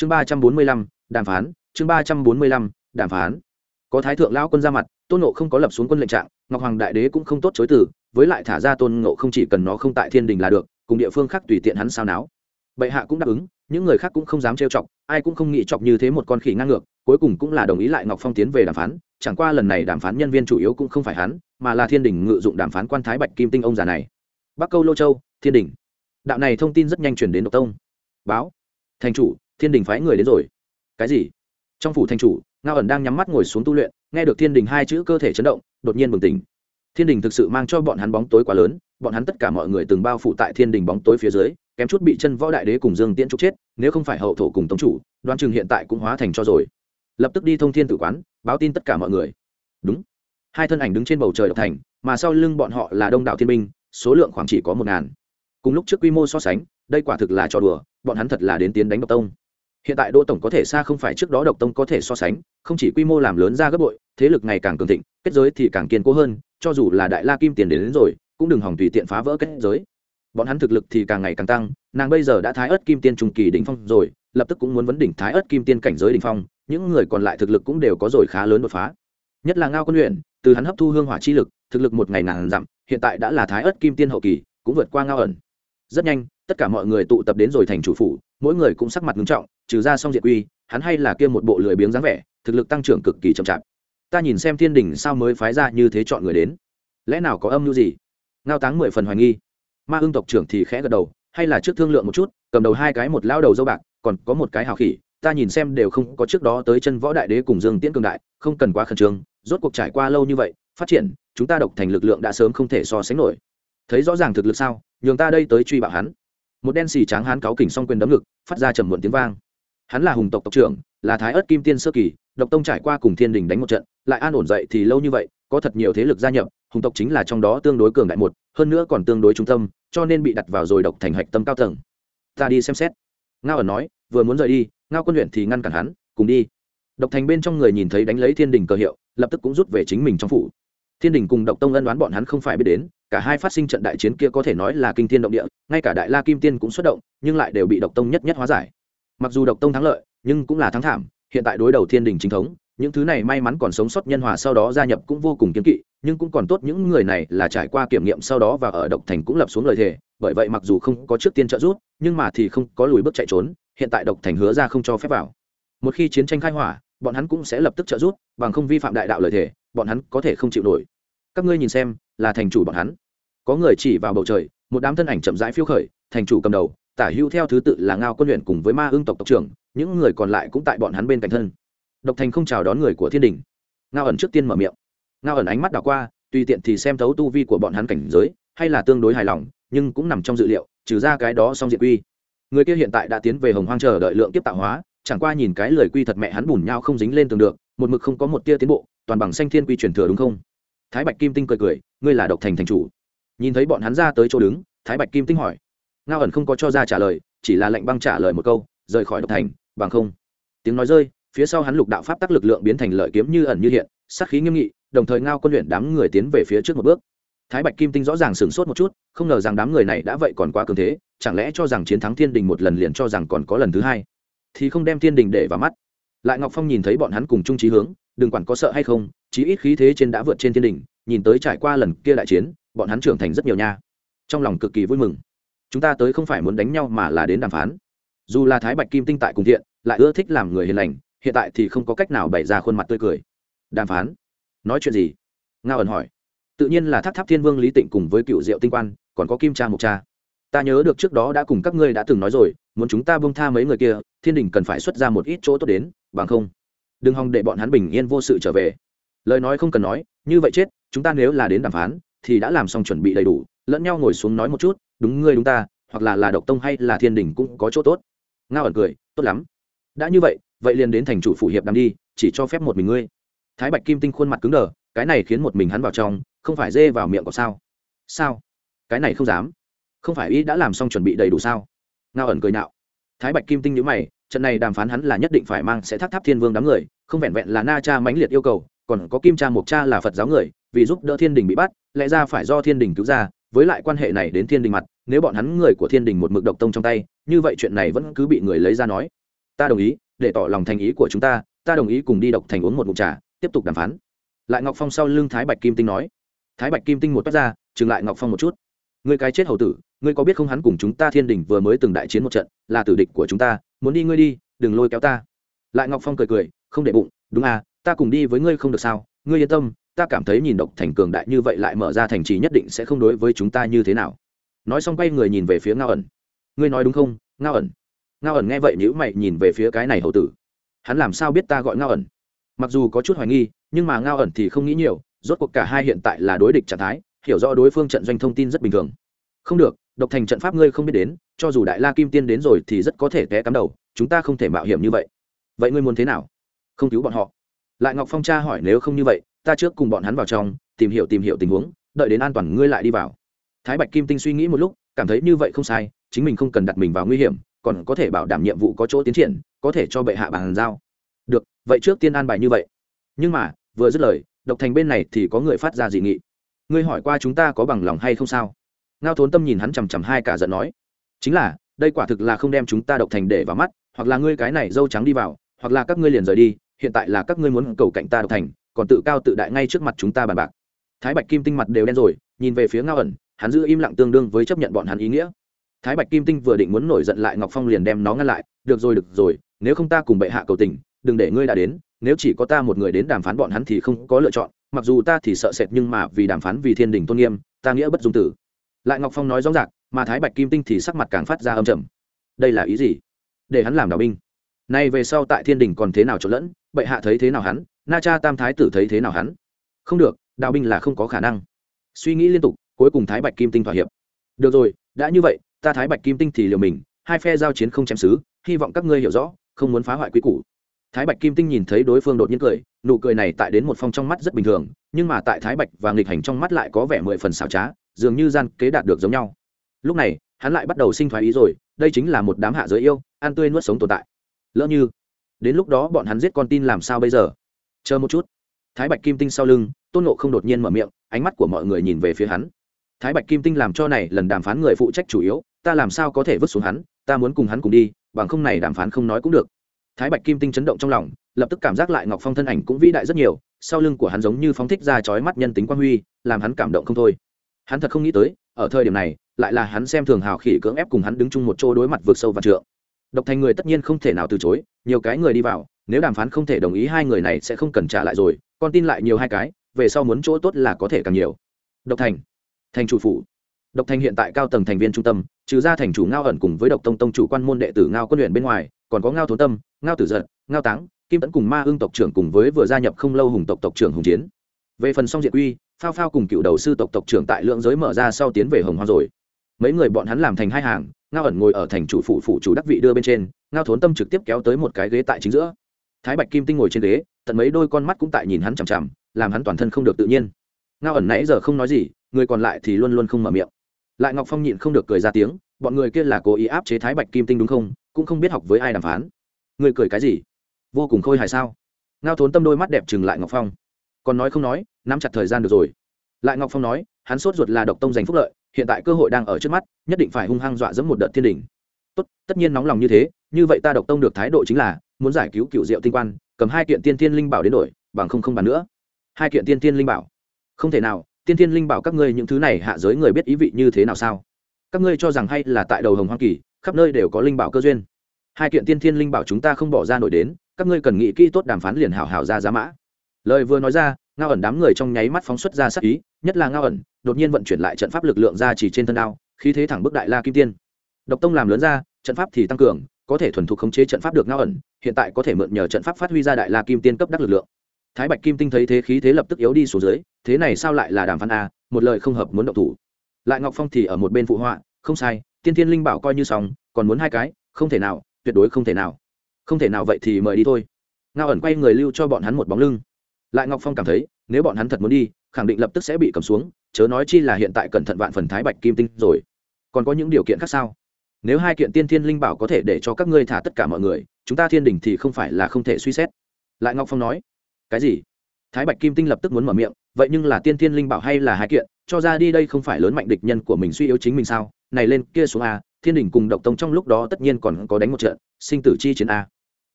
chương ba trăm bốn mươi lăm, đàm phán. Chương ba trăm bốn mươi lăm, đàm phán. Có thái thượng lao quân ra mặt, tôn nộ không có lập xuống quân lệnh trạng, ngọc hoàng đại đế cũng không tốt chối từ, với lại thả ra tôn nộ không chỉ cần nó không tại thiên đình là được, cùng địa phương khác tùy tiện hắn sao náo. Bệ hạ cũng đáp ứng, những người khác cũng không dám trêu chọc, ai cũng không nghĩ chọc như thế một con khỉ ngang ngược, cuối cùng cũng là đồng ý lại ngọc phong tiến về đàm phán. Chẳng qua lần này đàm phán nhân viên chủ yếu cũng không phải hắn, mà là thiên đình ngự dụng đàm phán quan thái bạch kim tinh ông già này. Bắc câu lô châu, thiên đình. Đạo này thông tin rất nhanh chuyển đến độc tông. Báo. Thành chủ thiên đình phái người đến rồi. Cái gì? Trong phủ thành chủ, ngao ẩn đang nhắm mắt ngồi xuống tu luyện, nghe được thiên đình hai chữ cơ thể chấn động, đột nhiên bừng tỉnh. Thiên đình thực sự mang cho bọn hắn bóng tối quá lớn, bọn hắn tất cả mọi người từng bao phủ tại thiên đình bóng tối phía dưới, kém chút bị chân võ đại đế cùng dương tiễn trục chết, nếu không phải hậu thổ cùng tống chủ đoan chừng hiện tại cũng hóa thành cho rồi. Lập tức đi thông thiên tử quán, báo tin tất cả mọi người. Đúng. Hai thân ảnh đứng trên bầu trời độc thành, mà sau lưng bọn họ là đông đảo thiên binh, số lượng khoảng chỉ có một ngàn. Cùng lúc trước quy mô so sánh, đây quả thực là trò đùa, bọn hắn thật là đến tiến đánh độc tông hiện tại đỗ tổng có thể xa không phải trước đó độc tông có thể so sánh không chỉ quy mô làm lớn ra gấp bội thế lực ngày càng cường thịnh kết giới thì càng kiên cố hơn cho dù là đại la kim tiền đến, đến rồi cũng đừng hỏng tùy tiện phá vỡ kết giới. Bọn hắn thực lực thì càng ngày càng tăng nàng bây giờ đã thái ớt kim tiên trung kỳ đỉnh phong rồi lập tức cũng muốn vấn đỉnh thái ớt kim tiên cảnh giới đỉnh phong những người còn lại thực lực cũng đều có rồi khá lớn đột phá. Nhất là ngao quân luyện từ hắn hấp thu hương hỏa chi lực thực lực một ngày ngàn dặm hiện tại đã là thái ớt kim tiên hậu kỳ cũng vượt qua ngao ẩn rất nhanh, tất cả mọi người tụ tập đến rồi thành chủ phủ, mỗi người cũng sắc mặt nghiêm trọng, trừ ra xong diệt quy hắn hay là kia một bộ lười biếng dáng vẻ, thực lực tăng trưởng cực kỳ chậm chạp. Ta nhìn xem thiên đình sao mới phái ra như thế chọn người đến. Lẽ nào có âm mưu gì? Ngao táng mười phần hoài nghi. Ma ương tộc trưởng thì khẽ gật đầu, hay là trước thương lượng một chút, cầm đầu hai cái một lao đầu dâu bạc, còn có một cái hào khỉ, ta nhìn xem đều không có trước đó tới chân võ đại đế cùng dương tiễn cường đại, không cần quá khẩn trương, rốt cuộc trải qua lâu như vậy, phát triển, chúng ta độc thành lực lượng đã sớm không thể so sánh nổi. Thấy rõ ràng thực lực sao? Nhường ta đây tới truy bạo hắn. Một đen xì tráng hán cáo kỉnh song quyền đấm ngực, phát ra trầm muộn tiếng vang. Hắn là hùng tộc tộc trưởng, là thái ớt kim tiên sơ kỳ, độc tông trải qua cùng thiên đình đánh một trận, lại an ổn dậy thì lâu như vậy, có thật nhiều thế lực gia nhập, hùng tộc chính là trong đó tương đối cường đại một, hơn nữa còn tương đối trung tâm, cho nên bị đặt vào rồi độc thành hạch tâm cao tầng. Ta đi xem xét. Ngao ẩn nói, vừa muốn rời đi, ngao quân luyện thì ngăn cản hắn, cùng đi. Độc thành bên trong người nhìn thấy đánh lấy thiên đình cờ hiệu, lập tức cũng rút về chính mình trong phủ. Thiên đình cùng độc tông ân đoán bọn hắn không phải biết đến cả hai phát sinh trận đại chiến kia có thể nói là kinh thiên động địa, ngay cả đại la kim tiên cũng xuất động, nhưng lại đều bị độc tông nhất nhất hóa giải. Mặc dù độc tông thắng lợi, nhưng cũng là thắng thảm, hiện tại đối đầu thiên đình chính thống, những thứ này may mắn còn sống sót nhân hòa sau đó gia nhập cũng vô cùng kiên kỵ, nhưng cũng còn tốt những người này là trải qua kiểm nghiệm sau đó và ở độc thành cũng lập xuống lời thề, bởi vậy mặc dù không có trước tiên trợ giúp, nhưng mà thì không có lùi bước chạy trốn, hiện tại độc thành hứa ra không cho phép vào. Một khi chiến tranh khai hỏa, bọn hắn cũng sẽ lập tức trợ giúp, bằng không vi phạm đại đạo lời thề, bọn hắn có thể không chịu nổi các ngươi nhìn xem, là thành chủ bọn hắn. Có người chỉ vào bầu trời, một đám thân ảnh chậm rãi phiêu khởi, thành chủ cầm đầu, tả hữu theo thứ tự là ngao quân luyện cùng với ma ương tộc tộc trưởng, những người còn lại cũng tại bọn hắn bên cạnh thân. Độc thành không chào đón người của thiên đình. Ngao ẩn trước tiên mở miệng. Ngao ẩn ánh mắt đảo qua, tùy tiện thì xem thấu tu vi của bọn hắn cảnh giới, hay là tương đối hài lòng, nhưng cũng nằm trong dự liệu, trừ ra cái đó song diện quy. Người kia hiện tại đã tiến về hồng hoang chờ đợi lượng kiếp tạo hóa, chẳng qua nhìn cái lời quy thật mẹ hắn bùn nhau không dính lên tường được, một mực không có một tia tiến bộ, toàn bằng xanh thiên quy truyền thừa đúng không? Thái bạch kim tinh cười cười, ngươi là độc thành thành chủ. Nhìn thấy bọn hắn ra tới chỗ đứng, thái bạch kim tinh hỏi. Ngao ẩn không có cho ra trả lời, chỉ là lệnh băng trả lời một câu, rời khỏi độc thành, bằng không. Tiếng nói rơi, phía sau hắn lục đạo pháp tắc lực lượng biến thành lợi kiếm như ẩn như hiện, sát khí nghiêm nghị, đồng thời ngao quân luyện đám người tiến về phía trước một bước. Thái bạch kim tinh rõ ràng sửng sốt một chút, không ngờ rằng đám người này đã vậy còn quá cường thế, chẳng lẽ cho rằng chiến thắng thiên đình một lần liền cho rằng còn có lần thứ hai? Thì không đem thiên đình để vào mắt. Lại ngọc phong nhìn thấy bọn hắn cùng chung trí hướng, đừng quản có sợ hay không chí ít khí thế trên đã vượt trên thiên đình, nhìn tới trải qua lần kia đại chiến, bọn hắn trưởng thành rất nhiều nha. Trong lòng cực kỳ vui mừng. Chúng ta tới không phải muốn đánh nhau mà là đến đàm phán. Dù là thái bạch kim tinh tại cùng thiện, lại ưa thích làm người hiền lành, hiện tại thì không có cách nào bày ra khuôn mặt tươi cười. Đàm phán? Nói chuyện gì? Ngao ẩn hỏi. Tự nhiên là tháp tháp thiên vương lý tịnh cùng với cựu diệu tinh quan, còn có kim cha mục cha. Ta nhớ được trước đó đã cùng các ngươi đã từng nói rồi, muốn chúng ta bông tha mấy người kia, thiên đình cần phải xuất ra một ít chỗ tốt đến, bằng không. Đừng hòng để bọn hắn bình yên vô sự trở về lời nói không cần nói, như vậy chết, chúng ta nếu là đến đàm phán, thì đã làm xong chuẩn bị đầy đủ, lẫn nhau ngồi xuống nói một chút, đúng ngươi đúng ta, hoặc là là độc tông hay là thiên đình cũng có chỗ tốt. Ngao ẩn cười, tốt lắm. Đã như vậy vậy liền đến thành chủ phủ hiệp đàm đi, chỉ cho phép một mình ngươi. Thái bạch kim tinh khuôn mặt cứng đờ, cái này khiến một mình hắn vào trong, không phải dê vào miệng có sao? Sao? Cái này không dám. Không phải y đã làm xong chuẩn bị đầy đủ sao? Ngao ẩn cười nạo. Thái bạch kim tinh nhữ mày, trận này đàm phán hắn là nhất định phải mang sẽ tháp tháp thiên vương đám người, không vẹn vẹn là na cha mãnh liệt yêu cầu còn có kim cha mộc cha là phật giáo người, vì giúp đỡ thiên đình bị bắt, lẽ ra phải do thiên đình cứu ra, với lại quan hệ này đến thiên đình mặt, nếu bọn hắn người của thiên đình một mực độc tông trong tay, như vậy chuyện này vẫn cứ bị người lấy ra nói. Ta đồng ý, để tỏ lòng thành ý của chúng ta ta đồng ý cùng đi độc thành uống một mục trà, tiếp tục đàm phán. Lại ngọc phong sau lưng thái bạch kim tinh nói. Thái bạch kim tinh một toát ra, chừng lại ngọc phong một chút. Ngươi cái chết hầu tử, ngươi có biết không hắn cùng chúng ta thiên đình vừa mới từng đại chiến một trận, là tử địch của chúng ta, muốn đi ngươi đi, đừng lôi kéo ta. Lại ngọc phong cười cười, không để bụng, đúng à ta cùng đi với ngươi không được sao? Ngươi yên tâm, ta cảm thấy nhìn độc thành cường đại như vậy lại mở ra thành trì nhất định sẽ không đối với chúng ta như thế nào. Nói xong quay người nhìn về phía ngao ẩn. Ngươi nói đúng không, ngao ẩn? Ngao ẩn nghe vậy nhữ mày nhìn về phía cái này hậu tử. Hắn làm sao biết ta gọi ngao ẩn? Mặc dù có chút hoài nghi, nhưng mà ngao ẩn thì không nghĩ nhiều, rốt cuộc cả hai hiện tại là đối địch trạng thái, hiểu rõ đối phương trận doanh thông tin rất bình thường. Không được, độc thành trận pháp ngươi không biết đến, cho dù đại la kim tiên đến rồi thì rất có thể té cắm đầu, chúng ta không thể mạo hiểm như vậy. Vậy ngươi muốn thế nào? Không cứu bọn họ lại ngọc phong cha hỏi nếu không như vậy, ta trước cùng bọn hắn vào trong, tìm hiểu tìm hiểu tình huống, đợi đến an toàn ngươi lại đi vào. Thái bạch kim tinh suy nghĩ một lúc, cảm thấy như vậy không sai, chính mình không cần đặt mình vào nguy hiểm, còn có thể bảo đảm nhiệm vụ có chỗ tiến triển, có thể cho bệ hạ bàn giao. Được, vậy trước tiên an bài như vậy. Nhưng mà, vừa dứt lời, độc thành bên này thì có người phát ra dị nghị. Ngươi hỏi qua chúng ta có bằng lòng hay không sao? Ngao thốn tâm nhìn hắn chằm chằm hai cả giận nói. Chính là, đây quả thực là không đem chúng ta độc thành để vào mắt, hoặc là ngươi cái này dâu trắng đi vào, hoặc là các ngươi liền rời đi hiện tại là các ngươi muốn cầu cạnh ta độc thành, còn tự cao tự đại ngay trước mặt chúng ta bàn bạc. Thái bạch kim tinh mặt đều đen rồi, nhìn về phía ngao ẩn, hắn giữ im lặng tương đương với chấp nhận bọn hắn ý nghĩa. Thái bạch kim tinh vừa định muốn nổi giận lại ngọc phong liền đem nó ngăn lại, được rồi được rồi, nếu không ta cùng bệ hạ cầu tình, đừng để ngươi đã đến, nếu chỉ có ta một người đến đàm phán bọn hắn thì không có lựa chọn, mặc dù ta thì sợ sệt nhưng mà vì đàm phán vì thiên đình tôn nghiêm, ta nghĩa bất dung tử. Lại ngọc phong nói rõ ràng, mà thái bạch kim tinh thì sắc mặt càng phát ra âm trầm. Đây là ý gì? Để hắn làm đảo binh nay về sau tại thiên đình còn thế nào trộn lẫn, bệ hạ thấy thế nào hắn, na cha tam thái tử thấy thế nào hắn? Không được đào binh là không có khả năng. Suy nghĩ liên tục, cuối cùng thái bạch kim tinh thỏa hiệp. Được rồi, đã như vậy, ta thái bạch kim tinh thì liều mình, hai phe giao chiến không chém xứ, hy vọng các ngươi hiểu rõ, không muốn phá hoại quy củ. Thái bạch kim tinh nhìn thấy đối phương đột nhiên cười, nụ cười này tại đến một phong trong mắt rất bình thường, nhưng mà tại thái bạch và nghịch hành trong mắt lại có vẻ mười phần xảo trá, dường như gian kế đạt được giống nhau. Lúc này, hắn lại bắt đầu sinh thoái ý rồi, đây chính là một đám hạ giới yêu, ăn tươi nuốt sống tồn tại lỡ như. Đến lúc đó bọn hắn giết con tin làm sao bây giờ? Chờ một chút. Thái bạch kim tinh sau lưng, tôn nộ không đột nhiên mở miệng, ánh mắt của mọi người nhìn về phía hắn. Thái bạch kim tinh làm cho này lần đàm phán người phụ trách chủ yếu, ta làm sao có thể vứt xuống hắn, ta muốn cùng hắn cùng đi, bằng không này đàm phán không nói cũng được. Thái bạch kim tinh chấn động trong lòng, lập tức cảm giác lại ngọc phong thân ảnh cũng vĩ đại rất nhiều, sau lưng của hắn giống như phóng thích ra chói mắt nhân tính quang huy, làm hắn cảm động không thôi. Hắn thật không nghĩ tới, ở thời điểm này, lại là hắn xem thường hào khỉ cưỡng ép cùng hắn đứng chung một chỗ đối mặt vượt sâu và trượng độc thành người tất nhiên không thể nào từ chối nhiều cái người đi vào nếu đàm phán không thể đồng ý hai người này sẽ không cần trả lại rồi con tin lại nhiều hai cái về sau muốn chỗ tốt là có thể càng nhiều. Độc thành thành chủ phủ. Độc thành hiện tại cao tầng thành viên trung tâm trừ ra thành chủ ngao ẩn cùng với độc tông tông chủ quan môn đệ tử ngao quân luyện bên ngoài còn có ngao thốn tâm ngao tử giận, ngao táng kim tẫn cùng ma ương tộc trưởng cùng với vừa gia nhập không lâu hùng tộc tộc trưởng hùng chiến. Về phần song diện uy, phao phao cùng cựu đầu sư tộc tộc trưởng tại lượng giới mở ra sau tiến về hồng hoa rồi. Mấy người bọn hắn làm thành hai hàng ngao ẩn ngồi ở thành chủ phụ phụ chủ đắc vị đưa bên trên, ngao thốn tâm trực tiếp kéo tới một cái ghế tại chính giữa. Thái bạch kim tinh ngồi trên ghế, tận mấy đôi con mắt cũng tại nhìn hắn chằm chằm, làm hắn toàn thân không được tự nhiên. Ngao ẩn nãy giờ không nói gì, người còn lại thì luôn luôn không mở miệng. Lại ngọc phong nhịn không được cười ra tiếng, bọn người kia là cố ý áp chế thái bạch kim tinh đúng không, cũng không biết học với ai đàm phán. Người cười cái gì? Vô cùng khôi hài sao? Ngao thốn tâm đôi mắt đẹp chừng lại ngọc phong. Còn nói không nói, nắm chặt thời gian được rồi. Lại ngọc phong nói, hắn sốt ruột là độc tông giành phúc lợi hiện tại cơ hội đang ở trước mắt, nhất định phải hung hăng dọa dẫm một đợt thiên đình. Tốt, tất nhiên nóng lòng như thế, như vậy ta độc tông được thái độ chính là, muốn giải cứu cựu diệu tinh quan, cầm hai kiện tiên thiên linh bảo đến đổi, bằng không không bàn nữa. Hai kiện tiên thiên linh bảo. Không thể nào, tiên thiên linh bảo các ngươi những thứ này hạ giới người biết ý vị như thế nào sao? Các ngươi cho rằng hay là tại đầu hồng hoa kỳ, khắp nơi đều có linh bảo cơ duyên. Hai kiện tiên thiên linh bảo chúng ta không bỏ ra nổi đến, các ngươi cần nghĩ kỹ tốt đàm phán liền hảo hảo ra giá mã. Lời vừa nói ra, ngao ẩn đám người trong nháy mắt phóng xuất ra sắc ý, nhất là ngao ẩn đột nhiên vận chuyển lại trận pháp lực lượng ra chỉ trên thân đao, khí thế thẳng bức đại la kim tiên. Độc tông làm lớn ra, trận pháp thì tăng cường, có thể thuần thục khống chế trận pháp được ngao ẩn, hiện tại có thể mượn nhờ trận pháp phát huy ra đại la kim tiên cấp đắc lực lượng. Thái bạch kim tinh thấy thế khí thế lập tức yếu đi xuống dưới, thế này sao lại là đàm phán a, một lời không hợp muốn động thủ. Lại ngọc phong thì ở một bên phụ họa, không sai, tiên thiên linh bảo coi như xong, còn muốn hai cái, không thể nào, tuyệt đối không thể nào. Không thể nào vậy thì mời đi thôi. Ngao ẩn quay người lưu cho bọn hắn một bóng lưng. Lại ngọc phong cảm thấy, nếu bọn hắn thật muốn đi, khẳng định lập tức sẽ bị cầm xuống chớ nói chi là hiện tại cẩn thận vạn phần thái bạch kim tinh rồi. Còn có những điều kiện khác sao? Nếu hai kiện tiên thiên linh bảo có thể để cho các ngươi thả tất cả mọi người, chúng ta thiên đình thì không phải là không thể suy xét. Lại ngọc phong nói, cái gì? Thái bạch kim tinh lập tức muốn mở miệng, vậy nhưng là tiên thiên linh bảo hay là hai kiện, cho ra đi đây không phải lớn mạnh địch nhân của mình suy yếu chính mình sao? Này lên, kia xuống a, thiên đình cùng độc tông trong lúc đó tất nhiên còn có đánh một trận, sinh tử chi chiến a.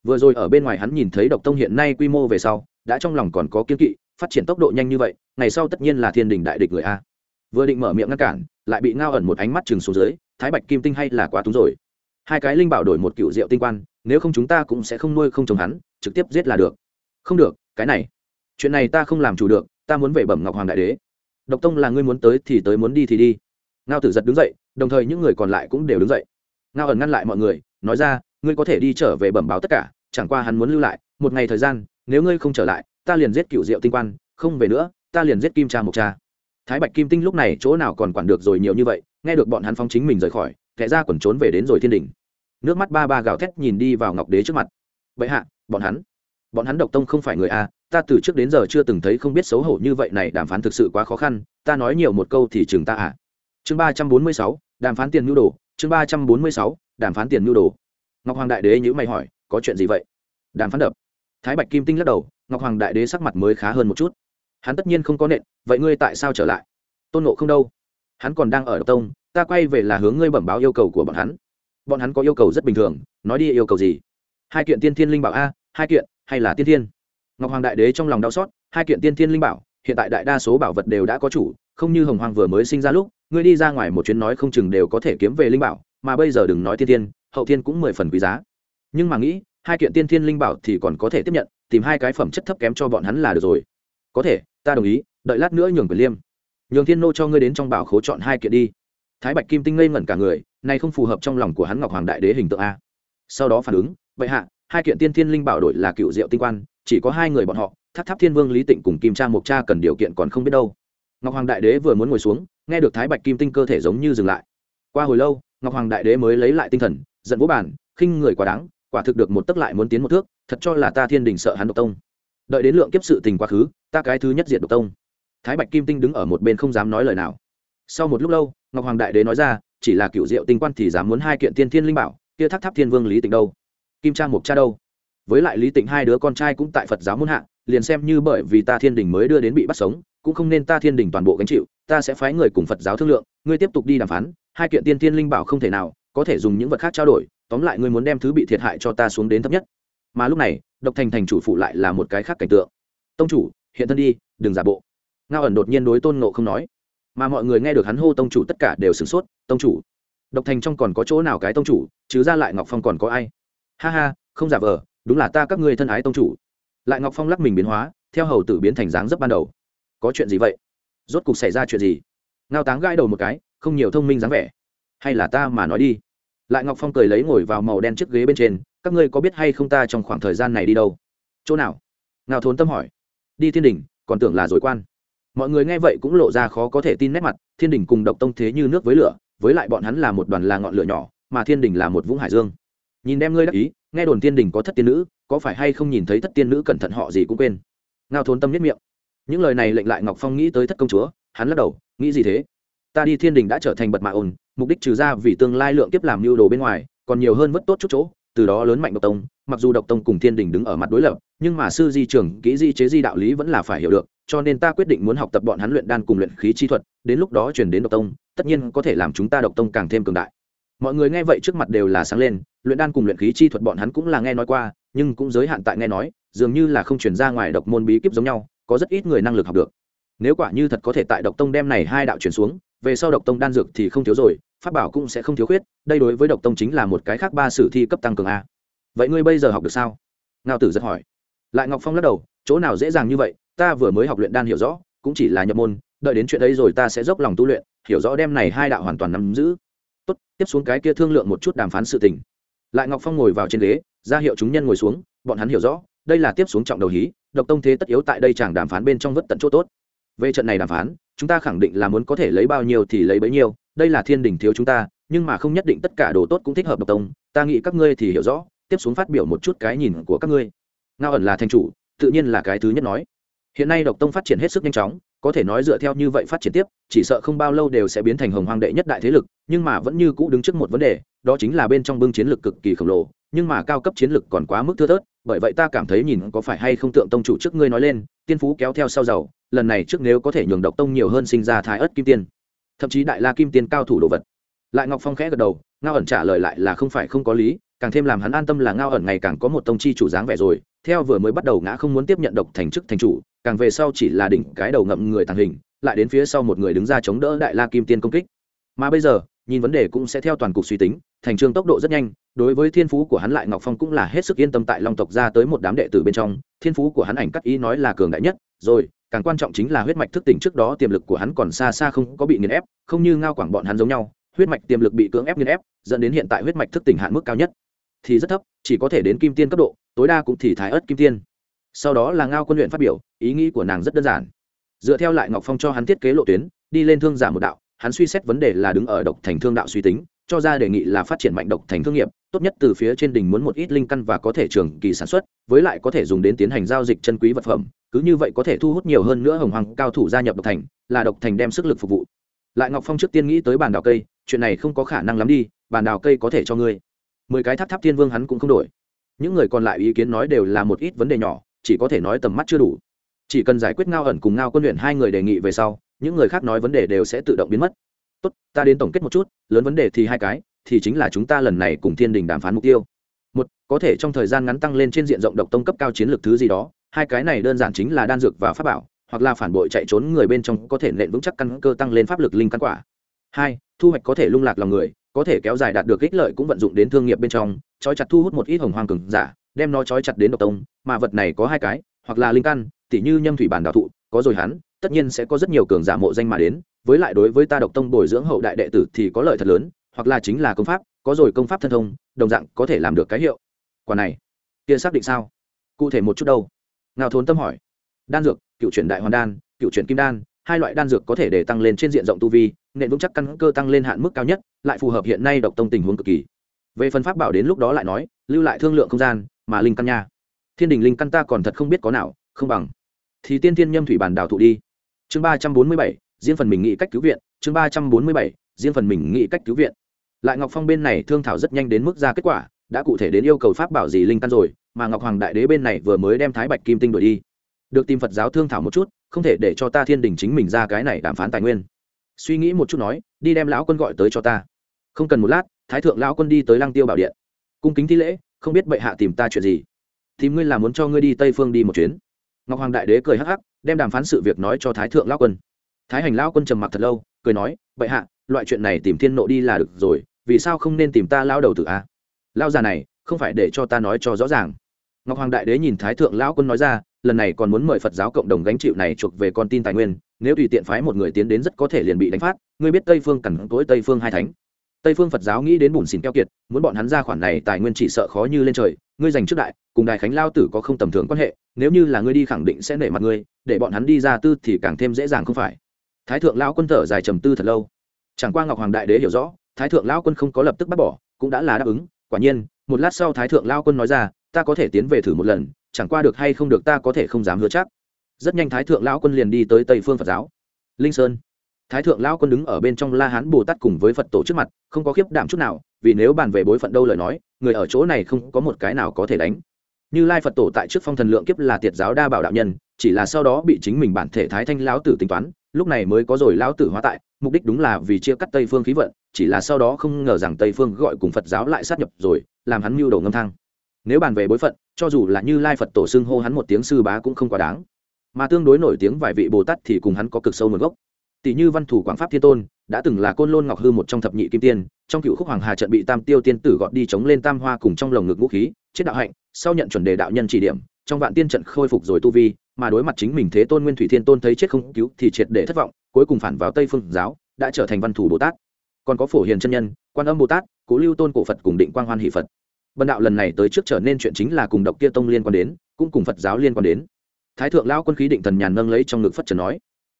Vừa rồi ở bên ngoài hắn nhìn thấy độc tông hiện nay quy mô về sau, đã trong lòng còn có kiên kỵ phát triển tốc độ nhanh như vậy, ngày sau tất nhiên là thiên đình đại địch người a. Vừa định mở miệng ngăn cản, lại bị ngao ẩn một ánh mắt chừng xuống dưới, thái bạch kim tinh hay là quá túng rồi. Hai cái linh bảo đổi một cựu diệu tinh quan, nếu không chúng ta cũng sẽ không nuôi không trồng hắn, trực tiếp giết là được. Không được, cái này, chuyện này ta không làm chủ được, ta muốn về bẩm ngọc hoàng đại đế. Độc tông là ngươi muốn tới thì tới muốn đi thì đi. Ngao tử giật đứng dậy, đồng thời những người còn lại cũng đều đứng dậy. Ngao ẩn ngăn lại mọi người, nói ra, ngươi có thể đi trở về bẩm báo tất cả, chẳng qua hắn muốn lưu lại, một ngày thời gian, nếu ngươi không trở lại ta liền giết cựu diệu tinh quan, không về nữa, ta liền giết kim cha mộc cha. Thái bạch kim tinh lúc này chỗ nào còn quản được rồi nhiều như vậy, nghe được bọn hắn phong chính mình rời khỏi, kẻ ra quẩn trốn về đến rồi thiên đình. Nước mắt ba ba gào thét nhìn đi vào ngọc đế trước mặt. Vậy hạ, bọn hắn bọn hắn độc tông không phải người a, ta từ trước đến giờ chưa từng thấy không biết xấu hổ như vậy này, đàm phán thực sự quá khó khăn, ta nói nhiều một câu thì chừng ta à chương ba trăm bốn mươi sáu, đàm phán tiền nhu đồ, chương ba trăm bốn mươi sáu, đàm phán tiền nhu đồ. Ngọc hoàng đại đế nhữ mày hỏi, có chuyện gì vậy? Đàm phán đập thái bạch kim tinh lắc đầu, ngọc hoàng đại đế sắc mặt mới khá hơn một chút. Hắn tất nhiên không có nện, vậy ngươi tại sao trở lại? Tôn nộ không đâu? Hắn còn đang ở độc tông, ta quay về là hướng ngươi bẩm báo yêu cầu của bọn hắn. Bọn hắn có yêu cầu rất bình thường, nói đi yêu cầu gì? Hai kiện tiên thiên linh bảo a, hai kiện, hay là tiên thiên? Ngọc hoàng đại đế trong lòng đau xót, hai kiện tiên thiên linh bảo, hiện tại đại đa số bảo vật đều đã có chủ, không như hồng hoàng vừa mới sinh ra lúc, ngươi đi ra ngoài một chuyến nói không chừng đều có thể kiếm về linh bảo, mà bây giờ đừng nói tiên thiên, hậu thiên cũng mười phần quý giá. Nhưng mà nghĩ hai kiện tiên thiên linh bảo thì còn có thể tiếp nhận, tìm hai cái phẩm chất thấp kém cho bọn hắn là được rồi. Có thể, ta đồng ý, đợi lát nữa nhường quyền liêm. Nhường thiên nô cho ngươi đến trong bảo khố chọn hai kiện đi. Thái bạch kim tinh ngây ngẩn cả người, này không phù hợp trong lòng của hắn ngọc hoàng đại đế hình tượng a. Sau đó phản ứng, vậy hạ, hai kiện tiên thiên linh bảo đổi là cựu diệu tinh quan, chỉ có hai người bọn họ, tháp tháp thiên vương lý tịnh cùng kim cha mộc cha cần điều kiện còn không biết đâu. Ngọc hoàng đại đế vừa muốn ngồi xuống, nghe được thái bạch kim tinh cơ thể giống như dừng lại. Qua hồi lâu, ngọc hoàng đại đế mới lấy lại tinh thần, giận vũ bản khinh người quá đáng quả thực được một tấc lại muốn tiến một thước, thật cho là ta thiên đình sợ hắn độc tông. Đợi đến lượng kiếp sự tình quá khứ, ta cái thứ nhất diện độc tông. Thái bạch kim tinh đứng ở một bên không dám nói lời nào. Sau một lúc lâu, ngọc hoàng đại đế nói ra, chỉ là cựu diệu tinh quan thì dám muốn hai kiện tiên thiên linh bảo, kia thác tháp thiên vương lý tịnh đâu? Kim trang mục cha đâu? Với lại lý tịnh hai đứa con trai cũng tại phật giáo muốn hạ, liền xem như bởi vì ta thiên đình mới đưa đến bị bắt sống, cũng không nên ta thiên đình toàn bộ gánh chịu, ta sẽ phái người cùng phật giáo thương lượng, ngươi tiếp tục đi đàm phán, hai kiện tiên thiên linh bảo không thể nào có thể dùng những vật khác trao đổi tóm lại ngươi muốn đem thứ bị thiệt hại cho ta xuống đến thấp nhất. Mà lúc này, độc thành thành chủ phụ lại là một cái khác cảnh tượng. Tông chủ, hiện thân đi, đừng giả bộ. Ngao ẩn đột nhiên đối tôn nộ không nói. Mà mọi người nghe được hắn hô tông chủ tất cả đều sửng sốt, tông chủ, độc thành trong còn có chỗ nào cái tông chủ chứ ra lại ngọc phong còn có ai? Ha ha, không giả vờ, đúng là ta các ngươi thân ái tông chủ. Lại ngọc phong lắc mình biến hóa, theo hầu tử biến thành dáng dấp ban đầu. Có chuyện gì vậy? Rốt cục xảy ra chuyện gì? Ngao táng gãi đầu một cái, không nhiều thông minh dáng vẻ. Hay là ta mà nói đi lại ngọc phong cười lấy ngồi vào màu đen chiếc ghế bên trên, các ngươi có biết hay không ta trong khoảng thời gian này đi đâu? Chỗ nào? Ngao thốn tâm hỏi. Đi thiên đình, còn tưởng là dối quan. Mọi người nghe vậy cũng lộ ra khó có thể tin nét mặt, thiên đình cùng độc tông thế như nước với lửa, với lại bọn hắn là một đoàn là ngọn lửa nhỏ, mà thiên đình là một vũng hải dương. Nhìn đem ngươi đắc ý, nghe đồn thiên đình có thất tiên nữ, có phải hay không nhìn thấy thất tiên nữ cẩn thận họ gì cũng quên. Ngao thốn tâm nhất miệng. Những lời này lệnh lại ngọc phong nghĩ tới thất công chúa, hắn lắc đầu, nghĩ gì thế? Ta đi thiên đình đã trở thành bật mạ ồn, mục đích trừ ra vì tương lai lượng tiếp làm mưu đồ bên ngoài, còn nhiều hơn vất tốt chút chỗ. Từ đó lớn mạnh độc tông, mặc dù độc tông cùng thiên đình đứng ở mặt đối lập, nhưng mà sư di trường kỹ di chế di đạo lý vẫn là phải hiểu được, cho nên ta quyết định muốn học tập bọn hắn luyện đan cùng luyện khí chi thuật, đến lúc đó chuyển đến độc tông, tất nhiên có thể làm chúng ta độc tông càng thêm cường đại. Mọi người nghe vậy trước mặt đều là sáng lên, luyện đan cùng luyện khí chi thuật bọn hắn cũng là nghe nói qua, nhưng cũng giới hạn tại nghe nói, dường như là không chuyển ra ngoài độc môn bí kíp giống nhau, có rất ít người năng lực học được. Nếu quả như thật có thể tại độc tông đem này hai đạo chuyển xuống về sau độc tông đan dược thì không thiếu rồi, pháp bảo cũng sẽ không thiếu khuyết, đây đối với độc tông chính là một cái khác ba sử thi cấp tăng cường a. Vậy ngươi bây giờ học được sao? Ngao tử rất hỏi. Lại ngọc phong lắc đầu, chỗ nào dễ dàng như vậy, ta vừa mới học luyện đan hiểu rõ, cũng chỉ là nhập môn, đợi đến chuyện ấy rồi ta sẽ dốc lòng tu luyện, hiểu rõ đem này hai đạo hoàn toàn nắm giữ. Tốt, tiếp xuống cái kia thương lượng một chút đàm phán sự tình. Lại ngọc phong ngồi vào trên ghế, ra hiệu chúng nhân ngồi xuống, bọn hắn hiểu rõ, đây là tiếp xuống trọng đầu hí, độc tông thế tất yếu tại đây chàng đàm phán bên trong vất tận chỗ tốt về trận này đàm phán, chúng ta khẳng định là muốn có thể lấy bao nhiêu thì lấy bấy nhiêu, đây là thiên đình thiếu chúng ta, nhưng mà không nhất định tất cả đồ tốt cũng thích hợp độc tông, ta nghĩ các ngươi thì hiểu rõ, tiếp xuống phát biểu một chút cái nhìn của các ngươi. Ngao ẩn là thanh chủ, tự nhiên là cái thứ nhất nói. Hiện nay độc tông phát triển hết sức nhanh chóng, có thể nói dựa theo như vậy phát triển tiếp, chỉ sợ không bao lâu đều sẽ biến thành hồng hoàng đệ nhất đại thế lực, nhưng mà vẫn như cũ đứng trước một vấn đề, đó chính là bên trong bưng chiến lực cực kỳ khổng lồ, nhưng mà cao cấp chiến lực còn quá mức thưa thớt, bởi vậy ta cảm thấy nhìn có phải hay không tượng tông chủ trước ngươi nói lên, tiên phú kéo theo sau giàu lần này trước nếu có thể nhường độc tông nhiều hơn sinh ra thái ớt kim tiên. Thậm chí đại la kim tiên cao thủ đồ vật. Lại ngọc phong khẽ gật đầu, ngao ẩn trả lời lại là không phải không có lý, càng thêm làm hắn an tâm là ngao ẩn ngày càng có một tông chi chủ dáng vẻ rồi, theo vừa mới bắt đầu ngã không muốn tiếp nhận độc thành chức thành chủ, càng về sau chỉ là đỉnh cái đầu ngậm người tàng hình, lại đến phía sau một người đứng ra chống đỡ đại la kim tiên công kích. Mà bây giờ, nhìn vấn đề cũng sẽ theo toàn cục suy tính, thành trường tốc độ rất nhanh, đối với thiên phú của hắn lại ngọc phong cũng là hết sức yên tâm tại long tộc ra tới một đám đệ tử bên trong, thiên phú của hắn ảnh cắt ý nói là cường đại nhất, rồi càng quan trọng chính là huyết mạch thức tỉnh trước đó tiềm lực của hắn còn xa xa không có bị nghiền ép, không như ngao quảng bọn hắn giống nhau, huyết mạch tiềm lực bị cưỡng ép nghiền ép, dẫn đến hiện tại huyết mạch thức tỉnh hạn mức cao nhất. Thì rất thấp, chỉ có thể đến kim tiên cấp độ, tối đa cũng thì thái ớt kim tiên. Sau đó là ngao quân luyện phát biểu, ý nghĩ của nàng rất đơn giản. Dựa theo lại ngọc phong cho hắn thiết kế lộ tuyến, đi lên thương giả một đạo, hắn suy xét vấn đề là đứng ở độc thành thương đạo suy tính, cho ra đề nghị là phát triển mạnh độc thành thương nghiệp, tốt nhất từ phía trên đỉnh muốn một ít linh căn và có thể trường kỳ sản xuất, với lại có thể dùng đến tiến hành giao dịch chân quý vật phẩm cứ như vậy có thể thu hút nhiều hơn nữa hồng hoàng cao thủ gia nhập độc thành, là độc thành đem sức lực phục vụ. Lại ngọc phong trước tiên nghĩ tới bàn đào cây, chuyện này không có khả năng lắm đi bàn đào cây có thể cho ngươi. Mười cái tháp tháp thiên vương hắn cũng không đổi. Những người còn lại ý kiến nói đều là một ít vấn đề nhỏ, chỉ có thể nói tầm mắt chưa đủ. Chỉ cần giải quyết ngao ẩn cùng ngao quân luyện hai người đề nghị về sau, những người khác nói vấn đề đều sẽ tự động biến mất. Tốt, ta đến tổng kết một chút, lớn vấn đề thì hai cái, thì chính là chúng ta lần này cùng thiên đình đàm phán mục tiêu. Một, có thể trong thời gian ngắn tăng lên trên diện rộng độc tông cấp cao chiến lược thứ gì đó hai cái này đơn giản chính là đan dược và pháp bảo, hoặc là phản bội chạy trốn người bên trong có thể nện vững chắc căn cơ tăng lên pháp lực linh căn quả. Hai, thu hoạch có thể lung lạc lòng người, có thể kéo dài đạt được ích lợi cũng vận dụng đến thương nghiệp bên trong, trói chặt thu hút một ít hồng hoàng cường giả, đem nó trói chặt đến độc tông, mà vật này có hai cái, hoặc là linh căn, tỉ như nhâm thủy bản đạo thụ, có rồi hắn, tất nhiên sẽ có rất nhiều cường giả mộ danh mà đến, với lại đối với ta độc tông bồi dưỡng hậu đại đệ tử thì có lợi thật lớn, hoặc là chính là công pháp, có rồi công pháp thân thông, đồng dạng có thể làm được cái hiệu. Quả này, kia xác định sao? Cụ thể một chút đâu ngao thốn tâm hỏi. Đan dược, cựu chuyển đại hoàn đan, cựu chuyển kim đan, hai loại đan dược có thể để tăng lên trên diện rộng tu vi nên vững chắc căn cơ tăng lên hạn mức cao nhất, lại phù hợp hiện nay độc tông tình huống cực kỳ. Về phần pháp bảo đến lúc đó lại nói, lưu lại thương lượng không gian, mà linh căn nha. Thiên đình linh căn ta còn thật không biết có nào, không bằng. Thì tiên tiên nhâm thủy bản đào thụ đi. Chương ba trăm bốn mươi bảy, riêng phần mình nghĩ cách cứu viện, chương ba trăm bốn mươi bảy, riêng phần mình nghĩ cách cứu viện. Lại ngọc phong bên này thương thảo rất nhanh đến mức ra kết quả, đã cụ thể đến yêu cầu pháp bảo gì linh căn rồi mà ngọc hoàng đại đế bên này vừa mới đem thái bạch kim tinh đổi đi. Được tìm phật giáo thương thảo một chút, không thể để cho ta thiên đình chính mình ra cái này đàm phán tài nguyên. Suy nghĩ một chút nói, đi đem lão quân gọi tới cho ta. Không cần một lát, thái thượng lão quân đi tới lăng tiêu bảo điện. Cung kính thi lễ, không biết bệ hạ tìm ta chuyện gì. Tìm ngươi là muốn cho ngươi đi tây phương đi một chuyến. Ngọc hoàng đại đế cười hắc hắc, đem đàm phán sự việc nói cho thái thượng lão quân. Thái hành lão quân trầm mặc thật lâu, cười nói, bệ hạ, loại chuyện này tìm thiên nộ đi là được rồi, vì sao không nên tìm ta lao đầu tử a? Lao già này, không phải để cho ta nói cho rõ ràng ngọc hoàng đại đế nhìn thái thượng lão quân nói ra, lần này còn muốn mời phật giáo cộng đồng gánh chịu này chuộc về con tin tài nguyên, nếu tùy tiện phái một người tiến đến rất có thể liền bị đánh phát, ngươi biết tây phương cẩn tối tây phương hai thánh. Tây phương phật giáo nghĩ đến bùn xỉn keo kiệt, muốn bọn hắn ra khoản này tài nguyên chỉ sợ khó như lên trời, ngươi dành trước đại, cùng đài khánh lao tử có không tầm thường quan hệ, nếu như là ngươi đi khẳng định sẽ nể mặt ngươi, để bọn hắn đi ra tư thì càng thêm dễ dàng không phải. Thái thượng lão quân thở dài trầm tư thật lâu. Chẳng qua ngọc hoàng đại đế hiểu rõ, thái thượng lão quân không có lập tức bắt bỏ, cũng đã là đáp ứng, quả nhiên, một lát sau thái thượng Lão quân nói ra ta có thể tiến về thử một lần, chẳng qua được hay không được ta có thể không dám hứa chắc. Rất nhanh thái thượng lão quân liền đi tới tây phương phật giáo. Linh sơn. Thái thượng lão quân đứng ở bên trong la hán bồ tát cùng với phật tổ trước mặt, không có khiếp đảm chút nào, vì nếu bàn về bối phận đâu lời nói, người ở chỗ này không có một cái nào có thể đánh. Như lai phật tổ tại trước phong thần lượng kiếp là tiệt giáo đa bảo đạo nhân, chỉ là sau đó bị chính mình bản thể thái thanh lão tử tính toán, lúc này mới có rồi lão tử hóa tại, mục đích đúng là vì chia cắt tây phương khí vận, chỉ là sau đó không ngờ rằng tây phương gọi cùng phật giáo lại sát nhập rồi, làm hắn mưu đồ ngâm thang nếu bàn về bối phận, cho dù là như lai phật tổ xưng hô hắn một tiếng sư bá cũng không quá đáng. Mà tương đối nổi tiếng vài vị bồ tát thì cùng hắn có cực sâu nguồn gốc. Tỷ như văn thủ quảng pháp thiên tôn, đã từng là côn lôn ngọc hư một trong thập nhị kim tiên, trong cựu khúc hoàng hà trận bị tam tiêu tiên tử gọt đi chống lên tam hoa cùng trong lồng ngực vũ khí, chết đạo hạnh, sau nhận chuẩn đề đạo nhân chỉ điểm, trong vạn tiên trận khôi phục rồi tu vi, mà đối mặt chính mình thế tôn nguyên thủy thiên tôn thấy chết không cứu thì triệt để thất vọng, cuối cùng phản vào tây phương giáo, đã trở thành văn thủ bồ tát. Còn có phổ hiền chân nhân, quan âm bồ tát, cố lưu tôn cổ phật cùng định quang hoan hỷ phật bần đạo lần này tới trước trở nên chuyện chính là cùng độc kia tông liên quan đến, cũng cùng phật giáo liên quan đến. Thái thượng lão quân khí định thần nhàn nâng lấy trong ngực phật trần nói,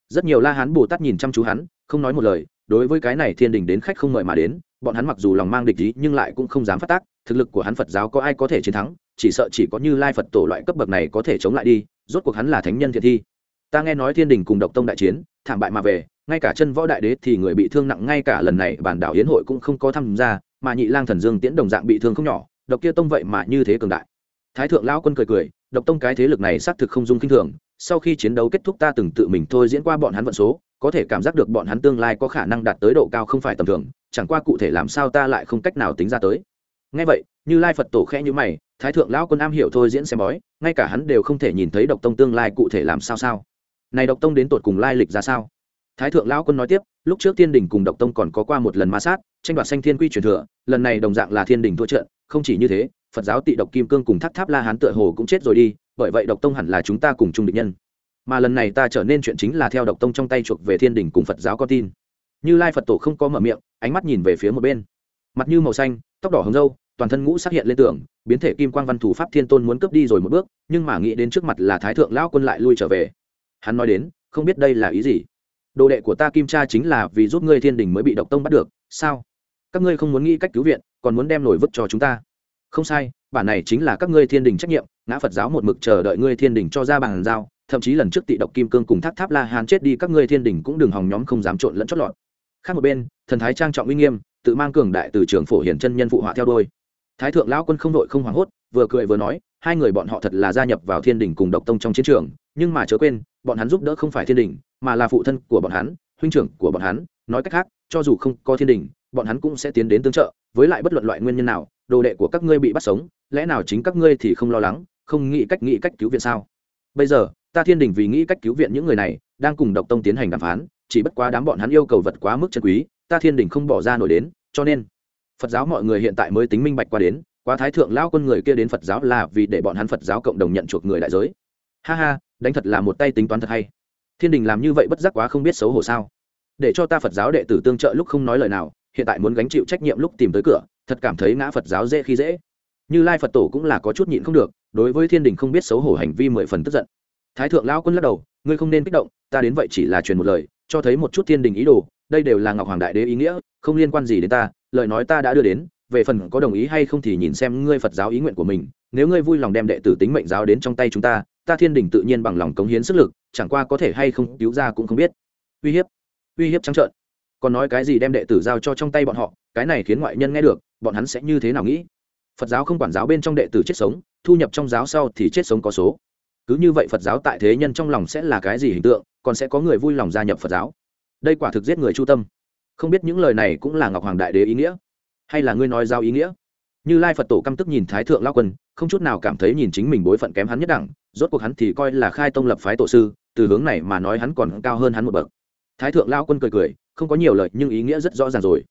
rất nhiều la hán bồ tát nhìn chăm chú hắn, không nói một lời, đối với cái này thiên đình đến khách không mời mà đến, bọn hắn mặc dù lòng mang địch ý, nhưng lại cũng không dám phát tác, thực lực của hắn phật giáo có ai có thể chiến thắng, chỉ sợ chỉ có như lai phật tổ loại cấp bậc này có thể chống lại đi, rốt cuộc hắn là thánh nhân thiệt thi. Ta nghe nói thiên đình cùng độc tông đại chiến, thảm bại mà về, ngay cả chân võ đại đế thì người bị thương nặng, ngay cả lần này bản đảo hiến hội cũng không có tham gia, mà nhị lang thần dương tiễn đồng dạng bị thương không nhỏ độc kia tông vậy mà như thế cường đại. Thái thượng lão quân cười cười, độc tông cái thế lực này xác thực không dung kinh thường, sau khi chiến đấu kết thúc ta từng tự mình thôi diễn qua bọn hắn vận số, có thể cảm giác được bọn hắn tương lai có khả năng đạt tới độ cao không phải tầm thường, chẳng qua cụ thể làm sao ta lại không cách nào tính ra tới. Ngay vậy, như lai phật tổ khẽ như mày, thái thượng lão quân am hiểu thôi diễn xem bói, ngay cả hắn đều không thể nhìn thấy độc tông tương lai cụ thể làm sao sao. Này độc tông đến tột cùng lai lịch ra sao? Thái thượng lão quân nói tiếp, lúc trước thiên đình cùng độc tông còn có qua một lần ma sát, tranh đoạt sanh thiên quy truyền thừa, lần này đồng dạng là thiên đình thua trận không chỉ như thế phật giáo tị độc kim cương cùng tháp tháp la hán tựa hồ cũng chết rồi đi bởi vậy độc tông hẳn là chúng ta cùng chung định nhân. Mà lần này ta trở nên chuyện chính là theo độc tông trong tay chuộc về thiên đình cùng phật giáo con tin. Như lai phật tổ không có mở miệng ánh mắt nhìn về phía một bên. Mặt như màu xanh tóc đỏ hồng dâu toàn thân ngũ xác hiện lên tưởng, biến thể kim quang văn thủ pháp thiên tôn muốn cướp đi rồi một bước nhưng mà nghĩ đến trước mặt là thái thượng lão quân lại lui trở về. Hắn nói đến không biết đây là ý gì. Đồ đệ của ta kim cha chính là vì giúp ngươi thiên đình mới bị độc tông bắt được sao? Các ngươi không muốn nghĩ cách cứu viện còn muốn đem nổi vứt cho chúng ta. Không sai bản này chính là các ngươi thiên đình trách nhiệm, ngã phật giáo một mực chờ đợi ngươi thiên đình cho ra bàn giao, thậm chí lần trước tị độc kim cương cùng tháp tháp la hán chết đi các ngươi thiên đình cũng đừng hòng nhóm không dám trộn lẫn chót lọt. Khác một bên, thần thái trang trọng uy nghiêm, tự mang cường đại từ trường phổ hiển chân nhân phụ họa theo đôi thái thượng lão quân không đội không hoảng hốt, vừa cười vừa nói, hai người bọn họ thật là gia nhập vào thiên đình cùng độc tông trong chiến trường, nhưng mà chớ quên, bọn hắn giúp đỡ không phải thiên đình, mà là phụ thân của bọn hắn, huynh trưởng của bọn hắn, nói cách khác, cho dù không có thiên đình, bọn hắn cũng sẽ tiến đến tương trợ với lại bất luận loại nguyên nhân nào, đồ đệ của các ngươi bị bắt sống, lẽ nào chính các ngươi thì không lo lắng, không nghĩ cách nghĩ cách cứu viện sao? Bây giờ, ta thiên đình vì nghĩ cách cứu viện những người này, đang cùng độc tông tiến hành đàm phán, chỉ bất quá đám bọn hắn yêu cầu vật quá mức chân quý, ta thiên đình không bỏ ra nổi đến, cho nên phật giáo mọi người hiện tại mới tính minh bạch qua đến, quá thái thượng lao quân người kia đến phật giáo là vì để bọn hắn phật giáo cộng đồng nhận chuộc người đại giới. Ha ha, đánh thật là một tay tính toán thật hay. Thiên đình làm như vậy bất giác quá không biết xấu hổ sao. Để cho ta phật giáo đệ tử tương trợ lúc không nói lời nào hiện tại muốn gánh chịu trách nhiệm lúc tìm tới cửa, thật cảm thấy ngã phật giáo dễ khi dễ. Như lai phật tổ cũng là có chút nhịn không được, đối với thiên đình không biết xấu hổ hành vi mười phần tức giận. Thái thượng lao quân lắc đầu, ngươi không nên kích động, ta đến vậy chỉ là truyền một lời, cho thấy một chút thiên đình ý đồ, đây đều là ngọc hoàng đại đế ý nghĩa, không liên quan gì đến ta, lời nói ta đã đưa đến, về phần có đồng ý hay không thì nhìn xem ngươi phật giáo ý nguyện của mình, nếu ngươi vui lòng đem đệ tử tính mệnh giáo đến trong tay chúng ta ta thiên đình tự nhiên bằng lòng cống hiến sức lực, chẳng qua có thể hay không, cứu ra cũng không biết. Uy hiếp uy hiếp trắng trợn còn nói cái gì đem đệ tử giao cho trong tay bọn họ, cái này khiến ngoại nhân nghe được, bọn hắn sẽ như thế nào nghĩ? Phật giáo không quản giáo bên trong đệ tử chết sống, thu nhập trong giáo sau thì chết sống có số. Cứ như vậy phật giáo tại thế nhân trong lòng sẽ là cái gì hình tượng, còn sẽ có người vui lòng gia nhập phật giáo? Đây quả thực giết người chu tâm. Không biết những lời này cũng là ngọc hoàng đại đế ý nghĩa, hay là ngươi nói giao ý nghĩa? Như lai phật tổ căm tức nhìn thái thượng lao quân, không chút nào cảm thấy nhìn chính mình bối phận kém hắn nhất đẳng, rốt cuộc hắn thì coi là khai tông lập phái tổ sư, từ hướng này mà nói hắn còn cao hơn hắn một bậc. Thái thượng lao quân cười cười không có nhiều lời nhưng ý nghĩa rất rõ ràng rồi.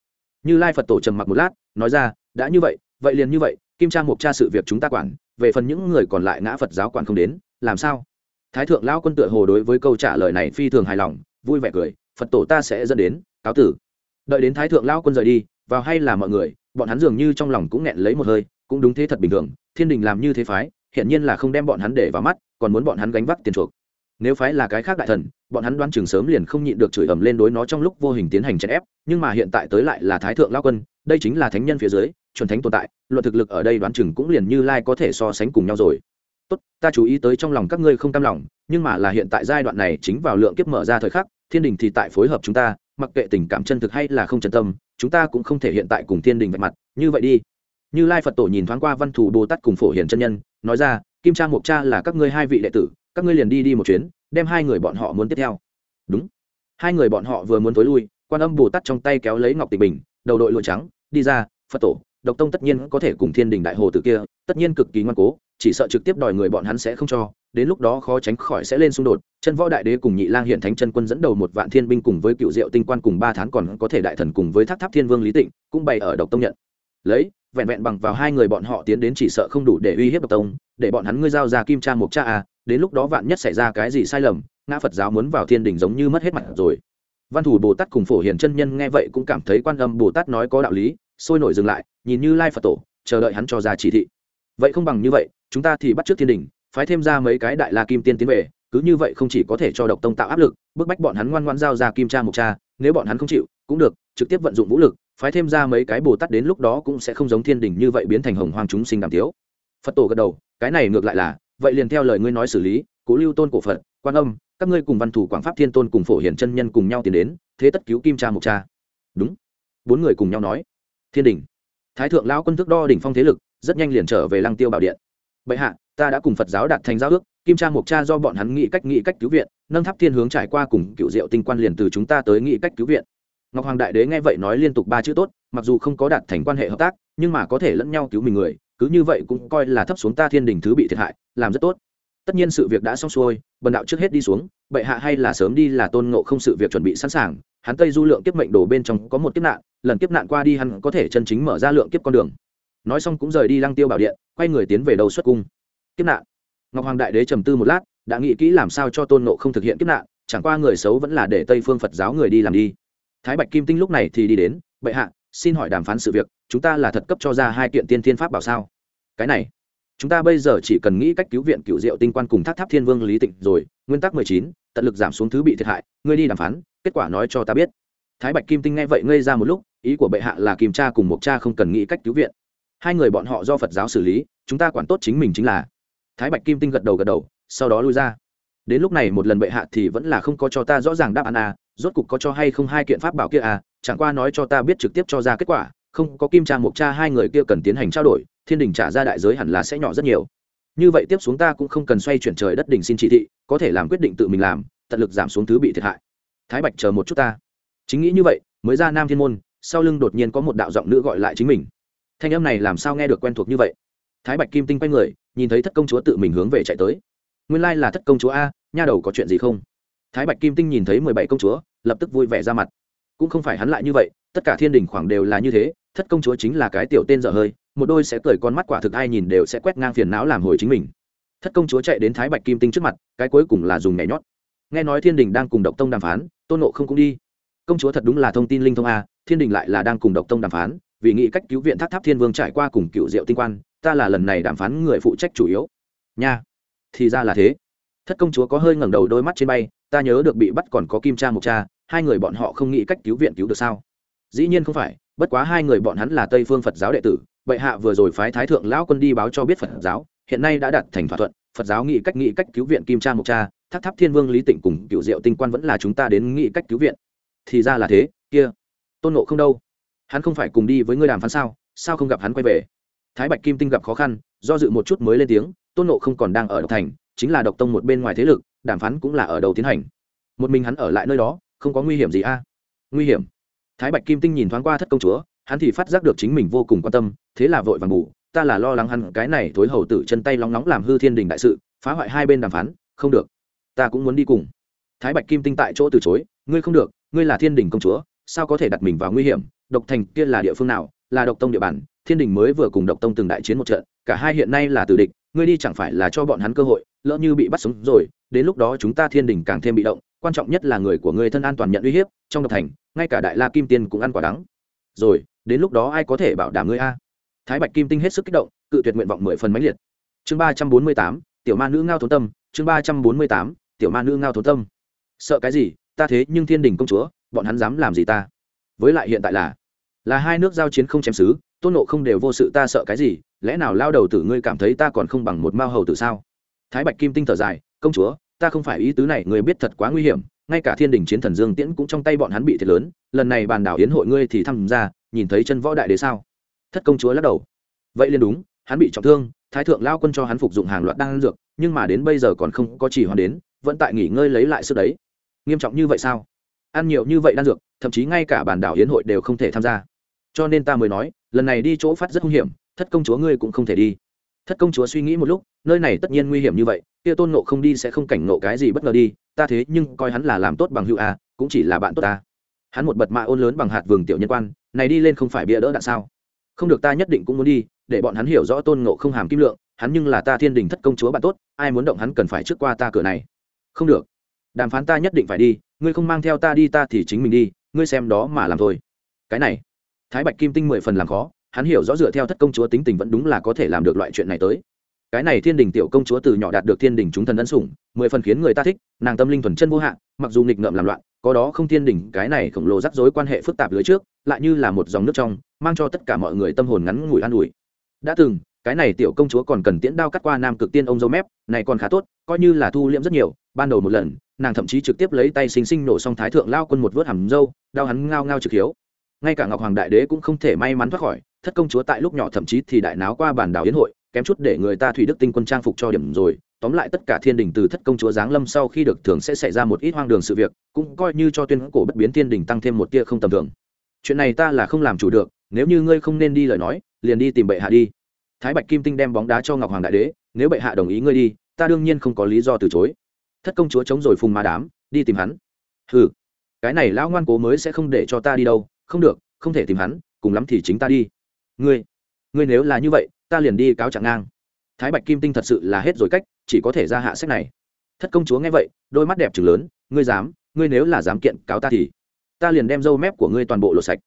Như lai phật tổ trầm mặc một lát, nói ra, đã như vậy vậy liền như vậy, kim trang mục tra sự việc chúng ta quản, về phần những người còn lại ngã phật giáo quản không đến, làm sao? Thái thượng lão quân tựa hồ đối với câu trả lời này phi thường hài lòng, vui vẻ cười, phật tổ ta sẽ dẫn đến, cáo tử. Đợi đến thái thượng lão quân rời đi, vào hay là mọi người, bọn hắn dường như trong lòng cũng nghẹn lấy một hơi, cũng đúng thế thật bình thường, thiên đình làm như thế phái, hiển nhiên là không đem bọn hắn để vào mắt, còn muốn bọn hắn gánh vác tiền chuộc nếu phái là cái khác đại thần, bọn hắn đoán chừng sớm liền không nhịn được chửi ầm lên đối nó trong lúc vô hình tiến hành chèn ép, nhưng mà hiện tại tới lại là thái thượng lao quân, đây chính là thánh nhân phía dưới, chuẩn thánh tồn tại, luận thực lực ở đây đoán chừng cũng liền như lai có thể so sánh cùng nhau rồi. Tốt, ta chú ý tới trong lòng các ngươi không cam lòng, nhưng mà là hiện tại giai đoạn này chính vào lượng kiếp mở ra thời khắc, thiên đình thì tại phối hợp chúng ta, mặc kệ tình cảm chân thực hay là không chân tâm, chúng ta cũng không thể hiện tại cùng thiên đình vạch mặt, như vậy đi. Như lai phật tổ nhìn thoáng qua văn thù bồ tát cùng phổ hiền chân nhân, nói ra, kim trang mộc cha là các ngươi hai vị đệ tử các ngươi liền đi đi một chuyến, đem hai người bọn họ muốn tiếp theo. Đúng. Hai người bọn họ vừa muốn tối lui, quan âm bồ tát trong tay kéo lấy ngọc tịch bình, đầu đội lụa trắng, đi ra, phật tổ, độc tông tất nhiên có thể cùng thiên đình đại hồ tử kia, tất nhiên cực kỳ ngoan cố, chỉ sợ trực tiếp đòi người bọn hắn sẽ không cho, đến lúc đó khó tránh khỏi sẽ lên xung đột, chân võ đại đế cùng nhị lang hiện thánh chân quân dẫn đầu một vạn thiên binh cùng với cựu diệu tinh quan cùng ba tháng còn có thể đại thần cùng với tháp tháp thiên vương lý tịnh, cũng bày ở độc tông nhận. Lấy, vẹn vẹn bằng vào hai người bọn họ tiến đến chỉ sợ không đủ để uy hiếp độc tông, để bọn hắn ngươi giao ra kim trang mục cha à đến lúc đó vạn nhất xảy ra cái gì sai lầm, ngã phật giáo muốn vào thiên đình giống như mất hết mặt rồi. Văn thủ bồ tát cùng phổ hiền chân nhân nghe vậy cũng cảm thấy quan âm bồ tát nói có đạo lý, sôi nổi dừng lại, nhìn như lai phật tổ, chờ đợi hắn cho ra chỉ thị. Vậy không bằng như vậy, chúng ta thì bắt trước thiên đình, phái thêm ra mấy cái đại la kim tiên tiến về, cứ như vậy không chỉ có thể cho độc tông tạo áp lực, bức bách bọn hắn ngoan ngoan giao ra kim cha mục cha, nếu bọn hắn không chịu, cũng được, trực tiếp vận dụng vũ lực, phái thêm ra mấy cái bồ tát đến lúc đó cũng sẽ không giống thiên đình như vậy biến thành hồng hoang chúng sinh đàm tiếu. Phật tổ gật đầu, cái này ngược lại là vậy liền theo lời ngươi nói xử lý, cố lưu tôn cổ phật, quan âm, các ngươi cùng văn thủ quảng pháp thiên tôn cùng phổ hiển chân nhân cùng nhau tiến đến, thế tất cứu kim cha mục cha. Đúng. Bốn người cùng nhau nói. Thiên đình. Thái thượng lão quân thức đo đỉnh phong thế lực, rất nhanh liền trở về lăng tiêu bảo điện. Bệ hạ, ta đã cùng phật giáo đạt thành giao ước, kim cha mục cha do bọn hắn nghĩ cách nghĩ cách cứu viện, nâng tháp thiên hướng trải qua cùng cựu diệu tinh quan liền từ chúng ta tới nghĩ cách cứu viện. Ngọc hoàng đại đế nghe vậy nói liên tục ba chữ tốt, mặc dù không có đạt thành quan hệ hợp tác, nhưng mà có thể lẫn nhau cứu mình người, cứ như vậy cũng coi là thấp xuống ta thiên đình thứ bị thiệt hại làm rất tốt. Tất nhiên sự việc đã xong xuôi, bần đạo trước hết đi xuống, bệ hạ hay là sớm đi là tôn ngộ không sự việc chuẩn bị sẵn sàng, hắn tây du lượng kiếp mệnh đồ bên trong có một kiếp nạn, lần kiếp nạn qua đi hắn có thể chân chính mở ra lượng kiếp con đường. Nói xong cũng rời đi lăng tiêu bảo điện, quay người tiến về đầu xuất cung. Kiếp nạn. Ngọc hoàng đại đế trầm tư một lát, đã nghĩ kỹ làm sao cho tôn nộ không thực hiện kiếp nạn, chẳng qua người xấu vẫn là để tây phương phật giáo người đi làm đi. Thái bạch kim tinh lúc này thì đi đến, bệ hạ, xin hỏi đàm phán sự việc, chúng ta là thật cấp cho ra hai kiện tiên thiên pháp bảo sao? Cái này chúng ta bây giờ chỉ cần nghĩ cách cứu viện cựu diệu tinh quan cùng thác tháp thiên vương lý tịnh rồi nguyên tắc mười chín tận lực giảm xuống thứ bị thiệt hại ngươi đi đàm phán kết quả nói cho ta biết. Thái bạch kim tinh nghe vậy ngây ra một lúc ý của bệ hạ là kim cha cùng một cha không cần nghĩ cách cứu viện. Hai người bọn họ do phật giáo xử lý chúng ta quản tốt chính mình chính là. Thái bạch kim tinh gật đầu gật đầu sau đó lui ra. Đến lúc này một lần bệ hạ thì vẫn là không có cho ta rõ ràng đáp án à, rốt cục có cho hay không hai kiện pháp bảo kia à, chẳng qua nói cho ta biết trực tiếp cho ra kết quả không có kim cha mộc cha hai người kia cần tiến hành trao đổi, thiên đình trả ra đại giới hẳn là sẽ nhỏ rất nhiều. Như vậy tiếp xuống ta cũng không cần xoay chuyển trời đất đình xin chỉ thị, có thể làm quyết định tự mình làm, tận lực giảm xuống thứ bị thiệt hại. Thái bạch chờ một chút ta. Chính nghĩ như vậy, mới ra nam thiên môn, sau lưng đột nhiên có một đạo giọng nữ gọi lại chính mình. Thanh âm này làm sao nghe được quen thuộc như vậy? Thái bạch kim tinh quay người, nhìn thấy thất công chúa tự mình hướng về chạy tới. Nguyên lai là thất công chúa a, nha đầu có chuyện gì không? Thái bạch kim tinh nhìn thấy mười bảy công chúa, lập tức vui vẻ ra mặt. Cũng không phải hắn lại như vậy, tất cả thiên đình khoảng đều là như thế thất công chúa chính là cái tiểu tên dở hơi, một đôi sẽ cười con mắt quả thực ai nhìn đều sẽ quét ngang phiền não làm hồi chính mình. Thất công chúa chạy đến thái bạch kim tinh trước mặt, cái cuối cùng là dùng nhảy nhót. Nghe nói thiên đình đang cùng độc tông đàm phán, tôn nộ không cũng đi. Công chúa thật đúng là thông tin linh thông a, thiên đình lại là đang cùng độc tông đàm phán, vì nghĩ cách cứu viện Thác tháp thiên vương trải qua cùng cựu diệu tinh quan, ta là lần này đàm phán người phụ trách chủ yếu. Nha, thì ra là thế. Thất công chúa có hơi ngẩng đầu đôi mắt trên bay, ta nhớ được bị bắt còn có kim cha Mục cha, hai người bọn họ không nghĩ cách cứu viện cứu được sao? Dĩ nhiên không phải bất quá hai người bọn hắn là tây phương phật giáo đệ tử, bệ hạ vừa rồi phái thái thượng lão quân đi báo cho biết phật giáo, hiện nay đã đạt thành thỏa thuận. Phật giáo nghị cách nghị cách cứu viện kim cha mộc cha tháp tháp thiên vương lý tịnh cùng cựu diệu tinh quan vẫn là chúng ta đến nghị cách cứu viện. Thì ra là thế, kia, tôn nộ không đâu? Hắn không phải cùng đi với ngươi đàm phán sao? Sao không gặp hắn quay về? Thái bạch kim tinh gặp khó khăn, do dự một chút mới lên tiếng, tôn nộ không còn đang ở độc thành, chính là độc tông một bên ngoài thế lực, đàm phán cũng là ở đầu tiến hành. Một mình hắn ở lại nơi đó, không có nguy hiểm gì a? Nguy hiểm? Thái bạch kim tinh nhìn thoáng qua thất công chúa, hắn thì phát giác được chính mình vô cùng quan tâm, thế là vội vàng ngủ, ta là lo lắng hắn cái này thối hầu tử chân tay lóng nóng làm hư thiên đình đại sự, phá hoại hai bên đàm phán, không được, ta cũng muốn đi cùng. Thái bạch kim tinh tại chỗ từ chối, ngươi không được, ngươi là thiên đình công chúa, sao có thể đặt mình vào nguy hiểm, độc thành kia là địa phương nào, là độc tông địa bàn, thiên đình mới vừa cùng độc tông từng đại chiến một trận, cả hai hiện nay là tử địch, ngươi đi chẳng phải là cho bọn hắn cơ hội, lỡ như bị bắt sống rồi, đến lúc đó chúng ta thiên đình càng thêm bị động quan trọng nhất là người của người thân an toàn nhận uy hiếp, trong độc thành, ngay cả đại la kim tiên cũng ăn quả đắng. Rồi, đến lúc đó ai có thể bảo đảm ngươi a? Thái bạch kim tinh hết sức kích động, cự tuyệt nguyện vọng mười phần mãnh liệt. Chương ba trăm bốn mươi tám, tiểu ma nữ ngao thốn tâm, chương ba trăm bốn mươi tám, tiểu ma nữ ngao thốn tâm. Sợ cái gì, ta thế nhưng thiên đình công chúa, bọn hắn dám làm gì ta? Với lại hiện tại là là hai nước giao chiến không chém xứ, tôn nộ không đều vô sự ta sợ cái gì, lẽ nào lao đầu tử ngươi cảm thấy ta còn không bằng một mao hầu tử sao? Thái bạch kim tinh thở dài, công chúa ta không phải ý tứ này, người biết thật quá nguy hiểm, ngay cả thiên đình chiến thần dương tiễn cũng trong tay bọn hắn bị thiệt lớn, lần này bàn đảo hiến hội ngươi thì tham gia, nhìn thấy chân võ đại đế sao? Thất công chúa lắc đầu. Vậy liền đúng, hắn bị trọng thương, thái thượng lao quân cho hắn phục dụng hàng loạt đan dược, nhưng mà đến bây giờ còn không có chỉ hoàn đến, vẫn tại nghỉ ngơi lấy lại sức đấy. Nghiêm trọng như vậy sao? Ăn nhiều như vậy đan dược, thậm chí ngay cả bản đảo hiến hội đều không thể tham gia. Cho nên ta mới nói, lần này đi chỗ phát rất hung hiểm, thất công chúa ngươi cũng không thể đi thất công chúa suy nghĩ một lúc, nơi này tất nhiên nguy hiểm như vậy, kia tôn nộ không đi sẽ không cảnh nộ cái gì bất ngờ đi, ta thế nhưng coi hắn là làm tốt bằng hữu a cũng chỉ là bạn tốt ta hắn một bật mạ ôn lớn bằng hạt vườn tiểu nhân quan, này đi lên không phải bia đỡ đạn sao. Không được ta nhất định cũng muốn đi, để bọn hắn hiểu rõ tôn nộ không hàm kim lượng, hắn nhưng là ta thiên đình thất công chúa bạn tốt, ai muốn động hắn cần phải trước qua ta cửa này. Không được. Đàm phán ta nhất định phải đi, ngươi không mang theo ta đi ta thì chính mình đi, ngươi xem đó mà làm thôi. Cái này. Thái bạch kim tinh mười phần làm khó hắn hiểu rõ dựa theo thất công chúa tính tình vẫn đúng là có thể làm được loại chuyện này tới. Cái này thiên đình tiểu công chúa từ nhỏ đạt được thiên đình chúng thần ân sủng, mười phần khiến người ta thích, nàng tâm linh thuần chân vô hạn, mặc dù nghịch ngợm làm loạn, có đó không thiên đình, cái này khổng lồ rắc rối quan hệ phức tạp lưới trước, lại như là một dòng nước trong, mang cho tất cả mọi người tâm hồn ngắn ngủi an ủi. Đã từng, cái này tiểu công chúa còn cần tiễn đao cắt qua nam cực tiên ông dâu mép, này còn khá tốt, coi như là thu liễm rất nhiều, ban đầu một lần, nàng thậm chí trực tiếp lấy tay xinh xinh nổ xong thái thượng lao quân một vớt hầm dâu đau hắn ngao ngao trực hiếu. Ngay cả ngọc hoàng đại đế cũng không thể may mắn thoát khỏi thất công chúa tại lúc nhỏ thậm chí thì đại náo qua bản đảo yến hội, kém chút để người ta thủy đức tinh quân trang phục cho điểm rồi. Tóm lại tất cả thiên đình từ thất công chúa giáng lâm sau khi được thường sẽ xảy ra một ít hoang đường sự việc, cũng coi như cho tuyên cổ bất biến thiên đình tăng thêm một tia không tầm thường. Chuyện này ta là không làm chủ được, nếu như ngươi không nên đi lời nói, liền đi tìm bệ hạ đi. Thái bạch kim tinh đem bóng đá cho ngọc hoàng đại đế, nếu bệ hạ đồng ý ngươi đi, ta đương nhiên không có lý do từ chối. Thất công chúa chống rồi phùng ma đám, đi tìm hắn. Ừ cái này lão ngoan cố mới sẽ không để cho ta đi đâu, không được, không thể tìm hắn, cùng lắm thì chính ta đi ngươi ngươi nếu là như vậy, ta liền đi cáo trạng ngang. Thái bạch kim tinh thật sự là hết rồi cách, chỉ có thể ra hạ sách này. Thất công chúa nghe vậy, đôi mắt đẹp trừng lớn, ngươi dám, ngươi nếu là dám kiện cáo ta thì, ta liền đem dâu mép của ngươi toàn bộ lột sạch.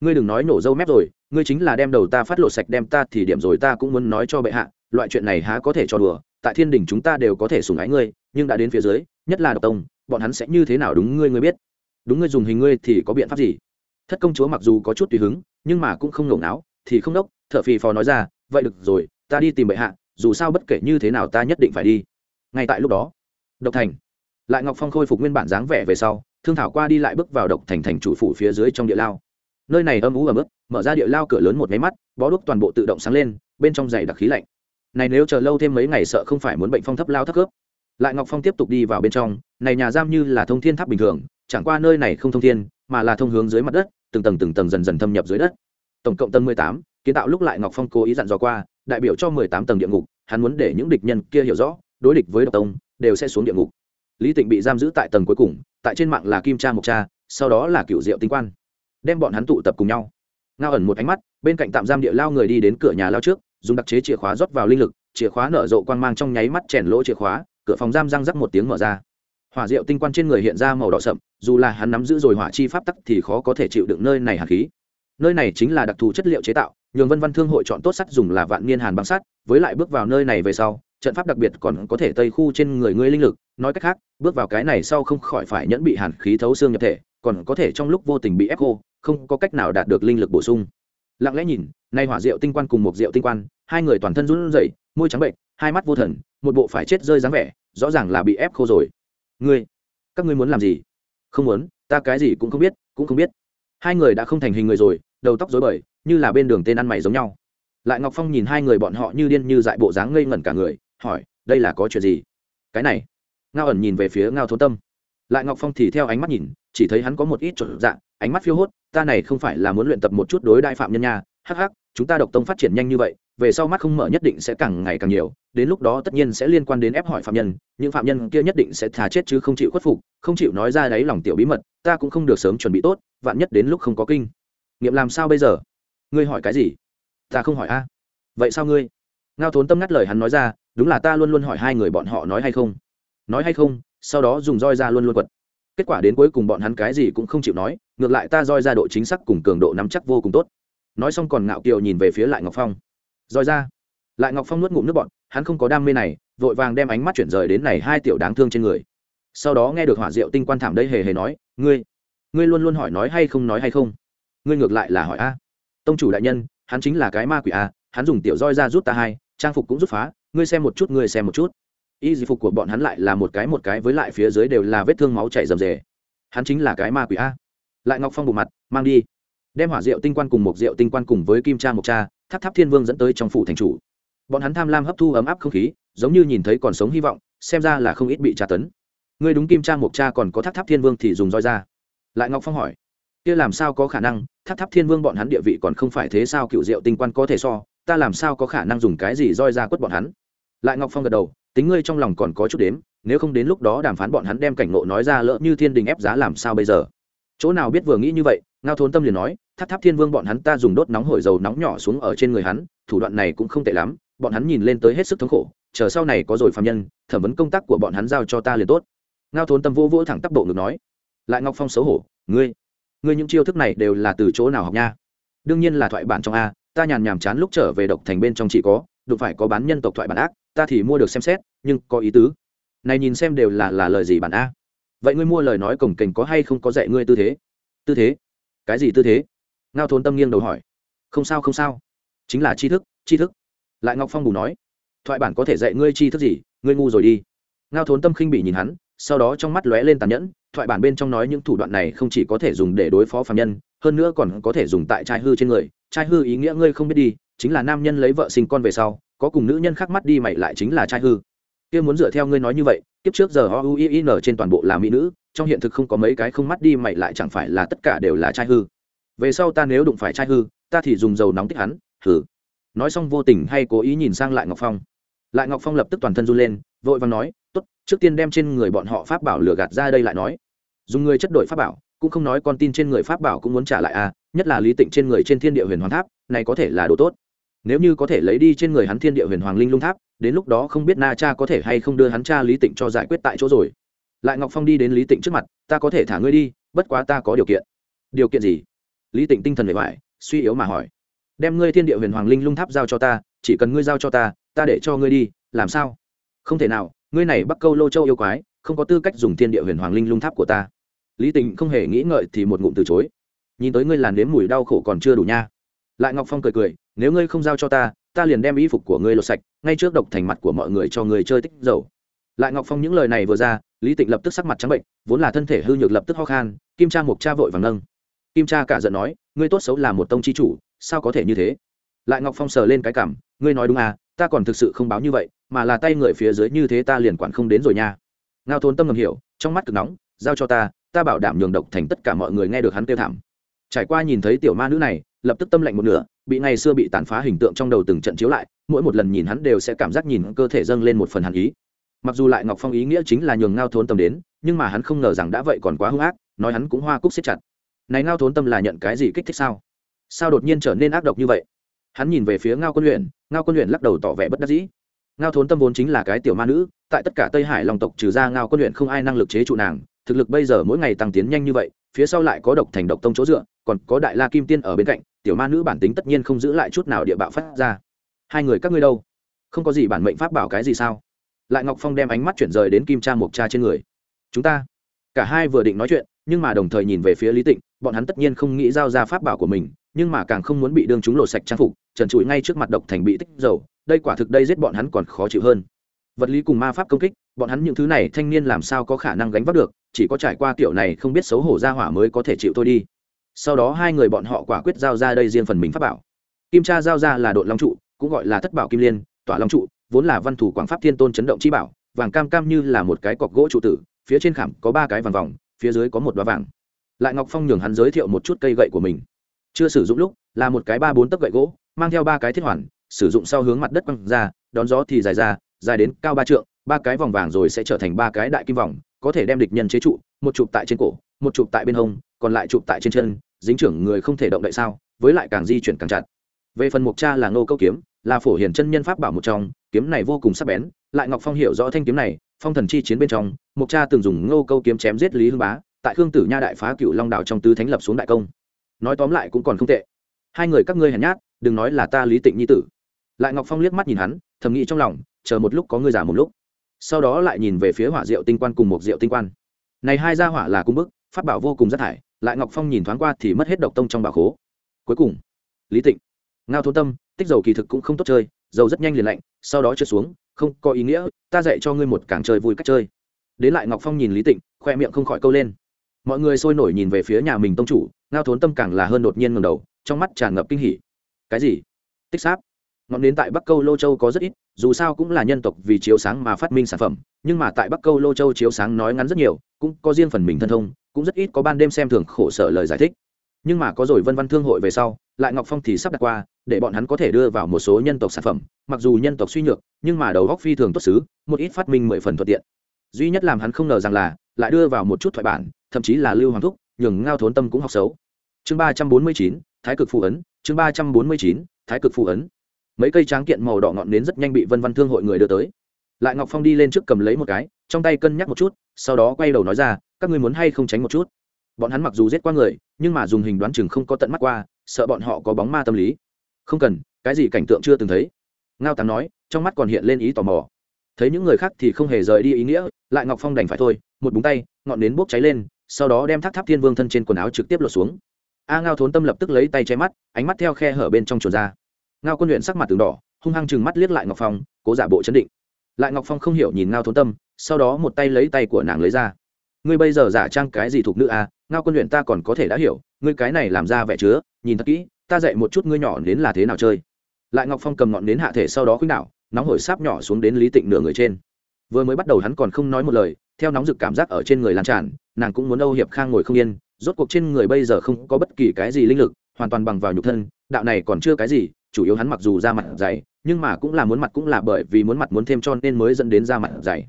Ngươi đừng nói nổ dâu mép rồi, ngươi chính là đem đầu ta phát lột sạch đem ta thì điểm rồi ta cũng muốn nói cho bệ hạ, loại chuyện này há có thể cho đùa, tại thiên đình chúng ta đều có thể sùng ái ngươi, nhưng đã đến phía dưới, nhất là độc tông, bọn hắn sẽ như thế nào đúng ngươi ngươi biết. Đúng ngươi dùng hình ngươi thì có biện pháp gì? Thất công chúa mặc dù có chút tùy hứng, nhưng mà cũng không nổ não thì không đốc, thợ phì phò nói ra, vậy được rồi, ta đi tìm bệ hạ, dù sao bất kể như thế nào ta nhất định phải đi. Ngay tại lúc đó, độc thành, lại ngọc phong khôi phục nguyên bản dáng vẻ về sau, thương thảo qua đi lại bước vào độc thành thành chủ phủ phía dưới trong địa lao. Nơi này âm ú ấm ức mở ra địa lao cửa lớn một máy mắt, bó đuốc toàn bộ tự động sáng lên, bên trong dày đặc khí lạnh. Này nếu chờ lâu thêm mấy ngày sợ không phải muốn bệnh phong thấp lao thấp cướp lại ngọc phong tiếp tục đi vào bên trong, này nhà giam như là thông thiên tháp bình thường, chẳng qua nơi này không thông thiên, mà là thông hướng dưới mặt đất, từng tầng từng tầng dần dần thâm nhập dưới đất tổng cộng tầng mười tám, kiến tạo lúc lại ngọc phong cố ý dặn dò qua, đại biểu cho mười tám tầng địa ngục, hắn muốn để những địch nhân kia hiểu rõ, đối địch với độc tông, đều sẽ xuống địa ngục. Lý tịnh bị giam giữ tại tầng cuối cùng, tại trên mạng là kim cha mộc cha, sau đó là cựu diệu tinh quan. Đem bọn hắn tụ tập cùng nhau. Ngao ẩn một ánh mắt, bên cạnh tạm giam địa lao người đi đến cửa nhà lao trước, dùng đặc chế chìa khóa rót vào linh lực, chìa khóa nở rộ quang mang trong nháy mắt chèn lỗ chìa khóa, cửa phòng giam răng rắc một tiếng mở ra. Hỏa diệu tinh quan trên người hiện ra màu đỏ sậm, dù là hắn nắm giữ rồi hỏa chi pháp tắc thì khó có thể chịu đựng nơi này hàn khí nơi này chính là đặc thù chất liệu chế tạo, nhường vân văn thương hội chọn tốt sắt dùng là vạn niên hàn băng sắt, với lại bước vào nơi này về sau, trận pháp đặc biệt còn có thể tây khu trên người ngươi linh lực. Nói cách khác, bước vào cái này sau không khỏi phải nhẫn bị hàn khí thấu xương nhập thể, còn có thể trong lúc vô tình bị ép khô, không có cách nào đạt được linh lực bổ sung. Lặng lẽ nhìn, nay hỏa diệu tinh quan cùng một diệu tinh quan, hai người toàn thân run rẩy, môi trắng bệnh hai mắt vô thần, một bộ phải chết rơi dáng vẻ, rõ ràng là bị ép khô rồi. Ngươi, các ngươi muốn làm gì? Không muốn, ta cái gì cũng không biết, cũng không biết hai người đã không thành hình người rồi, đầu tóc rối bời, như là bên đường tên ăn mày giống nhau. Lại ngọc phong nhìn hai người bọn họ như điên như dại bộ dáng ngây ngẩn cả người, hỏi, đây là có chuyện gì? Cái này. Ngao ẩn nhìn về phía ngao thôn tâm. Lại ngọc phong thì theo ánh mắt nhìn, chỉ thấy hắn có một ít trộn dạng, ánh mắt phiêu hốt, ta này không phải là muốn luyện tập một chút đối đại phạm nhân nha, hắc hắc, chúng ta độc tông phát triển nhanh như vậy, về sau mắt không mở nhất định sẽ càng ngày càng nhiều, đến lúc đó tất nhiên sẽ liên quan đến ép hỏi phạm nhân, những phạm nhân kia nhất định sẽ thà chết chứ không chịu khuất phục, không chịu nói ra đấy lòng tiểu bí mật, ta cũng không được sớm chuẩn bị tốt vạn nhất đến lúc không có kinh. Nghiệm làm sao bây giờ? Ngươi hỏi cái gì? Ta không hỏi a. Vậy sao ngươi? Ngao thốn tâm ngắt lời hắn nói ra, đúng là ta luôn luôn hỏi hai người bọn họ nói hay không? Nói hay không, sau đó dùng roi ra luôn luôn quật. Kết quả đến cuối cùng bọn hắn cái gì cũng không chịu nói, ngược lại ta roi ra độ chính xác cùng cường độ nắm chắc vô cùng tốt. Nói xong còn ngạo kiều nhìn về phía lại ngọc phong. Roi ra. Lại ngọc phong nuốt ngụm nước bọn hắn không có đam mê này, vội vàng đem ánh mắt chuyển rời đến này hai tiểu đáng thương trên người. Sau đó nghe được hỏa diệu tinh quan thảm đây hề hề nói, ngươi ngươi luôn luôn hỏi nói hay không nói hay không? Ngươi ngược lại là hỏi a. Tông chủ đại nhân, hắn chính là cái ma quỷ a, hắn dùng tiểu roi ra rút ta hai, trang phục cũng rút phá, ngươi xem một chút, ngươi xem một chút. Y di phục của bọn hắn lại là một cái một cái với lại phía dưới đều là vết thương máu chảy rầm rề. Hắn chính là cái ma quỷ a. Lại ngọc phong bộ mặt, mang đi. Đem hỏa rượu tinh quan cùng một rượu tinh quan cùng với kim cha mộc cha, tháp tháp thiên vương dẫn tới trong phủ thành chủ. Bọn hắn tham lam hấp thu ấm áp không khí, giống như nhìn thấy còn sống hy vọng, xem ra là không ít bị tra tấn. Ngươi đúng kim cha mộc cha còn có tháp tháp thiên vương thì dùng roi ra lại ngọc phong hỏi, kia làm sao có khả năng? Tháp tháp thiên vương bọn hắn địa vị còn không phải thế sao? Cựu diệu tinh quan có thể so, ta làm sao có khả năng dùng cái gì roi ra quất bọn hắn? Lại ngọc phong gật đầu, tính ngươi trong lòng còn có chút đếm, nếu không đến lúc đó đàm phán bọn hắn đem cảnh ngộ nói ra lỡ như thiên đình ép giá làm sao bây giờ? Chỗ nào biết vừa nghĩ như vậy, ngao thốn tâm liền nói, tháp tháp thiên vương bọn hắn ta dùng đốt nóng hổi dầu nóng nhỏ xuống ở trên người hắn, thủ đoạn này cũng không tệ lắm, bọn hắn nhìn lên tới hết sức thống khổ, chờ sau này có rồi phạm nhân, thẩm vấn công tác của bọn hắn giao cho ta liền tốt. Ngao thốn tâm vô vỗ thẳng tắp bộ ngực nói lại ngọc phong xấu hổ, ngươi ngươi những chiêu thức này đều là từ chỗ nào học nha? Đương nhiên là thoại bản trong a, ta nhàn nhàm chán lúc trở về độc thành bên trong chỉ có, đụng phải có bán nhân tộc thoại bản ác, ta thì mua được xem xét, nhưng có ý tứ. Này nhìn xem đều là là lời gì bản a? Vậy ngươi mua lời nói cổng kềnh có hay không có dạy ngươi tư thế? Tư thế? Cái gì tư thế? Ngao thốn tâm nghiêng đầu hỏi. Không sao không sao. Chính là tri thức tri thức. Lại ngọc phong bù nói. Thoại bản có thể dạy ngươi tri thức gì? Ngươi ngu rồi đi. Ngao thốn tâm khinh bị nhìn hắn, sau đó trong mắt lóe lên tàn nhẫn thoại bản bên trong nói những thủ đoạn này không chỉ có thể dùng để đối phó phạm nhân, hơn nữa còn có thể dùng tại trai hư trên người. Trai hư ý nghĩa ngươi không biết đi, chính là nam nhân lấy vợ sinh con về sau, có cùng nữ nhân khác mắt đi mày lại chính là trai hư. Kia muốn dựa theo ngươi nói như vậy, kiếp trước giờ o u i n trên toàn bộ là mỹ nữ, trong hiện thực không có mấy cái không mắt đi mày lại chẳng phải là tất cả đều là trai hư. Về sau ta nếu đụng phải trai hư, ta thì dùng dầu nóng tích hắn thử nói xong vô tình hay cố ý nhìn sang lại ngọc phong. Lại ngọc phong lập tức toàn thân run lên, vội vàng nói tốt trước tiên đem trên người bọn họ pháp bảo lửa gạt ra đây lại nói. Dùng người chất đổi pháp bảo cũng không nói con tin trên người pháp bảo cũng muốn trả lại à nhất là lý tịnh trên người trên thiên địa huyền hoàng tháp này có thể là đồ tốt. Nếu như có thể lấy đi trên người hắn thiên địa huyền hoàng linh lung tháp đến lúc đó không biết na cha có thể hay không đưa hắn cha lý tịnh cho giải quyết tại chỗ rồi. Lại ngọc phong đi đến lý tịnh trước mặt ta có thể thả ngươi đi bất quá ta có điều kiện. Điều kiện gì? Lý tịnh tinh thần bề bại, suy yếu mà hỏi. Đem ngươi thiên địa huyền hoàng linh lung tháp giao cho ta chỉ cần ngươi giao cho ta ta để cho ngươi đi làm sao? Không thể nào ngươi này bắc câu lô châu yêu quái, không có tư cách dùng thiên địa huyền hoàng linh lung tháp của ta. Lý tịnh không hề nghĩ ngợi thì một ngụm từ chối. Nhìn tới ngươi làn nếm mùi đau khổ còn chưa đủ nha. Lại ngọc phong cười cười, nếu ngươi không giao cho ta ta liền đem y phục của ngươi lột sạch, ngay trước độc thành mặt của mọi người cho người chơi tích dầu. Lại ngọc phong những lời này vừa ra, lý tịnh lập tức sắc mặt trắng bệnh, vốn là thân thể hư nhược lập tức ho khan, kim cha mục cha vội vàng nâng. Kim cha cả giận nói, ngươi tốt xấu là một tông chi chủ, sao có thể như thế? Lại ngọc phong sờ lên cái cảm, ngươi nói đúng à ta còn thực sự không báo như vậy mà là tay người phía dưới như thế ta liền quản không đến rồi nha. Ngao thôn tâm ngầm hiểu, trong mắt cực nóng, giao cho ta ta bảo đảm nhường độc thành tất cả mọi người nghe được hắn kêu thảm. Trải qua nhìn thấy tiểu ma nữ này, lập tức tâm lạnh một nửa, bị ngày xưa bị tàn phá hình tượng trong đầu từng trận chiếu lại, mỗi một lần nhìn hắn đều sẽ cảm giác nhìn cơ thể dâng lên một phần hàn ý. Mặc dù lại ngọc phong ý nghĩa chính là nhường ngao thốn tâm đến, nhưng mà hắn không ngờ rằng đã vậy còn quá hung ác, nói hắn cũng hoa cúc xếp chặt. Này ngao thốn tâm là nhận cái gì kích thích sao? Sao đột nhiên trở nên ác độc như vậy? Hắn nhìn về phía ngao quân luyện ngao quân luyện lắc đầu tỏ vẻ bất đắc dĩ ngao thốn tâm vốn chính là cái tiểu ma nữ, tại tất cả tây hải long tộc trừ ra ngao quân luyện không ai năng lực chế trụ nàng, thực lực bây giờ mỗi ngày tăng tiến nhanh như vậy, phía sau lại có độc thành độc tông chỗ dựa, còn có đại la kim tiên ở bên cạnh, tiểu ma nữ bản tính tất nhiên không giữ lại chút nào địa bạo phát ra. Hai người các ngươi đâu? Không có gì bản mệnh pháp bảo cái gì sao? Lại ngọc phong đem ánh mắt chuyển rời đến kim cha mộc cha trên người. Chúng ta, cả hai vừa định nói chuyện, nhưng mà đồng thời nhìn về phía lý tịnh, bọn hắn tất nhiên không nghĩ giao ra pháp bảo của mình, nhưng mà càng không muốn bị đương chúng lột sạch trang phục, trần trụi ngay trước mặt độc thành bị tích dầu đây quả thực đây giết bọn hắn còn khó chịu hơn. Vật lý cùng ma pháp công kích, bọn hắn những thứ này thanh niên làm sao có khả năng gánh vác được, chỉ có trải qua kiểu này không biết xấu hổ ra hỏa mới có thể chịu tôi đi. Sau đó hai người bọn họ quả quyết giao ra đây riêng phần mình pháp bảo. Kim cha giao ra là đội long trụ, cũng gọi là thất bảo kim liên, tỏa long trụ, vốn là văn thủ quảng pháp thiên tôn chấn động chi bảo, vàng cam cam như là một cái cọc gỗ trụ tử, phía trên khảm có ba cái vàng vòng, phía dưới có một đoá vàng. Lại ngọc phong nhường hắn giới thiệu một chút cây gậy của mình. Chưa sử dụng lúc, là một cái ba bốn tấc gậy gỗ, mang theo ba cái thiết hoàn sử dụng sau hướng mặt đất quăng ra, đón gió thì dài ra, dài đến cao ba trượng, ba cái vòng vàng rồi sẽ trở thành ba cái đại kim vòng, có thể đem địch nhân chế trụ, một chụp tại trên cổ, một chụp tại bên hông, còn lại chụp tại trên chân, dính trưởng người không thể động đậy sao, với lại càng di chuyển càng chặt. Về phần mục cha là ngô câu kiếm, là phổ hiển chân nhân pháp bảo một trong, kiếm này vô cùng sắc bén, lại ngọc phong hiểu rõ thanh kiếm này, phong thần chi chiến bên trong, mục cha từng dùng ngô câu kiếm chém giết lý hưng bá, tại khương tử nha đại phá cựu long đạo trong tứ thánh lập xuống đại công. Nói tóm lại cũng còn không tệ. Hai người các ngươi hèn nhát, đừng nói là ta lý tịnh nhi tử lại ngọc phong liếc mắt nhìn hắn, thầm nghĩ trong lòng, chờ một lúc có ngươi giả một lúc. Sau đó lại nhìn về phía hỏa diệu tinh quan cùng một diệu tinh quan. Này hai gia hỏa là cung bức phát bảo vô cùng rất thải, lại ngọc phong nhìn thoáng qua thì mất hết độc tông trong bảo khố. Cuối cùng, lý tịnh. Ngao thôn tâm, tích dầu kỳ thực cũng không tốt chơi, dầu rất nhanh liền lạnh, sau đó trượt xuống, không có ý nghĩa, ta dạy cho ngươi một càng chơi vui cách chơi. Đến lại ngọc phong nhìn lý tịnh, khoe miệng không khỏi câu lên. Mọi người sôi nổi nhìn về phía nhà mình tông chủ, ngao thốn tâm càng là hơn đột nhiên ngầm đầu, trong mắt tràn ngập kinh hỉ. Cái gì? Tích sáp ngọn nến tại bắc câu lô châu có rất ít, dù sao cũng là nhân tộc vì chiếu sáng mà phát minh sản phẩm, nhưng mà tại bắc câu lô châu chiếu sáng nói ngắn rất nhiều, cũng có riêng phần mình thân thông, cũng rất ít có ban đêm xem thường khổ sở lời giải thích. Nhưng mà có rồi vân văn thương hội về sau, lại ngọc phong thì sắp đặt qua, để bọn hắn có thể đưa vào một số nhân tộc sản phẩm, mặc dù nhân tộc suy nhược, nhưng mà đầu góc phi thường tốt xứ, một ít phát minh mười phần thuận tiện. Duy nhất làm hắn không ngờ rằng là, lại đưa vào một chút thoại bản, thậm chí là lưu hoàng thúc, nhường ngao thốn tâm cũng học xấu. Chương ba trăm bốn mươi chín, thái cực phụ ấn, chương ba trăm bốn mươi chín, thái cực phụ ấn mấy cây tráng kiện màu đỏ ngọn nến rất nhanh bị vân văn thương hội người đưa tới. Lại ngọc phong đi lên trước cầm lấy một cái, trong tay cân nhắc một chút, sau đó quay đầu nói ra, các ngươi muốn hay không tránh một chút? Bọn hắn mặc dù giết qua người, nhưng mà dùng hình đoán chừng không có tận mắt qua, sợ bọn họ có bóng ma tâm lý. Không cần, cái gì cảnh tượng chưa từng thấy. Ngao tám nói, trong mắt còn hiện lên ý tò mò. Thấy những người khác thì không hề rời đi ý nghĩa, lại ngọc phong đành phải thôi, một búng tay, ngọn nến bốc cháy lên, sau đó đem thác tháp thiên vương thân trên quần áo trực tiếp lột xuống. A ngao thốn tâm lập tức lấy tay che mắt, ánh mắt theo khe hở bên trong chuồn ra ngao quân luyện sắc mặt từng đỏ, hung hăng chừng mắt liếc lại ngọc phong, cố giả bộ chấn định. Lại ngọc phong không hiểu nhìn ngao thốn tâm, sau đó một tay lấy tay của nàng lấy ra. Ngươi bây giờ giả trang cái gì thuộc nữ à? ngao quân luyện ta còn có thể đã hiểu, ngươi cái này làm ra vẻ chứa, nhìn thật kỹ, ta dạy một chút ngươi nhỏ đến là thế nào chơi. Lại ngọc phong cầm ngọn đến hạ thể sau đó khuynh đảo, nóng hổi sáp nhỏ xuống đến lý tịnh nửa người trên. Vừa mới bắt đầu hắn còn không nói một lời, theo nóng rực cảm giác ở trên người lan tràn, nàng cũng muốn âu hiệp khang ngồi không yên, rốt cuộc trên người bây giờ không có bất kỳ cái gì linh lực, hoàn toàn bằng vào nhục thân, đạo này còn chưa cái gì chủ yếu hắn mặc dù ra mặt dày, nhưng mà cũng là muốn mặt cũng là bởi vì muốn mặt muốn thêm cho nên mới dẫn đến ra mặt dày.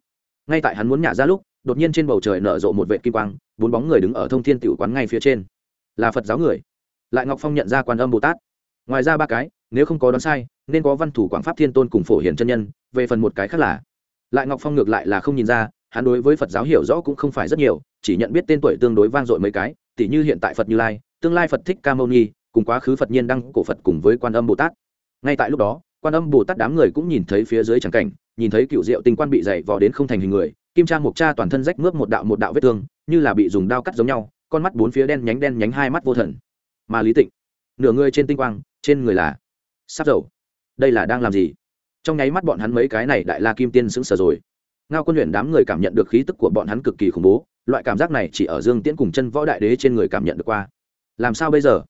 Ngay tại hắn muốn nhả ra lúc, đột nhiên trên bầu trời nở rộ một vệ kim quang, bốn bóng người đứng ở thông thiên tiểu quán ngay phía trên. Là phật giáo người. Lại ngọc phong nhận ra quan âm bồ tát. Ngoài ra ba cái, nếu không có đoán sai, nên có văn thủ quảng pháp thiên tôn cùng phổ hiển chân nhân, về phần một cái khác là. Lại ngọc phong ngược lại là không nhìn ra, hắn đối với phật giáo hiểu rõ cũng không phải rất nhiều, chỉ nhận biết tên tuổi tương đối vang dội mấy cái tỷ như hiện tại phật như lai, tương lai phật thích ca mâu ni cùng quá khứ phật nhiên đăng cổ phật cùng với quan âm bồ tát. Ngay tại lúc đó, quan âm bồ tát đám người cũng nhìn thấy phía dưới tràng cảnh, nhìn thấy cựu diệu tinh quan bị dày vò đến không thành hình người, kim trang mục cha toàn thân rách mướp một đạo một đạo vết thương, như là bị dùng đao cắt giống nhau, con mắt bốn phía đen nhánh đen nhánh hai mắt vô thần. Mà lý tịnh, nửa người trên tinh quang, trên người là sắp dầu. Đây là đang làm gì? Trong nháy mắt bọn hắn mấy cái này đại la kim tiên sững sờ rồi. Ngao quân luyện đám người cảm nhận được khí tức của bọn hắn cực kỳ khủng bố, loại cảm giác này chỉ ở dương tiễn cùng chân võ đại đế trên người cảm nhận được qua. Làm sao bây giờ?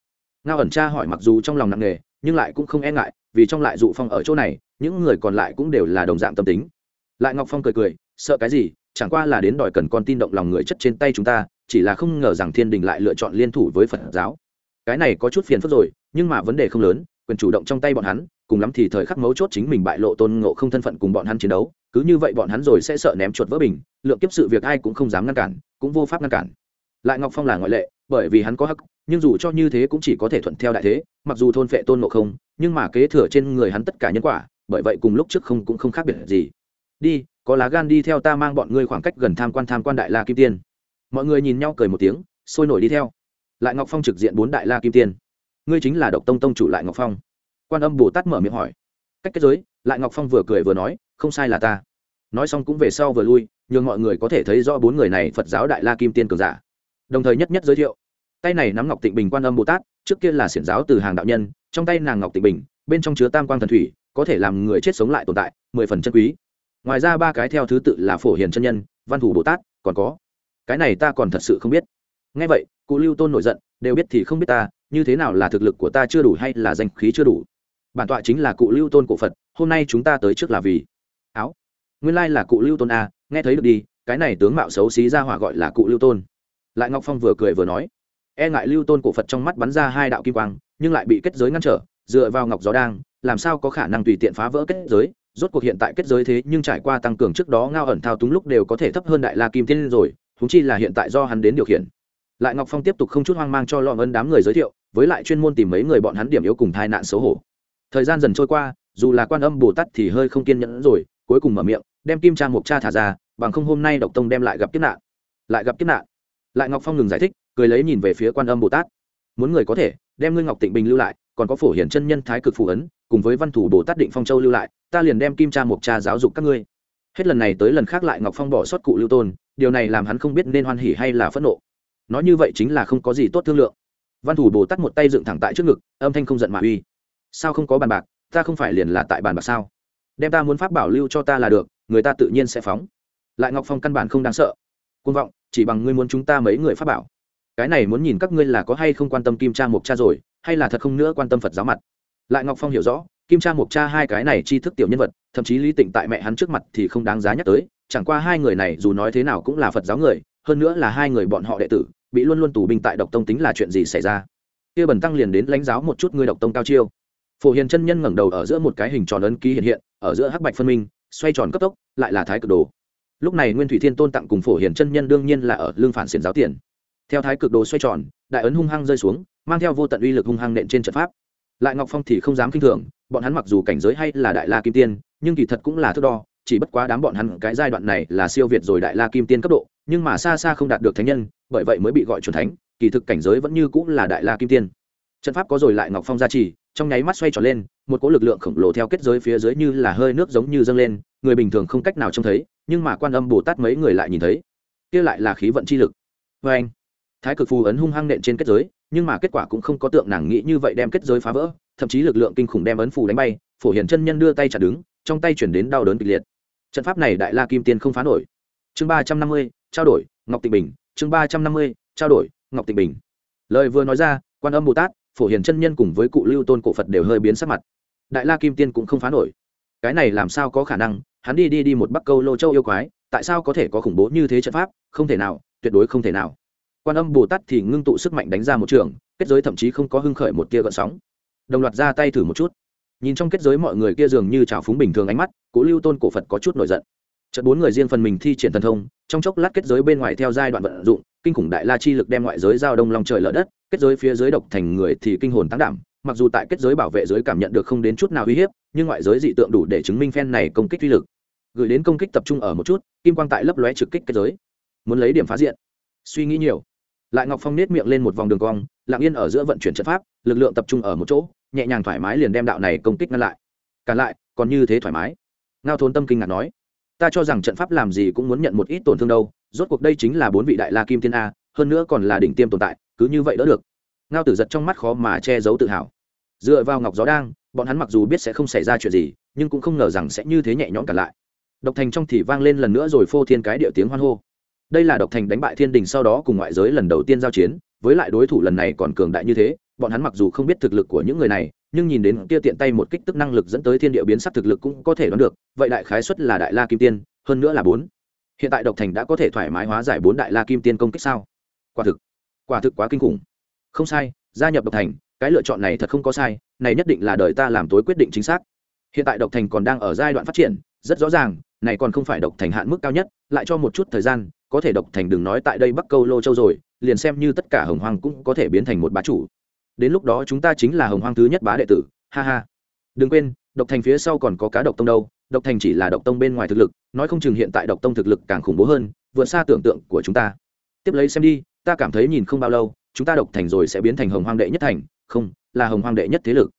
Ngao ẩn cha hỏi mặc dù trong lòng nặng nề, nhưng lại cũng không e ngại, vì trong lại dụ phong ở chỗ này, những người còn lại cũng đều là đồng dạng tâm tính. Lại ngọc phong cười cười, sợ cái gì, chẳng qua là đến đòi cần con tin động lòng người chất trên tay chúng ta, chỉ là không ngờ rằng thiên đình lại lựa chọn liên thủ với phật giáo. Cái này có chút phiền phức rồi, nhưng mà vấn đề không lớn, quyền chủ động trong tay bọn hắn, cùng lắm thì thời khắc mấu chốt chính mình bại lộ tôn ngộ không thân phận cùng bọn hắn chiến đấu, cứ như vậy bọn hắn rồi sẽ sợ ném chuột vỡ bình, lượng kiếp sự việc ai cũng không dám ngăn cản, cũng vô pháp ngăn cản. Lại ngọc phong là ngoại lệ, bởi vì hắn có hắc nhưng dù cho như thế cũng chỉ có thể thuận theo đại thế, mặc dù thôn phệ tôn ngộ không, nhưng mà kế thừa trên người hắn tất cả nhân quả, bởi vậy cùng lúc trước không cũng không khác biệt gì. Đi, có lá gan đi theo ta mang bọn ngươi khoảng cách gần tham quan tham quan đại la kim tiên. Mọi người nhìn nhau cười một tiếng, sôi nổi đi theo. Lại ngọc phong trực diện bốn đại la kim tiên. Ngươi chính là độc tông tông chủ lại ngọc phong. Quan âm bồ tát mở miệng hỏi. Cách kết giới, lại ngọc phong vừa cười vừa nói, không sai là ta. Nói xong cũng về sau vừa lui, nhường mọi người có thể thấy rõ bốn người này phật giáo đại la kim tiên cường giả. Đồng thời nhất nhất giới thiệu tay này nắm ngọc tịnh bình quan âm bồ tát, trước kia là xiển giáo từ hàng đạo nhân, trong tay nàng ngọc tịnh bình, bên trong chứa tam quang thần thủy, có thể làm người chết sống lại tồn tại, mười phần chân quý. Ngoài ra ba cái theo thứ tự là phổ hiền chân nhân, văn thủ bồ tát, còn có. Cái này ta còn thật sự không biết. Ngay vậy, cụ lưu tôn nổi giận, đều biết thì không biết ta, như thế nào là thực lực của ta chưa đủ hay là danh khí chưa đủ. Bản tọa chính là cụ lưu tôn cổ phật, hôm nay chúng ta tới trước là vì áo. Nguyên lai là cụ lưu tôn a, nghe thấy được đi, cái này tướng mạo xấu xí ra hỏa gọi là cụ lưu tôn. Lại ngọc phong vừa cười vừa nói e ngại lưu tôn cổ phật trong mắt bắn ra hai đạo kim quang, nhưng lại bị kết giới ngăn trở, dựa vào ngọc gió đang, làm sao có khả năng tùy tiện phá vỡ kết giới? Rốt cuộc hiện tại kết giới thế nhưng trải qua tăng cường trước đó ngao ẩn thao túng lúc đều có thể thấp hơn đại la kim tiên rồi thúng chi là hiện tại do hắn đến điều khiển. Lại ngọc phong tiếp tục không chút hoang mang cho lọ ân đám người giới thiệu, với lại chuyên môn tìm mấy người bọn hắn điểm yếu cùng tai nạn xấu hổ. Thời gian dần trôi qua, dù là quan âm bồ tát thì hơi không kiên nhẫn rồi, cuối cùng mở miệng, đem kim trang mục cha thả ra, bằng không hôm nay độc tông đem lại gặp kiếp nạn. Lại gặp kiếp nạn lại ngọc phong ngừng giải thích, cười lấy nhìn về phía quan âm bồ tát. Muốn người có thể, đem ngươi ngọc tịnh bình lưu lại, còn có phổ hiển chân nhân thái cực phù ấn, cùng với văn thủ bồ tát định phong châu lưu lại, ta liền đem kim cha mục cha giáo dục các ngươi. Hết lần này tới lần khác lại ngọc phong bỏ sót cụ lưu tôn, điều này làm hắn không biết nên hoan hỉ hay là phẫn nộ. Nói như vậy chính là không có gì tốt thương lượng. Văn thủ bồ tát một tay dựng thẳng tại trước ngực, âm thanh không giận mà uy. Sao không có bàn bạc, ta không phải liền là tại bàn bạc sao? Đem ta muốn pháp bảo lưu cho ta là được, người ta tự nhiên sẽ phóng. Lại ngọc phong căn bản không đáng sợ. Côn vọng chỉ bằng ngươi muốn chúng ta mấy người pháp bảo. Cái này muốn nhìn các ngươi là có hay không quan tâm kim cha mục cha rồi, hay là thật không nữa quan tâm phật giáo mặt. Lại ngọc phong hiểu rõ, kim cha mục cha hai cái này chi thức tiểu nhân vật, thậm chí lý tịnh tại mẹ hắn trước mặt thì không đáng giá nhắc tới, chẳng qua hai người này dù nói thế nào cũng là phật giáo người, hơn nữa là hai người bọn họ đệ tử, bị luôn luôn tù binh tại độc tông tính là chuyện gì xảy ra. Kia bần tăng liền đến lãnh giáo một chút ngươi độc tông cao chiêu. Phổ hiền chân nhân ngẩng đầu ở giữa một cái hình tròn ấn ký hiện hiện, ở giữa hắc bạch phân minh, xoay tròn cấp tốc, lại là thái cực đồ lúc này nguyên thủy thiên tôn tặng cùng phổ hiền chân nhân đương nhiên là ở lương phản xiển giáo tiền. Theo thái cực đồ xoay tròn, đại ấn hung hăng rơi xuống, mang theo vô tận uy lực hung hăng nện trên trận pháp. Lại ngọc phong thì không dám kinh thường, bọn hắn mặc dù cảnh giới hay là đại la kim tiên, nhưng kỳ thật cũng là thước đo, chỉ bất quá đám bọn hắn cái giai đoạn này là siêu việt rồi đại la kim tiên cấp độ, nhưng mà xa xa không đạt được thánh nhân, bởi vậy mới bị gọi chuẩn thánh, kỳ thực cảnh giới vẫn như cũng là đại la kim tiên. Trận pháp có rồi lại ngọc phong gia trì, trong nháy mắt xoay tròn lên, một cỗ lực lượng khổng lồ theo kết giới phía dưới như là hơi nước giống như dâng lên, người bình thường không cách nào trông thấy nhưng mà quan âm bồ tát mấy người lại nhìn thấy kia lại là khí vận chi lực vê anh thái cực phù ấn hung hăng nện trên kết giới nhưng mà kết quả cũng không có tượng nàng nghĩ như vậy đem kết giới phá vỡ thậm chí lực lượng kinh khủng đem ấn phù đánh bay phổ hiển chân nhân đưa tay chặt đứng trong tay chuyển đến đau đớn kịch liệt trận pháp này đại la kim tiên không phá nổi chương ba trăm năm mươi trao đổi ngọc tịnh bình chương ba trăm năm mươi trao đổi ngọc tịnh bình lời vừa nói ra quan âm bồ tát phổ hiền chân nhân cùng với cụ lưu tôn cổ phật đều hơi biến sắc mặt đại la kim tiên cũng không phá nổi cái này làm sao có khả năng hắn đi đi đi một bắc câu lô châu yêu quái, tại sao có thể có khủng bố như thế trận pháp? Không thể nào, tuyệt đối không thể nào. Quan âm bồ tát thì ngưng tụ sức mạnh đánh ra một trường, kết giới thậm chí không có hưng khởi một tia gợn sóng. Đồng loạt ra tay thử một chút. Nhìn trong kết giới mọi người kia dường như trào phúng bình thường ánh mắt, cố lưu tôn cổ phật có chút nổi giận. Trận bốn người riêng phần mình thi triển thần thông, trong chốc lát kết giới bên ngoài theo giai đoạn vận dụng, kinh khủng đại la chi lực đem ngoại giới giao đông lòng trời lở đất, kết giới phía dưới độc thành người thì kinh hồn tăng đảm mặc dù tại kết giới bảo vệ giới cảm nhận được không đến chút nào uy hiếp, nhưng ngoại giới dị tượng đủ để chứng minh phen này công kích uy lực. Gửi đến công kích tập trung ở một chút, kim quang tại lấp lóe trực kích kết giới. Muốn lấy điểm phá diện. Suy nghĩ nhiều. Lại ngọc phong nết miệng lên một vòng đường cong, lặng yên ở giữa vận chuyển trận pháp, lực lượng tập trung ở một chỗ, nhẹ nhàng thoải mái liền đem đạo này công kích ngăn lại. Cản lại, còn như thế thoải mái. Ngao thôn tâm kinh ngạc nói, ta cho rằng trận pháp làm gì cũng muốn nhận một ít tổn thương đâu, rốt cuộc đây chính là bốn vị đại la kim thiên a, hơn nữa còn là đỉnh tiêm tồn tại, cứ như vậy đỡ được ngao tử giật trong mắt khó mà che giấu tự hào. Dựa vào ngọc gió đang, bọn hắn mặc dù biết sẽ không xảy ra chuyện gì, nhưng cũng không ngờ rằng sẽ như thế nhẹ nhõm cả lại. Độc thành trong thì vang lên lần nữa rồi phô thiên cái điệu tiếng hoan hô. Đây là độc thành đánh bại thiên đình sau đó cùng ngoại giới lần đầu tiên giao chiến, với lại đối thủ lần này còn cường đại như thế, bọn hắn mặc dù không biết thực lực của những người này, nhưng nhìn đến kia tiện tay một kích tức năng lực dẫn tới thiên địa biến sắc thực lực cũng có thể đoán được, vậy đại khái xuất là đại la kim tiên, hơn nữa là bốn. Hiện tại độc thành đã có thể thoải mái hóa giải bốn đại la kim tiên công kích sao? Quả thực quả thực quá kinh khủng không sai, gia nhập độc thành, cái lựa chọn này thật không có sai, này nhất định là đời ta làm tối quyết định chính xác. Hiện tại độc thành còn đang ở giai đoạn phát triển, rất rõ ràng, này còn không phải độc thành hạn mức cao nhất, lại cho một chút thời gian, có thể độc thành đừng nói tại đây bắc câu lô châu rồi, liền xem như tất cả hồng hoang cũng có thể biến thành một bá chủ. Đến lúc đó chúng ta chính là hồng hoang thứ nhất bá đệ tử, ha ha. Đừng quên, độc thành phía sau còn có cá độc tông đâu, độc thành chỉ là độc tông bên ngoài thực lực, nói không chừng hiện tại độc tông thực lực càng khủng bố hơn, vượt xa tưởng tượng của chúng ta. Tiếp lấy xem đi, ta cảm thấy nhìn không bao lâu chúng ta độc thành rồi sẽ biến thành hồng hoang đệ nhất thành, không, là hồng hoang đệ nhất thế lực.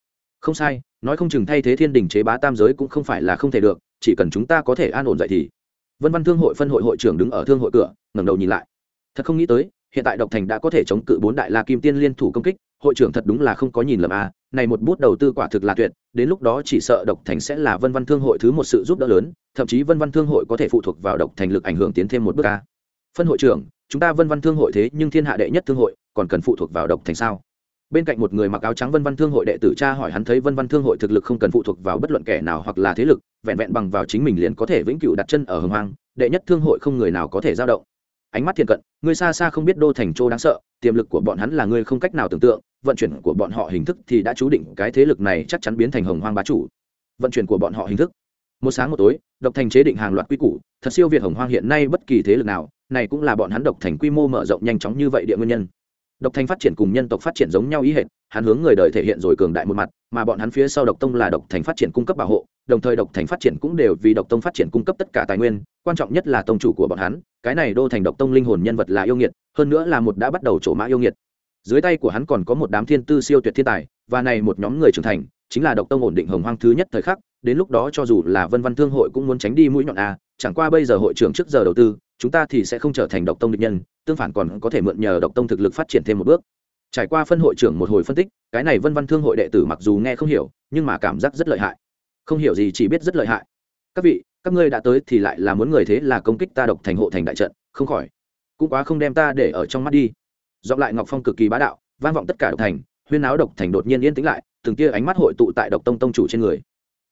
Không sai, nói không chừng thay thế thiên đình chế bá tam giới cũng không phải là không thể được, chỉ cần chúng ta có thể an ổn dậy thì. Vân văn thương hội phân hội hội trưởng đứng ở thương hội cửa, ngẩng đầu nhìn lại. Thật không nghĩ tới, hiện tại độc thành đã có thể chống cự bốn đại la kim tiên liên thủ công kích, hội trưởng thật đúng là không có nhìn lầm à này một bút đầu tư quả thực là tuyệt, đến lúc đó chỉ sợ độc thành sẽ là vân văn thương hội thứ một sự giúp đỡ lớn, thậm chí vân văn thương hội có thể phụ thuộc vào độc thành lực ảnh hưởng tiến thêm một bước a phân hội trưởng, chúng ta vân văn thương hội thế nhưng thiên hạ đệ nhất thương hội còn cần phụ thuộc vào độc thành sao? Bên cạnh một người mặc áo trắng vân văn thương hội đệ tử cha hỏi hắn thấy vân văn thương hội thực lực không cần phụ thuộc vào bất luận kẻ nào hoặc là thế lực, vẹn vẹn bằng vào chính mình liền có thể vĩnh cửu đặt chân ở hồng hoang, đệ nhất thương hội không người nào có thể giao động. Ánh mắt thiện cận, người xa xa không biết đô thành châu đáng sợ, tiềm lực của bọn hắn là người không cách nào tưởng tượng, vận chuyển của bọn họ hình thức thì đã chú định cái thế lực này chắc chắn biến thành hồng hoang bá chủ. Vận chuyển của bọn họ hình thức. Một sáng một tối, độc thành chế định hàng loạt quy củ, thật siêu việt hồng hoang hiện nay bất kỳ thế lực nào, này cũng là bọn hắn độc thành quy mô mở rộng nhanh chóng như vậy địa nguyên nhân độc thành phát triển cùng nhân tộc phát triển giống nhau ý hệt, hắn hướng người đời thể hiện rồi cường đại một mặt, mà bọn hắn phía sau độc tông là độc thành phát triển cung cấp bảo hộ, đồng thời độc thành phát triển cũng đều vì độc tông phát triển cung cấp tất cả tài nguyên, quan trọng nhất là tông chủ của bọn hắn, cái này đô thành độc tông linh hồn nhân vật là yêu nghiệt, hơn nữa là một đã bắt đầu trổ mã yêu nghiệt. Dưới tay của hắn còn có một đám thiên tư siêu tuyệt thiên tài, và này một nhóm người trưởng thành, chính là độc tông ổn định hồng hoang thứ nhất thời khắc, đến lúc đó cho dù là vân văn thương hội cũng muốn tránh đi mũi nhọn a, chẳng qua bây giờ hội trưởng trước giờ đầu tư chúng ta thì sẽ không trở thành độc tông địch nhân, tương phản còn có thể mượn nhờ độc tông thực lực phát triển thêm một bước. Trải qua phân hội trưởng một hồi phân tích, cái này vân văn thương hội đệ tử mặc dù nghe không hiểu, nhưng mà cảm giác rất lợi hại. Không hiểu gì chỉ biết rất lợi hại. Các vị, các ngươi đã tới thì lại là muốn người thế là công kích ta độc thành hộ thành đại trận, không khỏi. Cũng quá không đem ta để ở trong mắt đi. Dọc lại ngọc phong cực kỳ bá đạo, vang vọng tất cả độc thành, huyên áo độc thành đột nhiên yên tĩnh lại, từng tia ánh mắt hội tụ tại độc tông tông chủ trên người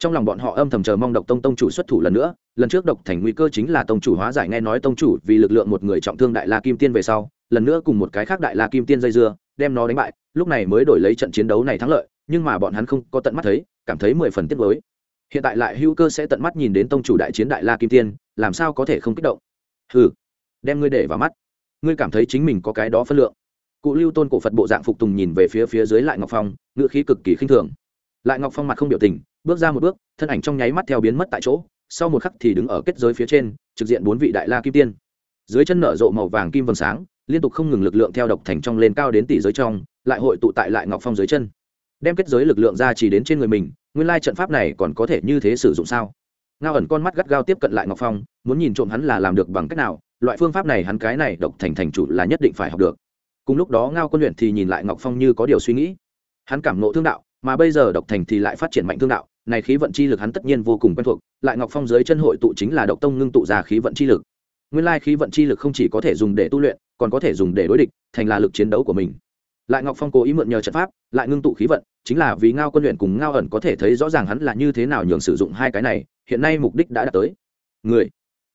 trong lòng bọn họ âm thầm chờ mong độc tông tông chủ xuất thủ lần nữa, lần trước độc thành nguy cơ chính là tông chủ hóa giải nghe nói tông chủ vì lực lượng một người trọng thương đại la kim tiên về sau, lần nữa cùng một cái khác đại la kim tiên dây dưa, đem nó đánh bại, lúc này mới đổi lấy trận chiến đấu này thắng lợi, nhưng mà bọn hắn không có tận mắt thấy, cảm thấy mười phần tiếc với hiện tại lại hữu cơ sẽ tận mắt nhìn đến tông chủ đại chiến đại la kim tiên, làm sao có thể không kích động? Ừ đem ngươi để vào mắt. Ngươi cảm thấy chính mình có cái đó phân lượng. Cụ lưu tôn cổ phật bộ dạng phục tùng nhìn về phía phía dưới lại ngọc phong ngựa khí cực kỳ khinh thường. Lại ngọc phong mặt không biểu tình bước ra một bước, thân ảnh trong nháy mắt theo biến mất tại chỗ, sau một khắc thì đứng ở kết giới phía trên, trực diện bốn vị đại la kim tiên. Dưới chân nở rộ màu vàng kim vầng sáng, liên tục không ngừng lực lượng theo độc thành trong lên cao đến tỷ giới trong, lại hội tụ tại lại ngọc phong dưới chân. Đem kết giới lực lượng ra chỉ đến trên người mình, nguyên lai trận pháp này còn có thể như thế sử dụng sao? Ngao ẩn con mắt gắt gao tiếp cận lại ngọc phong, muốn nhìn trộm hắn là làm được bằng cách nào, loại phương pháp này hắn cái này độc thành thành chủ là nhất định phải học được. Cùng lúc đó ngao quân luyện thì nhìn lại ngọc phong như có điều suy nghĩ. Hắn cảm nộ thương đạo, mà bây giờ độc thành thì lại phát triển mạnh thương đạo này khí vận chi lực hắn tất nhiên vô cùng quen thuộc, lại ngọc phong dưới chân hội tụ chính là độc tông ngưng tụ ra khí vận chi lực. Nguyên lai khí vận chi lực không chỉ có thể dùng để tu luyện, còn có thể dùng để đối địch, thành là lực chiến đấu của mình. Lại ngọc phong cố ý mượn nhờ trận pháp, lại ngưng tụ khí vận, chính là vì ngao quân luyện cùng ngao ẩn có thể thấy rõ ràng hắn là như thế nào nhường sử dụng hai cái này, hiện nay mục đích đã đạt tới. Người,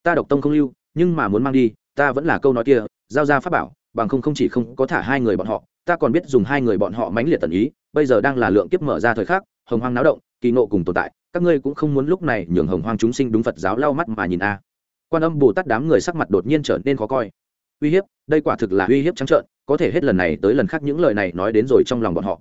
ta độc tông không lưu, nhưng mà muốn mang đi, ta vẫn là câu nói kia, giao ra pháp bảo, bằng không không chỉ không có thả hai người bọn họ, ta còn biết dùng hai người bọn họ mãnh liệt tần ý, bây giờ đang là lượng kiếp mở ra thời khắc, hồng hoang náo động kỳ nộ cùng tồn tại, các ngươi cũng không muốn lúc này nhường hồng hoang chúng sinh đúng phật giáo lau mắt mà nhìn a. Quan âm bồ tát đám người sắc mặt đột nhiên trở nên khó coi. Uy hiếp, đây quả thực là uy hiếp trắng trợn, có thể hết lần này tới lần khác những lời này nói đến rồi trong lòng bọn họ.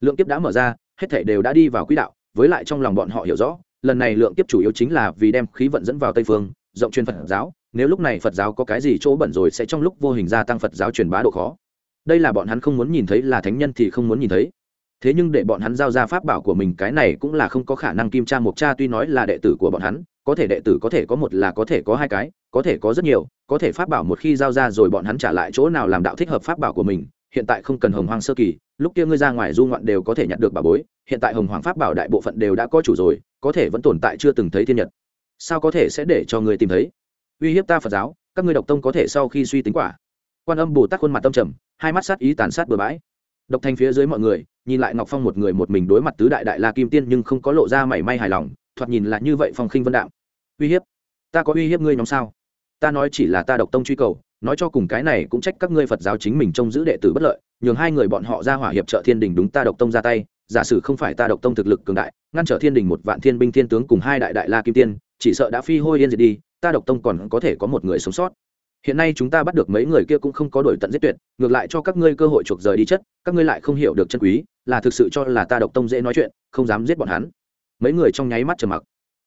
Lượng kiếp đã mở ra, hết thể đều đã đi vào quỹ đạo, với lại trong lòng bọn họ hiểu rõ, lần này lượng kiếp chủ yếu chính là vì đem khí vận dẫn vào tây phương, rộng truyền phật giáo, nếu lúc này phật giáo có cái gì chỗ bẩn rồi sẽ trong lúc vô hình gia tăng phật giáo truyền bá độ khó. Đây là bọn hắn không muốn nhìn thấy, là thánh nhân thì không muốn nhìn thấy thế nhưng để bọn hắn giao ra pháp bảo của mình, cái này cũng là không có khả năng. Kim cha mộc cha tuy nói là đệ tử của bọn hắn, có thể đệ tử có thể có một là có thể có hai cái, có thể có rất nhiều, có thể pháp bảo một khi giao ra rồi bọn hắn trả lại chỗ nào làm đạo thích hợp pháp bảo của mình, hiện tại không cần hồng hoang sơ kỳ, lúc kia ngươi ra ngoài du ngoạn đều có thể nhận được bảo bối, hiện tại hồng hoàng pháp bảo đại bộ phận đều đã có chủ rồi, có thể vẫn tồn tại chưa từng thấy thiên nhật. Sao có thể sẽ để cho ngươi tìm thấy? Uy hiếp ta phật giáo, các ngươi độc tông có thể sau khi suy tính quả. Quan âm bồ tát khuôn mặt tâm trầm, hai mắt sát ý tàn sát bừa bãi độc thành phía dưới mọi người, nhìn lại ngọc phong một người một mình đối mặt tứ đại đại la kim tiên nhưng không có lộ ra mảy may hài lòng, thoạt nhìn là như vậy phong khinh vân đạm. Uy hiếp, ta có uy hiếp ngươi nhóm sao? Ta nói chỉ là ta độc tông truy cầu, nói cho cùng cái này cũng trách các ngươi phật giáo chính mình trông giữ đệ tử bất lợi, nhường hai người bọn họ ra hỏa hiệp trợ thiên đình đúng ta độc tông ra tay, giả sử không phải ta độc tông thực lực cường đại, ngăn trở thiên đình một vạn thiên binh thiên tướng cùng hai đại đại la kim tiên, chỉ sợ đã phi hôi yên diệt đi, ta độc tông còn có thể có một người sống sót hiện nay chúng ta bắt được mấy người kia cũng không có đổi tận giết tuyệt, ngược lại cho các ngươi cơ hội chuộc rời đi chất, các ngươi lại không hiểu được chân quý, là thực sự cho là ta độc tông dễ nói chuyện, không dám giết bọn hắn. Mấy người trong nháy mắt trầm mặc.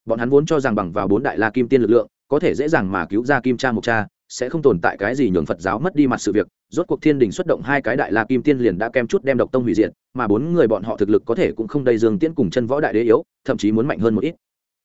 Bọn hắn vốn cho rằng bằng vào bốn đại la kim tiên lực lượng, có thể dễ dàng mà cứu ra kim cha một cha, sẽ không tồn tại cái gì nhường phật giáo mất đi mặt sự việc, rốt cuộc thiên đình xuất động hai cái đại la kim tiên liền đã kem chút đem độc tông hủy diệt, mà bốn người bọn họ thực lực có thể cũng không đầy dương tiễn cùng chân võ đại đế yếu, thậm chí muốn mạnh hơn một ít.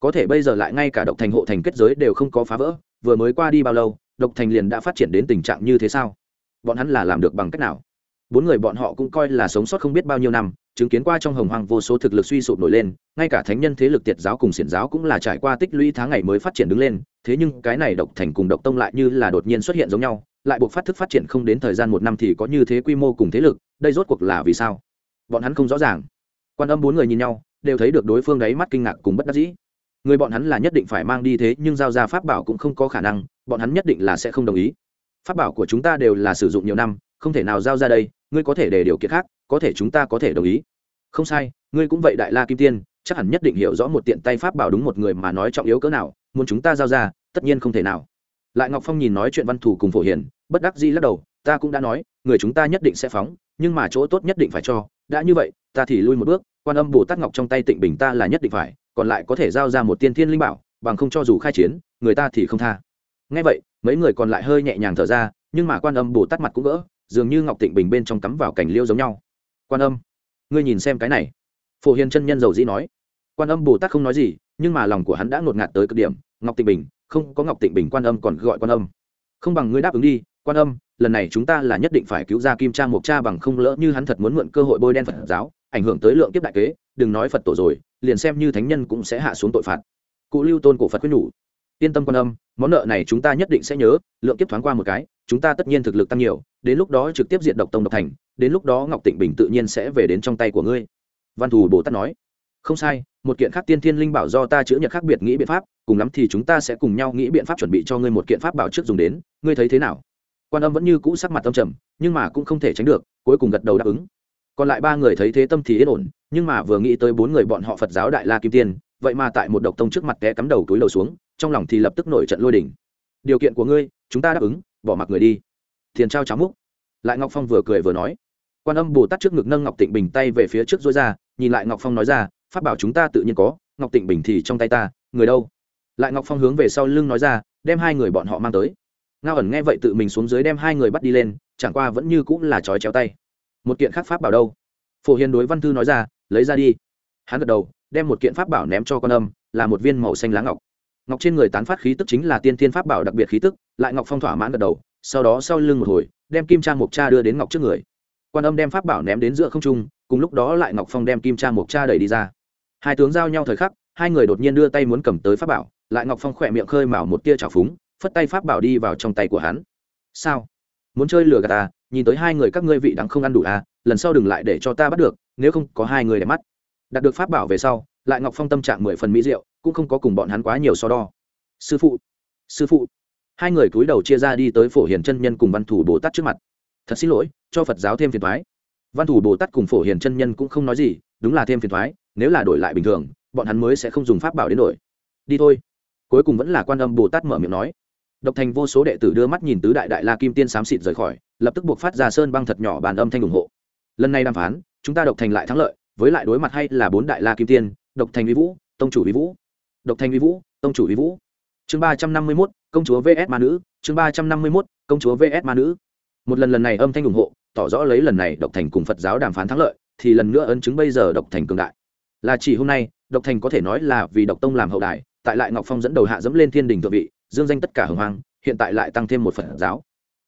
Có thể bây giờ lại ngay cả độc thành hộ thành kết giới đều không có phá vỡ, vừa mới qua đi bao lâu độc thành liền đã phát triển đến tình trạng như thế sao? Bọn hắn là làm được bằng cách nào? Bốn người bọn họ cũng coi là sống sót không biết bao nhiêu năm, chứng kiến qua trong hồng hoàng vô số thực lực suy sụp nổi lên, ngay cả thánh nhân thế lực tiệt giáo cùng xiển giáo cũng là trải qua tích lũy tháng ngày mới phát triển đứng lên, thế nhưng cái này độc thành cùng độc tông lại như là đột nhiên xuất hiện giống nhau, lại buộc phát thức phát triển không đến thời gian một năm thì có như thế quy mô cùng thế lực, đây rốt cuộc là vì sao? Bọn hắn không rõ ràng. Quan âm bốn người nhìn nhau, đều thấy được đối phương đáy mắt kinh ngạc cùng bất đắc dĩ. Người bọn hắn là nhất định phải mang đi thế, nhưng giao ra pháp bảo cũng không có khả năng bọn hắn nhất định là sẽ không đồng ý. Pháp bảo của chúng ta đều là sử dụng nhiều năm, không thể nào giao ra đây, ngươi có thể để điều kiện khác, có thể chúng ta có thể đồng ý. Không sai, ngươi cũng vậy đại la kim tiên, chắc hẳn nhất định hiểu rõ một tiện tay pháp bảo đúng một người mà nói trọng yếu cỡ nào, muốn chúng ta giao ra, tất nhiên không thể nào. Lại ngọc phong nhìn nói chuyện văn thủ cùng phổ hiền, bất đắc dĩ lắc đầu, ta cũng đã nói, người chúng ta nhất định sẽ phóng, nhưng mà chỗ tốt nhất định phải cho, đã như vậy, ta thì lui một bước, quan âm bồ tát ngọc trong tay tịnh bình ta là nhất định phải, còn lại có thể giao ra một tiên thiên linh bảo, bằng không cho dù khai chiến, người ta thì không tha ngay vậy, mấy người còn lại hơi nhẹ nhàng thở ra, nhưng mà quan âm bồ tát mặt cũng gỡ dường như ngọc tịnh bình bên trong cắm vào cảnh liêu giống nhau. Quan âm, ngươi nhìn xem cái này. Phổ hiền chân nhân dầu dĩ nói. Quan âm bồ tát không nói gì, nhưng mà lòng của hắn đã ngột ngạt tới cực điểm. Ngọc tịnh bình, không có ngọc tịnh bình quan âm còn gọi quan âm. Không bằng ngươi đáp ứng đi, quan âm, lần này chúng ta là nhất định phải cứu ra kim trang mộc cha bằng không lỡ như hắn thật muốn mượn cơ hội bôi đen phật giáo, ảnh hưởng tới lượng kiếp đại kế, đừng nói phật tổ rồi, liền xem như thánh nhân cũng sẽ hạ xuống tội phạt. Cụ lưu tôn cổ phật quyết nhủ yên tâm quan âm, món nợ này chúng ta nhất định sẽ nhớ, lượng kiếp thoáng qua một cái, chúng ta tất nhiên thực lực tăng nhiều, đến lúc đó trực tiếp diện độc tông độc thành, đến lúc đó ngọc tịnh bình tự nhiên sẽ về đến trong tay của ngươi. Văn thù bồ tát nói. Không sai, một kiện khác tiên thiên linh bảo do ta chữa nhật khác biệt nghĩ biện pháp, cùng lắm thì chúng ta sẽ cùng nhau nghĩ biện pháp chuẩn bị cho ngươi một kiện pháp bảo trước dùng đến, ngươi thấy thế nào? Quan âm vẫn như cũ sắc mặt tâm trầm, nhưng mà cũng không thể tránh được, cuối cùng gật đầu đáp ứng. Còn lại ba người thấy thế tâm thì yên ổn, nhưng mà vừa nghĩ tới bốn người bọn họ phật giáo đại la kim tiên, vậy mà tại một độc tông trước mặt té cắm đầu túi đầu xuống trong lòng thì lập tức nổi trận lôi đỉnh điều kiện của ngươi, chúng ta đáp ứng, bỏ mặc người đi. Tiền trao cháo múc. Lại ngọc phong vừa cười vừa nói. Quan âm bồ tát trước ngực nâng ngọc tịnh bình tay về phía trước dối ra, nhìn lại ngọc phong nói ra phát bảo chúng ta tự nhiên có, ngọc tịnh bình thì trong tay ta, người đâu? Lại ngọc phong hướng về sau lưng nói ra, đem hai người bọn họ mang tới. Ngao ẩn nghe vậy tự mình xuống dưới đem hai người bắt đi lên, chẳng qua vẫn như cũng là trói chéo tay. Một kiện khác pháp bảo đâu? Phổ hiền đối văn thư nói ra, lấy ra đi. Hắn gật đầu, đem một kiện pháp bảo ném cho con âm, là một viên màu xanh lá ngọc ngọc trên người tán phát khí tức chính là tiên thiên pháp bảo đặc biệt khí tức, lại ngọc phong thỏa mãn gật đầu, sau đó sau lưng một hồi, đem kim trang mộc cha đưa đến ngọc trước người. Quan âm đem pháp bảo ném đến giữa không trung, cùng lúc đó lại ngọc phong đem kim trang mộc cha đẩy đi ra. Hai tướng giao nhau thời khắc, hai người đột nhiên đưa tay muốn cầm tới pháp bảo, lại ngọc phong khỏe miệng khơi mào một tia trào phúng, phất tay pháp bảo đi vào trong tay của hắn. Sao? Muốn chơi lừa gạt ta nhìn tới hai người các ngươi vị đắng không ăn đủ à? Lần sau đừng lại để cho ta bắt được, nếu không có hai người để mắt. Đạt được pháp bảo về sau, lại ngọc phong tâm trạng mười phần mỹ diệu cũng không có cùng bọn hắn quá nhiều so đo. Sư phụ sư phụ. Hai người cúi đầu chia ra đi tới phổ hiền chân nhân cùng văn thủ bồ tát trước mặt. Thật xin lỗi, cho phật giáo thêm phiền thoái. Văn thủ bồ tát cùng phổ hiền chân nhân cũng không nói gì, đúng là thêm phiền thoái, nếu là đổi lại bình thường, bọn hắn mới sẽ không dùng pháp bảo đến đổi. Đi thôi. Cuối cùng vẫn là quan âm bồ tát mở miệng nói. Độc thành vô số đệ tử đưa mắt nhìn tứ đại đại la kim tiên xám xịt rời khỏi, lập tức buộc phát ra sơn băng thật nhỏ bàn âm thanh ủng hộ. Lần này đàm phán, chúng ta độc thành lại thắng lợi, với lại đối mặt hay là bốn đại la kim tiên, độc thành vi vũ, tông chủ vi vũ độc thành uy vũ, tông chủ uy vũ. Chương ba trăm năm mươi mốt, công chúa vs ma nữ. Chương ba trăm năm mươi mốt, công chúa vs ma nữ. Một lần lần này âm thanh ủng hộ, tỏ rõ lấy lần này độc thành cùng phật giáo đàm phán thắng lợi, thì lần nữa ấn chứng bây giờ độc thành cường đại. Là chỉ hôm nay, độc thành có thể nói là vì độc tông làm hậu đài, tại lại ngọc phong dẫn đầu hạ dẫm lên thiên đình thượng vị, dương danh tất cả hồng hoang, hiện tại lại tăng thêm một phật giáo.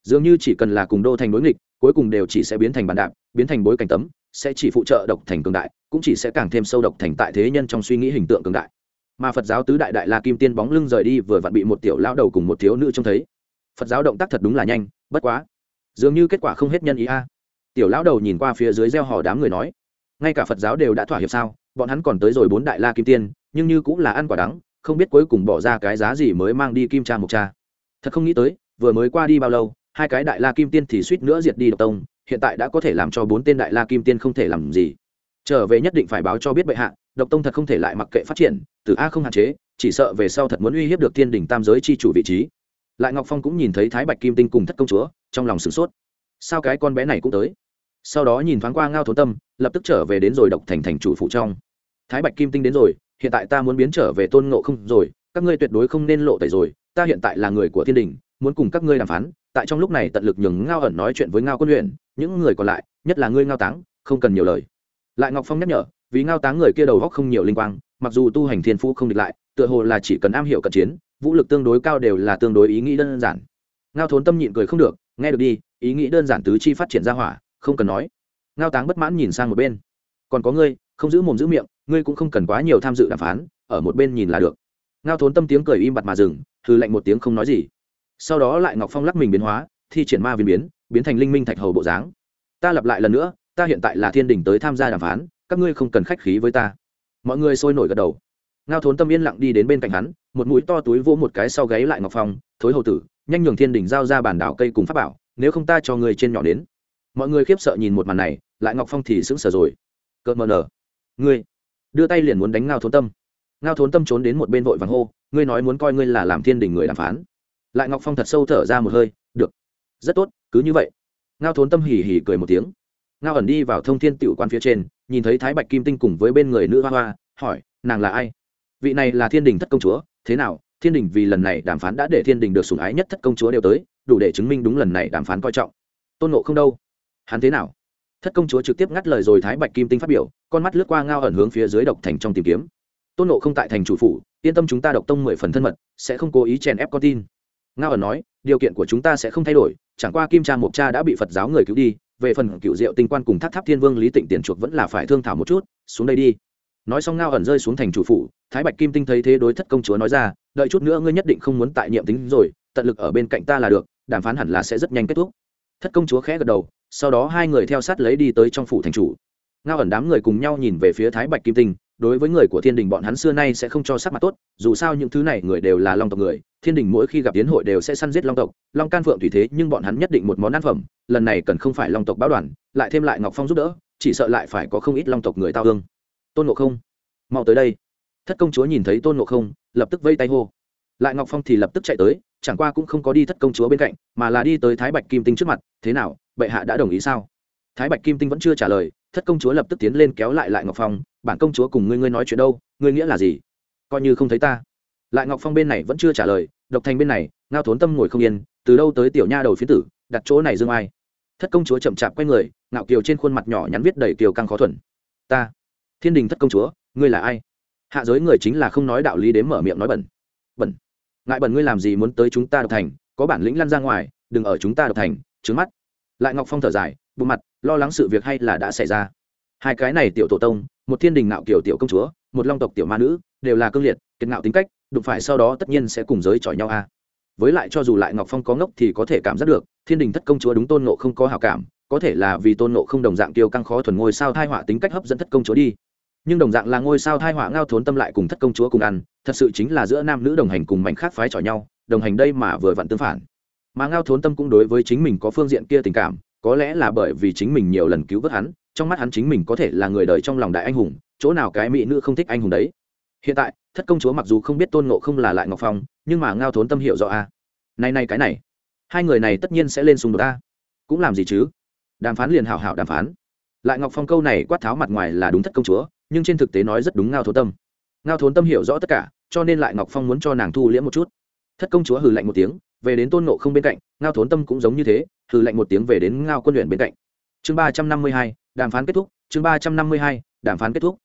Dường như chỉ cần là cùng đô thành đối nghịch, cuối cùng đều chỉ sẽ biến thành bàn đạp biến thành bối cảnh tấm, sẽ chỉ phụ trợ độc thành cường đại, cũng chỉ sẽ càng thêm sâu độc thành tại thế nhân trong suy nghĩ hình tượng cường đại mà phật giáo tứ đại đại la kim tiên bóng lưng rời đi vừa vặn bị một tiểu lao đầu cùng một thiếu nữ trông thấy. Phật giáo động tác thật đúng là nhanh, bất quá, dường như kết quả không hết nhân ý a. Tiểu lão đầu nhìn qua phía dưới gieo hò đám người nói, ngay cả phật giáo đều đã thỏa hiệp sao, bọn hắn còn tới rồi bốn đại la kim tiên, nhưng như cũng là ăn quả đắng, không biết cuối cùng bỏ ra cái giá gì mới mang đi kim cha mục cha. Thật không nghĩ tới, vừa mới qua đi bao lâu, hai cái đại la kim tiên thì suýt nữa diệt đi độc tông, hiện tại đã có thể làm cho bốn tên đại la kim tiên không thể làm gì trở về nhất định phải báo cho biết bệ hạ, độc tông thật không thể lại mặc kệ phát triển, từ a không hạn chế, chỉ sợ về sau thật muốn uy hiếp được thiên đình tam giới chi chủ vị trí. Lại ngọc phong cũng nhìn thấy thái bạch kim tinh cùng thất công chúa, trong lòng sửng sốt. Sao cái con bé này cũng tới? Sau đó nhìn thoáng qua ngao thốn tâm, lập tức trở về đến rồi độc thành thành chủ phụ trong. Thái bạch kim tinh đến rồi, hiện tại ta muốn biến trở về tôn ngộ không rồi, các ngươi tuyệt đối không nên lộ tẩy rồi, ta hiện tại là người của thiên đình, muốn cùng các ngươi đàm phán, tại trong lúc này tận lực nhường ngao ẩn nói chuyện với ngao quân luyện những người còn lại, nhất là ngươi ngao táng, không cần nhiều lời lại ngọc phong nhắc nhở, vì ngao táng người kia đầu góc không nhiều linh quang, mặc dù tu hành thiên phú không địch lại, tựa hồ là chỉ cần am hiểu cận chiến, vũ lực tương đối cao đều là tương đối ý nghĩ đơn giản. Ngao thốn tâm nhịn cười không được, nghe được đi, ý nghĩ đơn giản tứ chi phát triển ra hỏa, không cần nói. Ngao táng bất mãn nhìn sang một bên. Còn có ngươi, không giữ mồm giữ miệng, ngươi cũng không cần quá nhiều tham dự đàm phán, ở một bên nhìn là được. Ngao thốn tâm tiếng cười im bặt mà dừng hư lạnh một tiếng không nói gì. Sau đó lại ngọc phong lắc mình biến hóa, thi triển ma viên biến biến thành linh minh thạch hầu bộ dáng. Ta lặp lại lần nữa ta hiện tại là thiên đình tới tham gia đàm phán, các ngươi không cần khách khí với ta. Mọi người sôi nổi gật đầu. Ngao thốn tâm yên lặng đi đến bên cạnh hắn, một mũi to túi vỗ một cái sau gáy lại ngọc phong, thối hầu tử, nhanh nhường thiên đình giao ra bản đảo cây cùng pháp bảo, nếu không ta cho người trên nhỏ đến. Mọi người khiếp sợ nhìn một màn này, lại ngọc phong thì sững sờ rồi. Cợt mờ nở, ngươi đưa tay liền muốn đánh ngao thốn tâm. Ngao thốn tâm trốn đến một bên vội vàng hô, ngươi nói muốn coi ngươi là làm thiên đình người đàm phán. Lại ngọc phong thật sâu thở ra một hơi, được, rất tốt, cứ như vậy. Ngao thốn tâm hỉ hỉ cười một tiếng ngao ẩn đi vào thông thiên tiểu quan phía trên, nhìn thấy thái bạch kim tinh cùng với bên người nữ hoa hoa, hỏi, nàng là ai? Vị này là thiên đình thất công chúa, thế nào? Thiên đình vì lần này đàm phán đã để thiên đình được sủng ái nhất thất công chúa đều tới, đủ để chứng minh đúng lần này đàm phán coi trọng. Tôn nộ không đâu? Hắn thế nào? Thất công chúa trực tiếp ngắt lời rồi thái bạch kim tinh phát biểu, con mắt lướt qua ngao ẩn hướng phía dưới độc thành trong tìm kiếm. Tôn nộ không tại thành chủ phủ, yên tâm chúng ta độc tông mười phần thân mật, sẽ không cố ý chèn ép con tin. Ngao ẩn nói, điều kiện của chúng ta sẽ không thay đổi, chẳng qua kim cha mộc cha đã bị phật giáo người cứu đi về phần cựu diệu tinh quan cùng tháp tháp thiên vương lý tịnh tiền chuộc vẫn là phải thương thảo một chút, xuống đây đi. Nói xong ngao ẩn rơi xuống thành chủ phủ, thái bạch kim tinh thấy thế đối thất công chúa nói ra, đợi chút nữa ngươi nhất định không muốn tại nhiệm tính rồi, tận lực ở bên cạnh ta là được, đàm phán hẳn là sẽ rất nhanh kết thúc. Thất công chúa khẽ gật đầu, sau đó hai người theo sát lấy đi tới trong phủ thành chủ. Ngao ẩn đám người cùng nhau nhìn về phía thái bạch kim tinh, đối với người của thiên đình bọn hắn xưa nay sẽ không cho sắc mặt tốt, dù sao những thứ này người đều là long tộc người thiên đình mỗi khi gặp tiến hội đều sẽ săn giết long tộc, long can phượng thủy thế nhưng bọn hắn nhất định một món ăn phẩm, lần này cần không phải long tộc báo đoàn, lại thêm lại ngọc phong giúp đỡ, chỉ sợ lại phải có không ít long tộc người tao hương tôn ngộ không, mau tới đây. Thất công chúa nhìn thấy tôn ngộ không, lập tức vây tay hô. Lại ngọc phong thì lập tức chạy tới, chẳng qua cũng không có đi thất công chúa bên cạnh, mà là đi tới thái bạch kim tinh trước mặt, thế nào, bệ hạ đã đồng ý sao? Thái bạch kim tinh vẫn chưa trả lời, thất công chúa lập tức tiến lên kéo lại lại ngọc phong, bản công chúa cùng ngươi ngươi nói chuyện đâu, ngươi nghĩa là gì? Coi như không thấy ta lại ngọc phong bên này vẫn chưa trả lời, độc thành bên này, ngao thốn tâm ngồi không yên, từ đâu tới tiểu nha đầu phía tử, đặt chỗ này dương ai. Thất công chúa chậm chạp quay người, ngạo kiều trên khuôn mặt nhỏ nhắn viết đầy kiều căng khó thuần. Ta, thiên đình thất công chúa, ngươi là ai? Hạ giới người chính là không nói đạo lý đến mở miệng nói bẩn. Bẩn. Ngại bẩn ngươi làm gì muốn tới chúng ta độc thành, có bản lĩnh lăn ra ngoài, đừng ở chúng ta độc thành trứng mắt. Lại ngọc phong thở dài bộ mặt, lo lắng sự việc hay là đã xảy ra? Hai cái này tiểu tổ tông, một thiên đình ngạo kiều tiểu công chúa, một long tộc tiểu ma nữ, đều là cương liệt kiệt ngạo tính cách, đụng phải sau đó tất nhiên sẽ cùng giới chọi nhau a. Với lại cho dù lại ngọc phong có ngốc thì có thể cảm giác được, thiên đình thất công chúa đúng tôn nộ không có hào cảm, có thể là vì tôn nộ không đồng dạng tiêu căng khó thuần ngôi sao thai họa tính cách hấp dẫn thất công chúa đi. Nhưng đồng dạng là ngôi sao thai họa ngao thốn tâm lại cùng thất công chúa cùng ăn, thật sự chính là giữa nam nữ đồng hành cùng mảnh khác phái trò nhau, đồng hành đây mà vừa vặn tương phản. Mà ngao thốn tâm cũng đối với chính mình có phương diện kia tình cảm, có lẽ là bởi vì chính mình nhiều lần cứu vớt hắn, trong mắt hắn chính mình có thể là người đời trong lòng đại anh hùng, chỗ nào cái mỹ nữ không thích anh hùng đấy hiện tại, thất công chúa mặc dù không biết tôn ngộ không là lại ngọc phong, nhưng mà ngao thốn tâm hiệu rõ a. Này này cái này, hai người này tất nhiên sẽ lên xung đột a. Cũng làm gì chứ? Đàm phán liền hảo hảo đàm phán. Lại ngọc phong câu này quát tháo mặt ngoài là đúng thất công chúa, nhưng trên thực tế nói rất đúng ngao thốn tâm. Ngao thốn tâm hiểu rõ tất cả, cho nên lại ngọc phong muốn cho nàng thu liễm một chút. Thất công chúa hừ lạnh một tiếng, về đến tôn nộ không bên cạnh, ngao thốn tâm cũng giống như thế, hừ lạnh một tiếng về đến ngao quân luyện bên cạnh. Chương ba trăm năm mươi hai, đàm phán kết thúc, chương ba trăm năm mươi hai, đàm phán kết thúc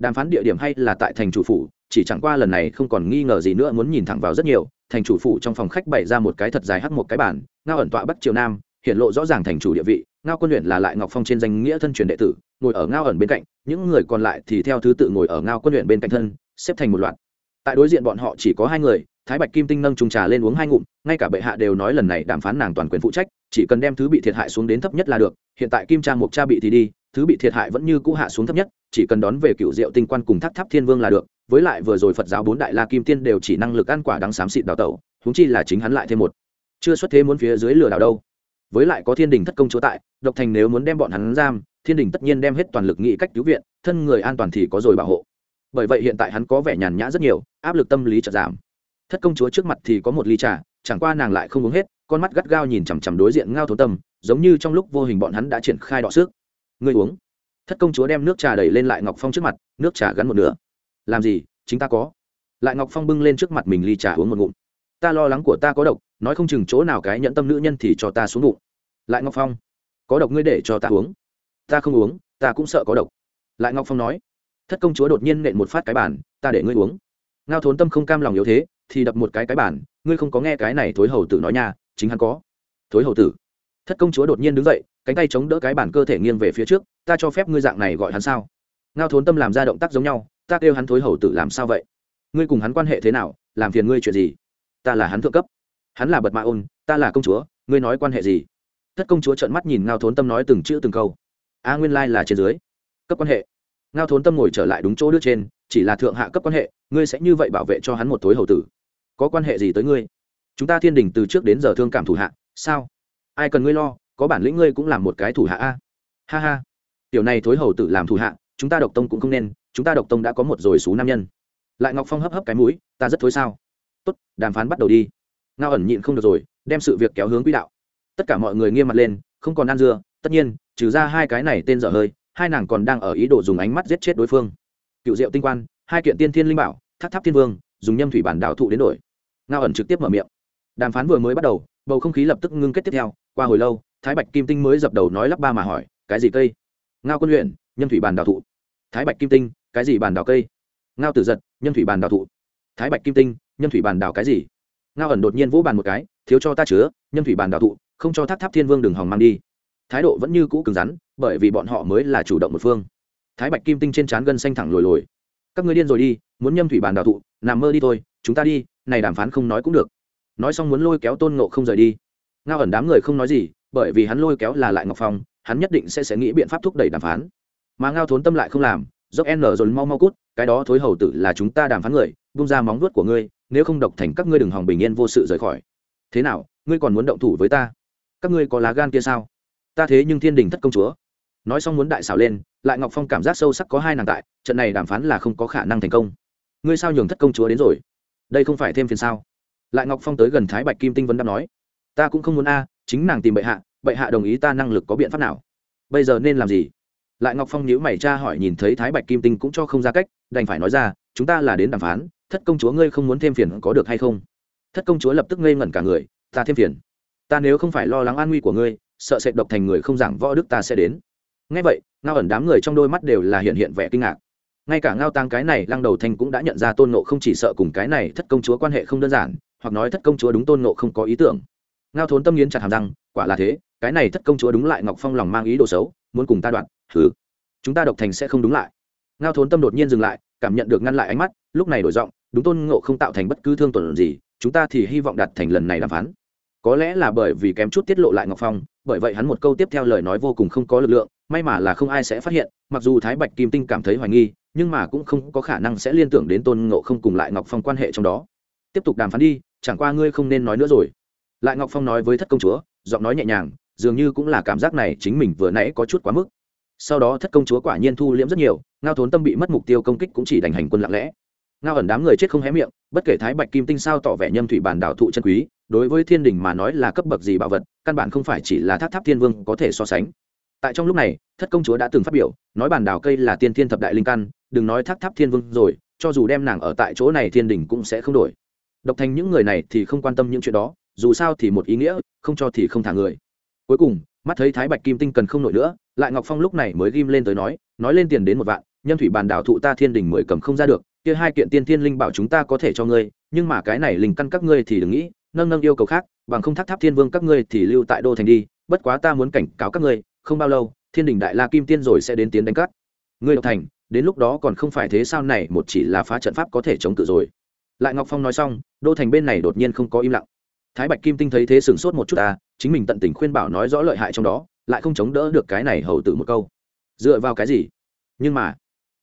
đàm phán địa điểm hay là tại thành chủ phủ, chỉ chẳng qua lần này không còn nghi ngờ gì nữa muốn nhìn thẳng vào rất nhiều, thành chủ phủ trong phòng khách bày ra một cái thật dài hắt một cái bản ngao ẩn tọa bắc triều nam, hiện lộ rõ ràng thành chủ địa vị, ngao quân luyện là lại ngọc phong trên danh nghĩa thân truyền đệ tử, ngồi ở ngao ẩn bên cạnh, những người còn lại thì theo thứ tự ngồi ở ngao quân luyện bên cạnh thân, xếp thành một loạt. Tại đối diện bọn họ chỉ có hai người, thái bạch kim tinh nâng trùng trà lên uống hai ngụm, ngay cả bệ hạ đều nói lần này đàm phán nàng toàn quyền phụ trách, chỉ cần đem thứ bị thiệt hại xuống đến thấp nhất là được, hiện tại kim trang mục cha bị thì đi, thứ bị thiệt hại vẫn như cũ hạ xuống thấp nhất chỉ cần đón về cựu diệu tinh quan cùng tháp tháp thiên vương là được, với lại vừa rồi phật giáo bốn đại la kim tiên đều chỉ năng lực ăn quả đắng xám xịt đào tẩu húng chi là chính hắn lại thêm một. Chưa xuất thế muốn phía dưới lừa đảo đâu. Với lại có thiên đình thất công chúa tại, độc thành nếu muốn đem bọn hắn giam, thiên đình tất nhiên đem hết toàn lực nghĩ cách cứu viện, thân người an toàn thì có rồi bảo hộ. Bởi vậy hiện tại hắn có vẻ nhàn nhã rất nhiều, áp lực tâm lý chợt giảm. Thất công chúa trước mặt thì có một ly trà, chẳng qua nàng lại không uống hết, con mắt gắt gao nhìn chằm chằm đối diện ngao thốn tâm, giống như trong lúc vô hình bọn hắn đã triển khai đọ sức. Ngươi uống thất công chúa đem nước trà đẩy lên lại ngọc phong trước mặt, nước trà gắn một nửa. Làm gì? Chính ta có. Lại ngọc phong bưng lên trước mặt mình ly trà uống một ngụm. Ta lo lắng của ta có độc, nói không chừng chỗ nào cái nhẫn tâm nữ nhân thì cho ta xuống bụng. Lại ngọc phong, có độc ngươi để cho ta uống. Ta không uống, ta cũng sợ có độc. Lại ngọc phong nói, thất công chúa đột nhiên nện một phát cái bản ta để ngươi uống. Ngao thốn tâm không cam lòng yếu thế, thì đập một cái cái bản ngươi không có nghe cái này thối hầu tử nói nha, chính hắn có. Thối hầu tử. Thất công chúa đột nhiên đứng dậy, cánh tay chống đỡ cái bản cơ thể nghiêng về phía trước ta cho phép ngươi dạng này gọi hắn sao? Ngao thốn tâm làm ra động tác giống nhau, ta kêu hắn thối hầu tử làm sao vậy? Ngươi cùng hắn quan hệ thế nào, làm phiền ngươi chuyện gì? Ta là hắn thượng cấp. Hắn là bật mạ ôn, ta là công chúa, ngươi nói quan hệ gì? Thất công chúa trợn mắt nhìn ngao thốn tâm nói từng chữ từng câu. A nguyên lai là trên dưới. Cấp quan hệ. Ngao thốn tâm ngồi trở lại đúng chỗ đứa trên, chỉ là thượng hạ cấp quan hệ, ngươi sẽ như vậy bảo vệ cho hắn một thối hầu tử. Có quan hệ gì tới ngươi? Chúng ta thiên đình từ trước đến giờ thương cảm thủ hạ, sao? Ai cần ngươi lo, có bản lĩnh ngươi cũng làm một cái thủ hạ a. Ha ha tiểu này thối hầu tử làm thủ hạ, chúng ta độc tông cũng không nên, chúng ta độc tông đã có một rồi số nam nhân. Lại ngọc phong hấp hấp cái mũi, ta rất thối sao? Tốt, đàm phán bắt đầu đi. Ngao ẩn nhịn không được rồi, đem sự việc kéo hướng quỹ đạo. Tất cả mọi người nghiêm mặt lên, không còn ăn dưa, tất nhiên, trừ ra hai cái này tên dở hơi, hai nàng còn đang ở ý đồ dùng ánh mắt giết chết đối phương. Cựu diệu tinh quan, hai kiện tiên thiên linh bảo, tháp tháp thiên vương, dùng nhâm thủy bản đạo thụ đến đổi. Ngao ẩn trực tiếp mở miệng. Đàm phán vừa mới bắt đầu, bầu không khí lập tức ngưng kết tiếp theo. Qua hồi lâu, thái bạch kim tinh mới dập đầu nói lắp ba mà hỏi, cái gì cây? Ngao quân luyện, nhâm thủy bàn đào thụ. Thái bạch kim tinh, cái gì bàn đào cây? Ngao tử giật, nhâm thủy bàn đào thụ. Thái bạch kim tinh, nhâm thủy bàn đào cái gì? Ngao ẩn đột nhiên vỗ bàn một cái, thiếu cho ta chứa, nhâm thủy bàn đào thụ, không cho tháp tháp thiên vương đừng hòng mang đi. Thái độ vẫn như cũ cứng rắn, bởi vì bọn họ mới là chủ động một phương. Thái bạch kim tinh trên trán gân xanh thẳng lồi lồi. Các người điên rồi đi, muốn nhâm thủy bàn đào thụ, nằm mơ đi thôi, chúng ta đi, này đàm phán không nói cũng được. Nói xong muốn lôi kéo tôn nộ không rời đi. Ngao ẩn đám người không nói gì, bởi vì hắn lôi kéo là lại ngọc phong hắn nhất định sẽ sẽ nghĩ biện pháp thúc đẩy đàm phán. Mà ngao thốn tâm lại không làm, dốc n rồi mau mau cút, cái đó thối hầu tử là chúng ta đàm phán người bung ra móng vuốt của ngươi, nếu không độc thành các ngươi đừng hòng bình yên vô sự rời khỏi. Thế nào, ngươi còn muốn động thủ với ta? Các ngươi có lá gan kia sao? Ta thế nhưng thiên đình thất công chúa. Nói xong muốn đại xảo lên, lại ngọc phong cảm giác sâu sắc có hai nàng tại, trận này đàm phán là không có khả năng thành công. Ngươi sao nhường thất công chúa đến rồi? Đây không phải thêm phiền sao? Lại ngọc phong tới gần thái bạch kim tinh vấn đáp nói. Ta cũng không muốn a, chính nàng tìm bệ hạ bệ hạ đồng ý ta năng lực có biện pháp nào? Bây giờ nên làm gì? Lại ngọc phong nhữ mày cha hỏi nhìn thấy thái bạch kim tinh cũng cho không ra cách, đành phải nói ra, chúng ta là đến đàm phán, thất công chúa ngươi không muốn thêm phiền có được hay không? Thất công chúa lập tức ngây ngẩn cả người, ta thêm phiền. Ta nếu không phải lo lắng an nguy của ngươi, sợ sệt độc thành người không giảng võ đức ta sẽ đến. Ngay vậy, ngao ẩn đám người trong đôi mắt đều là hiện hiện vẻ kinh ngạc. Ngay cả ngao tăng cái này lăng đầu thanh cũng đã nhận ra tôn nộ không chỉ sợ cùng cái này thất công chúa quan hệ không đơn giản, hoặc nói thất công chúa đúng tôn nộ không có ý tưởng. Ngao thốn tâm nghiến chặt hàm răng, quả là thế cái này thất công chúa đúng lại ngọc phong lòng mang ý đồ xấu, muốn cùng ta đoạn, thử. Chúng ta độc thành sẽ không đúng lại. Ngao thốn tâm đột nhiên dừng lại, cảm nhận được ngăn lại ánh mắt, lúc này đổi giọng, đúng tôn ngộ không tạo thành bất cứ thương tổn gì, chúng ta thì hy vọng đạt thành lần này đàm phán. Có lẽ là bởi vì kém chút tiết lộ lại ngọc phong, bởi vậy hắn một câu tiếp theo lời nói vô cùng không có lực lượng, may mà là không ai sẽ phát hiện, mặc dù thái bạch kim tinh cảm thấy hoài nghi, nhưng mà cũng không có khả năng sẽ liên tưởng đến tôn ngộ không cùng lại ngọc phong quan hệ trong đó. Tiếp tục đàm phán đi, chẳng qua ngươi không nên nói nữa rồi. Lại ngọc phong nói với thất công chúa, giọng nói nhẹ nhàng dường như cũng là cảm giác này chính mình vừa nãy có chút quá mức. Sau đó thất công chúa quả nhiên thu liễm rất nhiều, ngao thốn tâm bị mất mục tiêu công kích cũng chỉ đành hành quân lặng lẽ. Ngao ẩn đám người chết không hé miệng, bất kể thái bạch kim tinh sao tỏ vẻ nhâm thủy bản đảo thụ chân quý, đối với thiên đình mà nói là cấp bậc gì bảo vật, căn bản không phải chỉ là tháp tháp thiên vương có thể so sánh. Tại trong lúc này, thất công chúa đã từng phát biểu, nói bản đảo cây là tiên thiên thập đại linh căn, đừng nói tháp tháp thiên vương rồi, cho dù đem nàng ở tại chỗ này thiên đình cũng sẽ không đổi. Độc thành những người này thì không quan tâm những chuyện đó, dù sao thì một ý nghĩa, không cho thì không thả người cuối cùng, mắt thấy thái bạch kim tinh cần không nổi nữa, lại ngọc phong lúc này mới ghim lên tới nói nói lên tiền đến một vạn nhân thủy bàn đảo thụ ta thiên đình mười cầm không ra được, kia hai kiện tiên thiên linh bảo chúng ta có thể cho ngươi, nhưng mà cái này linh căn các ngươi thì đừng nghĩ, nâng nâng yêu cầu khác, bằng không thác tháp thiên vương các ngươi thì lưu tại đô thành đi, bất quá ta muốn cảnh cáo các ngươi, không bao lâu, thiên đình đại la kim tiên rồi sẽ đến tiến đánh cát ngươi độc thành, đến lúc đó còn không phải thế sao này, một chỉ là phá trận pháp có thể chống cự rồi lại ngọc phong nói xong, đô thành bên này đột nhiên không có im lặng thái bạch kim tinh thấy thế sửng sốt một chút à chính mình tận tình khuyên bảo nói rõ lợi hại trong đó, lại không chống đỡ được cái này hầu tử một câu. Dựa vào cái gì? Nhưng mà,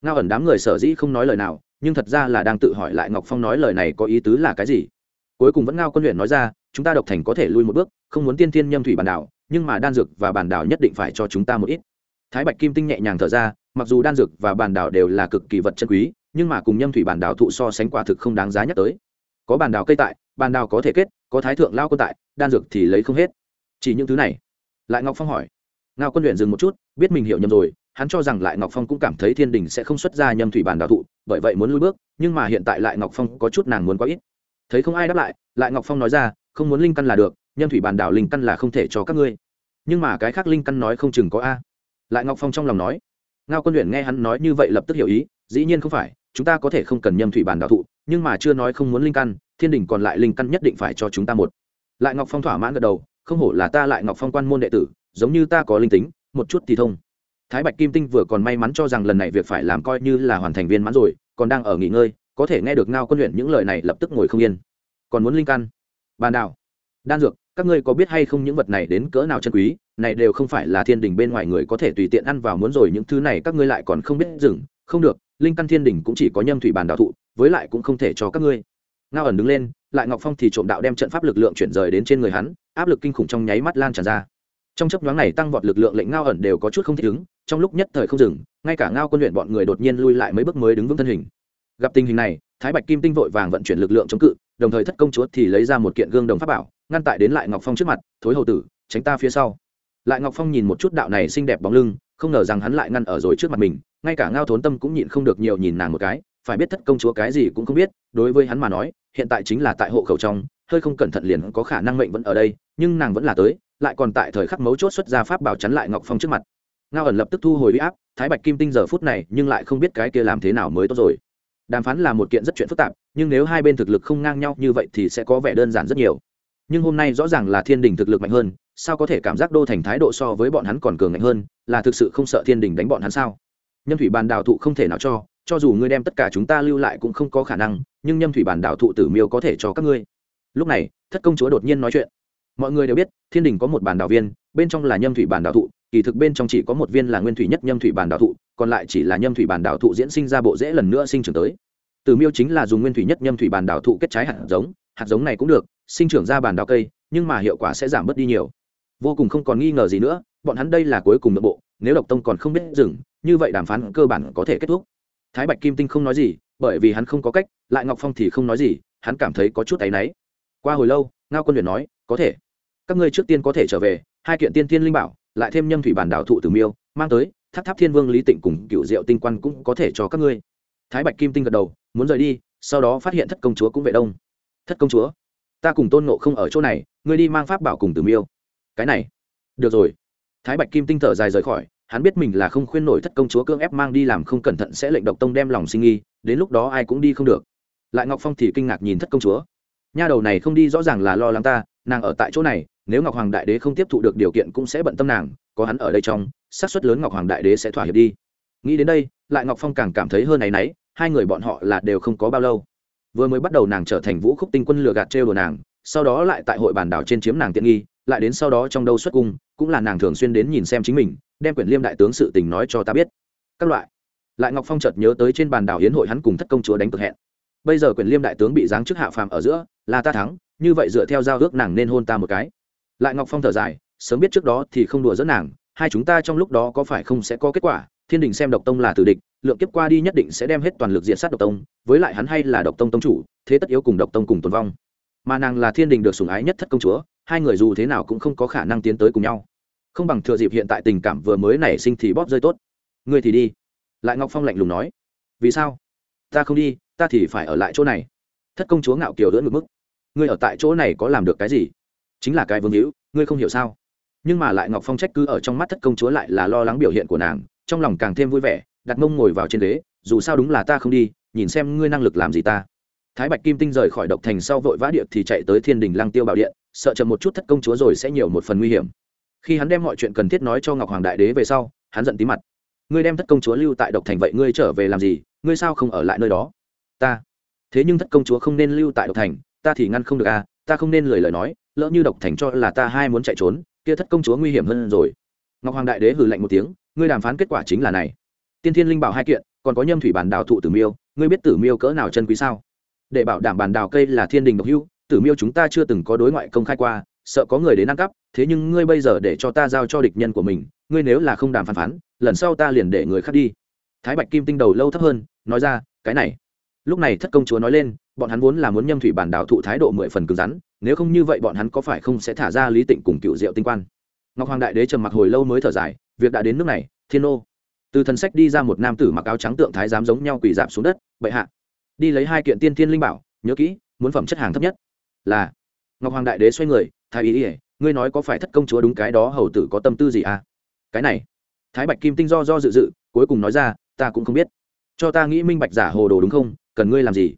ngao ẩn đám người sở dĩ không nói lời nào, nhưng thật ra là đang tự hỏi lại ngọc phong nói lời này có ý tứ là cái gì? Cuối cùng vẫn ngao quân luyện nói ra, chúng ta độc thành có thể lui một bước, không muốn tiên thiên nhâm thủy bản đảo, nhưng mà đan dược và bản đảo nhất định phải cho chúng ta một ít. Thái bạch kim tinh nhẹ nhàng thở ra, mặc dù đan dược và bản đảo đều là cực kỳ vật chân quý, nhưng mà cùng nhâm thủy bản đảo thụ so sánh quả thực không đáng giá nhắc tới. Có bản đảo cây tại, bản đảo có thể kết, có thái thượng lao quân tại, đan dược thì lấy không hết chỉ những thứ này. Lại ngọc phong hỏi. Ngao quân luyện dừng một chút, biết mình hiểu nhầm rồi, hắn cho rằng lại ngọc phong cũng cảm thấy thiên đình sẽ không xuất ra nhâm thủy bản đảo thụ, bởi vậy muốn lui bước, nhưng mà hiện tại lại ngọc phong có chút nàng muốn quá ít. Thấy không ai đáp lại lại ngọc phong nói ra, không muốn linh căn là được, nhâm thủy bản đảo linh căn là không thể cho các ngươi. Nhưng mà cái khác linh căn nói không chừng có a. Lại ngọc phong trong lòng nói. Ngao quân luyện nghe hắn nói như vậy lập tức hiểu ý, dĩ nhiên không phải, chúng ta có thể không cần nhâm thủy bản đảo thụ, nhưng mà chưa nói không muốn linh căn, thiên đình còn lại linh căn nhất định phải cho chúng ta một. Lại ngọc phong thỏa mãn gật đầu không hổ là ta lại ngọc phong quan môn đệ tử, giống như ta có linh tính, một chút thì thông. Thái bạch kim tinh vừa còn may mắn cho rằng lần này việc phải làm coi như là hoàn thành viên mãn rồi, còn đang ở nghỉ ngơi, có thể nghe được ngao quân luyện những lời này lập tức ngồi không yên. Còn muốn linh căn? Bàn đảo. Đan dược, các ngươi có biết hay không những vật này đến cỡ nào chân quý, này đều không phải là thiên đình bên ngoài người có thể tùy tiện ăn vào muốn rồi, những thứ này các ngươi lại còn không biết dừng. Không được, linh căn thiên đình cũng chỉ có nhâm thủy bàn đạo thụ, với lại cũng không thể cho các ngươi. Ngao ẩn đứng lên lại ngọc phong thì trộm đạo đem trận pháp lực lượng chuyển rời đến trên người hắn, áp lực kinh khủng trong nháy mắt lan tràn ra. Trong chấp nhoáng này tăng vọt lực lượng lệnh ngao ẩn đều có chút không thích ứng, trong lúc nhất thời không dừng, ngay cả ngao quân luyện bọn người đột nhiên lui lại mấy bước mới đứng vững thân hình. Gặp tình hình này, thái bạch kim tinh vội vàng vận chuyển lực lượng chống cự, đồng thời thất công chúa thì lấy ra một kiện gương đồng pháp bảo, ngăn tại đến lại ngọc phong trước mặt, thối hầu tử, tránh ta phía sau. Lại ngọc phong nhìn một chút đạo này xinh đẹp bóng lưng, không ngờ rằng hắn lại ngăn ở rồi trước mặt mình, ngay cả ngao thốn tâm cũng nhịn không được nhiều nhìn nàng một cái, phải biết thất công chúa cái gì cũng không biết, đối với hắn mà nói hiện tại chính là tại hộ khẩu trong, hơi không cẩn thận liền có khả năng mệnh vẫn ở đây, nhưng nàng vẫn là tới, lại còn tại thời khắc mấu chốt xuất ra pháp bảo chắn lại ngọc phong trước mặt. Ngao ẩn lập tức thu hồi huy áp, thái bạch kim tinh giờ phút này nhưng lại không biết cái kia làm thế nào mới tốt rồi. Đàm phán là một kiện rất chuyện phức tạp, nhưng nếu hai bên thực lực không ngang nhau như vậy thì sẽ có vẻ đơn giản rất nhiều. Nhưng hôm nay rõ ràng là thiên đình thực lực mạnh hơn, sao có thể cảm giác đô thành thái độ so với bọn hắn còn cường mạnh hơn, là thực sự không sợ thiên đình đánh bọn hắn sao? Nhâm thủy bàn đào thụ không thể nào cho cho dù ngươi đem tất cả chúng ta lưu lại cũng không có khả năng nhưng nhâm thủy bản đảo thụ tử miêu có thể cho các ngươi. Lúc này, thất công chúa đột nhiên nói chuyện. Mọi người đều biết, thiên đình có một bản đảo viên, bên trong là nhâm thủy bản đảo thụ, kỳ thực bên trong chỉ có một viên là nguyên thủy nhất nhâm thủy bản đảo thụ, còn lại chỉ là nhâm thủy bản đảo thụ diễn sinh ra bộ rễ lần nữa sinh trưởng tới. Tử miêu chính là dùng nguyên thủy nhất nhâm thủy bản đảo thụ kết trái hạt giống hạt giống này cũng được, sinh trưởng ra bản đảo cây, nhưng mà hiệu quả sẽ giảm bớt đi nhiều. Vô cùng không còn nghi ngờ gì nữa, bọn hắn đây là cuối cùng nội bộ, nếu độc tông còn không biết dừng, như vậy đàm phán cơ bản có thể kết thúc. Thái bạch kim tinh không nói gì bởi vì hắn không có cách, lại ngọc phong thì không nói gì, hắn cảm thấy có chút áy náy. Qua hồi lâu, ngao quân luyện nói, có thể. Các ngươi trước tiên có thể trở về, hai kiện tiên thiên linh bảo, lại thêm nhâm thủy bản đảo thụ tử miêu, mang tới, tháp tháp thiên vương lý tịnh cùng cựu diệu tinh quan cũng có thể cho các ngươi. Thái bạch kim tinh gật đầu, muốn rời đi, sau đó phát hiện thất công chúa cũng vệ đông. Thất công chúa, ta cùng tôn nộ không ở chỗ này, ngươi đi mang pháp bảo cùng tử miêu. Cái này. Được rồi. Thái bạch kim tinh thở dài rời khỏi hắn biết mình là không khuyên nổi thất công chúa cưỡng ép mang đi làm không cẩn thận sẽ lệnh độc tông đem lòng sinh nghi, đến lúc đó ai cũng đi không được. Lại ngọc phong thì kinh ngạc nhìn thất công chúa. Nha đầu này không đi rõ ràng là lo lắng ta, nàng ở tại chỗ này, nếu ngọc hoàng đại đế không tiếp thụ được điều kiện cũng sẽ bận tâm nàng, có hắn ở đây trong, xác suất lớn ngọc hoàng đại đế sẽ thỏa hiệp đi. Nghĩ đến đây, lại ngọc phong càng cảm thấy hơn này náy, hai người bọn họ là đều không có bao lâu. Vừa mới bắt đầu nàng trở thành vũ khúc tinh quân lừa gạt trêu đồ nàng, sau đó lại tại hội bàn đảo trên chiếm nàng tiện nghi, lại đến sau đó trong đâu xuất cung, cũng là nàng thường xuyên đến nhìn xem chính mình đem quyển liêm đại tướng sự tình nói cho ta biết. Các loại. Lại ngọc phong chợt nhớ tới trên bàn đảo hiến hội hắn cùng thất công chúa đánh cực hẹn. Bây giờ quyển liêm đại tướng bị giáng chức hạ phàm ở giữa, là ta thắng, như vậy dựa theo giao ước nàng nên hôn ta một cái. Lại ngọc phong thở dài, sớm biết trước đó thì không đùa dẫn nàng, hai chúng ta trong lúc đó có phải không sẽ có kết quả, thiên đình xem độc tông là tử địch, lượng kiếp qua đi nhất định sẽ đem hết toàn lực diện sát độc tông, với lại hắn hay là độc tông tông chủ, thế tất yếu cùng độc tông cùng tồn vong. Mà nàng là thiên đình được sủng ái nhất thất công chúa, hai người dù thế nào cũng không có khả năng tiến tới cùng nhau không bằng thừa dịp hiện tại tình cảm vừa mới nảy sinh thì bóp rơi tốt. Ngươi thì đi. Lại ngọc phong lạnh lùng nói. Vì sao? Ta không đi, ta thì phải ở lại chỗ này. Thất công chúa ngạo kiều đỡ ngược mức ngươi ở tại chỗ này có làm được cái gì? Chính là cái vương hữu, ngươi không hiểu sao? Nhưng mà lại ngọc phong trách cứ ở trong mắt thất công chúa lại là lo lắng biểu hiện của nàng, trong lòng càng thêm vui vẻ, đặt mông ngồi vào trên ghế, dù sao đúng là ta không đi, nhìn xem ngươi năng lực làm gì ta. Thái bạch kim tinh rời khỏi độc thành sau vội vã điệp thì chạy tới thiên đình lăng tiêu bảo điện, sợ chậm một chút thất công chúa rồi sẽ nhiều một phần nguy hiểm khi hắn đem mọi chuyện cần thiết nói cho ngọc hoàng đại đế về sau hắn giận tí mặt. Ngươi đem thất công chúa lưu tại độc thành vậy ngươi trở về làm gì? Ngươi sao không ở lại nơi đó? Ta. Thế nhưng thất công chúa không nên lưu tại độc thành ta thì ngăn không được à ta không nên lời lời nói lỡ như độc thành cho là ta hai muốn chạy trốn kia thất công chúa nguy hiểm hơn rồi. Ngọc hoàng đại đế hừ lạnh một tiếng ngươi đàm phán kết quả chính là này. Tiên thiên linh bảo hai kiện còn có nhâm thủy bản đào thụ tử miêu ngươi biết tử miêu cỡ nào chân quý sao? Để bảo đảm bản đào cây là thiên đình độc Hưu, tử miêu chúng ta chưa từng có đối ngoại công khai qua sợ có người đến ăn cắp thế nhưng ngươi bây giờ để cho ta giao cho địch nhân của mình, ngươi nếu là không đàm phán phán, lần sau ta liền để người khác đi. Thái bạch kim tinh đầu lâu thấp hơn, nói ra, cái này. Lúc này thất công chúa nói lên, bọn hắn vốn là muốn nhâm thủy bản đạo thụ thái độ mười phần cứng rắn, nếu không như vậy bọn hắn có phải không sẽ thả ra lý tịnh cùng cựu diệu tinh quan? Ngọc hoàng đại đế trầm mặc hồi lâu mới thở dài, việc đã đến nước này, thiên ô từ thần sách đi ra một nam tử mặc áo trắng tượng thái giám giống nhau quỳ dạp xuống đất, bệ hạ. Đi lấy hai kiện tiên thiên linh bảo, nhớ kỹ, muốn phẩm chất hàng thấp nhất là ngọc hoàng đại đế xoay người, thái ý ỉa ngươi nói có phải thất công chúa đúng cái đó hầu tử có tâm tư gì à? Cái này, thái bạch kim tinh do do dự dự, cuối cùng nói ra, ta cũng không biết. Cho ta nghĩ minh bạch giả hồ đồ đúng không? Cần ngươi làm gì?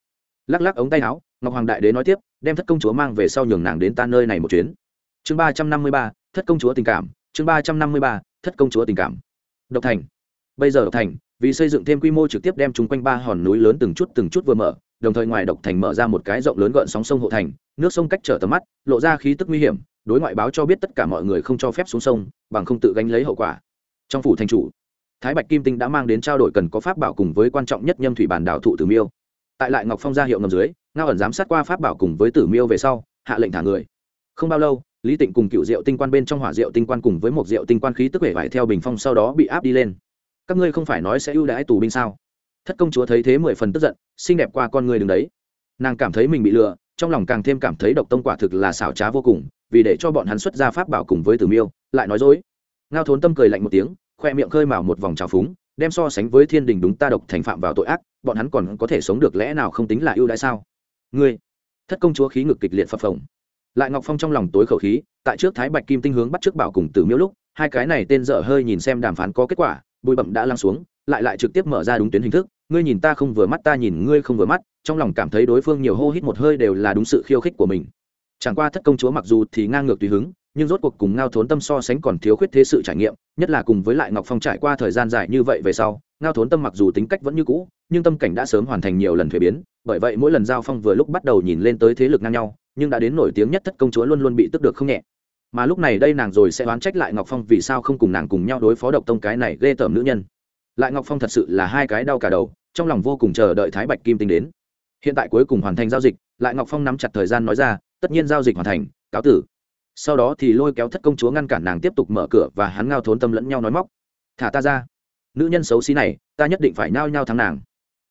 Lắc lắc ống tay áo, ngọc hoàng đại đế nói tiếp, đem thất công chúa mang về sau nhường nàng đến ta nơi này một chuyến. Chương ba trăm năm mươi ba, thất công chúa tình cảm. Chương ba trăm năm mươi ba, thất công chúa tình cảm. Độc thành. Bây giờ độc thành, vì xây dựng thêm quy mô trực tiếp đem chúng quanh ba hòn núi lớn từng chút từng chút vừa mở, đồng thời ngoài độc thành mở ra một cái rộng lớn gợn sóng sông hộ thành, nước sông cách trở tầm mắt, lộ ra khí tức nguy hiểm đối ngoại báo cho biết tất cả mọi người không cho phép xuống sông, bằng không tự gánh lấy hậu quả. Trong phủ thành chủ, thái bạch kim tinh đã mang đến trao đổi cần có pháp bảo cùng với quan trọng nhất nhâm thủy bản đảo thụ tử miêu. Tại lại ngọc phong ra hiệu ngầm dưới, ngao ẩn giám sát qua pháp bảo cùng với tử miêu về sau, hạ lệnh thả người. Không bao lâu, lý tịnh cùng cựu diệu tinh quan bên trong hỏa diệu tinh quan cùng với một diệu tinh quan khí tức vẻ vải theo bình phong sau đó bị áp đi lên. Các ngươi không phải nói sẽ ưu đãi tù binh sao? Thất công chúa thấy thế mười phần tức giận, xinh đẹp qua con người đứng đấy. Nàng cảm thấy mình bị lừa, trong lòng càng thêm cảm thấy độc tông quả thực là xảo trá vô cùng vì để cho bọn hắn xuất ra pháp bảo cùng với tử miêu, lại nói dối. Ngao thốn tâm cười lạnh một tiếng, khoe miệng khơi mào một vòng trào phúng, đem so sánh với thiên đình đúng ta độc thành phạm vào tội ác, bọn hắn còn có thể sống được lẽ nào không tính là ưu đãi sao? Ngươi, thất công chúa khí ngực kịch liệt phập phồng. Lại ngọc phong trong lòng tối khẩu khí, tại trước thái bạch kim tinh hướng bắt trước bảo cùng tử miêu lúc, hai cái này tên dở hơi nhìn xem đàm phán có kết quả, bụi bẩm đã lăn xuống, lại lại trực tiếp mở ra đúng tuyến hình thức, ngươi nhìn ta không vừa mắt, ta nhìn ngươi không vừa mắt, trong lòng cảm thấy đối phương nhiều hô hít một hơi đều là đúng sự khiêu khích của mình chẳng qua thất công chúa mặc dù thì ngang ngược tùy hứng, nhưng rốt cuộc cùng ngao thốn tâm so sánh còn thiếu khuyết thế sự trải nghiệm, nhất là cùng với lại ngọc phong trải qua thời gian dài như vậy về sau, ngao thốn tâm mặc dù tính cách vẫn như cũ, nhưng tâm cảnh đã sớm hoàn thành nhiều lần thuế biến, bởi vậy mỗi lần giao phong vừa lúc bắt đầu nhìn lên tới thế lực ngang nhau, nhưng đã đến nổi tiếng nhất thất công chúa luôn luôn bị tức được không nhẹ. Mà lúc này đây nàng rồi sẽ oán trách lại ngọc phong vì sao không cùng nàng cùng nhau đối phó độc tông cái này ghê tởm nữ nhân. Lại ngọc phong thật sự là hai cái đau cả đầu, trong lòng vô cùng chờ đợi thái bạch kim tinh đến. Hiện tại cuối cùng hoàn thành giao dịch, lại ngọc phong nắm chặt thời gian nói ra tất nhiên giao dịch hoàn thành, cáo tử. Sau đó thì lôi kéo thất công chúa ngăn cản nàng tiếp tục mở cửa và hắn ngao thốn tâm lẫn nhau nói móc. Thả ta ra. Nữ nhân xấu xí này, ta nhất định phải nao nhau thắng nàng.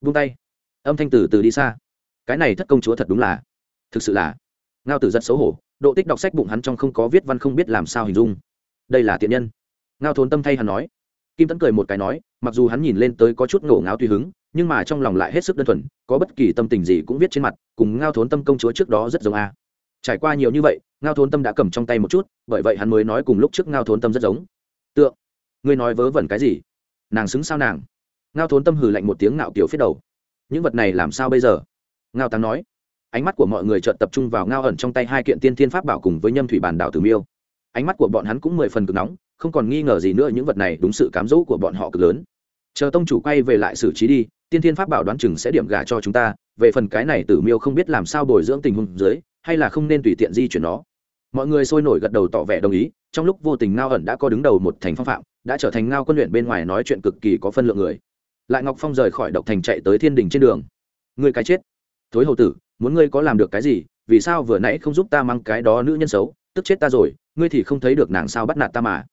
Vung tay. Âm thanh từ từ đi xa. Cái này thất công chúa thật đúng là, thực sự là ngao tử rất xấu hổ, độ tích đọc sách bụng hắn trong không có viết văn không biết làm sao hình dung. Đây là tiện nhân. Ngao thốn tâm thay hắn nói. Kim tấn cười một cái nói, mặc dù hắn nhìn lên tới có chút ngổ ngáo tùy hứng, nhưng mà trong lòng lại hết sức đơn thuần, có bất kỳ tâm tình gì cũng viết trên mặt, cùng ngao thốn tâm công chúa trước đó rất giống a trải qua nhiều như vậy, ngao thốn tâm đã cầm trong tay một chút, bởi vậy hắn mới nói cùng lúc trước ngao thốn tâm rất giống. Tượng, ngươi nói vớ vẩn cái gì? Nàng xứng sao nàng? Ngao thốn tâm hừ lạnh một tiếng ngạo kiểu phết đầu. Những vật này làm sao bây giờ? Ngao tăng nói. Ánh mắt của mọi người chợt tập trung vào ngao ẩn trong tay hai kiện tiên thiên pháp bảo cùng với nhâm thủy bản đảo tử miêu. Ánh mắt của bọn hắn cũng mười phần cực nóng, không còn nghi ngờ gì nữa những vật này đúng sự cám dỗ của bọn họ cực lớn. Chờ tông chủ quay về lại xử trí đi, tiên thiên pháp bảo đoán chừng sẽ điểm gà cho chúng ta, về phần cái này tử miêu không biết làm sao bồi dưỡng tình huống dưới hay là không nên tùy tiện di chuyển nó? Mọi người sôi nổi gật đầu tỏ vẻ đồng ý, trong lúc vô tình ngao ẩn đã có đứng đầu một thành phong phạm, đã trở thành ngao quân luyện bên ngoài nói chuyện cực kỳ có phân lượng người. Lại ngọc phong rời khỏi độc thành chạy tới thiên đình trên đường. Người cái chết. Thối hầu tử, muốn ngươi có làm được cái gì, vì sao vừa nãy không giúp ta mang cái đó nữ nhân xấu, tức chết ta rồi, ngươi thì không thấy được nàng sao bắt nạt ta mà.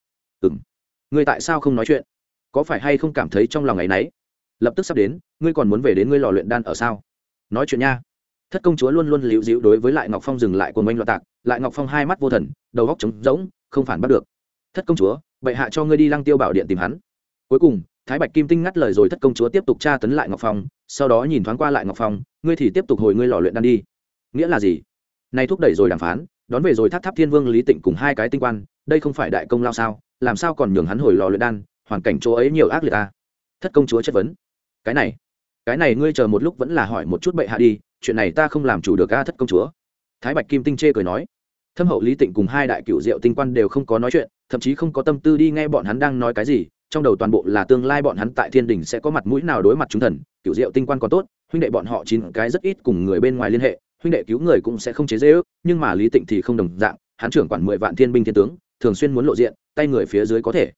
Ừ m ngươi tại sao không nói chuyện? Có phải hay không cảm thấy trong lòng ngày nấy? Lập tức sắp đến, ngươi còn muốn về đến ngươi lò luyện đan ở sao? Nói chuyện nha thất công chúa luôn luôn liễu dịu đối với lại ngọc phong dừng lại cuồng oanh loạn tạc, lại ngọc phong hai mắt vô thần, đầu góc trống rỗng, không phản bắt được. Thất công chúa, bệ hạ cho ngươi đi lăng tiêu bảo điện tìm hắn. Cuối cùng, thái bạch kim tinh ngắt lời rồi thất công chúa tiếp tục tra tấn lại ngọc phong, sau đó nhìn thoáng qua lại ngọc phong, ngươi thì tiếp tục hồi ngươi lò luyện đan đi. Nghĩa là gì? Nay thúc đẩy rồi đàm phán, đón về rồi tháp tháp thiên vương lý tịnh cùng hai cái tinh quan, đây không phải đại công lao sao? Làm sao còn nhường hắn hồi lò luyện đan? Hoàn cảnh chỗ ấy nhiều ác liệt ta thất công chúa chất vấn. Cái này cái này ngươi chờ một lúc vẫn là hỏi một chút bệ hạ đi chuyện này ta không làm chủ được a thất công chúa. Thái bạch kim tinh chê cười nói. Thâm hậu lý tịnh cùng hai đại cựu diệu tinh quan đều không có nói chuyện, thậm chí không có tâm tư đi nghe bọn hắn đang nói cái gì, trong đầu toàn bộ là tương lai bọn hắn tại thiên đình sẽ có mặt mũi nào đối mặt chúng thần, cựu diệu tinh quan còn tốt, huynh đệ bọn họ chín cái rất ít cùng người bên ngoài liên hệ, huynh đệ cứu người cũng sẽ không chế dễ ước nhưng mà lý tịnh thì không đồng dạng, hắn trưởng quản mười vạn thiên binh thiên tướng, thường xuyên muốn lộ diện, tay người phía dưới có thể.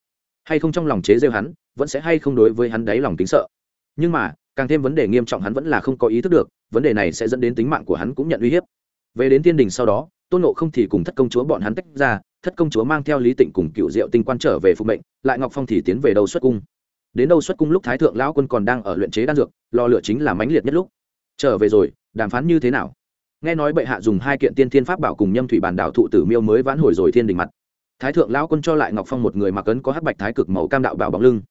Hay không trong lòng chế rêu hắn, vẫn sẽ hay không đối với hắn đáy lòng tính sợ. Nhưng mà càng thêm vấn đề nghiêm trọng hắn vẫn là không có ý thức được, vấn đề này sẽ dẫn đến tính mạng của hắn cũng nhận uy hiếp. Về đến thiên đình sau đó, tôn nộ không thì cùng thất công chúa bọn hắn tách ra, thất công chúa mang theo lý tịnh cùng cựu diệu tinh quan trở về phục mệnh, lại ngọc phong thì tiến về đâu xuất cung. Đến đâu xuất cung lúc thái thượng lão quân còn đang ở luyện chế đan dược, lò lửa chính là mãnh liệt nhất lúc. Trở về rồi, đàm phán như thế nào? Nghe nói bệ hạ dùng hai kiện tiên thiên pháp bảo cùng nhâm thủy bản đảo thụ tử miêu mới vãn hồi rồi thiên đình mặt. Thái thượng lão quân cho lại ngọc phong một người mặc ấn có hắc bạch thái cực màu cam đạo bảo bóng lưng.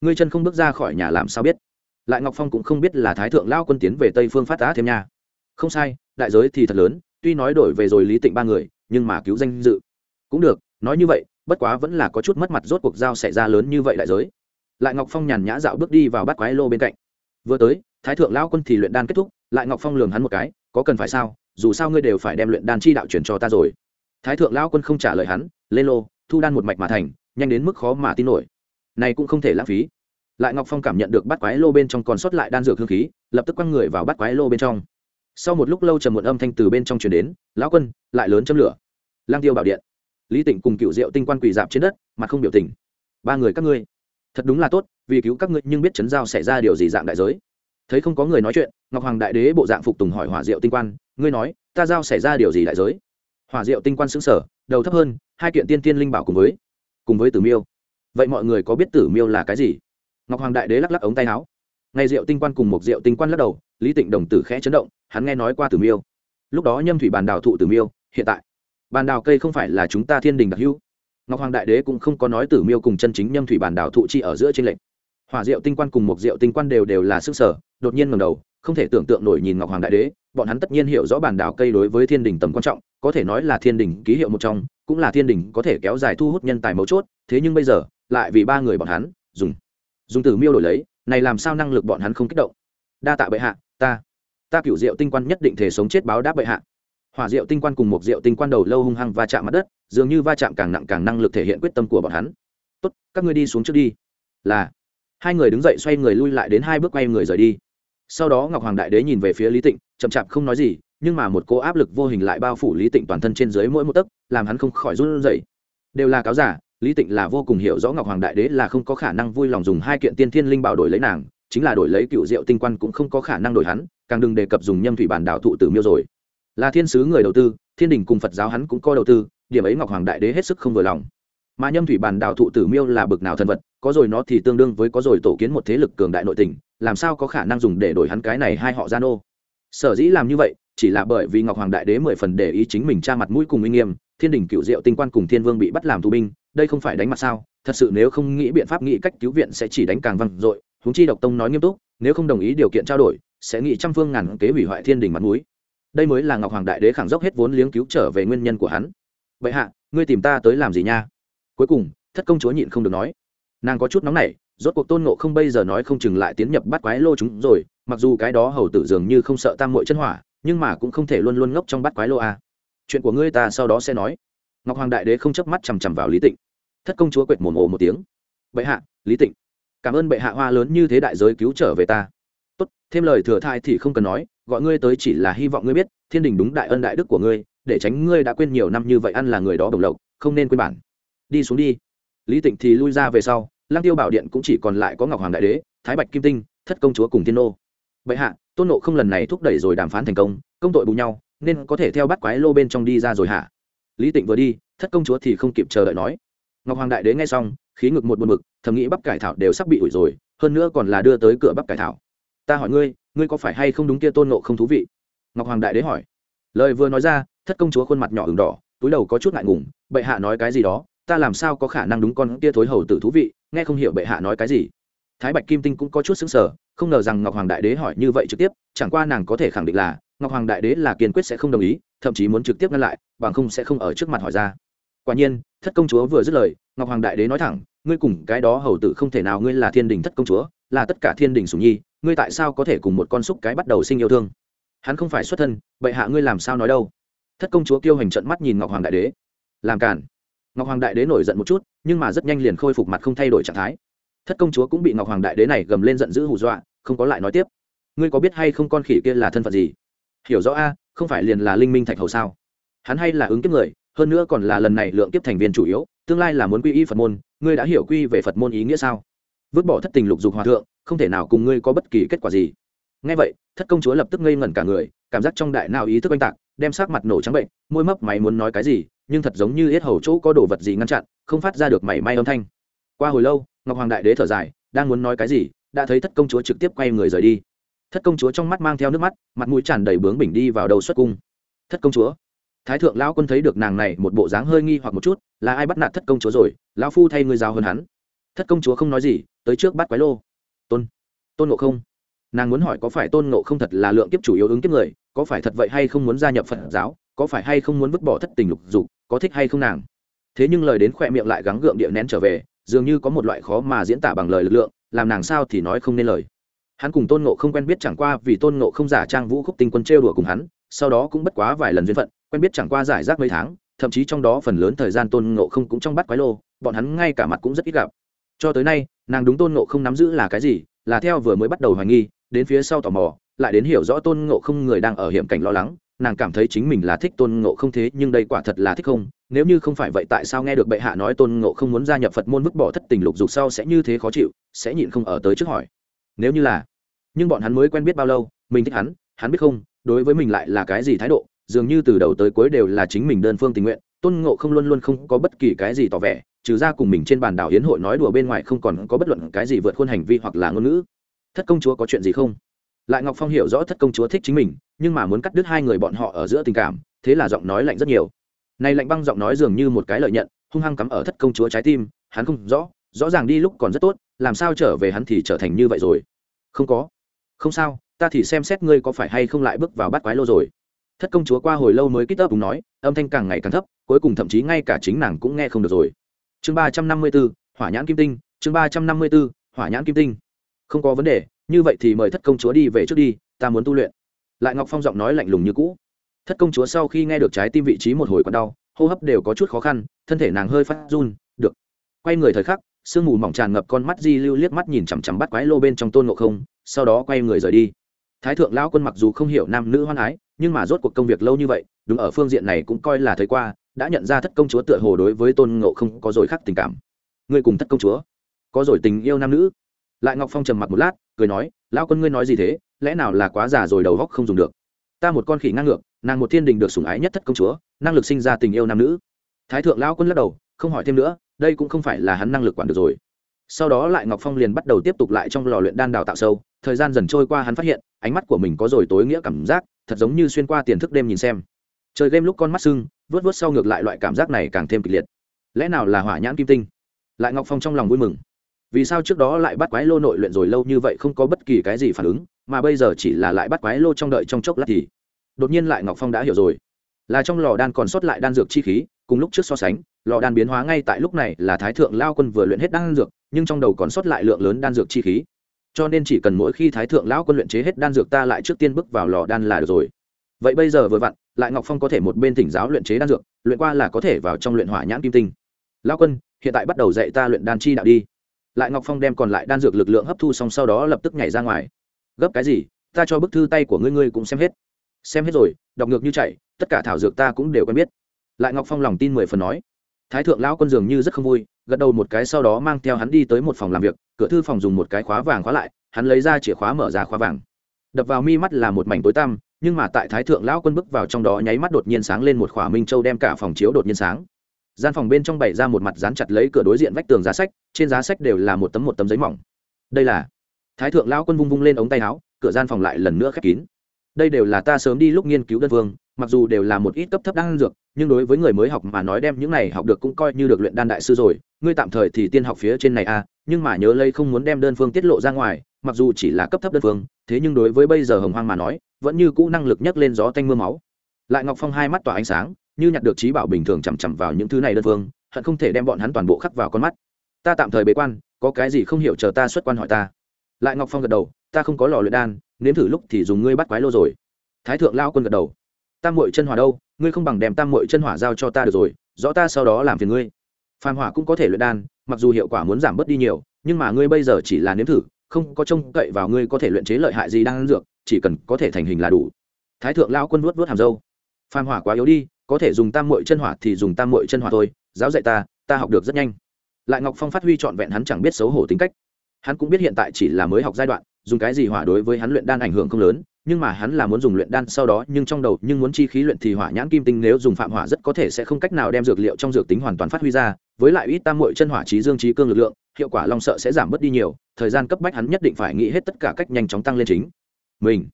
Ngươi chân không bước ra khỏi nhà làm sao biết? Lại ngọc phong cũng không biết là thái thượng lão quân tiến về tây phương phát tá thêm nha. Không sai, đại giới thì thật lớn, tuy nói đổi về rồi lý tịnh ba người, nhưng mà cứu danh dự. Cũng được, nói như vậy, bất quá vẫn là có chút mất mặt rốt cuộc giao xảy ra lớn như vậy đại giới. Lại ngọc phong nhàn nhã dạo bước đi vào bắt quái lô bên cạnh. Vừa tới, thái thượng lão quân thì luyện đan kết thúc, lại ngọc phong lường hắn một cái, có cần phải sao? Dù sao ngươi đều phải đem luyện đan chi đạo chuyển cho ta rồi. Thái thượng lão quân không trả lời hắn, lên lô, thu đan một mạch mà thành, nhanh đến mức khó mà tin nổi. Này cũng không thể lãng phí lại ngọc phong cảm nhận được bắt quái lô bên trong còn sót lại đan dược hương khí, lập tức quăng người vào bắt quái lô bên trong. Sau một lúc lâu trầm một âm thanh từ bên trong chuyển đến, lão quân, lại lớn châm lửa. Lang tiêu bảo điện. Lý tịnh cùng cựu diệu tinh quan quỳ dạp trên đất mà không biểu tình. Ba người các ngươi, thật đúng là tốt, vì cứu các ngươi nhưng biết chấn giao xảy ra điều gì dạng đại giới. Thấy không có người nói chuyện, ngọc hoàng đại đế bộ dạng phục tùng hỏi hỏa diệu tinh quan, ngươi nói, ta giao xảy ra điều gì đại giới? Hỏa diệu tinh quan xứng sở đầu thấp hơn, hai kiện tiên tiên linh bảo cùng với cùng với tử miêu. Vậy mọi người có biết tử miêu là cái gì? Ngọc hoàng đại đế lắc lắc ống tay áo. Ngày diệu tinh quan cùng một diệu tinh quan lắc đầu, lý tịnh đồng tử khẽ chấn động, hắn nghe nói qua tử miêu. Lúc đó nhâm thủy bàn đào thụ tử miêu, hiện tại, bàn đào cây không phải là chúng ta thiên đình đặc hữu. Ngọc hoàng đại đế cũng không có nói tử miêu cùng chân chính nhâm thủy bàn đào thụ chi ở giữa trên lệnh hỏa diệu tinh quan cùng một diệu tinh quan đều đều là sức sở, đột nhiên ngầm đầu, không thể tưởng tượng nổi nhìn ngọc hoàng đại đế, bọn hắn tất nhiên hiểu rõ bàn đảo cây đối với thiên đình tầm quan trọng, có thể nói là thiên đình ký hiệu một trong, cũng là thiên đình có thể kéo dài thu hút nhân tài mấu chốt, thế nhưng bây giờ, lại vì ba người bọn hắn, dùng dùng từ miêu đổi lấy, này làm sao năng lực bọn hắn không kích động? Đa tạ bệ hạ, ta ta cựu diệu tinh quan nhất định thể sống chết báo đáp bệ hạ. Hỏa diệu tinh quan cùng một diệu tinh quan đầu lâu hung hăng va chạm mặt đất, dường như va chạm càng nặng càng năng lực thể hiện quyết tâm của bọn hắn. Tốt, các ngươi đi xuống trước đi. Là. Hai người đứng dậy xoay người lui lại đến hai bước quay người rời đi. Sau đó ngọc hoàng đại đế nhìn về phía lý tịnh, chậm chạp không nói gì, nhưng mà một cô áp lực vô hình lại bao phủ lý tịnh toàn thân trên dưới mỗi một tấc, làm hắn không khỏi run rẩy. Đều là cáo giả lý tịnh là vô cùng hiểu rõ ngọc hoàng đại đế là không có khả năng vui lòng dùng hai kiện tiên thiên linh bảo đổi lấy nàng, chính là đổi lấy cựu diệu tinh quan cũng không có khả năng đổi hắn, càng đừng đề cập dùng nhâm thủy bản đạo thụ tử miêu rồi. Là thiên sứ người đầu tư, thiên đình cùng phật giáo hắn cũng có đầu tư, điểm ấy ngọc hoàng đại đế hết sức không vừa lòng. Mà nhâm thủy bản đạo thụ tử miêu là bực nào thần vật, có rồi nó thì tương đương với có rồi tổ kiến một thế lực cường đại nội tình, làm sao có khả năng dùng để đổi hắn cái này hai họ gian ô sở dĩ làm như vậy, chỉ là bởi vì ngọc hoàng đại đế mười phần để ý chính mình tra mặt mũi cùng uy nghiêm, thiên đình cựu diệu tinh quan cùng thiên vương bị bắt làm tù binh đây không phải đánh mặt sao? Thật sự nếu không nghĩ biện pháp nghĩ cách cứu viện sẽ chỉ đánh càng văng dội húng chi độc tông nói nghiêm túc, nếu không đồng ý điều kiện trao đổi, sẽ nghĩ trăm phương ngàn kế hủy hoại thiên đình mặt mũi. Đây mới là ngọc hoàng đại đế khẳng dốc hết vốn liếng cứu trở về nguyên nhân của hắn. Vậy hạ, ngươi tìm ta tới làm gì nha? Cuối cùng, thất công chúa nhịn không được nói. Nàng có chút nóng nảy, rốt cuộc tôn ngộ không bây giờ nói không chừng lại tiến nhập bắt quái lô chúng rồi, mặc dù cái đó hầu tử dường như không sợ tam mội chân hỏa, nhưng mà cũng không thể luôn luôn ngốc trong bắt quái lô à. chuyện của ngươi ta sau đó sẽ nói. Ngọc hoàng đại đế không chớp mắt chằm chằm vào lý tịnh thất công chúa quệt mồm ồ một tiếng. Bệ hạ, lý tịnh, cảm ơn bệ hạ hoa lớn như thế đại giới cứu trở về ta. Tốt, thêm lời thừa thai thì không cần nói, gọi ngươi tới chỉ là hy vọng ngươi biết, thiên đình đúng đại ân đại đức của ngươi, để tránh ngươi đã quên nhiều năm như vậy ăn là người đó đồng lộc, không nên quên bản. Đi xuống đi. Lý tịnh thì lui ra về sau lang tiêu bảo điện cũng chỉ còn lại có ngọc hoàng đại đế, thái bạch kim tinh, thất công chúa cùng thiên nô. Bệ hạ, tôn nộ không lần này thúc đẩy rồi đàm phán thành công công tội bù nhau, nên có thể theo bắt quái lô bên trong đi ra rồi hả? Lý tịnh vừa đi, thất công chúa thì không kịp chờ đợi nói ngọc hoàng đại đế nghe xong, khí ngực một buồn mực thầm nghĩ bắp cải thảo đều sắp bị ủi rồi, hơn nữa còn là đưa tới cửa bắp cải thảo. Ta hỏi ngươi ngươi có phải hay không đúng kia tôn nộ không thú vị? Ngọc hoàng đại đế hỏi. Lời vừa nói ra, thất công chúa khuôn mặt nhỏ ửng đỏ, túi đầu có chút ngại ngùng, bệ hạ nói cái gì đó, ta làm sao có khả năng đúng con kia thối hầu tử thú vị, nghe không hiểu bệ hạ nói cái gì. Thái bạch kim tinh cũng có chút xứng sở không ngờ rằng ngọc hoàng đại đế hỏi như vậy trực tiếp, chẳng qua nàng có thể khẳng định là, ngọc hoàng đại đế là kiên quyết sẽ không đồng ý, thậm chí muốn trực tiếp ngăn lại, bằng không sẽ không ở trước mặt hỏi ra quả nhiên, thất công chúa vừa dứt lời, ngọc hoàng đại đế nói thẳng, ngươi cùng cái đó hầu tử không thể nào, ngươi là thiên đình thất công chúa, là tất cả thiên đình sùng nhi, ngươi tại sao có thể cùng một con xúc cái bắt đầu sinh yêu thương? Hắn không phải xuất thân, bệ hạ ngươi làm sao nói đâu? Thất công chúa kêu hành trận mắt nhìn ngọc hoàng đại đế. Làm cản ngọc hoàng đại đế nổi giận một chút, nhưng mà rất nhanh liền khôi phục mặt không thay đổi trạng thái. Thất công chúa cũng bị ngọc hoàng đại đế này gầm lên giận dữ hù dọa, không có lại nói tiếp. Ngươi có biết hay không con khỉ kia là thân phận gì? Hiểu rõ a, không phải liền là linh minh thạch hầu sao? Hắn hay là ứng kiếp người hơn nữa còn là lần này lượng kiếp thành viên chủ yếu, tương lai là muốn quy y phật môn, ngươi đã hiểu quy về phật môn ý nghĩa sao? Vứt bỏ thất tình lục dục hòa thượng, không thể nào cùng ngươi có bất kỳ kết quả gì. Ngay vậy, thất công chúa lập tức ngây ngẩn cả người, cảm giác trong đại nào ý thức oanh tạc, đem sắc mặt nổ trắng bệnh, môi mấp máy muốn nói cái gì, nhưng thật giống như hết hầu chỗ có đồ vật gì ngăn chặn, không phát ra được mảy may âm thanh. Qua hồi lâu, ngọc hoàng đại đế thở dài, đang muốn nói cái gì, đã thấy thất công chúa trực tiếp quay người rời đi. Thất công chúa trong mắt mang theo nước mắt, mặt mũi tràn đầy bướng bỉnh đi vào đầu xuất cung. Thất công chúa thái thượng lão quân thấy được nàng này một bộ dáng hơi nghi hoặc một chút, là ai bắt nạt thất công chúa rồi, lão phu thay ngươi giao hơn hắn. Thất công chúa không nói gì, tới trước bắt quái lô. Tôn tôn ngộ không? Nàng muốn hỏi có phải tôn ngộ không thật là lượng kiếp chủ yếu ứng kiếp người, có phải thật vậy hay không muốn gia nhập phật giáo, có phải hay không muốn vứt bỏ thất tình lục dục, có thích hay không nàng? Thế nhưng lời đến khỏe miệng lại gắng gượng địa nén trở về, dường như có một loại khó mà diễn tả bằng lời lực lượng, làm nàng sao thì nói không nên lời. Hắn cùng tôn ngộ không quen biết chẳng qua vì tôn ngộ không giả trang vũ khúc tinh quân trêu đùa cùng hắn, sau đó cũng bất quá vài lần duyên phận quen biết chẳng qua giải rác mấy tháng, thậm chí trong đó phần lớn thời gian tôn ngộ không cũng trong bắt quái lô, bọn hắn ngay cả mặt cũng rất ít gặp. Cho tới nay, nàng đúng tôn ngộ không nắm giữ là cái gì, là theo vừa mới bắt đầu hoài nghi, đến phía sau tò mò, lại đến hiểu rõ tôn ngộ không người đang ở hiểm cảnh lo lắng, nàng cảm thấy chính mình là thích tôn ngộ không thế, nhưng đây quả thật là thích không, nếu như không phải vậy tại sao nghe được bệ hạ nói tôn ngộ không muốn gia nhập phật môn vứt bỏ thất tình lục dục sau sẽ như thế khó chịu, sẽ nhịn không ở tới trước hỏi. Nếu như là, nhưng bọn hắn mới quen biết bao lâu, mình thích hắn hắn biết không, đối với mình lại là cái gì thái độ dường như từ đầu tới cuối đều là chính mình đơn phương tình nguyện, tôn ngộ không luôn luôn không có bất kỳ cái gì tỏ vẻ, trừ ra cùng mình trên bàn đảo hiến hội nói đùa bên ngoài không còn có bất luận cái gì vượt khuôn hành vi hoặc là ngôn ngữ. Thất công chúa có chuyện gì không? Lại ngọc phong hiểu rõ thất công chúa thích chính mình, nhưng mà muốn cắt đứt hai người bọn họ ở giữa tình cảm, thế là giọng nói lạnh rất nhiều. Này lạnh băng giọng nói dường như một cái lợi nhận, hung hăng cắm ở thất công chúa trái tim, hắn không rõ rõ ràng đi lúc còn rất tốt, làm sao trở về hắn thì trở thành như vậy rồi? Không có. Không sao, ta thì xem xét ngươi có phải hay không lại bước vào bắt quái lô rồi thất công chúa qua hồi lâu mới kít ấp cùng nói, âm thanh càng ngày càng thấp, cuối cùng thậm chí ngay cả chính nàng cũng nghe không được rồi. Chương ba trăm năm mươi b ố hỏa nhãn kim tinh, chương ba trăm năm mươi b ố hỏa nhãn kim tinh. Không có vấn đề, như vậy thì mời thất công chúa đi về trước đi, ta muốn tu luyện. Lại ngọc phong giọng nói lạnh lùng như cũ. Thất công chúa sau khi nghe được trái tim vị trí một hồi còn đau, hô hấp đều có chút khó khăn, thân thể nàng hơi phát run, được. Quay người thời khắc, sương mù mỏng tràn ngập con mắt di lưu liếc mắt nhìn chằm chằm bắt quái lô bên trong tôn ngộ không, sau đó quay người rời đi. Thái thượng lão quân mặc dù không hiểu nam nữ hoan ái nhưng mà rốt cuộc công việc lâu như vậy, đúng ở phương diện này cũng coi là thấy qua, đã nhận ra thất công chúa tựa hồ đối với tôn ngộ không có rồi khác tình cảm. Ngươi cùng thất công chúa, có rồi tình yêu nam nữ. Lại ngọc phong trầm mặc một lát, cười nói, lão quân ngươi nói gì thế? Lẽ nào là quá già rồi đầu góc không dùng được? Ta một con khỉ ngang ngược, nàng một thiên đình được sủng ái nhất thất công chúa, năng lực sinh ra tình yêu nam nữ. Thái thượng lão quân lắc đầu, không hỏi thêm nữa, đây cũng không phải là hắn năng lực quản được rồi. Sau đó lại ngọc phong liền bắt đầu tiếp tục lại trong lò luyện đan đào tạo sâu thời gian dần trôi qua hắn phát hiện, ánh mắt của mình có rồi tối nghĩa cảm giác, thật giống như xuyên qua tiền thức đêm nhìn xem. Trời game lúc con mắt sưng, vớt vớt sau ngược lại loại cảm giác này càng thêm kịch liệt. Lẽ nào là hỏa nhãn kim tinh? Lại ngọc phong trong lòng vui mừng. Vì sao trước đó lại bắt quái lô nội luyện rồi lâu như vậy không có bất kỳ cái gì phản ứng, mà bây giờ chỉ là lại bắt quái lô trong đợi trong chốc lát thì? Đột nhiên lại ngọc phong đã hiểu rồi. Là trong lò đan còn sót lại đan dược chi khí, cùng lúc trước so sánh, lò đan biến hóa ngay tại lúc này là thái thượng lao quân vừa luyện hết đan dược, nhưng trong đầu còn sót lại lượng lớn đan dược chi khí cho nên chỉ cần mỗi khi thái thượng lão quân luyện chế hết đan dược ta lại trước tiên bước vào lò đan là được rồi. Vậy bây giờ vừa vặn, lại ngọc phong có thể một bên thỉnh giáo luyện chế đan dược, luyện qua là có thể vào trong luyện hỏa nhãn kim tinh. Lão quân, hiện tại bắt đầu dạy ta luyện đan chi đạo đi. Lại ngọc phong đem còn lại đan dược lực lượng hấp thu xong sau đó lập tức nhảy ra ngoài. Gấp cái gì? Ta cho bức thư tay của ngươi ngươi cũng xem hết. Xem hết rồi, đọc ngược như chạy, tất cả thảo dược ta cũng đều quen biết. Lại ngọc phong lòng tin mười phần nói. Thái thượng lão quân dường như rất không vui gật đầu một cái sau đó mang theo hắn đi tới một phòng làm việc, cửa thư phòng dùng một cái khóa vàng khóa lại, hắn lấy ra chìa khóa mở ra khóa vàng. Đập vào mi mắt là một mảnh tối tăm, nhưng mà tại thái thượng lão quân bước vào trong đó nháy mắt đột nhiên sáng lên một khỏa minh châu đem cả phòng chiếu đột nhiên sáng. Gian phòng bên trong bày ra một mặt dán chặt lấy cửa đối diện vách tường giá sách, trên giá sách đều là một tấm một tấm giấy mỏng. Đây là thái thượng lão quân vung vung lên ống tay áo, cửa gian phòng lại lần nữa khép kín. Đây đều là ta sớm đi lúc nghiên cứu đơn vương mặc dù đều là một ít cấp thấp đan dược nhưng đối với người mới học mà nói đem những này học được cũng coi như được luyện đan đại sư rồi. Ngươi tạm thời thì tiên học phía trên này a à, nhưng mà nhớ lấy không muốn đem đơn phương tiết lộ ra ngoài mặc dù chỉ là cấp thấp đơn phương thế nhưng đối với bây giờ hồng hoang mà nói vẫn như cũ năng lực nhấc lên gió tanh mưa máu. Lại ngọc phong hai mắt tỏa ánh sáng như nhặt được trí bảo bình thường chằm chằm vào những thứ này đơn phương hận không thể đem bọn hắn toàn bộ khắc vào con mắt. Ta tạm thời bế quan có cái gì không hiểu chờ ta xuất quan hỏi ta. Lại ngọc phong gật đầu ta không có lò luyện đan nếm thử lúc thì dùng ngươi bắt quái lô rồi. Thái thượng lao quân gật đầu tam mội chân hỏa đâu, ngươi không bằng đem tam mội chân hỏa giao cho ta được rồi, rõ ta sau đó làm phiền ngươi. Phàm hỏa cũng có thể luyện đan, mặc dù hiệu quả muốn giảm bớt đi nhiều, nhưng mà ngươi bây giờ chỉ là nếm thử, không có trông cậy vào ngươi có thể luyện chế lợi hại gì đang ăn dược, chỉ cần có thể thành hình là đủ. Thái thượng lao quân vuốt vuốt hàm dâu phàm hỏa quá yếu đi, có thể dùng tam mội chân hỏa thì dùng tam mội chân hỏa thôi, giáo dạy ta ta học được rất nhanh. Lại ngọc phong phát huy trọn vẹn hắn chẳng biết xấu hổ tính cách. Hắn cũng biết hiện tại chỉ là mới học giai đoạn, dùng cái gì hỏa đối với hắn luyện đan ảnh hưởng không lớn nhưng mà hắn là muốn dùng luyện đan sau đó, nhưng trong đầu, nhưng muốn chi khí luyện thì hỏa nhãn kim tinh nếu dùng phạm hỏa rất có thể sẽ không cách nào đem dược liệu trong dược tính hoàn toàn phát huy ra. Với lại ít tam mội chân hỏa trí dương trí cương lực lượng, hiệu quả long sợ sẽ giảm bớt đi nhiều. Thời gian cấp bách hắn nhất định phải nghĩ hết tất cả cách nhanh chóng tăng lên chính mình.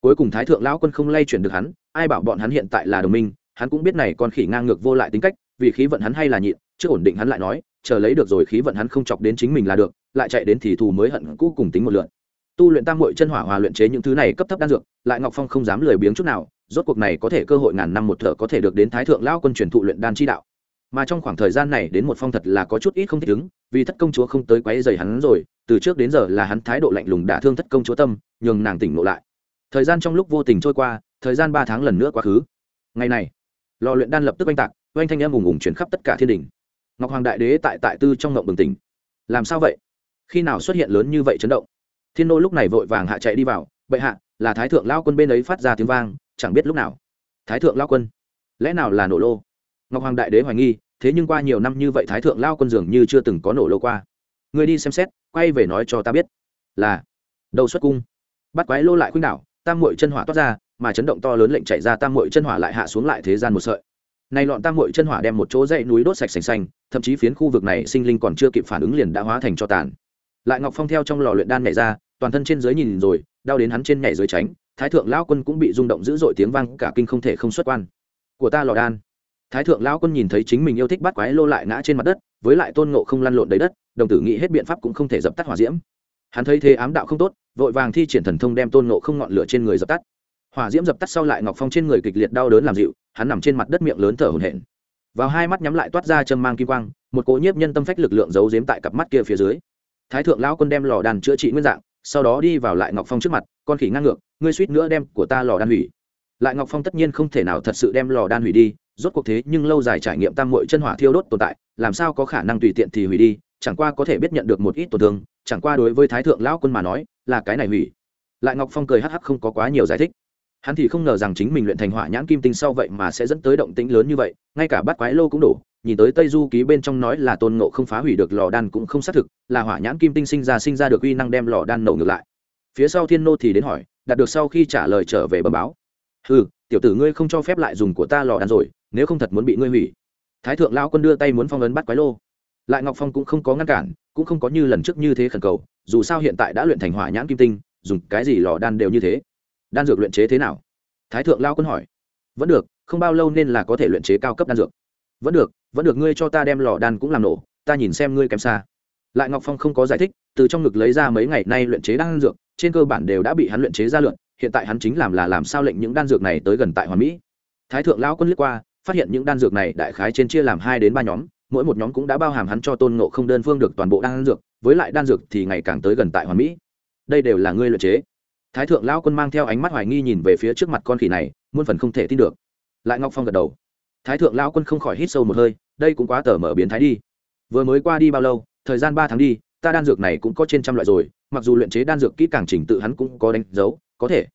Cuối cùng thái thượng lão quân không lay chuyển được hắn, ai bảo bọn hắn hiện tại là đồng minh, hắn cũng biết này con khỉ ngang ngược vô lại tính cách, vì khí vận hắn hay là nhịn chưa ổn định hắn lại nói, chờ lấy được rồi khí vận hắn không chọc đến chính mình là được, lại chạy đến thì thù mới hận cũ cùng tính một lượn tu luyện tam mội chân hỏa hòa luyện chế những thứ này cấp thấp đan dược, lại ngọc phong không dám lười biếng chút nào, rốt cuộc này có thể cơ hội ngàn năm một thợ có thể được đến thái thượng lao quân truyền thụ luyện đan chi đạo. Mà trong khoảng thời gian này đến một phong thật là có chút ít không thích ứng, vì thất công chúa không tới quấy rầy hắn rồi, từ trước đến giờ là hắn thái độ lạnh lùng đả thương thất công chúa tâm, nhường nàng tỉnh ngộ lại. Thời gian trong lúc vô tình trôi qua, thời gian ba tháng lần nữa quá khứ. Ngày này, lò luyện đan lập tức oanh tạc, oanh thanh em ùng ùng chuyển khắp tất cả thiên đình. Ngọc hoàng đại đế tại tại tư trong ngộng bừng tỉnh. Làm sao vậy? Khi nào xuất hiện lớn như vậy chấn động? Thiên nô lúc này vội vàng hạ chạy đi vào, bệ hạ, là thái thượng lao quân bên ấy phát ra tiếng vang, chẳng biết lúc nào. Thái thượng lao quân? Lẽ nào là nổ lô? Ngọc hoàng đại đế hoài nghi, thế nhưng qua nhiều năm như vậy thái thượng lao quân dường như chưa từng có nổ lô qua. Người đi xem xét, quay về nói cho ta biết. Là, đầu xuất cung. Bắt quái lô lại khuynh đảo, tam mội chân hỏa toát ra, mà chấn động to lớn lệnh chạy ra, tam mội chân hỏa lại hạ xuống lại thế gian một sợi. Này lọn tam mội chân hỏa đem một chỗ dãy núi đốt sạch sành xanh, thậm chí phiến khu vực này sinh linh còn chưa kịp phản ứng liền đã hóa thành cho tàn. Lại ngọc phong theo trong lò luyện đan nhảy ra toàn thân trên dưới nhìn rồi, đau đến hắn trên nhảy dưới tránh, thái thượng lão quân cũng bị rung động dữ dội tiếng vang, cả kinh không thể không xuất quan. Của ta lò đan. Thái thượng lão quân nhìn thấy chính mình yêu thích bắt quái lô lại ngã trên mặt đất, với lại tôn ngộ không lăn lộn đầy đất, đồng tử nghĩ hết biện pháp cũng không thể dập tắt hỏa diễm. Hắn thấy thế ám đạo không tốt, vội vàng thi triển thần thông đem tôn ngộ không ngọn lửa trên người dập tắt. Hỏa diễm dập tắt sau lại ngọc phong trên người kịch liệt đau đớn làm dịu, hắn nằm trên mặt đất miệng lớn thở hổn hển. Vào hai mắt nhắm lại toát ra châm mang kim quang, một cỗ nhiếp nhân tâm phách lực lượng giấu giếm tại cặp mắt kia phía dưới. Thái thượng lão quân đem lò đàn chữa trị nguyên dạng sau đó đi vào lại ngọc phong trước mặt, con khỉ ngang ngược, ngươi suýt nữa đem của ta lò đan hủy. Lại ngọc phong tất nhiên không thể nào thật sự đem lò đan hủy đi, rốt cuộc thế nhưng lâu dài trải nghiệm tam mội chân hỏa thiêu đốt tồn tại, làm sao có khả năng tùy tiện thì hủy đi, chẳng qua có thể biết nhận được một ít tổn thương, chẳng qua đối với thái thượng lão quân mà nói, là cái này hủy. Lại ngọc phong cười hắc hắc không có quá nhiều giải thích. Hắn thì không ngờ rằng chính mình luyện thành hỏa nhãn kim tinh sau vậy mà sẽ dẫn tới động tĩnh lớn như vậy, ngay cả bát quái lô cũng đổ nhìn tới tây du ký bên trong nói là tôn ngộ không phá hủy được lò đan cũng không xác thực, là hỏa nhãn kim tinh sinh ra sinh ra được uy năng đem lò đan nổ ngược lại. Phía sau thiên nô thì đến hỏi, đạt được sau khi trả lời trở về bờ báo. Ừ tiểu tử ngươi không cho phép lại dùng của ta lò đan rồi, nếu không thật muốn bị ngươi hủy. Thái thượng lao quân đưa tay muốn phong ấn bắt quái lô. Lại ngọc phong cũng không có ngăn cản, cũng không có như lần trước như thế khẩn cầu, dù sao hiện tại đã luyện thành hỏa nhãn kim tinh, dùng cái gì lò đan đều như thế. Đan dược luyện chế thế nào? Thái thượng lao quân hỏi. Vẫn được, không bao lâu nên là có thể luyện chế cao cấp đan dược vẫn được vẫn được, ngươi cho ta đem lò đan cũng làm nổ, ta nhìn xem ngươi kém xa. Lại ngọc phong không có giải thích, từ trong ngực lấy ra mấy ngày nay luyện chế đan dược, trên cơ bản đều đã bị hắn luyện chế ra lượn, hiện tại hắn chính làm là làm sao lệnh những đan dược này tới gần tại hoàn mỹ. Thái thượng lão quân liếc qua, phát hiện những đan dược này đại khái trên chia làm hai đến ba nhóm, mỗi một nhóm cũng đã bao hàm hắn cho tôn ngộ không đơn phương được toàn bộ đan dược, với lại đan dược thì ngày càng tới gần tại hoàn mỹ. Đây đều là ngươi luyện chế. Thái thượng lão quân mang theo ánh mắt hoài nghi nhìn về phía trước mặt con khỉ này, muôn phần không thể tin được. Lại ngọc phong gật đầu thái thượng lão quân không khỏi hít sâu một hơi, đây cũng quá tờ mở biến thái đi. Vừa mới qua đi bao lâu? Thời gian ba tháng đi, ta đan dược này cũng có trên trăm loại rồi, mặc dù luyện chế đan dược kỹ càng trình tự hắn cũng có đánh dấu, có thể.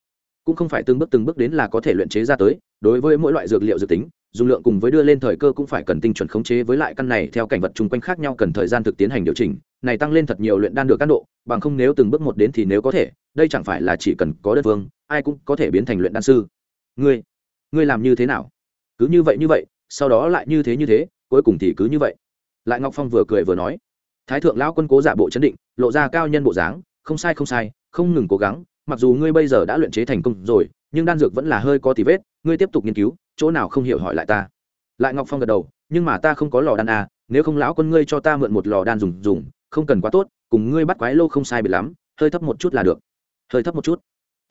Cũng không phải từng bước từng bước đến là có thể luyện chế ra tới, đối với mỗi loại dược liệu dự tính dung lượng cùng với đưa lên thời cơ cũng phải cần tinh chuẩn khống chế với lại căn này theo cảnh vật chung quanh khác nhau cần thời gian thực tiến hành điều chỉnh, này tăng lên thật nhiều luyện đan được cán độ, bằng không nếu từng bước một đến thì nếu có thể, đây chẳng phải là chỉ cần có đất vương ai cũng có thể biến thành luyện đan sư. Ngươi ngươi làm như thế nào? Cứ như vậy như vậy, sau đó lại như thế như thế, cuối cùng thì cứ như vậy. Lại ngọc phong vừa cười vừa nói, thái thượng lão quân cố giả bộ chấn định, lộ ra cao nhân bộ dáng, không sai không sai, không ngừng cố gắng, mặc dù ngươi bây giờ đã luyện chế thành công rồi, nhưng đan dược vẫn là hơi có tí vết, ngươi tiếp tục nghiên cứu, chỗ nào không hiểu hỏi lại ta. Lại ngọc phong gật đầu, nhưng mà ta không có lò đan à nếu không lão quân ngươi cho ta mượn một lò đan dùng dùng, không cần quá tốt, cùng ngươi bắt quái lô không sai bị lắm, hơi thấp một chút là được. Hơi thấp một chút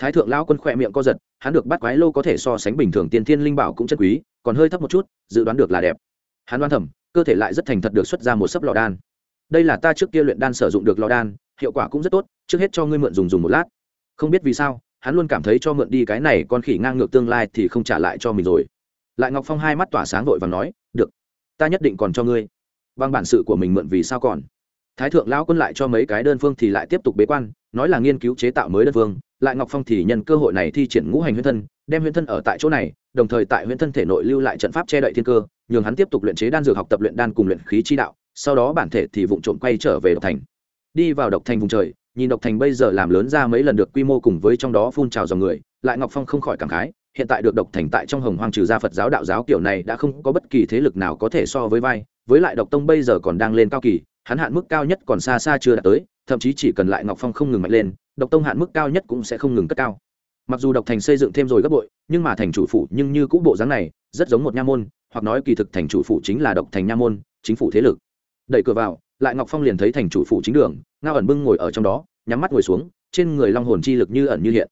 thái thượng lão quân khỏe miệng co giật, hắn được bắt quái lô có thể so sánh bình thường tiên thiên linh bảo cũng chất quý, còn hơi thấp một chút, dự đoán được là đẹp. Hắn đoán thầm, cơ thể lại rất thành thật được xuất ra một sấp lò đan. Đây là ta trước kia luyện đan sử dụng được lò đan, hiệu quả cũng rất tốt, trước hết cho ngươi mượn dùng dùng một lát. Không biết vì sao, hắn luôn cảm thấy cho mượn đi cái này con khỉ ngang ngược tương lai thì không trả lại cho mình rồi. Lại ngọc phong hai mắt tỏa sáng vội và nói, được, ta nhất định còn cho ngươi. Bằng bản sự của mình mượn vì sao còn? Thái thượng lão quân lại cho mấy cái đơn phương thì lại tiếp tục bế quan nói là nghiên cứu chế tạo mới đất vương, lại ngọc phong thì nhân cơ hội này thi triển ngũ hành huyễn thân, đem huyễn thân ở tại chỗ này, đồng thời tại huyễn thân thể nội lưu lại trận pháp che đậy thiên cơ, nhường hắn tiếp tục luyện chế đan dược, học tập luyện đan cùng luyện khí chi đạo, sau đó bản thể thì vụng trộm quay trở về độc thành. Đi vào độc thành vùng trời, nhìn độc thành bây giờ làm lớn ra mấy lần được quy mô cùng với trong đó phun trào dòng người, lại ngọc phong không khỏi cảm khái, hiện tại được độc thành tại trong hồng hoang trừ gia phật giáo đạo giáo kiểu này đã không có bất kỳ thế lực nào có thể so với vai, với lại độc tông bây giờ còn đang lên cao kỳ, hắn hạn mức cao nhất còn xa xa chưa đạt tới thậm chí chỉ cần lại ngọc phong không ngừng mạnh lên, độc tông hạn mức cao nhất cũng sẽ không ngừng cất cao. Mặc dù độc thành xây dựng thêm rồi gấp bội, nhưng mà thành chủ phủ nhưng như cũ bộ dáng này, rất giống một nha môn, hoặc nói kỳ thực thành chủ phủ chính là độc thành nha môn, chính phủ thế lực. Đẩy cửa vào, lại ngọc phong liền thấy thành chủ phủ chính đường, ngao ẩn bưng ngồi ở trong đó, nhắm mắt ngồi xuống, trên người long hồn chi lực như ẩn như hiện.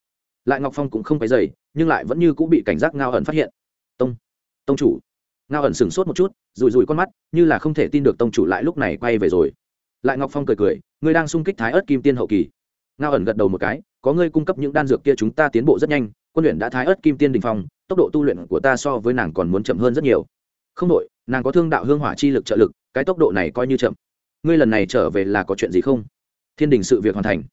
Lại ngọc phong cũng không phải dày nhưng lại vẫn như cũng bị cảnh giác ngao ẩn phát hiện. Tông tông chủ. Ngao ẩn sửng sốt một chút rùi rùi con mắt, như là không thể tin được tông chủ lại lúc này quay về rồi. Lại ngọc phong cười cười ngươi đang sung kích thái ớt kim tiên hậu kỳ. Ngao ẩn gật đầu một cái, có ngươi cung cấp những đan dược kia chúng ta tiến bộ rất nhanh, quân luyện đã thái ớt kim tiên đình phong, tốc độ tu luyện của ta so với nàng còn muốn chậm hơn rất nhiều. Không đội nàng có thương đạo hương hỏa chi lực trợ lực, cái tốc độ này coi như chậm. Ngươi lần này trở về là có chuyện gì không? Thiên đình sự việc hoàn thành.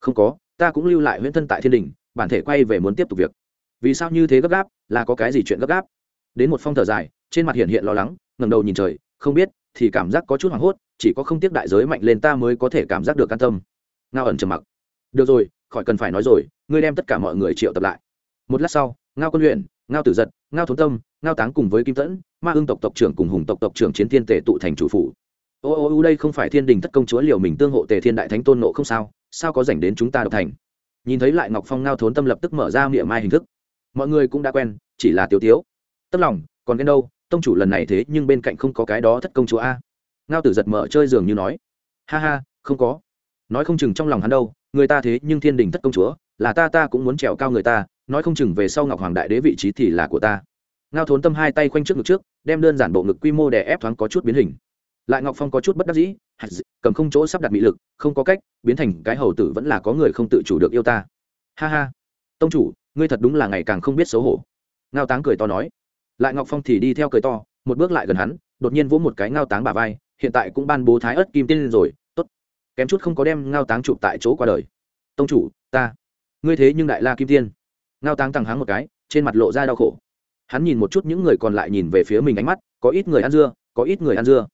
Không có, ta cũng lưu lại huyễn thân tại thiên đình, bản thể quay về muốn tiếp tục việc. Vì sao như thế gấp gáp, là có cái gì chuyện gấp gáp? Đến một phong thở dài, trên mặt hiện hiện lo lắng, ngẩng đầu nhìn trời, không biết thì cảm giác có chút hoảng hốt, chỉ có không tiếc đại giới mạnh lên ta mới có thể cảm giác được an tâm. Ngao ẩn trầm mặc. Được rồi, khỏi cần phải nói rồi, ngươi đem tất cả mọi người triệu tập lại. Một lát sau, ngao quân luyện, ngao tử giật, ngao thốn tâm, ngao táng cùng với kim tẫn, ma ương tộc tộc trưởng cùng hùng tộc tộc trưởng chiến thiên tể tụ thành chủ phủ. Ô ô ô, đây không phải thiên đình thất công chúa liều mình tương hộ tề thiên đại thánh tôn nộ không sao? Sao có dành đến chúng ta độc thành? Nhìn thấy lại ngọc phong ngao thốn tâm lập tức mở ra miệng mai hình thức. Mọi người cũng đã quen, chỉ là tiêu tiếu. Tất lòng, còn cái đâu? Tông chủ lần này thế nhưng bên cạnh không có cái đó thất công chúa a. Ngao tử giật mở chơi giường như nói, ha ha, không có. Nói không chừng trong lòng hắn đâu, người ta thế nhưng thiên đình thất công chúa, là ta ta cũng muốn trèo cao người ta, nói không chừng về sau ngọc hoàng đại đế vị trí thì là của ta. Ngao thốn tâm hai tay khoanh trước ngực trước, đem đơn giản bộ ngực quy mô đè ép thoáng có chút biến hình. Lại ngọc phong có chút bất đắc dĩ cầm không chỗ sắp đặt bị lực, không có cách, biến thành cái hầu tử vẫn là có người không tự chủ được yêu ta. Ha ha, tông chủ, ngươi thật đúng là ngày càng không biết xấu hổ. Ngao táng cười to nói lại ngọc phong thì đi theo cười to, một bước lại gần hắn, đột nhiên vỗ một cái ngao táng bà vai, hiện tại cũng ban bố thái ớt kim tiên lên rồi, tốt. Kém chút không có đem ngao táng chụp tại chỗ qua đời. Tông chủ, ta. Ngươi thế nhưng đại la kim tiên. Ngao táng thẳng háng một cái, trên mặt lộ ra đau khổ. Hắn nhìn một chút những người còn lại nhìn về phía mình ánh mắt, có ít người ăn dưa, có ít người ăn dưa.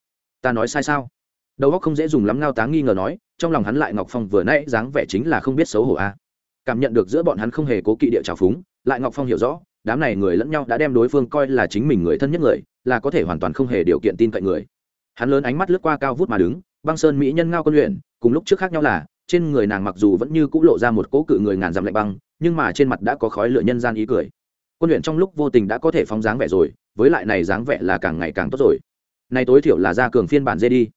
Ta nói sai sao? Đầu óc không dễ dùng lắm ngao táng nghi ngờ nói, trong lòng hắn lại ngọc phong vừa nãy dáng vẻ chính là không biết xấu hổ a. Cảm nhận được giữa bọn hắn không hề cố kỵ địa trào phúng, lại ngọc phong hiểu rõ đám này người lẫn nhau đã đem đối phương coi là chính mình người thân nhất người, là có thể hoàn toàn không hề điều kiện tin cậy người. Hắn lớn ánh mắt lướt qua cao vút mà đứng, băng sơn mỹ nhân ngao quân luyện, cùng lúc trước khác nhau là, trên người nàng mặc dù vẫn như cũ lộ ra một cỗ cự người ngàn dặm lạnh băng, nhưng mà trên mặt đã có khói lửa nhân gian ý cười. Quân luyện trong lúc vô tình đã có thể phóng dáng vẻ rồi, với lại này dáng vẻ là càng ngày càng tốt rồi. Này tối thiểu là ra cường phiên bản dê đi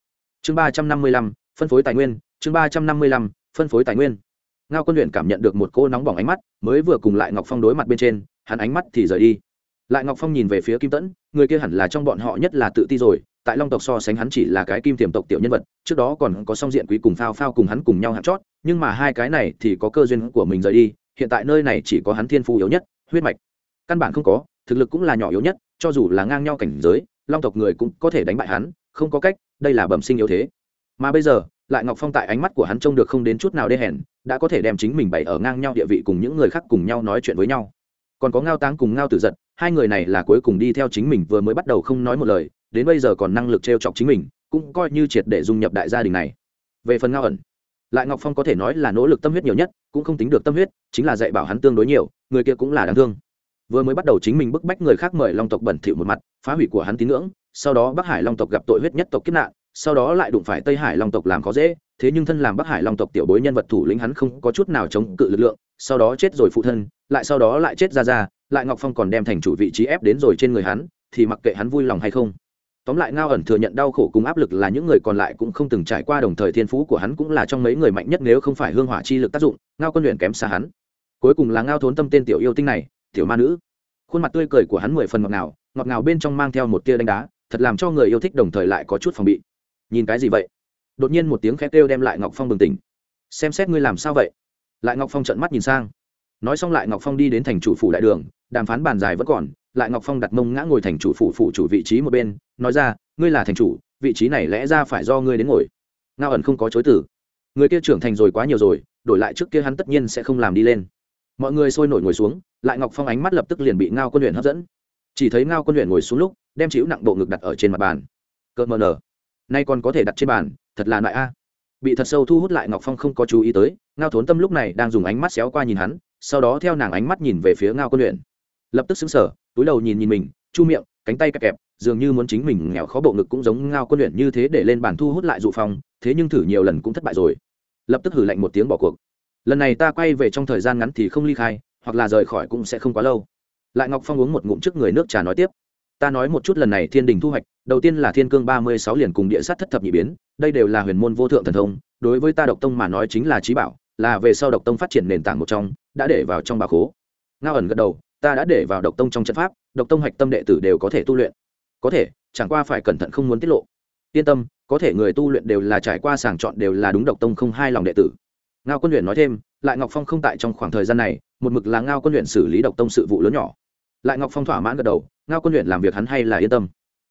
chương ba trăm năm mươi lăm, phân phối tài nguyên, chương ba trăm năm mươi lăm, phân phối tài nguyên. Ngao quân luyện cảm nhận được một cô nóng bỏng ánh mắt, mới vừa cùng lại ngọc phong đối mặt bên trên hắn ánh mắt thì rời đi. Lại ngọc phong nhìn về phía kim tẫn, người kia hẳn là trong bọn họ nhất là tự ti rồi, tại long tộc so sánh hắn chỉ là cái kim tiềm tộc tiểu nhân vật, trước đó còn có song diện quý cùng phao phao cùng hắn cùng nhau hạt chót, nhưng mà hai cái này thì có cơ duyên của mình rời đi, hiện tại nơi này chỉ có hắn thiên phu yếu nhất, huyết mạch. Căn bản không có, thực lực cũng là nhỏ yếu nhất, cho dù là ngang nhau cảnh giới, long tộc người cũng có thể đánh bại hắn, không có cách, đây là bẩm sinh yếu thế. Mà bây giờ, lại ngọc phong tại ánh mắt của hắn trông được không đến chút nào đê hèn, đã có thể đem chính mình bày ở ngang nhau địa vị cùng những người khác cùng nhau nói chuyện với nhau còn có ngao táng cùng ngao tử giật, hai người này là cuối cùng đi theo chính mình vừa mới bắt đầu không nói một lời, đến bây giờ còn năng lực t r e o chọc chính mình, cũng coi như triệt để dung nhập đại gia đình này. Về phần ngao ẩn, lại ngọc phong có thể nói là nỗ lực tâm huyết nhiều nhất, cũng không tính được tâm huyết, chính là dạy bảo hắn tương đối nhiều, người kia cũng là đáng thương. Vừa mới bắt đầu chính mình bức bách người khác mời long tộc bẩn thỉu một mặt, phá hủy của hắn tín ngưỡng, sau đó bắc hải long tộc gặp tội huyết nhất tộc kiếp nạn, sau đó lại đụng phải tây hải long tộc làm khó dễ, thế nhưng thân làm bắc hải long tộc tiểu bối nhân vật thủ lĩnh hắn không có chút nào chống cự lực lượng, sau đó chết rồi phụ thân lại sau đó lại chết ra ra, lại ngọc phong còn đem thành chủ vị trí ép đến rồi trên người hắn, thì mặc kệ hắn vui lòng hay không. Tóm lại ngao ẩn thừa nhận đau khổ cùng áp lực là những người còn lại cũng không từng trải qua đồng thời thiên phú của hắn cũng là trong mấy người mạnh nhất nếu không phải hương hỏa chi lực tác dụng, ngao quân luyện kém xa hắn. Cuối cùng là ngao thốn tâm tên tiểu yêu tinh này, tiểu ma nữ. Khuôn mặt tươi cười của hắn mười phần ngọt ngào ngọt ngào bên trong mang theo một tia đánh đá, thật làm cho người yêu thích đồng thời lại có chút phòng bị. Nhìn cái gì vậy? Đột nhiên một tiếng khét kêu đem lại ngọc phong bừng tỉnh. Xem xét ngươi làm sao vậy? Lại ngọc phong trợn mắt nhìn sang nói xong lại ngọc phong đi đến thành chủ phủ đại đường, đàm phán bàn dài vẫn còn, lại ngọc phong đặt mông ngã ngồi thành chủ phủ phủ chủ vị trí một bên, nói ra, ngươi là thành chủ, vị trí này lẽ ra phải do ngươi đến ngồi. Ngao ẩn không có chối tử người kia trưởng thành rồi quá nhiều rồi, đổi lại trước kia hắn tất nhiên sẽ không làm đi lên. Mọi người sôi nổi ngồi xuống, lại ngọc phong ánh mắt lập tức liền bị ngao quân luyện hấp dẫn. Chỉ thấy ngao quân luyện ngồi xuống lúc, đem chịu nặng bộ ngực đặt ở trên mặt bàn. Cợt mờ nở. Nay còn có thể đặt trên bàn, thật là nại a. Bị thật sâu thu hút lại ngọc phong không có chú ý tới, ngao thốn tâm lúc này đang dùng ánh mắt xéo qua nhìn hắn sau đó theo nàng ánh mắt nhìn về phía ngao quân luyện lập tức xứng sở túi đầu nhìn nhìn mình chu miệng cánh tay kẹp kẹp dường như muốn chính mình nghèo khó bộ ngực cũng giống ngao quân luyện như thế để lên bàn thu hút lại dụ phong thế nhưng thử nhiều lần cũng thất bại rồi lập tức hử lạnh một tiếng bỏ cuộc lần này ta quay về trong thời gian ngắn thì không ly khai hoặc là rời khỏi cũng sẽ không quá lâu lại ngọc phong uống một ngụm trước người nước trà nói tiếp ta nói một chút lần này thiên đình thu hoạch đầu tiên là thiên cương ba mươi sáu liền cùng địa sát thất thập nhị biến đây đều là huyền môn vô thượng thần thông đối với ta độc tông mà nói chính là trí bảo là về sau độc tông phát triển nền tảng một trong đã để vào trong bà khố. Ngao ẩn gật đầu, ta đã để vào độc tông trong trận pháp, độc tông hạch tâm đệ tử đều có thể tu luyện. Có thể, chẳng qua phải cẩn thận không muốn tiết lộ. Yên tâm, có thể người tu luyện đều là trải qua sàng chọn đều là đúng độc tông không hai lòng đệ tử. Ngao quân luyện nói thêm, lại ngọc phong không tại trong khoảng thời gian này, một mực là ngao quân luyện xử lý độc tông sự vụ lớn nhỏ. Lại ngọc phong thỏa mãn gật đầu, ngao quân luyện làm việc hắn hay là yên tâm.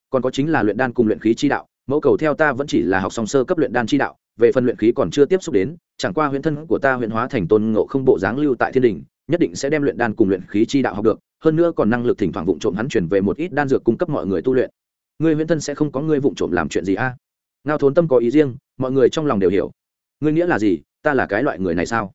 Còn có chính là luyện đan cùng luyện khí chi đạo, mẫu cầu theo ta vẫn chỉ là học song sơ cấp luyện đan chi đạo về phần luyện khí còn chưa tiếp xúc đến, chẳng qua huyện thân của ta huyễn hóa thành tôn ngộ không bộ dáng lưu tại thiên đình, nhất định sẽ đem luyện đan cùng luyện khí chi đạo học được, hơn nữa còn năng lực thỉnh thoảng vụng trộm hắn chuyển về một ít đan dược cung cấp mọi người tu luyện. Ngươi huyện thân sẽ không có ngươi vụng trộm làm chuyện gì a? Ngao thốn tâm có ý riêng, mọi người trong lòng đều hiểu. Ngươi nghĩa là gì? Ta là cái loại người này sao?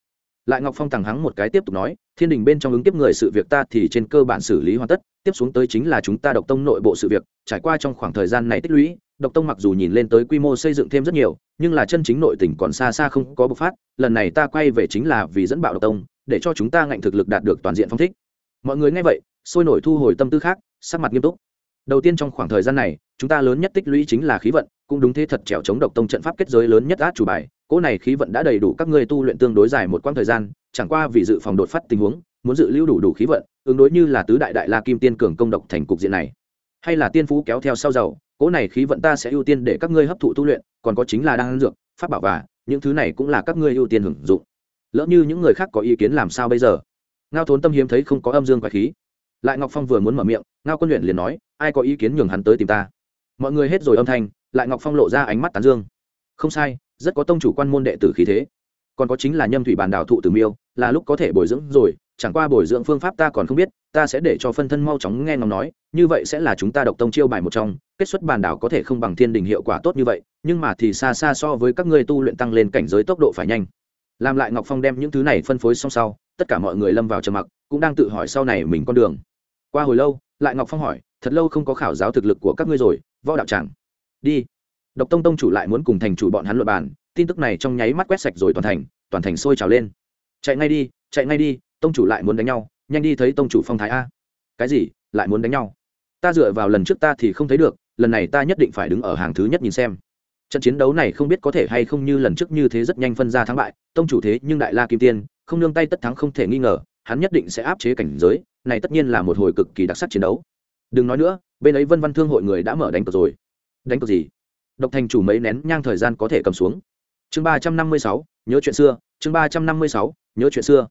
Lại ngọc phong thẳng hắng một cái tiếp tục nói, thiên đình bên trong ứng tiếp người sự việc ta thì trên cơ bản xử lý hoàn tất, tiếp xuống tới chính là chúng ta độc tông nội bộ sự việc, trải qua trong khoảng thời gian này tích lũy, độc tông mặc dù nhìn lên tới quy mô xây dựng thêm rất nhiều nhưng là chân chính nội tình còn xa xa không có bộc phát, lần này ta quay về chính là vì dẫn bạo độc tông, để cho chúng ta ngạnh thực lực đạt được toàn diện phong thích. Mọi người nghe vậy, sôi nổi thu hồi tâm tư khác, sắc mặt nghiêm túc. Đầu tiên trong khoảng thời gian này, chúng ta lớn nhất tích lũy chính là khí vận, cũng đúng thế thật trèo chống độc tông trận pháp kết giới lớn nhất át chủ bài, cỗ này khí vận đã đầy đủ các ngươi tu luyện tương đối dài một quãng thời gian, chẳng qua vì dự phòng đột phát tình huống, muốn dự lưu đủ đủ khí vận, ứng đối như là tứ đại đại la kim tiên cường công độc thành cục diện này. Hay là tiên phú kéo theo sau giàu cỗ này khí vận ta sẽ ưu tiên để các ngươi hấp thụ tu luyện, còn có chính là đang dược, pháp bảo và những thứ này cũng là các ngươi ưu tiên hưởng dụng. Lỡ như những người khác có ý kiến làm sao bây giờ? Ngao thốn tâm hiếm thấy không có âm dương quái khí. Lại ngọc phong vừa muốn mở miệng, ngao quân luyện liền nói, ai có ý kiến nhường hắn tới tìm ta? Mọi người hết rồi âm thanh, lại ngọc phong lộ ra ánh mắt tán dương. Không sai, rất có tông chủ quan môn đệ tử khí thế. Còn có chính là nhâm thủy bàn đào thụ tử miêu, là lúc có thể bồi dưỡng rồi chẳng qua bồi dưỡng phương pháp ta còn không biết, ta sẽ để cho phân thân mau chóng nghe ngóng nói, như vậy sẽ là chúng ta độc tông chiêu bài một trong, kết xuất bàn đảo có thể không bằng thiên đình hiệu quả tốt như vậy, nhưng mà thì xa xa so với các ngươi tu luyện tăng lên cảnh giới tốc độ phải nhanh. Làm lại ngọc phong đem những thứ này phân phối xong sau, tất cả mọi người lâm vào trầm mặc, cũng đang tự hỏi sau này mình con đường. Qua hồi lâu, lại ngọc phong hỏi, thật lâu không có khảo giáo thực lực của các ngươi rồi, võ đạo chẳng. đi. Độc tông tông chủ lại muốn cùng thành chủ bọn hắn luật bàn, tin tức này trong nháy mắt quét sạch rồi toàn thành toàn thành sôi trào lên. Chạy ngay đi, chạy ngay đi tông chủ lại muốn đánh nhau, nhanh đi thấy tông chủ phong thái a. Cái gì? Lại muốn đánh nhau? Ta dựa vào lần trước ta thì không thấy được, lần này ta nhất định phải đứng ở hàng thứ nhất nhìn xem. Trận chiến đấu này không biết có thể hay không như lần trước như thế rất nhanh phân ra thắng bại, tông chủ thế nhưng đại la kim tiên, không nương tay tất thắng không thể nghi ngờ, hắn nhất định sẽ áp chế cảnh giới, này tất nhiên là một hồi cực kỳ đặc sắc chiến đấu. Đừng nói nữa, bên ấy vân văn thương hội người đã mở đánh cờ rồi. Đánh cờ gì? Độc thành chủ mấy nén nhang thời gian có thể cầm xuống. Chương ba trăm năm mươi sáu, nhớ chuyện xưa, chương ba trăm năm mươi sáu, nhớ chuyện xưa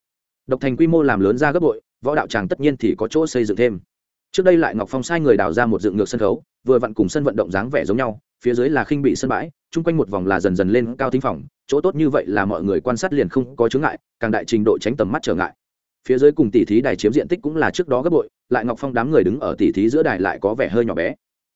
độc thành quy mô làm lớn ra gấp bội, võ đạo tràng tất nhiên thì có chỗ xây dựng thêm. Trước đây lại ngọc phong sai người đào ra một dựng ngược sân khấu, vừa vặn cùng sân vận động dáng vẻ giống nhau, phía dưới là khinh bị sân bãi, chung quanh một vòng là dần dần lên cao thính phòng, chỗ tốt như vậy là mọi người quan sát liền không có chướng ngại, càng đại trình độ tránh tầm mắt trở ngại. Phía dưới cùng tỷ thí đài chiếm diện tích cũng là trước đó gấp bội, lại ngọc phong đám người đứng ở tỷ thí giữa đài lại có vẻ hơi nhỏ bé.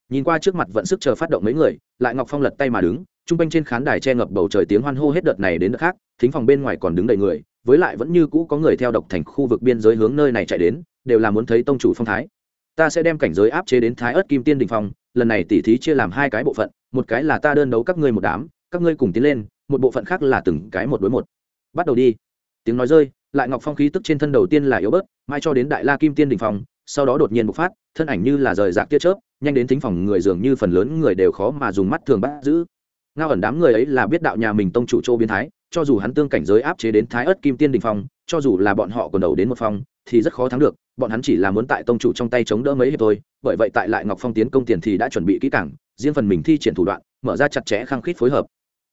Nhìn qua trước mặt vận sức chờ phát động mấy người, lại ngọc phong lật tay mà đứng, chung quanh trên khán đài che ngập bầu trời tiếng hoan hô hết đợt này đến đợt khác, thính phòng bên ngoài còn đứng đầy người với lại vẫn như cũ có người theo độc thành khu vực biên giới hướng nơi này chạy đến, đều là muốn thấy tông chủ phong thái. Ta sẽ đem cảnh giới áp chế đến thái ớt kim tiên đình phong, lần này tỉ thí chia làm hai cái bộ phận, một cái là ta đơn đấu các ngươi một đám, các ngươi cùng tiến lên, một bộ phận khác là từng cái một đối một. Bắt đầu đi. Tiếng nói rơi, lại ngọc phong khí tức trên thân đầu tiên là yếu bớt mai cho đến đại la kim tiên đình phong, sau đó đột nhiên bộc phát, thân ảnh như là rời rạc tia chớp, nhanh đến thính phòng người dường như phần lớn người đều khó mà dùng mắt thường bắt giữ. Ngao ẩn đám người ấy là biết đạo nhà mình tông chủ châu biến thái cho dù hắn tương cảnh giới áp chế đến thái ớt kim tiên đình phong, cho dù là bọn họ còn đầu đến một phong, thì rất khó thắng được, bọn hắn chỉ là muốn tại tông chủ trong tay chống đỡ mấy hiệp thôi, bởi vậy tại lại ngọc phong tiến công tiền thì đã chuẩn bị kỹ cảng riêng phần mình thi triển thủ đoạn, mở ra chặt chẽ khăng khít phối hợp.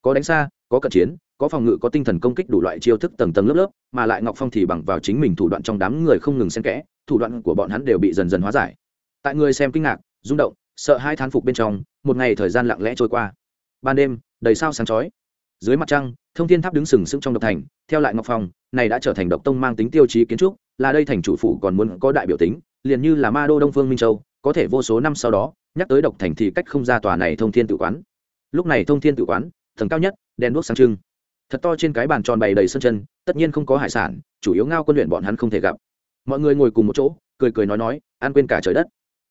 Có đánh xa, có cận chiến, có phòng ngự, có tinh thần công kích đủ loại chiêu thức tầng tầng lớp lớp, mà lại ngọc phong thì bằng vào chính mình thủ đoạn trong đám người không ngừng xen kẽ, thủ đoạn của bọn hắn đều bị dần dần hóa giải. Tại người xem kinh ngạc, rung động, sợ hai thán phục bên trong, một ngày thời gian lặng lẽ trôi qua. Ban đêm, đầy sao sáng chói. Dưới mặt trăng thông thiên tháp đứng sừng sững trong độc thành, theo lại ngọc phong, này đã trở thành độc tông mang tính tiêu chí kiến trúc, là đây thành chủ phủ còn muốn có đại biểu tính, liền như là ma đô đông phương minh châu, có thể vô số năm sau đó, nhắc tới độc thành thì cách không ra tòa này thông thiên tự quán. Lúc này thông thiên tự quán, tầng cao nhất, đèn đuốc sáng trưng. Thật to trên cái bàn tròn bày đầy sân chân, tất nhiên không có hải sản, chủ yếu ngao quân luyện bọn hắn không thể gặp. Mọi người ngồi cùng một chỗ, cười cười nói nói, ăn quên cả trời đất.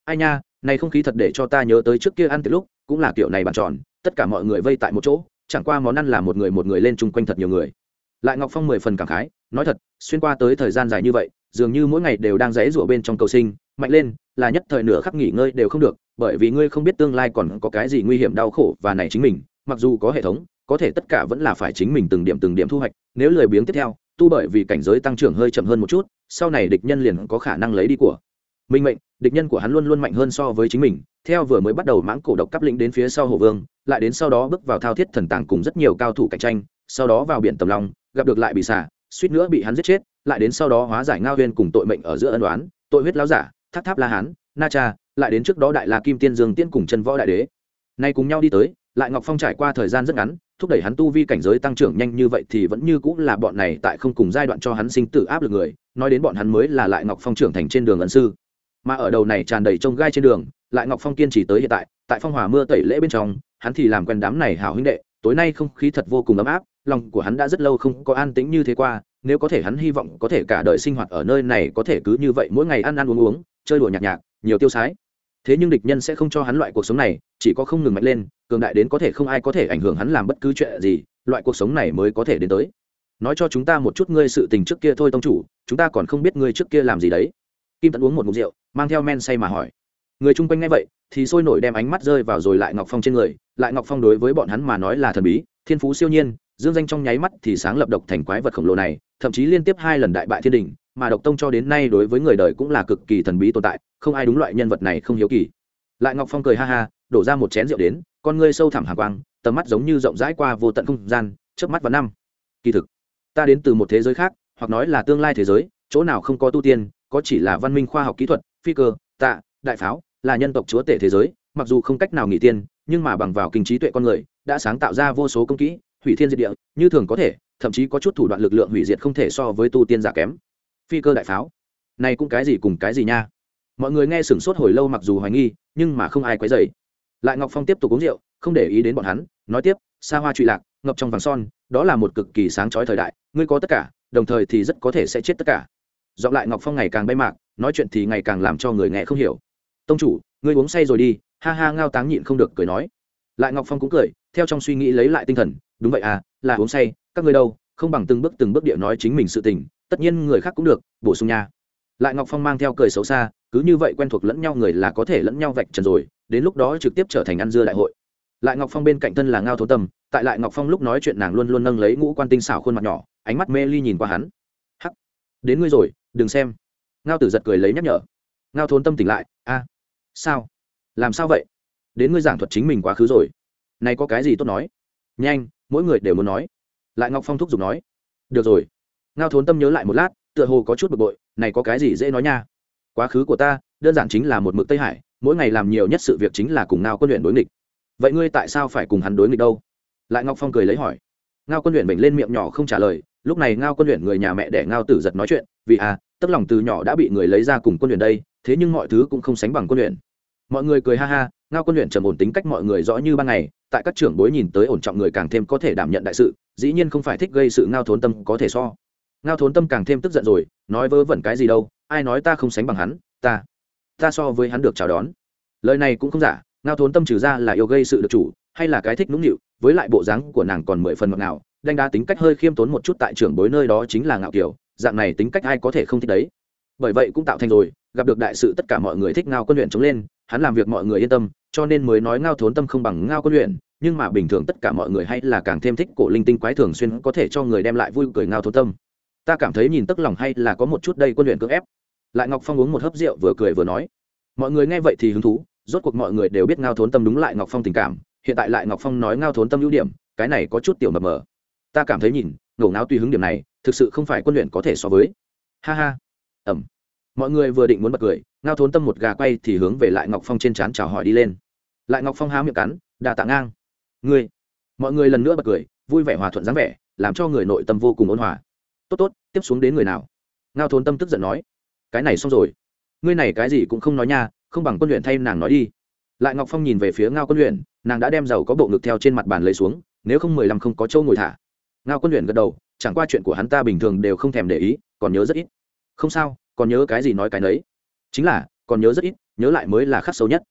Ai nha, này không khí thật để cho ta nhớ tới trước kia ăn từ lúc, cũng là kiểu này bàn tròn, tất cả mọi người vây tại một chỗ chẳng qua món ăn là một người một người lên chung quanh thật nhiều người. Lại ngọc phong mười phần cảm khái, nói thật, xuyên qua tới thời gian dài như vậy, dường như mỗi ngày đều đang rẽ rủa bên trong cầu sinh, mạnh lên, là nhất thời nửa khắc nghỉ ngơi đều không được, bởi vì ngươi không biết tương lai còn có cái gì nguy hiểm đau khổ và này chính mình, mặc dù có hệ thống, có thể tất cả vẫn là phải chính mình từng điểm từng điểm thu hoạch, nếu lười biếng tiếp theo, tu bởi vì cảnh giới tăng trưởng hơi chậm hơn một chút, sau này địch nhân liền có khả năng lấy đi của minh mệnh, địch nhân của hắn luôn luôn mạnh hơn so với chính mình, theo vừa mới bắt đầu mãng cổ độc cắp lĩnh đến phía sau hồ vương lại đến sau đó bước vào thao thiết thần tàng cùng rất nhiều cao thủ cạnh tranh, sau đó vào biển tầm long, gặp được lại bị xả, suýt nữa bị hắn giết chết, lại đến sau đó hóa giải ngao huyên cùng tội mệnh ở giữa ân đoán tội huyết lão giả tháp tháp la hán, na cha, lại đến trước đó đại la kim tiên dương tiên cùng chân võ đại đế. Nay cùng nhau đi tới, lại ngọc phong trải qua thời gian rất ngắn, thúc đẩy hắn tu vi cảnh giới tăng trưởng nhanh như vậy thì vẫn như cũng là bọn này tại không cùng giai đoạn cho hắn sinh tử áp lực người, nói đến bọn hắn mới là lại ngọc phong trưởng thành trên đường ẩn sư. Mà ở đầu này tràn đầy trông gai trên đường lại ngọc phong kiên trì tới hiện tại tại phong hòa mưa tẩy lễ bên trong, hắn thì làm quen đám này hảo huynh đệ, tối nay không khí thật vô cùng ấm áp, lòng của hắn đã rất lâu không có an tĩnh như thế qua, nếu có thể hắn hy vọng có thể cả đời sinh hoạt ở nơi này có thể cứ như vậy mỗi ngày ăn ăn uống uống, chơi đùa nhạc nhạc, nhiều tiêu sái. Thế nhưng địch nhân sẽ không cho hắn loại cuộc sống này, chỉ có không ngừng mạnh lên, cường đại đến có thể không ai có thể ảnh hưởng hắn làm bất cứ chuyện gì, loại cuộc sống này mới có thể đến tới. Nói cho chúng ta một chút ngươi sự tình trước kia thôi tông chủ, chúng ta còn không biết ngươi trước kia làm gì đấy. Kim Tận uống một mục rượu, mang theo men say mà hỏi người chung quanh nghe vậy, thì sôi nổi đem ánh mắt rơi vào rồi lại ngọc phong trên người. Lại ngọc phong đối với bọn hắn mà nói là thần bí, thiên phú siêu nhiên, dương danh trong nháy mắt thì sáng lập độc thành quái vật khổng lồ này, thậm chí liên tiếp hai lần đại bại thiên đình, mà độc tông cho đến nay đối với người đời cũng là cực kỳ thần bí tồn tại, không ai đúng loại nhân vật này không hiếu kỳ. Lại ngọc phong cười ha ha, đổ ra một chén rượu đến, con ngươi sâu thẳm hàng quang, tầm mắt giống như rộng rãi qua vô tận không gian trước mắt và năm. Kỳ thực, ta đến từ một thế giới khác, hoặc nói là tương lai thế giới, chỗ nào không có tu tiên, có chỉ là văn minh khoa học kỹ thuật, phi cơ, tạ, đại pháo là nhân tộc chúa tể thế giới, mặc dù không cách nào nghỉ tiên, nhưng mà bằng vào kinh trí tuệ con người, đã sáng tạo ra vô số công kỹ, hủy thiên diệt địa, như thường có thể, thậm chí có chút thủ đoạn lực lượng hủy diệt không thể so với tu tiên giả kém. Phi cơ đại pháo. Này cũng cái gì cùng cái gì nha? Mọi người nghe sửng sốt hồi lâu mặc dù hoài nghi, nhưng mà không ai quấy dày lại ngọc phong tiếp tục uống rượu, không để ý đến bọn hắn, nói tiếp xa hoa trụy lạc, ngập trong vàng son, đó là một cực kỳ sáng chói thời đại, ngươi có tất cả, đồng thời thì rất có thể sẽ chết tất cả. Dọn lại ngọc phong ngày càng bay mạc, nói chuyện thì ngày càng làm cho người nghe không hiểu tông chủ, ngươi uống say rồi đi, ha ha ngao táng nhịn không được cười nói. Lại ngọc phong cũng cười, theo trong suy nghĩ lấy lại tinh thần, đúng vậy à là uống say, các ngươi đâu, không bằng từng bước từng bước địa nói chính mình sự tình, tất nhiên người khác cũng được, bổ sung nha. Lại ngọc phong mang theo cười xấu xa, cứ như vậy quen thuộc lẫn nhau người là có thể lẫn nhau vạch trần rồi, đến lúc đó trực tiếp trở thành ăn dưa đại hội. Lại ngọc phong bên cạnh thân là ngao thố tâm, tại lại ngọc phong lúc nói chuyện nàng luôn luôn nâng lấy ngũ quan tinh xảo khuôn mặt nhỏ, ánh mắt mê ly nhìn qua hắn. Hắc, đến ngươi rồi, đừng xem. Ngao tử giật cười lấy nhắc nhở. Ngao thốn tâm tỉnh lại sao? Làm sao vậy? Đến ngươi giảng thuật chính mình quá khứ rồi. Nay có cái gì tốt nói? Nhanh, mỗi người đều muốn nói. Lại ngọc phong thúc giục nói. Được rồi. Ngao thốn tâm nhớ lại một lát, tựa hồ có chút bực bội, này có cái gì dễ nói nha? Quá khứ của ta, đơn giản chính là một mực tây hải, mỗi ngày làm nhiều nhất sự việc chính là cùng ngao quân luyện đối nghịch. Vậy ngươi tại sao phải cùng hắn đối nghịch đâu? Lại ngọc phong cười lấy hỏi. Ngao quân luyện bệnh lên miệng nhỏ không trả lời, lúc này ngao quân luyện người nhà mẹ để ngao tử giật nói chuyện, vì à tức lòng từ nhỏ đã bị người lấy ra cùng quân luyện đây thế nhưng mọi thứ cũng không sánh bằng quân luyện. Mọi người cười ha ha, ngao quân luyện trầm ổn tính cách mọi người rõ như ban ngày, tại các trưởng bối nhìn tới ổn trọng người càng thêm có thể đảm nhận đại sự, dĩ nhiên không phải thích gây sự ngao thốn tâm có thể so. Ngao thốn tâm càng thêm tức giận rồi, nói vớ vẩn cái gì đâu, ai nói ta không sánh bằng hắn, ta ta so với hắn được chào đón. Lời này cũng không giả, ngao thốn tâm trừ ra là yêu gây sự được chủ, hay là cái thích nũng nịu, với lại bộ dáng của nàng còn mười phần ngọt ngào, đánh đá tính cách hơi khiêm tốn một chút tại trưởng bối nơi đó chính là ngạo kiểu, dạng này tính cách ai có thể không thích đấy. Bởi vậy cũng tạo thành rồi gặp được đại sự tất cả mọi người thích ngao quân luyện chống lên, hắn làm việc mọi người yên tâm, cho nên mới nói ngao thốn tâm không bằng ngao quân luyện, nhưng mà bình thường tất cả mọi người hay là càng thêm thích cổ linh tinh quái thường xuyên có thể cho người đem lại vui cười ngao thốn tâm. Ta cảm thấy nhìn tức lòng hay là có một chút đây quân luyện cưỡng ép. Lại ngọc phong uống một hớp rượu vừa cười vừa nói, mọi người nghe vậy thì hứng thú, rốt cuộc mọi người đều biết ngao thốn tâm đúng lại ngọc phong tình cảm, hiện tại lại ngọc phong nói ngao thốn tâm ưu điểm, cái này có chút tiểu mập mờ. Ta cảm thấy nhìn, ngổ ngáo tùy hứng điểm này, thực sự không phải quân luyện có thể so với. Ha ha. Ẩm mọi người vừa định muốn bật cười, ngao thốn tâm một gà quay thì hướng về lại ngọc phong trên trán chào hỏi đi lên. Lại ngọc phong há miệng cắn, đà tạ ngang. Ngươi? Mọi người lần nữa bật cười, vui vẻ hòa thuận dáng vẻ, làm cho người nội tâm vô cùng ôn hòa. Tốt tốt, tiếp xuống đến người nào? Ngao thốn tâm tức giận nói. Cái này xong rồi. Ngươi này cái gì cũng không nói nha, không bằng quân luyện thay nàng nói đi. Lại ngọc phong nhìn về phía ngao quân luyện, nàng đã đem dầu có bộ ngực theo trên mặt bàn lấy xuống, nếu không mười lăm không có châu ngồi thả. Ngao quân luyện gật đầu, chẳng qua chuyện của hắn ta bình thường đều không thèm để ý, còn nhớ rất ít. Không sao còn nhớ cái gì nói cái nấy. Chính là, còn nhớ rất ít, nhớ lại mới là khắc xấu nhất.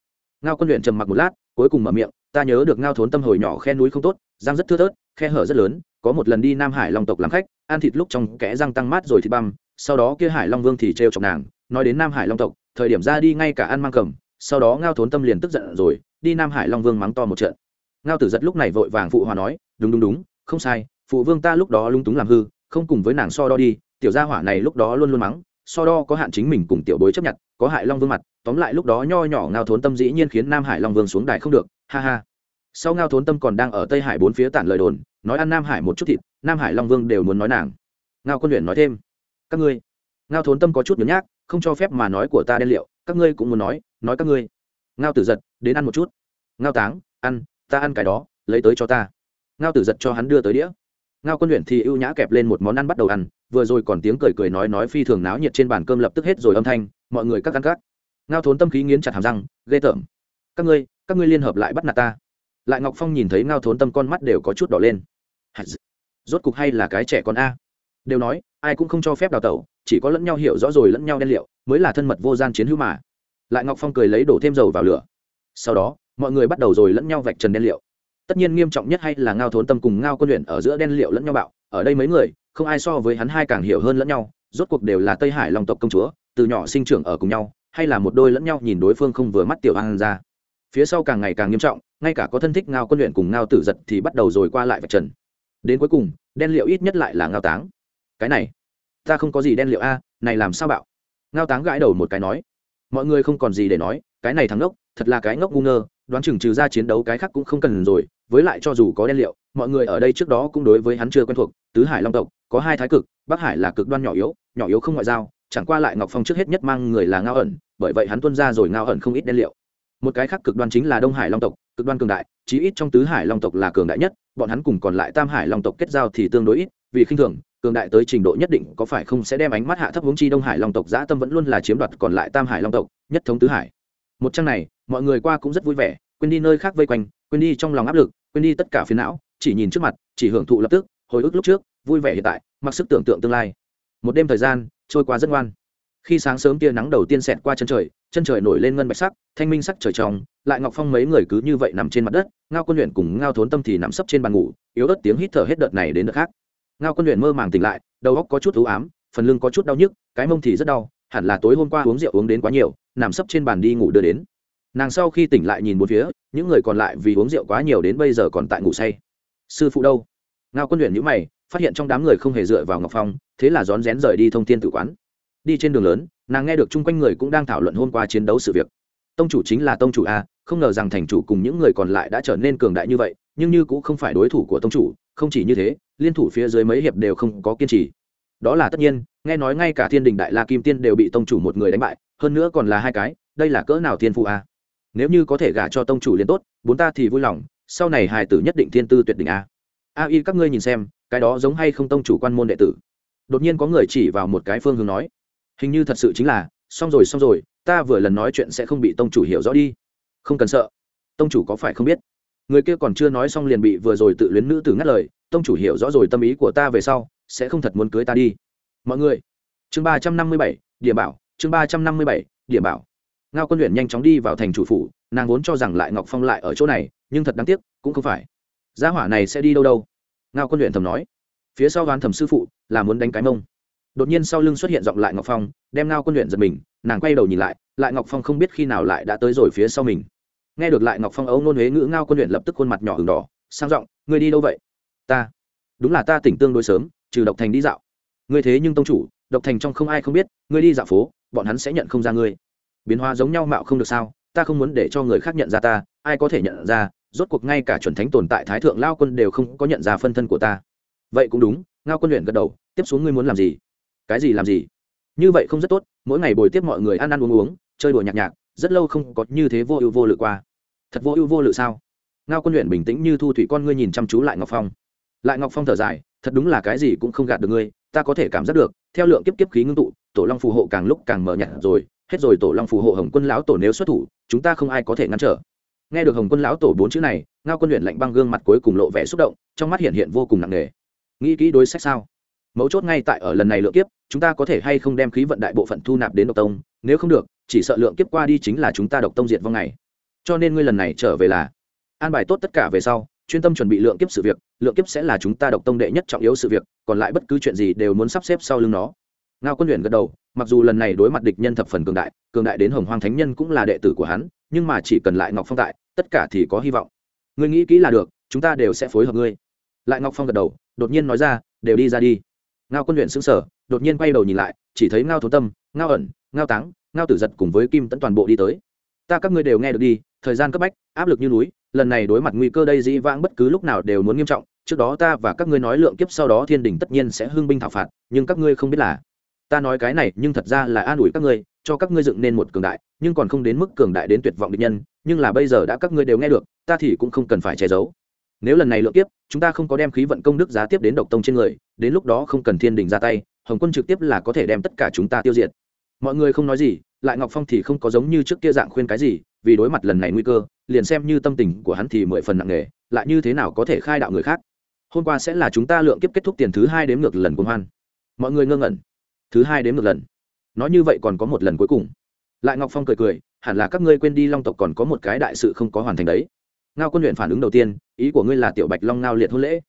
Ngao quân luyện trầm mặc một lát, cuối cùng mở miệng, ta nhớ được ngao thốn tâm hồi nhỏ khe núi không tốt, răng rất thưa thớt, khe hở rất lớn, có một lần đi nam hải long tộc làm khách, ăn thịt lúc trong kẽ răng tăng mát rồi thịt băm, sau đó kia hải long vương thì trêu chọc nàng, nói đến nam hải long tộc, thời điểm ra đi ngay cả ăn mang cầm, sau đó ngao thốn tâm liền tức giận rồi, đi nam hải long vương mắng to một trận. Ngao tử giật lúc này vội vàng phụ hòa nói, đúng đúng đúng, không sai, phụ vương ta lúc đó lung túng làm hư, không cùng với nàng so đo đi, tiểu gia hỏa này lúc đó luôn luôn mắng so đo có hạn chính mình cùng tiểu bối chấp nhận, có hại long vương mặt, tóm lại lúc đó nho nhỏ ngao thốn tâm dĩ nhiên khiến nam hải long vương xuống đài không được, ha ha. Sau ngao thốn tâm còn đang ở tây hải bốn phía tản lời đồn, nói ăn nam hải một chút thịt, nam hải long vương đều muốn nói nàng. Ngao quân luyện nói thêm, các ngươi. Ngao thốn tâm có chút nhớ nhác, không cho phép mà nói của ta đen liệu, các ngươi cũng muốn nói nói các ngươi. Ngao tử giật, đến ăn một chút. Ngao táng, ăn, ta ăn cái đó, lấy tới cho ta. Ngao tử giật cho hắn đưa tới đĩa. Ngao quân luyện thì ưu nhã kẹp lên một món ăn bắt đầu ăn vừa rồi còn tiếng cười cười nói nói phi thường náo nhiệt trên bàn cơm lập tức hết rồi âm thanh, mọi người các căn các. Ngao thốn tâm khí nghiến chặt hàm răng, ghê tởm. Các ngươi các ngươi liên hợp lại bắt nạt ta. Lại ngọc phong nhìn thấy ngao thốn tâm con mắt đều có chút đỏ lên. Rốt cục hay là cái trẻ con a. Đều nói, ai cũng không cho phép đào tẩu, chỉ có lẫn nhau hiểu rõ rồi lẫn nhau đen liệu, mới là thân mật vô gian chiến hữu mà. Lại ngọc phong cười lấy đổ thêm dầu vào lửa. Sau đó, mọi người bắt đầu rồi lẫn nhau vạch trần đen liệu. Tất nhiên nghiêm trọng nhất hay là ngao thốn tâm cùng ngao quân luyện ở giữa đen liệu lẫn nhau bạo, ở đây mấy người không ai so với hắn hai càng hiểu hơn lẫn nhau, rốt cuộc đều là tây hải long tộc công chúa, từ nhỏ sinh trưởng ở cùng nhau, hay là một đôi lẫn nhau nhìn đối phương không vừa mắt tiểu an ra. Phía sau càng ngày càng nghiêm trọng, ngay cả có thân thích ngao quân luyện cùng ngao tử giật thì bắt đầu rồi qua lại vạch trần. Đến cuối cùng, đen liệu ít nhất lại là ngao táng. Cái này, ta không có gì đen liệu a, này làm sao bạo? Ngao táng gãi đầu một cái nói, mọi người không còn gì để nói, cái này thắng ngốc, thật là cái ngốc ngu ngơ, đoán chừng trừ ra chiến đấu cái khác cũng không cần rồi, với lại cho dù có đen liệu, mọi người ở đây trước đó cũng đối với hắn chưa quen thuộc, tứ hải long tộc có hai thái cực, bắc hải là cực đoan nhỏ yếu nhỏ yếu không ngoại giao, chẳng qua lại ngọc phong trước hết nhất mang người là ngao ẩn, bởi vậy hắn tuân ra rồi ngao ẩn không ít đen liệu. Một cái khác cực đoan chính là đông hải long tộc, cực đoan cường đại, chí ít trong tứ hải long tộc là cường đại nhất, bọn hắn cùng còn lại tam hải long tộc kết giao thì tương đối ít, vì khinh thường, cường đại tới trình độ nhất định có phải không sẽ đem ánh mắt hạ thấp hướng chi đông hải long tộc giã tâm vẫn luôn là chiếm đoạt còn lại tam hải long tộc, nhất thống tứ hải. Một trang này, mọi người qua cũng rất vui vẻ, quên đi nơi khác vây quanh, quên đi trong lòng áp lực, quên đi tất cả phiền não, chỉ nhìn trước mặt, chỉ hưởng thụ lập tức, hồi ức lúc trước vui vẻ hiện tại, mặc sức tưởng tượng tương lai. Một đêm thời gian trôi qua rất ngoan. Khi sáng sớm tia nắng đầu tiên xẹt qua chân trời chân trời nổi lên ngân bạch sắc, thanh minh sắc trời trong, lại ngọc phong mấy người cứ như vậy nằm trên mặt đất, ngao quân luyện cùng ngao thốn tâm thì nằm sấp trên bàn ngủ, yếu ớt tiếng hít thở hết đợt này đến đợt khác. Ngao quân luyện mơ màng tỉnh lại, đầu óc có chút ưu ám, phần lưng có chút đau nhức, cái mông thì rất đau, hẳn là tối hôm qua uống rượu uống đến quá nhiều, nằm sấp trên bàn đi ngủ đưa đến. Nàng sau khi tỉnh lại nhìn một phía, những người còn lại vì uống rượu quá nhiều đến bây giờ còn tại ngủ say. Sư phụ đâu? Ngao quân luyện nhữ mày phát hiện trong đám người không hề dựa vào ngọc phong, thế là rón rén rời đi thông tin tử quán. Đi trên đường lớn, nàng nghe được chung quanh người cũng đang thảo luận hôm qua chiến đấu sự việc. Tông chủ chính là tông chủ a, không ngờ rằng thành chủ cùng những người còn lại đã trở nên cường đại như vậy, nhưng như cũng không phải đối thủ của tông chủ, không chỉ như thế, liên thủ phía dưới mấy hiệp đều không có kiên trì. Đó là tất nhiên, nghe nói ngay cả thiên đình đại la kim tiên đều bị tông chủ một người đánh bại, hơn nữa còn là hai cái, đây là cỡ nào thiên phụ a. Nếu như có thể gả cho tông chủ liền tốt, bốn ta thì vui lòng, sau này hài tử nhất định thiên tư tuyệt đỉnh a. A y, các ngươi nhìn xem cái đó giống hay không tông chủ quan môn đệ tử. Đột nhiên có người chỉ vào một cái phương hướng nói, hình như thật sự chính là, xong rồi xong rồi, ta vừa lần nói chuyện sẽ không bị tông chủ hiểu rõ đi. Không cần sợ. Tông chủ có phải không biết? Người kia còn chưa nói xong liền bị vừa rồi tự luyến nữ tử ngắt lời, tông chủ hiểu rõ rồi tâm ý của ta về sau, sẽ không thật muốn cưới ta đi. Mọi người, chương ba trăm năm mươi bảy, điểm bảo, chương ba trăm năm mươi bảy, điểm bảo. Ngao quân luyện nhanh chóng đi vào thành chủ phủ, nàng vốn cho rằng lại ngọc phong lại ở chỗ này, nhưng thật đáng tiếc, cũng không phải. Gia hỏa này sẽ đi đâu đâu? Ngao quân luyện thầm nói, phía sau đoán thầm sư phụ là muốn đánh cái mông. Đột nhiên sau lưng xuất hiện giọng lại ngọc phong, đem ngao quân luyện giật mình, nàng quay đầu nhìn lại lại ngọc phong không biết khi nào lại đã tới rồi phía sau mình. Nghe được lại ngọc phong ấu nôn huế ngữ, ngao quân luyện lập tức khuôn mặt nhỏ hừng đỏ, sang giọng người đi đâu vậy? Ta. Đúng là ta tỉnh tương đối sớm, trừ độc thành đi dạo. Ngươi thế nhưng tông chủ, độc thành trong không ai không biết, ngươi đi dạo phố, bọn hắn sẽ nhận không ra ngươi. Biến hóa giống nhau mạo không được sao, ta không muốn để cho người khác nhận ra ta, ai có thể nhận ra rốt cuộc ngay cả chuẩn thánh tồn tại thái thượng lao quân đều không có nhận ra phân thân của ta. Vậy cũng đúng, ngao quân luyện gật đầu, tiếp xuống ngươi muốn làm gì? Cái gì làm gì? Như vậy không rất tốt, mỗi ngày bồi tiếp mọi người ăn ăn uống uống, chơi đùa nhạc nhạc, rất lâu không có như thế vô ưu vô lự qua. Thật vô ưu vô lự sao? Ngao quân luyện bình tĩnh như thu thủy con ngươi nhìn chăm chú lại ngọc phong. Lại ngọc phong thở dài, thật đúng là cái gì cũng không gạt được ngươi, ta có thể cảm giác được, theo lượng kiếp kiếp khí ngưng tụ, tổ long phù hộ càng lúc càng mờ nhạt rồi, hết rồi tổ long phù hộ hồng quân lão tổ nếu xuất thủ, chúng ta không ai có thể ngăn trở nghe được hồng quân lão tổ bốn chữ này, ngao quân luyện lạnh băng gương mặt cuối cùng lộ vẻ xúc động, trong mắt hiện hiện vô cùng nặng nề. Nghĩ kỹ đối sách sao? Mấu chốt ngay tại ở lần này lượng kiếp, chúng ta có thể hay không đem khí vận đại bộ phận thu nạp đến độc tông? Nếu không được, chỉ sợ lượng kiếp qua đi chính là chúng ta độc tông diệt vong ngày. Cho nên ngươi lần này trở về là an bài tốt tất cả về sau, chuyên tâm chuẩn bị lượng kiếp sự việc, lượng kiếp sẽ là chúng ta độc tông đệ nhất trọng yếu sự việc, còn lại bất cứ chuyện gì đều muốn sắp xếp sau lưng nó ngao quân luyện gật đầu, mặc dù lần này đối mặt địch nhân thập phần cường đại cường đại đến hồng hoang thánh nhân cũng là đệ tử của hắn, nhưng mà chỉ cần lại ngọc phong tại, tất cả thì có hy vọng. Ngươi nghĩ kỹ là được, chúng ta đều sẽ phối hợp ngươi. Lại ngọc phong gật đầu, đột nhiên nói ra, đều đi ra đi. Ngao quân luyện xứng sở đột nhiên quay đầu nhìn lại, chỉ thấy ngao thố tâm, ngao ẩn, ngao táng, ngao tử giật cùng với kim tẫn toàn bộ đi tới. Ta các ngươi đều nghe được đi, thời gian cấp bách, áp lực như núi, lần này đối mặt nguy cơ đây dĩ vãng bất cứ lúc nào đều muốn nghiêm trọng, trước đó ta và các ngươi nói lượng kiếp sau đó thiên đình tất nhiên sẽ hưng binh thảo phạt, nhưng các ngươi không biết là ta nói cái này nhưng thật ra là an ủi các ngươi cho các ngươi dựng nên một cường đại nhưng còn không đến mức cường đại đến tuyệt vọng địch nhân nhưng là bây giờ đã các ngươi đều nghe được ta thì cũng không cần phải che giấu. Nếu lần này lượng tiếp, chúng ta không có đem khí vận công đức giá tiếp đến độc tông trên người đến lúc đó không cần thiên đình ra tay hồng quân trực tiếp là có thể đem tất cả chúng ta tiêu diệt. Mọi người không nói gì lại ngọc phong thì không có giống như trước kia dạng khuyên cái gì vì đối mặt lần này nguy cơ liền xem như tâm tình của hắn thì mười phần nặng nề lại như thế nào có thể khai đạo người khác. Hôm qua sẽ là chúng ta lượng kiếp kết thúc tiền thứ hai đếm ngược lần cuồng hoan. Mọi người ngơ ngẩn thứ hai đến một lần. Nói như vậy còn có một lần cuối cùng. Lại ngọc phong cười cười, hẳn là các ngươi quên đi long tộc còn có một cái đại sự không có hoàn thành đấy. Ngao quân luyện phản ứng đầu tiên, ý của ngươi là tiểu bạch long ngao liệt hôn lễ.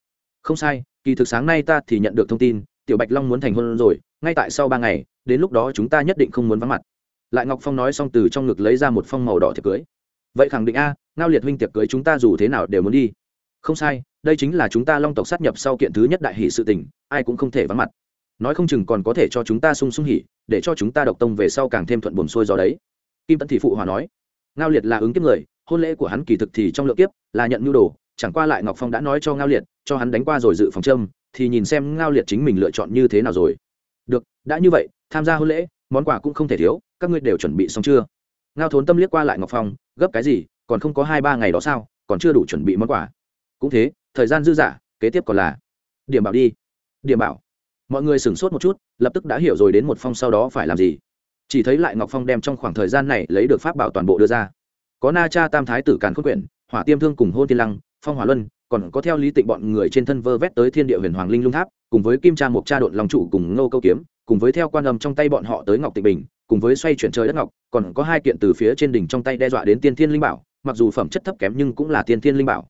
Không sai, kỳ thực sáng nay ta thì nhận được thông tin, tiểu bạch long muốn thành hôn rồi, ngay tại sau ba ngày, đến lúc đó chúng ta nhất định không muốn vắng mặt. Lại ngọc phong nói xong từ trong ngực lấy ra một phong màu đỏ thiệp cưới. Vậy khẳng định a, ngao liệt huynh tiệc cưới chúng ta dù thế nào đều muốn đi. Không sai, đây chính là chúng ta long tộc sát nhập sau kiện thứ nhất đại hỷ sự tình, ai cũng không thể vắng mặt nói không chừng còn có thể cho chúng ta sung sung hỉ, để cho chúng ta độc tông về sau càng thêm thuận buồn xuôi do đấy. Kim tấn thị phụ hòa nói. Ngao liệt là ứng kiếp người, hôn lễ của hắn kỳ thực thì trong lượng kiếp, là nhận nhu đồ, chẳng qua lại ngọc phong đã nói cho ngao liệt, cho hắn đánh qua rồi dự phòng châm, thì nhìn xem ngao liệt chính mình lựa chọn như thế nào rồi. Được, đã như vậy, tham gia hôn lễ, món quà cũng không thể thiếu, các ngươi đều chuẩn bị xong chưa? Ngao thốn tâm liếc qua lại ngọc phong, gấp cái gì, còn không có hai ba ngày đó sao, còn chưa đủ chuẩn bị món quà. Cũng thế, thời gian dư dả, kế tiếp còn là. Điểm bảo đi. Điểm bảo mọi người sửng sốt một chút, lập tức đã hiểu rồi đến một phong sau đó phải làm gì. Chỉ thấy lại ngọc phong đem trong khoảng thời gian này lấy được pháp bảo toàn bộ đưa ra. Có na cha tam thái tử càn khôn quyển, hỏa tiêm thương cùng hôn tiên lăng, phong hỏa luân, còn có theo lý tịnh bọn người trên thân vơ vét tới thiên địa huyền hoàng linh lung tháp, cùng với kim cha mộc cha đột lòng trụ cùng ngô câu kiếm, cùng với theo quan âm trong tay bọn họ tới ngọc tịnh bình, cùng với xoay chuyển trời đất ngọc, còn có hai kiện từ phía trên đỉnh trong tay đe dọa đến tiên thiên linh bảo, mặc dù phẩm chất thấp kém nhưng cũng là tiên thiên linh bảo.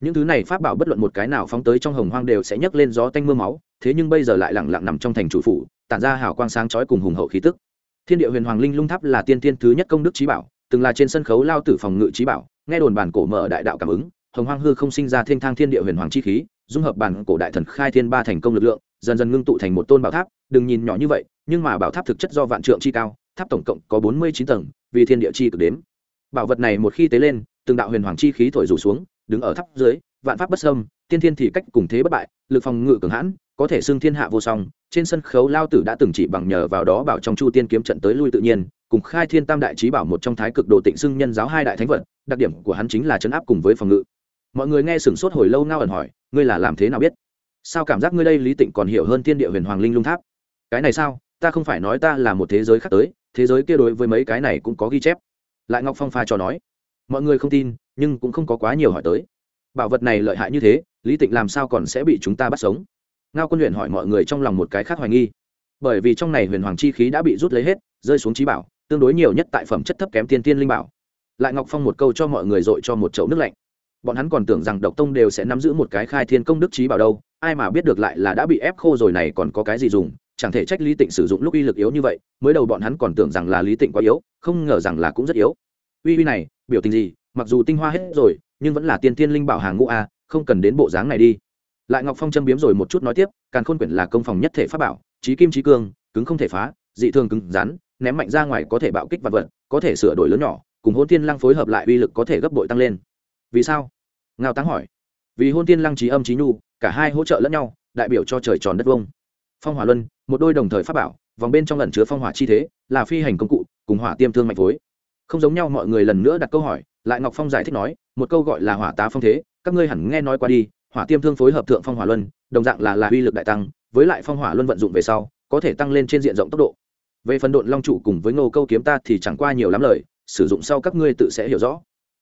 Những thứ này pháp bảo bất luận một cái nào phóng tới trong hồng hoang đều sẽ nhấc lên gió tanh mưa máu thế nhưng bây giờ lại lẳng lặng nằm trong thành chủ phủ, tản ra hào quang sáng chói cùng hùng hậu khí tức. Thiên địa huyền hoàng linh lung tháp là tiên thiên thứ nhất công đức trí bảo, từng là trên sân khấu lao tử phòng ngự trí bảo, nghe đồn bản cổ mở đại đạo cảm ứng, hồng hoang hư không sinh ra thiên thang thiên địa huyền hoàng chi khí, dung hợp bản cổ đại thần khai thiên ba thành công lực lượng, dần dần ngưng tụ thành một tôn bảo tháp, đừng nhìn nhỏ như vậy, nhưng mà bảo tháp thực chất do vạn trượng chi cao, tháp tổng cộng có bốn mươi chín tầng, vì thiên địa chi cực đếm. Bảo vật này một khi tế lên, từng đạo huyền hoàng chi khí thổi rủ xuống, đứng ở tháp dưới, vạn pháp bất sâm tiên thiên thì cách cùng thế bất bại, lực phòng ngự cường hãn có thể xưng thiên hạ vô song, trên sân khấu lao tử đã từng chỉ bằng nhờ vào đó bảo trong chu tiên kiếm trận tới lui tự nhiên, cùng khai thiên tam đại trí bảo một trong thái cực độ tịnh xưng nhân giáo hai đại thánh vật, đặc điểm của hắn chính là chấn áp cùng với phòng ngự. Mọi người nghe sửng sốt hồi lâu ngao ẩn hỏi, ngươi là làm thế nào biết? Sao cảm giác ngươi đây lý tịnh còn hiểu hơn thiên địa huyền hoàng linh lung tháp? Cái này sao? Ta không phải nói ta là một thế giới khác tới, thế giới kia đối với mấy cái này cũng có ghi chép. Lại ngọc phong pha cho nói, mọi người không tin, nhưng cũng không có quá nhiều hỏi tới. Bảo vật này lợi hại như thế, lý tịnh làm sao còn sẽ bị chúng ta bắt sống? Ngao quân luyện hỏi mọi người trong lòng một cái khác hoài nghi. Bởi vì trong này huyền hoàng chi khí đã bị rút lấy hết, rơi xuống trí bảo, tương đối nhiều nhất tại phẩm chất thấp kém tiên tiên linh bảo. Lại ngọc phong một câu cho mọi người dội cho một chậu nước lạnh. Bọn hắn còn tưởng rằng độc tông đều sẽ nắm giữ một cái khai thiên công đức trí bảo đâu, ai mà biết được lại là đã bị ép khô rồi này còn có cái gì dùng, chẳng thể trách lý tịnh sử dụng lúc uy lực yếu như vậy, mới đầu bọn hắn còn tưởng rằng là lý tịnh quá yếu, không ngờ rằng là cũng rất yếu. Uy uy này, biểu tình gì, mặc dù tinh hoa hết rồi, nhưng vẫn là tiên tiên linh bảo hàng ngũ a, không cần đến bộ dáng này đi lại ngọc phong châm biếm rồi một chút nói tiếp, càn khôn quyển là công phòng nhất thể pháp bảo trí kim trí cương, cứng không thể phá, dị thường cứng rắn, ném mạnh ra ngoài có thể bạo kích vật vật, có thể sửa đổi lớn nhỏ, cùng hôn thiên lăng phối hợp lại uy lực có thể gấp bội tăng lên. Vì sao? Ngao táng hỏi. Vì hôn thiên lăng trí âm trí nhu, cả hai hỗ trợ lẫn nhau, đại biểu cho trời tròn đất vông phong hỏa luân, một đôi đồng thời pháp bảo, vòng bên trong lần chứa phong hỏa chi thế, là phi hành công cụ, cùng hỏa tiêm thương mạnh phối. Không giống nhau mọi người lần nữa đặt câu hỏi, lại ngọc phong giải thích nói, một câu gọi là hỏa tá phong thế, các ngươi hẳn nghe nói qua đi hỏa tiêm thương phối hợp thượng phong hỏa luân, đồng dạng là là uy lực đại tăng, với lại phong hỏa luân vận dụng về sau, có thể tăng lên trên diện rộng tốc độ. Về phần độn long trụ cùng với ngô câu kiếm ta thì chẳng qua nhiều lắm lời, sử dụng sau các ngươi tự sẽ hiểu rõ.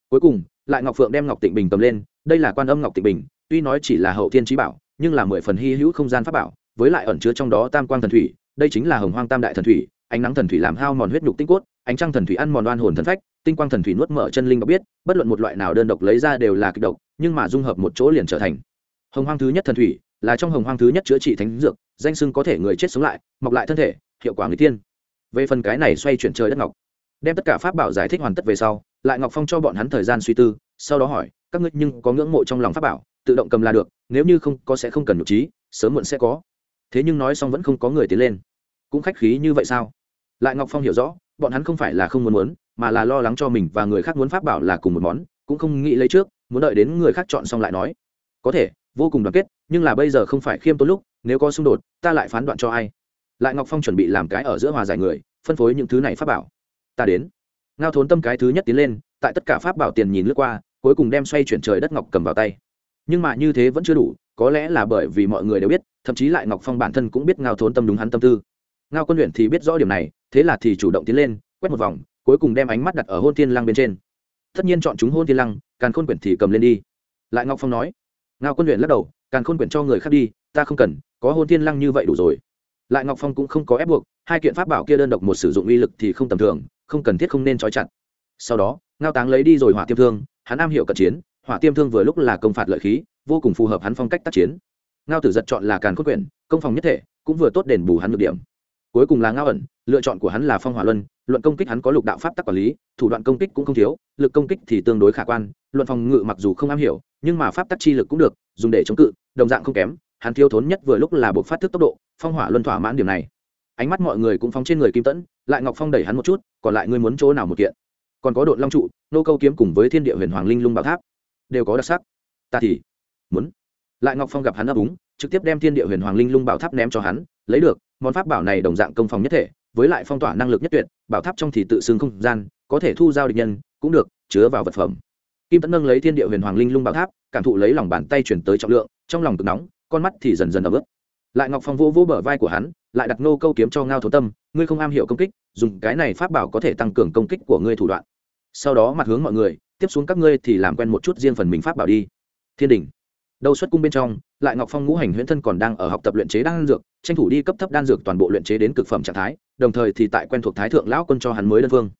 Cuối cùng, lại ngọc phượng đem ngọc tịnh bình cầm lên, đây là quan âm ngọc tịnh bình, tuy nói chỉ là hậu thiên trí bảo, nhưng là mười phần hy hữu không gian pháp bảo, với lại ẩn chứa trong đó tam quang thần thủy, đây chính là hồng hoang tam đại thần thủy, ánh nắng thần thủy làm hao mòn huyết nhục tinh cốt, ánh trăng thần thủy ăn mòn đoan hồn thần phách, tinh quang thần thủy nuốt mở chân linh ngọc biết, bất luận một loại nào đơn độc lấy ra đều là kịch độc nhưng mà dung hợp một chỗ liền trở thành. Hồng hoang thứ nhất thần thủy, là trong hồng hoang thứ nhất chữa trị thánh dược, danh sưng có thể người chết sống lại, mọc lại thân thể, hiệu quả người tiên về phần cái này xoay chuyển trời đất ngọc, đem tất cả pháp bảo giải thích hoàn tất về sau, lại ngọc phong cho bọn hắn thời gian suy tư, sau đó hỏi, các ngươi nhưng có ngưỡng mộ trong lòng pháp bảo, tự động cầm là được, nếu như không có sẽ không cần nhục trí, sớm muộn sẽ có. Thế nhưng nói xong vẫn không có người tiến lên. Cũng khách khí như vậy sao? Lại ngọc phong hiểu rõ, bọn hắn không phải là không muốn muốn, mà là lo lắng cho mình và người khác muốn pháp bảo là cùng một món, cũng không nghĩ lấy trước muốn đợi đến người khác chọn xong lại nói. Có thể, vô cùng đoàn kết, nhưng là bây giờ không phải khiêm tốn lúc, nếu có xung đột, ta lại phán đoạn cho ai? Lại ngọc phong chuẩn bị làm cái ở giữa hòa giải người, phân phối những thứ này pháp bảo. Ta đến. Ngao thốn tâm cái thứ nhất tiến lên, tại tất cả pháp bảo tiền nhìn lướt qua, cuối cùng đem xoay chuyển trời đất ngọc cầm vào tay. Nhưng mà như thế vẫn chưa đủ, có lẽ là bởi vì mọi người đều biết, thậm chí lại ngọc phong bản thân cũng biết ngao thốn tâm đúng hắn tâm tư. Ngao quân luyện thì biết rõ điểm này, thế là thì chủ động tiến lên, quét một vòng, cuối cùng đem ánh mắt đặt ở hôn thiên lang bên trên tất nhiên chọn chúng hôn thiên lăng, càn khôn quyển thì cầm lên đi. Lại ngọc phong nói, ngao quân luyện lắc đầu, càn khôn quyển cho người khác đi, ta không cần, có hôn thiên lăng như vậy đủ rồi. Lại ngọc phong cũng không có ép buộc, hai kiện pháp bảo kia đơn độc một sử dụng uy lực thì không tầm thường, không cần thiết không nên trói chặt. Sau đó, ngao táng lấy đi rồi hỏa tiêm thương, hắn am hiểu cận chiến, hỏa tiêm thương vừa lúc là công phạt lợi khí, vô cùng phù hợp hắn phong cách tác chiến. Ngao tử giật chọn là càn khôn quyển, công phòng nhất thể, cũng vừa tốt đền bù hắn được điểm cuối cùng là ngao ẩn, lựa chọn của hắn là phong hỏa luân, luận công kích hắn có lục đạo pháp tắc quản lý, thủ đoạn công kích cũng không thiếu, lực công kích thì tương đối khả quan, luận phòng ngự mặc dù không am hiểu, nhưng mà pháp tắc chi lực cũng được, dùng để chống cự, đồng dạng không kém, hắn thiếu thốn nhất vừa lúc là buộc phát thức tốc độ, phong hỏa luân thỏa mãn điểm này. Ánh mắt mọi người cũng phóng trên người kim tẫn, lại ngọc phong đẩy hắn một chút, còn lại ngươi muốn chỗ nào một kiện? Còn có đội long trụ, nô câu kiếm cùng với thiên địa huyền hoàng linh lung bảo tháp. Đều có đặc sắc. Ta thì muốn. Lại ngọc phong gặp hắn ấp úng, trực tiếp đem thiên địa huyền hoàng linh lung bảo tháp ném cho hắn lấy được, món pháp bảo này đồng dạng công phòng nhất thể, với lại phong tỏa năng lực nhất tuyệt, bảo tháp trong thì tự xưng không gian, có thể thu giao địch nhân, cũng được, chứa vào vật phẩm. Kim tấn nâng lấy thiên địa huyền hoàng linh lung bảo tháp, cảm thụ lấy lòng bàn tay chuyển tới trọng lượng, trong lòng cực nóng, con mắt thì dần dần ấm ướt. Lại ngọc phong vô vô bờ vai của hắn, lại đặt nô câu kiếm cho ngao thổ tâm, ngươi không am hiểu công kích, dùng cái này pháp bảo có thể tăng cường công kích của ngươi thủ đoạn. Sau đó mặt hướng mọi người, tiếp xuống các ngươi thì làm quen một chút riêng phần mình pháp bảo đi. Thiên đình. Đầu xuất cung bên trong, lại ngọc phong ngũ hành huyễn thân còn đang ở học tập luyện chế đan dược tranh thủ đi cấp thấp đan dược toàn bộ luyện chế đến cực phẩm trạng thái, đồng thời thì tại quen thuộc thái thượng lão quân cho hắn mới đơn phương.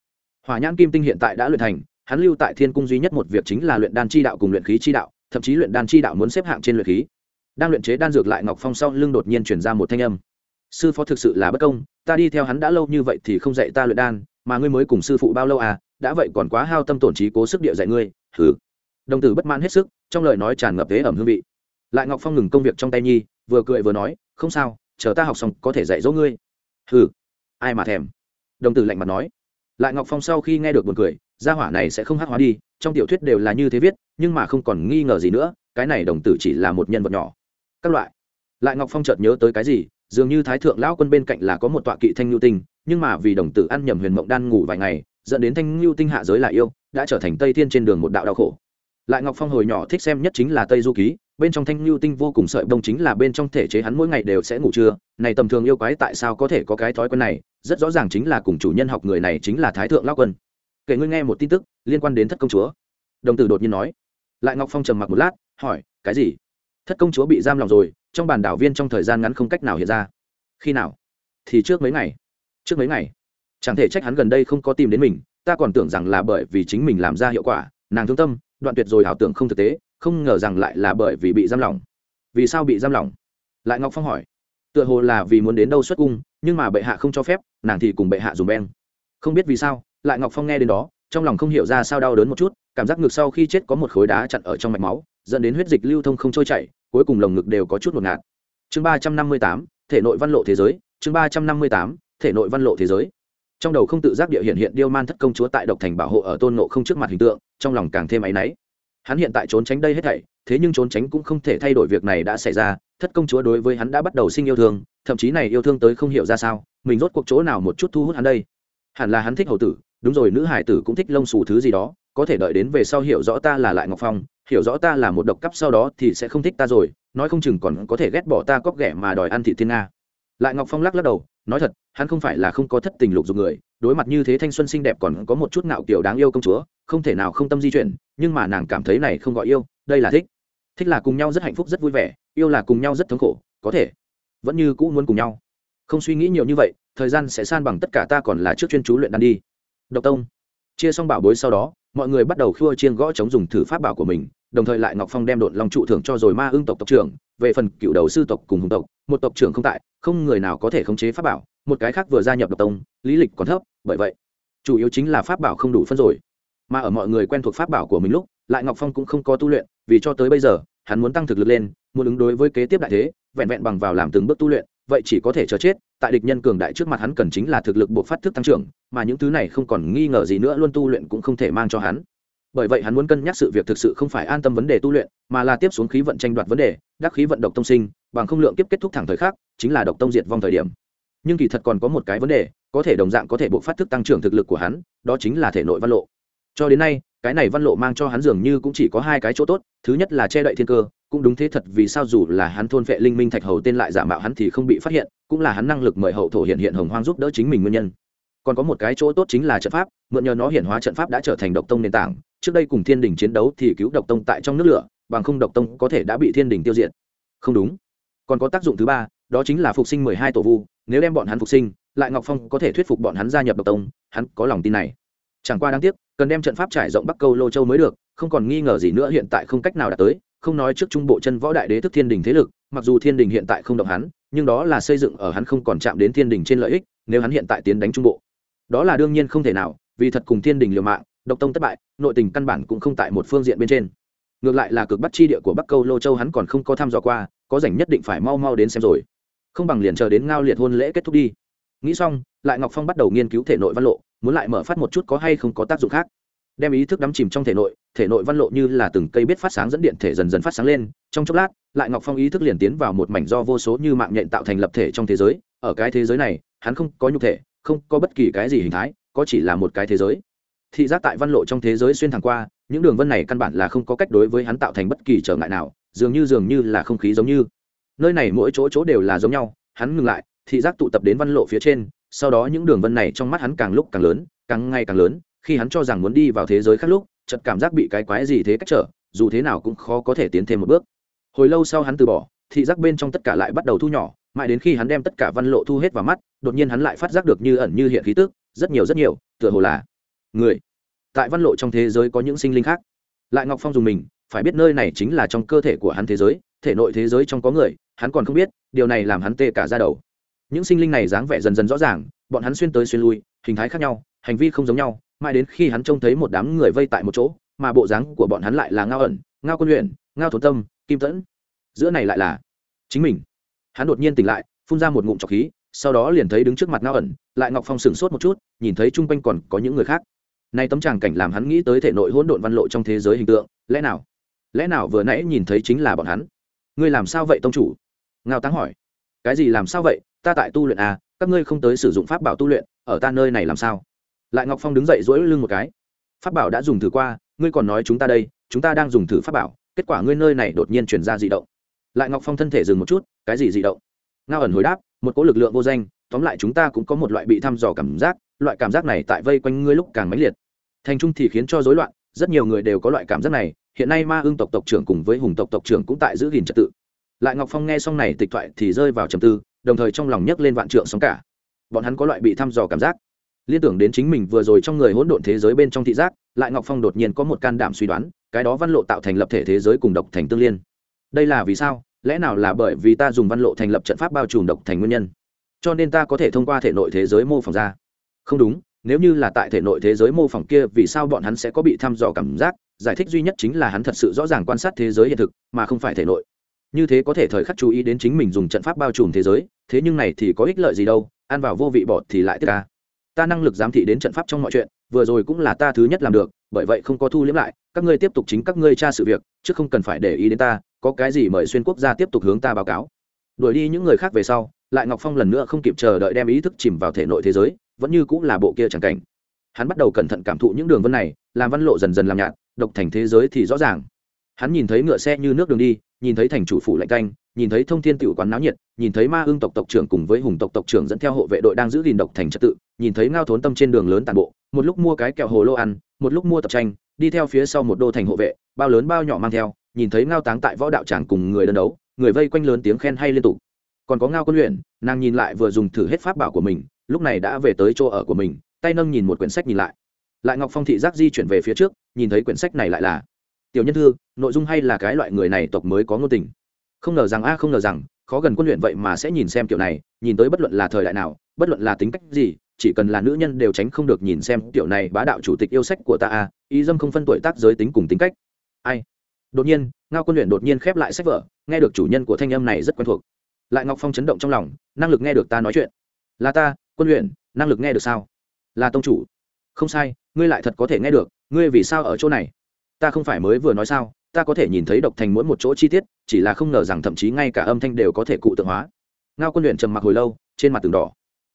Hỏa nhãn kim tinh hiện tại đã luyện thành, hắn lưu tại thiên cung duy nhất một việc chính là luyện đan chi đạo cùng luyện khí chi đạo, thậm chí luyện đan chi đạo muốn xếp hạng trên luyện khí. Đang luyện chế đan dược lại ngọc phong sau lưng đột nhiên chuyển ra một thanh âm. Sư phó thực sự là bất công, ta đi theo hắn đã lâu như vậy thì không dạy ta luyện đan, mà ngươi mới cùng sư phụ bao lâu à đã vậy còn quá hao tâm tổn trí cố sức địa dạy ngươi thử đồng tử bất mãn hết sức, trong lời nói tràn ngập thế ẩm hương vị. Lại ngọc phong ngừng công việc trong tay nhi, vừa cười vừa nói, không sao chờ ta học xong có thể dạy dỗ ngươi. Hừ, ai mà thèm. Đồng tử lạnh mặt nói. Lại ngọc phong sau khi nghe được buồn cười, gia hỏa này sẽ không hát hóa đi, trong tiểu thuyết đều là như thế viết, nhưng mà không còn nghi ngờ gì nữa, cái này đồng tử chỉ là một nhân vật nhỏ. Các loại. Lại ngọc phong chợt nhớ tới cái gì, dường như thái thượng lão quân bên cạnh là có một tọa kỵ thanh lưu tinh, nhưng mà vì đồng tử ăn nhầm huyền mộng đan ngủ vài ngày, dẫn đến thanh lưu tinh hạ giới lại yêu, đã trở thành tây thiên trên đường một đạo đau khổ. Lại ngọc phong hồi nhỏ thích xem nhất chính là tây du ký bên trong thanh lưu tinh vô cùng sợi bông chính là bên trong thể chế hắn mỗi ngày đều sẽ ngủ trưa. Này tầm thường yêu quái tại sao có thể có cái thói quen này? Rất rõ ràng chính là cùng chủ nhân học người này chính là thái thượng lão quân. Kể ngươi nghe một tin tức liên quan đến thất công chúa. Đồng tử đột nhiên nói. Lại ngọc phong trầm mặc một lát, hỏi, cái gì? Thất công chúa bị giam lòng rồi, trong bản đảo viên trong thời gian ngắn không cách nào hiện ra. Khi nào? Thì trước mấy ngày. Trước mấy ngày? Chẳng thể trách hắn gần đây không có tìm đến mình, ta còn tưởng rằng là bởi vì chính mình làm ra hiệu quả, nàng thương tâm, đoạn tuyệt rồi ảo tưởng không thực tế không ngờ rằng lại là bởi vì bị giam lỏng. Vì sao bị giam lỏng? Lại ngọc phong hỏi. Tựa hồ là vì muốn đến đâu xuất cung, nhưng mà bệ hạ không cho phép, nàng thì cùng bệ hạ dùng beng. Không biết vì sao, lại ngọc phong nghe đến đó, trong lòng không hiểu ra sao đau đớn một chút, cảm giác ngực sau khi chết có một khối đá chặn ở trong mạch máu, dẫn đến huyết dịch lưu thông không trôi chảy, cuối cùng lồng ngực đều có chút ngột ngạt. Chương ba trăm năm mươi tám, thể nội văn lộ thế giới, chương ba trăm năm mươi tám, thể nội văn lộ thế giới. Trong đầu không tự giác địa hiện hiện điêu man thất công chúa tại độc thành bảo hộ ở tôn nộ không trước mặt hình tượng, trong lòng càng thêm áy náy hắn hiện tại trốn tránh đây hết thảy, thế nhưng trốn tránh cũng không thể thay đổi việc này đã xảy ra, thất công chúa đối với hắn đã bắt đầu sinh yêu thương, thậm chí này yêu thương tới không hiểu ra sao, mình rốt cuộc chỗ nào một chút thu hút hắn đây? Hẳn là hắn thích hầu tử, đúng rồi, nữ hải tử cũng thích lông xù thứ gì đó, có thể đợi đến về sau hiểu rõ ta là lại ngọc phong, hiểu rõ ta là một độc cấp sau đó thì sẽ không thích ta rồi, nói không chừng còn có thể ghét bỏ ta cóc ghẻ mà đòi ăn thị thiên nga. Lại ngọc phong lắc lắc đầu nói thật, hắn không phải là không có thất tình lục dục người, đối mặt như thế thanh xuân xinh đẹp còn có một chút ngạo kiểu đáng yêu công chúa, không thể nào không tâm di chuyển, nhưng mà nàng cảm thấy này không gọi yêu, đây là thích. Thích là cùng nhau rất hạnh phúc, rất vui vẻ, yêu là cùng nhau rất thống khổ, có thể. Vẫn như cũ muốn cùng nhau. Không suy nghĩ nhiều như vậy, thời gian sẽ san bằng tất cả ta còn là trước chuyên chú luyện đan đi. Độc tông. Chia xong bảo bối sau đó, mọi người bắt đầu khua chiên gõ chống dùng thử pháp bảo của mình đồng thời lại ngọc phong đem đột lòng trụ thưởng cho rồi ma ưng tộc tộc trưởng, về phần cựu đầu sư tộc cùng hùng tộc, một tộc trưởng không tại, không người nào có thể khống chế pháp bảo, một cái khác vừa gia nhập độc tông, lý lịch còn thấp, bởi vậy, chủ yếu chính là pháp bảo không đủ phân rồi. Mà ở mọi người quen thuộc pháp bảo của mình lúc, lại ngọc phong cũng không có tu luyện, vì cho tới bây giờ, hắn muốn tăng thực lực lên, muốn ứng đối với kế tiếp đại thế, vẹn vẹn bằng vào làm từng bước tu luyện, vậy chỉ có thể chờ chết, tại địch nhân cường đại trước mặt hắn cần chính là thực lực buộc phát thức tăng trưởng, mà những thứ này không còn nghi ngờ gì nữa, luôn tu luyện cũng không thể mang cho hắn bởi vậy hắn muốn cân nhắc sự việc thực sự không phải an tâm vấn đề tu luyện, mà là tiếp xuống khí vận tranh đoạt vấn đề, đắc khí vận độc tông sinh, bằng không lượng tiếp kết thúc thẳng thời khắc, chính là độc tông diệt vong thời điểm. Nhưng kỳ thật còn có một cái vấn đề, có thể đồng dạng có thể buộc phát thức tăng trưởng thực lực của hắn, đó chính là thể nội văn lộ. Cho đến nay, cái này văn lộ mang cho hắn dường như cũng chỉ có hai cái chỗ tốt, thứ nhất là che đậy thiên cơ, cũng đúng thế thật vì sao dù là hắn thôn vệ linh minh thạch hầu tên lại giả mạo hắn thì không bị phát hiện, cũng là hắn năng lực mời hậu thổ hiện hiện hồng hoang giúp đỡ chính mình nguyên nhân. Còn có một cái chỗ tốt chính là trận pháp, mượn nhờ nó hiện hóa trận pháp đã trở thành độc tông nền tảng trước đây cùng thiên đình chiến đấu thì cứu độc tông tại trong nước lửa, bằng không độc tông có thể đã bị thiên đình tiêu diệt. Không đúng. Còn có tác dụng thứ ba, đó chính là phục sinh mười hai tổ vu, nếu đem bọn hắn phục sinh, lại ngọc phong có thể thuyết phục bọn hắn gia nhập độc tông, hắn có lòng tin này. Chẳng qua đáng tiếc, cần đem trận pháp trải rộng bắc câu lô châu mới được, không còn nghi ngờ gì nữa hiện tại không cách nào đạt tới, không nói trước trung bộ chân võ đại đế thức thiên đình thế lực, mặc dù thiên đình hiện tại không động hắn, nhưng đó là xây dựng ở hắn không còn chạm đến thiên đình trên lợi ích, nếu hắn hiện tại tiến đánh trung bộ. Đó là đương nhiên không thể nào, vì thật cùng thiên đình liều mạng độc tông thất bại, nội tình căn bản cũng không tại một phương diện bên trên. Ngược lại là cực bắt chi địa của bắc câu lô châu hắn còn không có tham dò qua, có rảnh nhất định phải mau mau đến xem rồi. Không bằng liền chờ đến ngao liệt hôn lễ kết thúc đi. Nghĩ xong, lại ngọc phong bắt đầu nghiên cứu thể nội văn lộ, muốn lại mở phát một chút có hay không có tác dụng khác. Đem ý thức đắm chìm trong thể nội thể nội văn lộ như là từng cây biết phát sáng dẫn điện thể dần dần phát sáng lên, trong chốc lát, lại ngọc phong ý thức liền tiến vào một mảnh do vô số như mạng nhện tạo thành lập thể trong thế giới, ở cái thế giới này, hắn không có nhục thể, không có bất kỳ cái gì hình thái, có chỉ là một cái thế giới thị giác tại văn lộ trong thế giới xuyên thẳng qua, những đường vân này căn bản là không có cách đối với hắn tạo thành bất kỳ trở ngại nào, dường như dường như là không khí giống như. Nơi này mỗi chỗ chỗ đều là giống nhau, hắn ngừng lại, thị giác tụ tập đến văn lộ phía trên, sau đó những đường vân này trong mắt hắn càng lúc càng lớn, càng ngày càng lớn, khi hắn cho rằng muốn đi vào thế giới khác lúc, chợt cảm giác bị cái quái gì thế cách trở, dù thế nào cũng khó có thể tiến thêm một bước. Hồi lâu sau hắn từ bỏ, thị giác bên trong tất cả lại bắt đầu thu nhỏ, mãi đến khi hắn đem tất cả văn lộ thu hết vào mắt, đột nhiên hắn lại phát giác được như ẩn như hiện khí tức, rất nhiều rất nhiều, tựa hồ là người. Tại văn lộ trong thế giới có những sinh linh khác. Lại ngọc phong dùng mình, phải biết nơi này chính là trong cơ thể của hắn thế giới, thể nội thế giới trong có người, hắn còn không biết, điều này làm hắn tê cả ra đầu. Những sinh linh này dáng vẻ dần dần rõ ràng, bọn hắn xuyên tới xuyên lui, hình thái khác nhau, hành vi không giống nhau, mãi đến khi hắn trông thấy một đám người vây tại một chỗ, mà bộ dáng của bọn hắn lại là ngao ẩn, ngao quân luyện, ngao thốn tâm, kim tẫn. Giữa này lại là chính mình. Hắn đột nhiên tỉnh lại, phun ra một ngụm trọc khí, sau đó liền thấy đứng trước mặt ngao ẩn, lại ngọc phong sửng sốt một chút, nhìn thấy chung quanh còn có những người khác nay tấm tràng cảnh làm hắn nghĩ tới thể nội hỗn độn văn lộ trong thế giới hình tượng, lẽ nào? Lẽ nào vừa nãy nhìn thấy chính là bọn hắn? Ngươi làm sao vậy tông chủ? Ngao táng hỏi. Cái gì làm sao vậy? Ta tại tu luyện à các ngươi không tới sử dụng pháp bảo tu luyện, ở ta nơi này làm sao? Lại ngọc phong đứng dậy dỗi lưng một cái. Pháp bảo đã dùng thử qua, ngươi còn nói chúng ta đây, chúng ta đang dùng thử pháp bảo, kết quả ngươi nơi này đột nhiên chuyển ra dị động. Lại ngọc phong thân thể dừng một chút, cái gì dị động? Ngao ẩn hồi đáp, một cỗ lực lượng vô danh, tóm lại chúng ta cũng có một loại bị thăm dò cảm giác loại cảm giác này tại vây quanh ngươi lúc càng mãnh liệt. Thành trung thì khiến cho rối loạn, rất nhiều người đều có loại cảm giác này, hiện nay ma ương tộc tộc trưởng cùng với hùng tộc tộc trưởng cũng tại giữ gìn trật tự. Lại ngọc phong nghe xong này tịch thoại thì rơi vào trầm tư, đồng thời trong lòng nhấc lên vạn trượng sóng cả. Bọn hắn có loại bị thăm dò cảm giác. Liên tưởng đến chính mình vừa rồi trong người hỗn độn thế giới bên trong thị giác, lại ngọc phong đột nhiên có một can đảm suy đoán, cái đó văn lộ tạo thành lập thể thế giới cùng độc thành tương liên. Đây là vì sao? Lẽ nào là bởi vì ta dùng văn lộ thành lập trận pháp bao trùm độc thành nguyên nhân? Cho nên ta có thể thông qua thể nội thế giới mô phỏng ra không đúng, nếu như là tại thể nội thế giới mô phỏng kia, vì sao bọn hắn sẽ có bị thăm dò cảm giác? Giải thích duy nhất chính là hắn thật sự rõ ràng quan sát thế giới hiện thực, mà không phải thể nội. Như thế có thể thời khắc chú ý đến chính mình dùng trận pháp bao trùm thế giới, thế nhưng này thì có ích lợi gì đâu, ăn vào vô vị bọt thì lại tiết ca. Ta năng lực giám thị đến trận pháp trong mọi chuyện, vừa rồi cũng là ta thứ nhất làm được, bởi vậy không có thu liếm lại, các ngươi tiếp tục chính các ngươi tra sự việc, chứ không cần phải để ý đến ta, có cái gì mời xuyên quốc gia tiếp tục hướng ta báo cáo. Đuổi đi những người khác về sau, lại ngọc phong lần nữa không kịp chờ đợi đem ý thức chìm vào thể nội thế giới vẫn như cũng là bộ kia chẳng cảnh. Hắn bắt đầu cẩn thận cảm thụ những đường vân này, làm văn lộ dần dần làm nhạt, độc thành thế giới thì rõ ràng. Hắn nhìn thấy ngựa xe như nước đường đi, nhìn thấy thành chủ phủ lạnh canh, nhìn thấy thông thiên tiểu quán náo nhiệt, nhìn thấy ma ương tộc tộc trưởng cùng với hùng tộc tộc trưởng dẫn theo hộ vệ đội đang giữ gìn độc thành trật tự, nhìn thấy ngao thốn tâm trên đường lớn tàn bộ, một lúc mua cái kẹo hồ lô ăn, một lúc mua tập tranh, đi theo phía sau một đô thành hộ vệ, bao lớn bao nhỏ mang theo, nhìn thấy ngao táng tại võ đạo tràng cùng người đơn đấu, người vây quanh lớn tiếng khen hay liên tục. Còn có ngao quân luyện, nàng nhìn lại vừa dùng thử hết pháp bảo của mình lúc này đã về tới chỗ ở của mình, tay nâng nhìn một quyển sách nhìn lại. Lại ngọc phong thị giác di chuyển về phía trước, nhìn thấy quyển sách này lại là, tiểu nhân thư, nội dung hay là cái loại người này tộc mới có ngôn tình? Không ngờ rằng a, không ngờ rằng, khó gần quân luyện vậy mà sẽ nhìn xem kiểu này, nhìn tới bất luận là thời đại nào, bất luận là tính cách gì, chỉ cần là nữ nhân đều tránh không được nhìn xem kiểu này bá đạo chủ tịch yêu sách của ta a, ý dâm không phân tuổi tác, giới tính cùng tính cách. Ai? Đột nhiên, ngao quân luyện đột nhiên khép lại sách vở, nghe được chủ nhân của thanh âm này rất quen thuộc. Lại ngọc phong chấn động trong lòng, năng lực nghe được ta nói chuyện. Là ta quân luyện, năng lực nghe được sao? Là tông chủ. Không sai, ngươi lại thật có thể nghe được, ngươi vì sao ở chỗ này? Ta không phải mới vừa nói sao, ta có thể nhìn thấy độc thành mỗi một chỗ chi tiết, chỉ là không ngờ rằng thậm chí ngay cả âm thanh đều có thể cụ tượng hóa. Ngao quân luyện trầm mặc hồi lâu, trên mặt tường đỏ.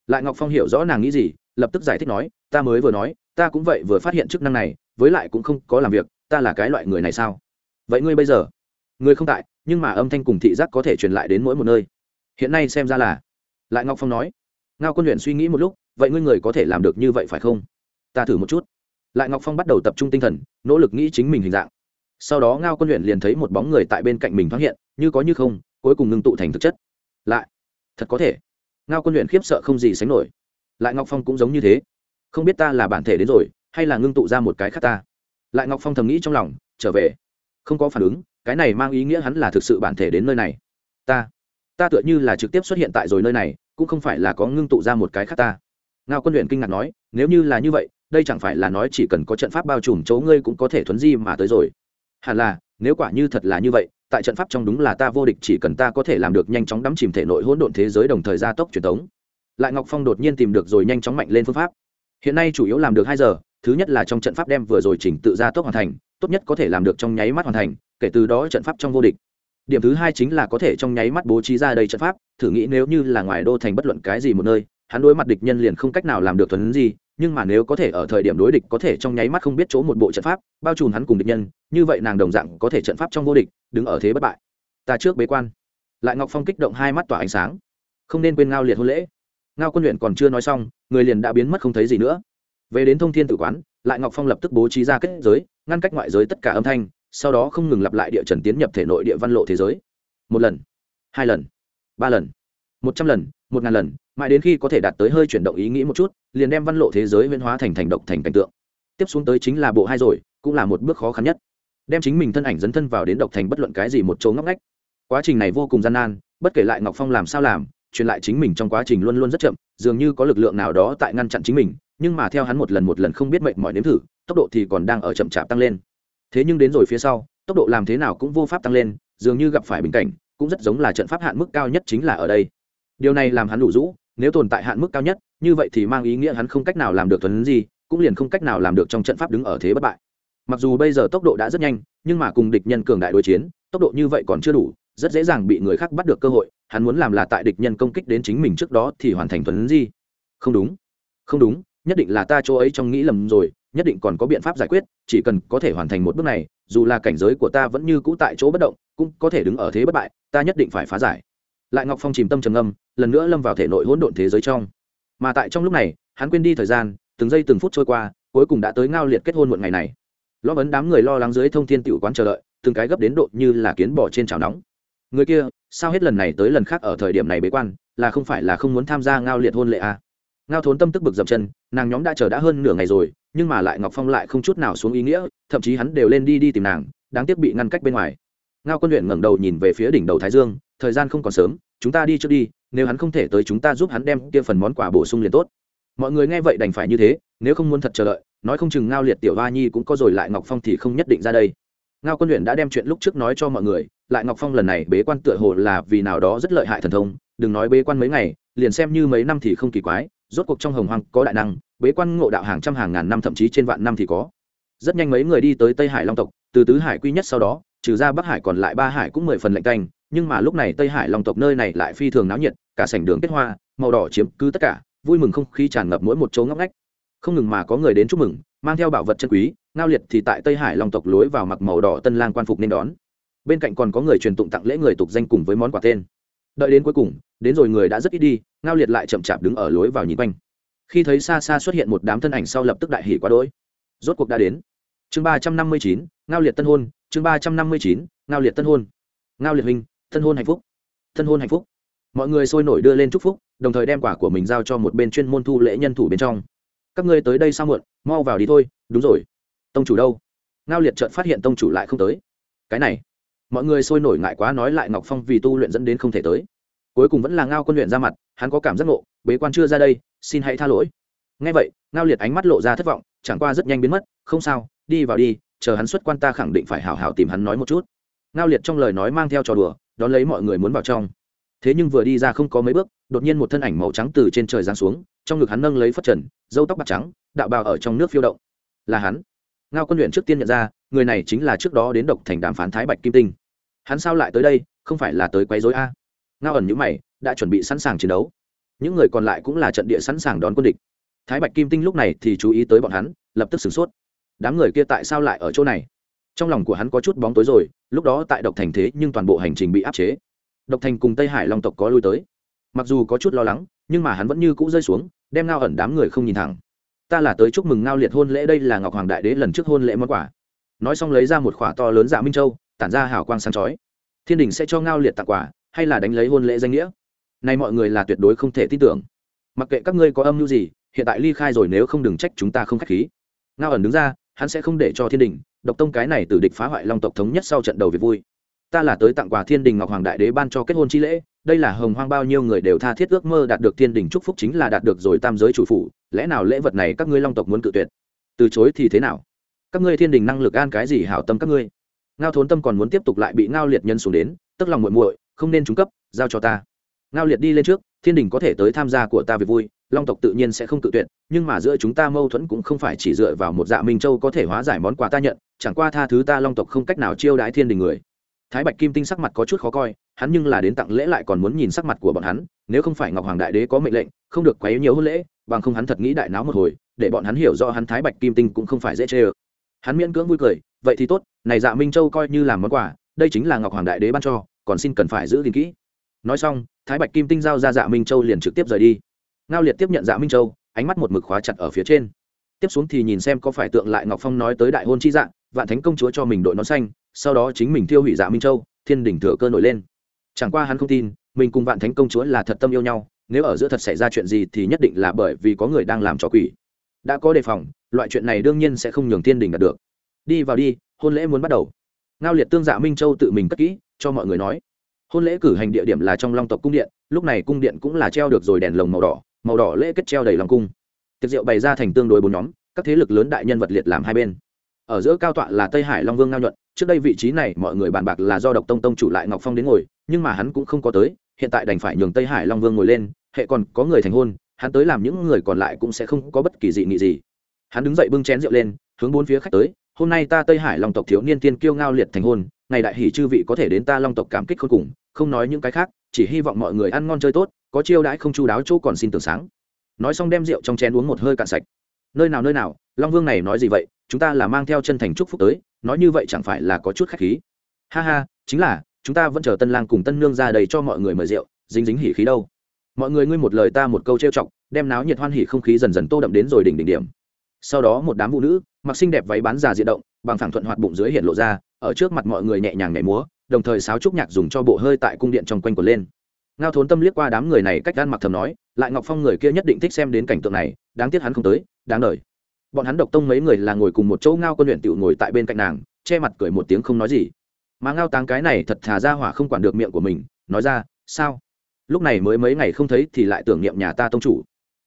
Lại ngọc phong hiểu rõ nàng nghĩ gì, lập tức giải thích nói, ta mới vừa nói, ta cũng vậy vừa phát hiện chức năng này, với lại cũng không có làm việc, ta là cái loại người này sao? Vậy ngươi bây giờ? Ngươi không tại, nhưng mà âm thanh cùng thị giác có thể truyền lại đến mỗi một nơi. Hiện nay xem ra là lại ngọc phong nói ngao quân luyện suy nghĩ một lúc, vậy ngươi người có thể làm được như vậy phải không? Ta thử một chút. Lại ngọc phong bắt đầu tập trung tinh thần, nỗ lực nghĩ chính mình hình dạng. Sau đó ngao quân luyện liền thấy một bóng người tại bên cạnh mình thoáng hiện, như có như không, cuối cùng ngưng tụ thành thực chất. Lại, thật có thể. Ngao quân luyện khiếp sợ không gì sánh nổi. Lại ngọc phong cũng giống như thế. Không biết ta là bản thể đến rồi, hay là ngưng tụ ra một cái khác ta. Lại ngọc phong thầm nghĩ trong lòng, trở về. Không có phản ứng, cái này mang ý nghĩa hắn là thực sự bản thể đến nơi này. Ta ta tựa như là trực tiếp xuất hiện tại rồi nơi này cũng không phải là có ngưng tụ ra một cái khác ta. Ngao quân luyện kinh ngạc nói, nếu như là như vậy, đây chẳng phải là nói chỉ cần có trận pháp bao trùm chỗ ngươi cũng có thể thuấn di mà tới rồi. Hẳn là, nếu quả như thật là như vậy, tại trận pháp trong đúng là ta vô địch chỉ cần ta có thể làm được nhanh chóng đắm chìm thể nội hỗn độn thế giới đồng thời gia tốc truyền thống lại ngọc phong đột nhiên tìm được rồi nhanh chóng mạnh lên phương pháp. Hiện nay chủ yếu làm được hai giờ, thứ nhất là trong trận pháp đem vừa rồi chỉnh tự gia tốc hoàn thành, tốt nhất có thể làm được trong nháy mắt hoàn thành, kể từ đó trận pháp trong vô địch điểm thứ hai chính là có thể trong nháy mắt bố trí ra đầy trận pháp, thử nghĩ nếu như là ngoài đô thành bất luận cái gì một nơi, hắn đối mặt địch nhân liền không cách nào làm được thuần gì, nhưng mà nếu có thể ở thời điểm đối địch có thể trong nháy mắt không biết chỗ một bộ trận pháp, bao trùm hắn cùng địch nhân, như vậy nàng đồng dạng có thể trận pháp trong vô địch, đứng ở thế bất bại. Ta trước bế quan. Lại ngọc phong kích động hai mắt tỏa ánh sáng. Không nên quên ngao liệt hôn lễ. Ngao quân luyện còn chưa nói xong, người liền đã biến mất không thấy gì nữa. Về đến thông thiên tử quán, lại ngọc phong lập tức bố trí ra kết giới, ngăn cách ngoại giới tất cả âm thanh sau đó không ngừng lặp lại địa trần tiến nhập thể nội địa văn lộ thế giới. Một lần, hai lần, ba lần, một trăm lần, một ngàn lần, mãi đến khi có thể đạt tới hơi chuyển động ý nghĩ một chút, liền đem văn lộ thế giới huyên hóa thành thành độc thành cảnh tượng. Tiếp xuống tới chính là bộ hai rồi, cũng là một bước khó khăn nhất. Đem chính mình thân ảnh dấn thân vào đến độc thành bất luận cái gì một chỗ ngóc ngách. Quá trình này vô cùng gian nan, bất kể lại ngọc phong làm sao làm, truyền lại chính mình trong quá trình luôn luôn rất chậm, dường như có lực lượng nào đó tại ngăn chặn chính mình, nhưng mà theo hắn một lần một lần không biết mệnh mọi nếm thử, tốc độ thì còn đang ở chậm chạp tăng lên thế nhưng đến rồi phía sau, tốc độ làm thế nào cũng vô pháp tăng lên, dường như gặp phải bình cảnh, cũng rất giống là trận pháp hạn mức cao nhất chính là ở đây. Điều này làm hắn đủ rũ, nếu tồn tại hạn mức cao nhất, như vậy thì mang ý nghĩa hắn không cách nào làm được thuần gì cũng liền không cách nào làm được trong trận pháp đứng ở thế bất bại. Mặc dù bây giờ tốc độ đã rất nhanh, nhưng mà cùng địch nhân cường đại đối chiến, tốc độ như vậy còn chưa đủ, rất dễ dàng bị người khác bắt được cơ hội, hắn muốn làm là tại địch nhân công kích đến chính mình trước đó thì hoàn thành thuần gì không đúng. Không đúng, nhất định là ta chỗ ấy trong nghĩ lầm rồi nhất định còn có biện pháp giải quyết, chỉ cần có thể hoàn thành một bước này, dù là cảnh giới của ta vẫn như cũ tại chỗ bất động, cũng có thể đứng ở thế bất bại, ta nhất định phải phá giải. Lại ngọc phong chìm tâm trầm âm lần nữa lâm vào thể nội hỗn độn thế giới trong. Mà tại trong lúc này, hắn quên đi thời gian, từng giây từng phút trôi qua, cuối cùng đã tới ngao liệt kết hôn muộn ngày này. Lo vấn đám người lo lắng dưới thông thiên tiểu quán chờ đợi, từng cái gấp đến độ như là kiến bỏ trên chảo nóng. Người kia, sao hết lần này tới lần khác ở thời điểm này bế quan, là không phải là không muốn tham gia ngao liệt hôn lệ à? ngao thốn tâm tức bực dập chân, nàng nhóm đã chờ đã hơn nửa ngày rồi nhưng mà lại ngọc phong lại không chút nào xuống ý nghĩa, thậm chí hắn đều lên đi đi tìm nàng, đáng tiếc bị ngăn cách bên ngoài. Ngao quân luyện ngẩng đầu nhìn về phía đỉnh đầu thái dương, thời gian không còn sớm, chúng ta đi trước đi, nếu hắn không thể tới chúng ta giúp hắn đem kia phần món quà bổ sung liền tốt. Mọi người nghe vậy đành phải như thế, nếu không muốn thật chờ đợi, nói không chừng ngao liệt tiểu va nhi cũng có rồi lại ngọc phong thì không nhất định ra đây. Ngao quân luyện đã đem chuyện lúc trước nói cho mọi người, lại ngọc phong lần này bế quan tựa hồ là vì nào đó rất lợi hại thần thông, đừng nói bế quan mấy ngày, liền xem như mấy năm thì không kỳ quái rốt cuộc trong hồng hoang có đại năng, bế quan ngộ đạo hàng trăm hàng ngàn năm, thậm chí trên vạn năm thì có. Rất nhanh mấy người đi tới tây hải long tộc, từ tứ hải quy nhất sau đó, trừ ra bắc hải còn lại ba hải cũng mười phần lạnh canh nhưng mà lúc này tây hải long tộc nơi này lại phi thường náo nhiệt, cả sảnh đường kết hoa, màu đỏ chiếm cứ tất cả, vui mừng không khí tràn ngập mỗi một chỗ ngóc ngách. Không ngừng mà có người đến chúc mừng, mang theo bảo vật chân quý, ngao liệt thì tại tây hải long tộc lối vào mặc màu đỏ tân lang quan phục nên đón. Bên cạnh còn có người truyền tụng tặng lễ người tục danh cùng với món quà tên. Đợi đến cuối cùng, đến rồi người đã rất ít đi ngao liệt lại chậm chạp đứng ở lối vào nhìn quanh. Khi thấy xa xa xuất hiện một đám thân ảnh sau lập tức đại hỉ quá đỗi. Rốt cuộc đã đến. Chương ba trăm năm mươi chín, ngao liệt tân hôn. Chương ba trăm năm mươi chín, ngao liệt tân hôn. Ngao liệt huynh tân hôn hạnh phúc. Tân hôn hạnh phúc. Mọi người sôi nổi đưa lên chúc phúc, đồng thời đem quả của mình giao cho một bên chuyên môn thu lễ nhân thủ bên trong. Các ngươi tới đây sao muộn, mau vào đi thôi, đúng rồi. Tông chủ đâu? Ngao liệt trợt phát hiện tông chủ lại không tới. Cái này. Mọi người sôi nổi ngại quá nói lại ngọc phong vì tu luyện dẫn đến không thể tới cuối cùng vẫn là ngao quân luyện ra mặt, hắn có cảm giác ngộ, bế quan chưa ra đây, xin hãy tha lỗi. Ngay vậy, ngao liệt ánh mắt lộ ra thất vọng, chẳng qua rất nhanh biến mất, không sao, đi vào đi, chờ hắn xuất quan ta khẳng định phải hảo hảo tìm hắn nói một chút. Ngao liệt trong lời nói mang theo trò đùa, đón lấy mọi người muốn vào trong. Thế nhưng vừa đi ra không có mấy bước, đột nhiên một thân ảnh màu trắng từ trên trời giáng xuống, trong ngực hắn nâng lấy phất trần dâu tóc bạc trắng, đạo bào ở trong nước phiêu động. Là hắn. Ngao quân luyện trước tiên nhận ra, người này chính là trước đó đến độc thành đàm phán thái bạch kim tinh. Hắn sao lại tới đây, không phải là tới quấy dối a? Ngao ẩn nhữ mày, đã chuẩn bị sẵn sàng chiến đấu. Những người còn lại cũng là trận địa sẵn sàng đón quân địch. Thái bạch kim tinh lúc này thì chú ý tới bọn hắn, lập tức sửng sốt. Đám người kia tại sao lại ở chỗ này? Trong lòng của hắn có chút bóng tối rồi, lúc đó tại độc thành thế nhưng toàn bộ hành trình bị áp chế. Độc thành cùng tây hải long tộc có lui tới. Mặc dù có chút lo lắng, nhưng mà hắn vẫn như cũ rơi xuống, đem ngao ẩn đám người không nhìn thẳng. Ta là tới chúc mừng ngao liệt hôn lễ đây là ngọc hoàng đại đế lần trước hôn lễ món quà. Nói xong lấy ra một khỏa to lớn dạ minh châu, tản ra hào quang sáng chói. Thiên đình sẽ cho ngao liệt tặng quà hay là đánh lấy hôn lễ danh nghĩa? Nay mọi người là tuyệt đối không thể tin tưởng. Mặc kệ các ngươi có âm mưu gì, hiện tại ly khai rồi nếu không đừng trách chúng ta không k h á c h khí. Ngao ẩn đứng ra, hắn sẽ không để cho thiên đình, độc tông cái này từ địch phá hoại long tộc thống nhất sau trận đầu việc vui. Ta là tới tặng quà thiên đình ngọc hoàng đại đế ban cho kết hôn chi lễ, đây là hồng hoang bao nhiêu người đều tha thiết ước mơ đạt được thiên đình chúc phúc chính là đạt được rồi tam giới chủ phủ, lẽ nào lễ vật này các ngươi long tộc muốn cự tuyệt? Từ chối thì thế nào? Các ngươi thiên đình năng lực an cái gì hảo tâm các ngươi? Ngao thốn tâm còn muốn tiếp tục lại bị ngao liệt nhân xuống đến, tức lòng muội muội không nên trúng cấp, giao cho ta. Ngao liệt đi lên trước, thiên đình có thể tới tham gia của ta về vui, long tộc tự nhiên sẽ không tự tuyệt, nhưng mà giữa chúng ta mâu thuẫn cũng không phải chỉ dựa vào một dạ minh châu có thể hóa giải món quà ta nhận, chẳng qua tha thứ ta long tộc không cách nào chiêu đãi thiên đình người. Thái bạch kim tinh sắc mặt có chút khó coi, hắn nhưng là đến tặng lễ lại còn muốn nhìn sắc mặt của bọn hắn, nếu không phải ngọc hoàng đại đế có mệnh lệnh, không được quấy nhiều hơn lễ, bằng không hắn thật nghĩ đại náo một hồi, để bọn hắn hiểu rõ hắn thái bạch kim tinh cũng không phải dễ chê ơ. Hắn miễn cưỡng vui cười, vậy thì tốt, này dạ minh châu coi như làm món quà, đây chính là ngọc hoàng đại đế ban cho còn xin cần phải giữ gìn kỹ. Nói xong, thái bạch kim tinh giao ra dạ minh châu liền trực tiếp rời đi. Ngao liệt tiếp nhận dạ minh châu, ánh mắt một mực khóa chặt ở phía trên. Tiếp xuống thì nhìn xem có phải tượng lại ngọc phong nói tới đại hôn chi dạng vạn thánh công chúa cho mình đội nón xanh, sau đó chính mình tiêu hủy dạ minh châu, thiên đỉnh thừa cơ nổi lên. Chẳng qua hắn không tin, mình cùng vạn thánh công chúa là thật tâm yêu nhau, nếu ở giữa thật xảy ra chuyện gì thì nhất định là bởi vì có người đang làm trò quỷ. Đã có đề phòng, loại chuyện này đương nhiên sẽ không nhường thiên đình đạt được. Đi vào đi, hôn lễ muốn bắt đầu. Ngao liệt tương dạ minh châu tự mình cất kỹ cho mọi người nói. Hôn lễ cử hành địa điểm là trong long tộc cung điện, lúc này cung điện cũng là treo được rồi đèn lồng màu đỏ màu đỏ lễ kết treo đầy lòng cung. Tiệc rượu bày ra thành tương đối bốn nhóm, các thế lực lớn đại nhân vật liệt làm hai bên. Ở giữa cao tọa là tây hải long vương ngao nhuận, trước đây vị trí này mọi người bàn bạc là do độc tông tông chủ lại ngọc phong đến ngồi, nhưng mà hắn cũng không có tới, hiện tại đành phải nhường tây hải long vương ngồi lên, hệ còn có người thành hôn, hắn tới làm những người còn lại cũng sẽ không có bất kỳ dị nghị gì. Hắn đứng dậy bưng chén rượu lên, hướng bốn phía khách tới, hôm nay ta tây hải long tộc thiếu niên tiên kiêu ngao liệt thành hôn ngày đại hỷ chư vị có thể đến ta long tộc cảm kích khôn cùng, không nói những cái khác, chỉ hy vọng mọi người ăn ngon chơi tốt, có chiêu đãi không chu đáo chỗ còn xin tưởng sáng. Nói xong đem rượu trong chén uống một hơi cạn sạch. Nơi nào nơi nào, long vương này nói gì vậy, chúng ta là mang theo chân thành chúc phúc tới, nói như vậy chẳng phải là có chút khách khí. Ha ha, chính là, chúng ta vẫn chờ tân lang cùng tân nương ra đầy cho mọi người mời rượu, dính dính hỉ khí đâu. Mọi người ngươi một lời ta một câu trêu chọc, đem náo nhiệt hoan hỉ không khí dần dần tô đậm đến rồi đỉnh đỉnh điểm. Sau đó một đám phụ nữ, mặc xinh đẹp váy bán già diện động, bằng phẳng thuận hoạt bụng dưới hiện lộ ra ở trước mặt mọi người nhẹ nhàng nhảy múa, đồng thời sáo trúc nhạc dùng cho bộ hơi tại cung điện trong quanh quần lên. Ngao thốn tâm liếc qua đám người này cách gan mặc thầm nói, lại ngọc phong người kia nhất định thích xem đến cảnh tượng này, đáng tiếc hắn không tới, đáng đời bọn hắn độc tông mấy người là ngồi cùng một chỗ ngao quân luyện tiểu ngồi tại bên cạnh nàng, che mặt cười một tiếng không nói gì. Mà ngao táng cái này thật thà ra hỏa không quản được miệng của mình, nói ra, sao? Lúc này mới mấy ngày không thấy thì lại tưởng niệm nhà ta tông chủ.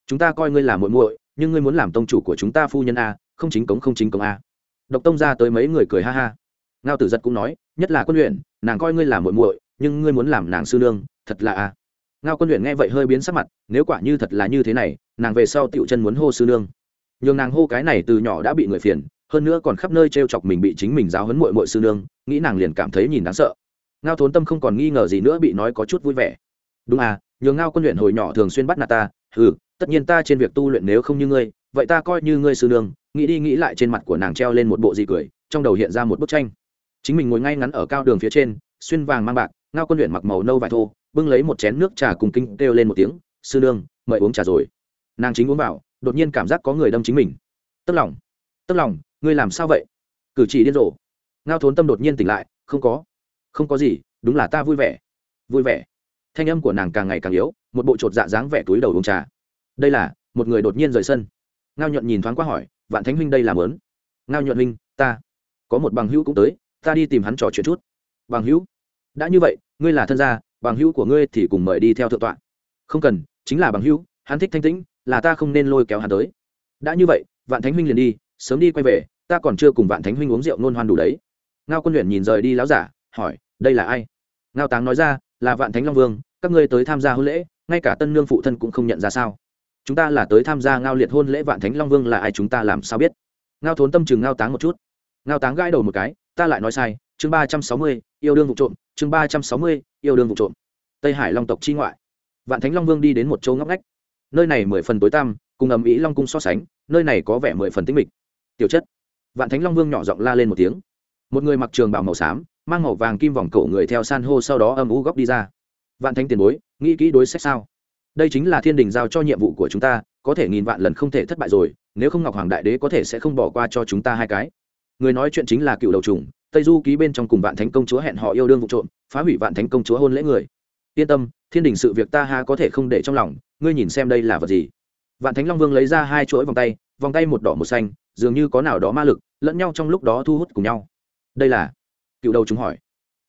Chúng ta coi ngươi là muội muội, nhưng ngươi muốn làm tông chủ của chúng ta phu nhân a, không chính cống không chính cống a. Độc tông ra tới mấy người cười ha ha ngao tử giật cũng nói, nhất là quân luyện nàng coi ngươi là muội muội, nhưng ngươi muốn làm nàng sư nương, thật là a. Ngao quân luyện nghe vậy hơi biến sắc mặt, nếu quả như thật là như thế này, nàng về sau tựu chân muốn hô sư nương. Nhường nàng hô cái này từ nhỏ đã bị người phiền, hơn nữa còn khắp nơi t r e o chọc mình bị chính mình giáo hấn mội mội sư nương, nghĩ nàng liền cảm thấy nhìn đáng sợ. Ngao thốn tâm không còn nghi ngờ gì nữa bị nói có chút vui vẻ. Đúng à nhường ngao quân luyện hồi nhỏ thường xuyên bắt nạt ta ừ tất nhiên ta trên việc tu luyện nếu không như ngươi, vậy ta coi như ngươi sư nương. Nghĩ đi nghĩ lại trên mặt của nàng treo lên một bộ gì cười, trong đầu hiện ra một bức tranh chính mình ngồi ngay ngắn ở cao đường phía trên, xuyên vàng mang bạc, ngao quân luyện mặc màu nâu vải thô, bưng lấy một chén nước trà cùng kinh kêu lên một tiếng, sư nương, mời uống trà rồi. Nàng chính uống vào, đột nhiên cảm giác có người đâm chính mình. Tức lòng tức lòng ngươi làm sao vậy? Cử chỉ điên rồ. Ngao thốn tâm đột nhiên tỉnh lại, không có không có gì, đúng là ta vui vẻ. Vui vẻ. Thanh âm của nàng càng ngày càng yếu, một bộ chột dạ dáng vẻ túi đầu uống trà. Đây là, một người đột nhiên rời sân. Ngao nhuận nhìn thoáng qua hỏi, vạn thánh huynh đây làm lớn ngao nhuận huynh, ta, có một bằng hữu cũng tới ta đi tìm hắn trò chuyện chút. Bằng hữu, đã như vậy, ngươi là thân gia, bằng hữu của ngươi thì cùng mời đi theo thượng tọa. Không cần, chính là bằng hữu, hắn thích thanh tĩnh, là ta không nên lôi kéo hắn tới. Đã như vậy, vạn thánh huynh liền đi, sớm đi quay về, ta còn chưa cùng vạn thánh huynh uống rượu nôn hoan đủ đấy. Ngao quân luyện nhìn rời đi láo giả, hỏi, đây là ai? Ngao táng nói ra, là vạn thánh long vương, các ngươi tới tham gia hôn lễ, ngay cả tân nương phụ thân cũng không nhận ra sao. Chúng ta là tới tham gia ngao liệt hôn lễ vạn thánh long vương là ai chúng ta làm sao biết? Ngao thốn tâm chừng ngao táng một chút. Ngao táng gãi đầu một cái ta lại nói sai, chương ba trăm sáu mươi, yêu đương vụ trộm, chương ba trăm sáu mươi, yêu đương vụ trộm. Tây hải long tộc chi ngoại. Vạn thánh long vương đi đến một châu ngóc ngách. Nơi này mười phần tối tăm, cùng ầm ĩ long cung so sánh, nơi này có vẻ mười phần tĩnh mịch. Tiểu chất. Vạn thánh long vương nhỏ giọng la lên một tiếng. Một người mặc trường bảo màu xám, mang màu vàng kim vòng cổ người theo san hô sau đó âm u góc đi ra. Vạn thánh tiền bối, nghĩ kỹ đối sách sao? Đây chính là thiên đình giao cho nhiệm vụ của chúng ta, có thể nghìn vạn lần không thể thất bại rồi, nếu không ngọc hoàng đại đế có thể sẽ không bỏ qua cho chúng ta hai cái người nói chuyện chính là cựu đầu trùng, tây du ký bên trong cùng vạn thánh công chúa hẹn họ yêu đương vụ trộm, phá hủy vạn thánh công chúa hôn lễ người. Yên tâm, thiên đình sự việc ta ha có thể không để trong lòng, ngươi nhìn xem đây là vật gì. Vạn thánh long vương lấy ra hai chuỗi vòng tay vòng tay một đỏ một xanh, dường như có nào đó ma lực, lẫn nhau trong lúc đó thu hút cùng nhau. Đây là? Cựu đầu chúng hỏi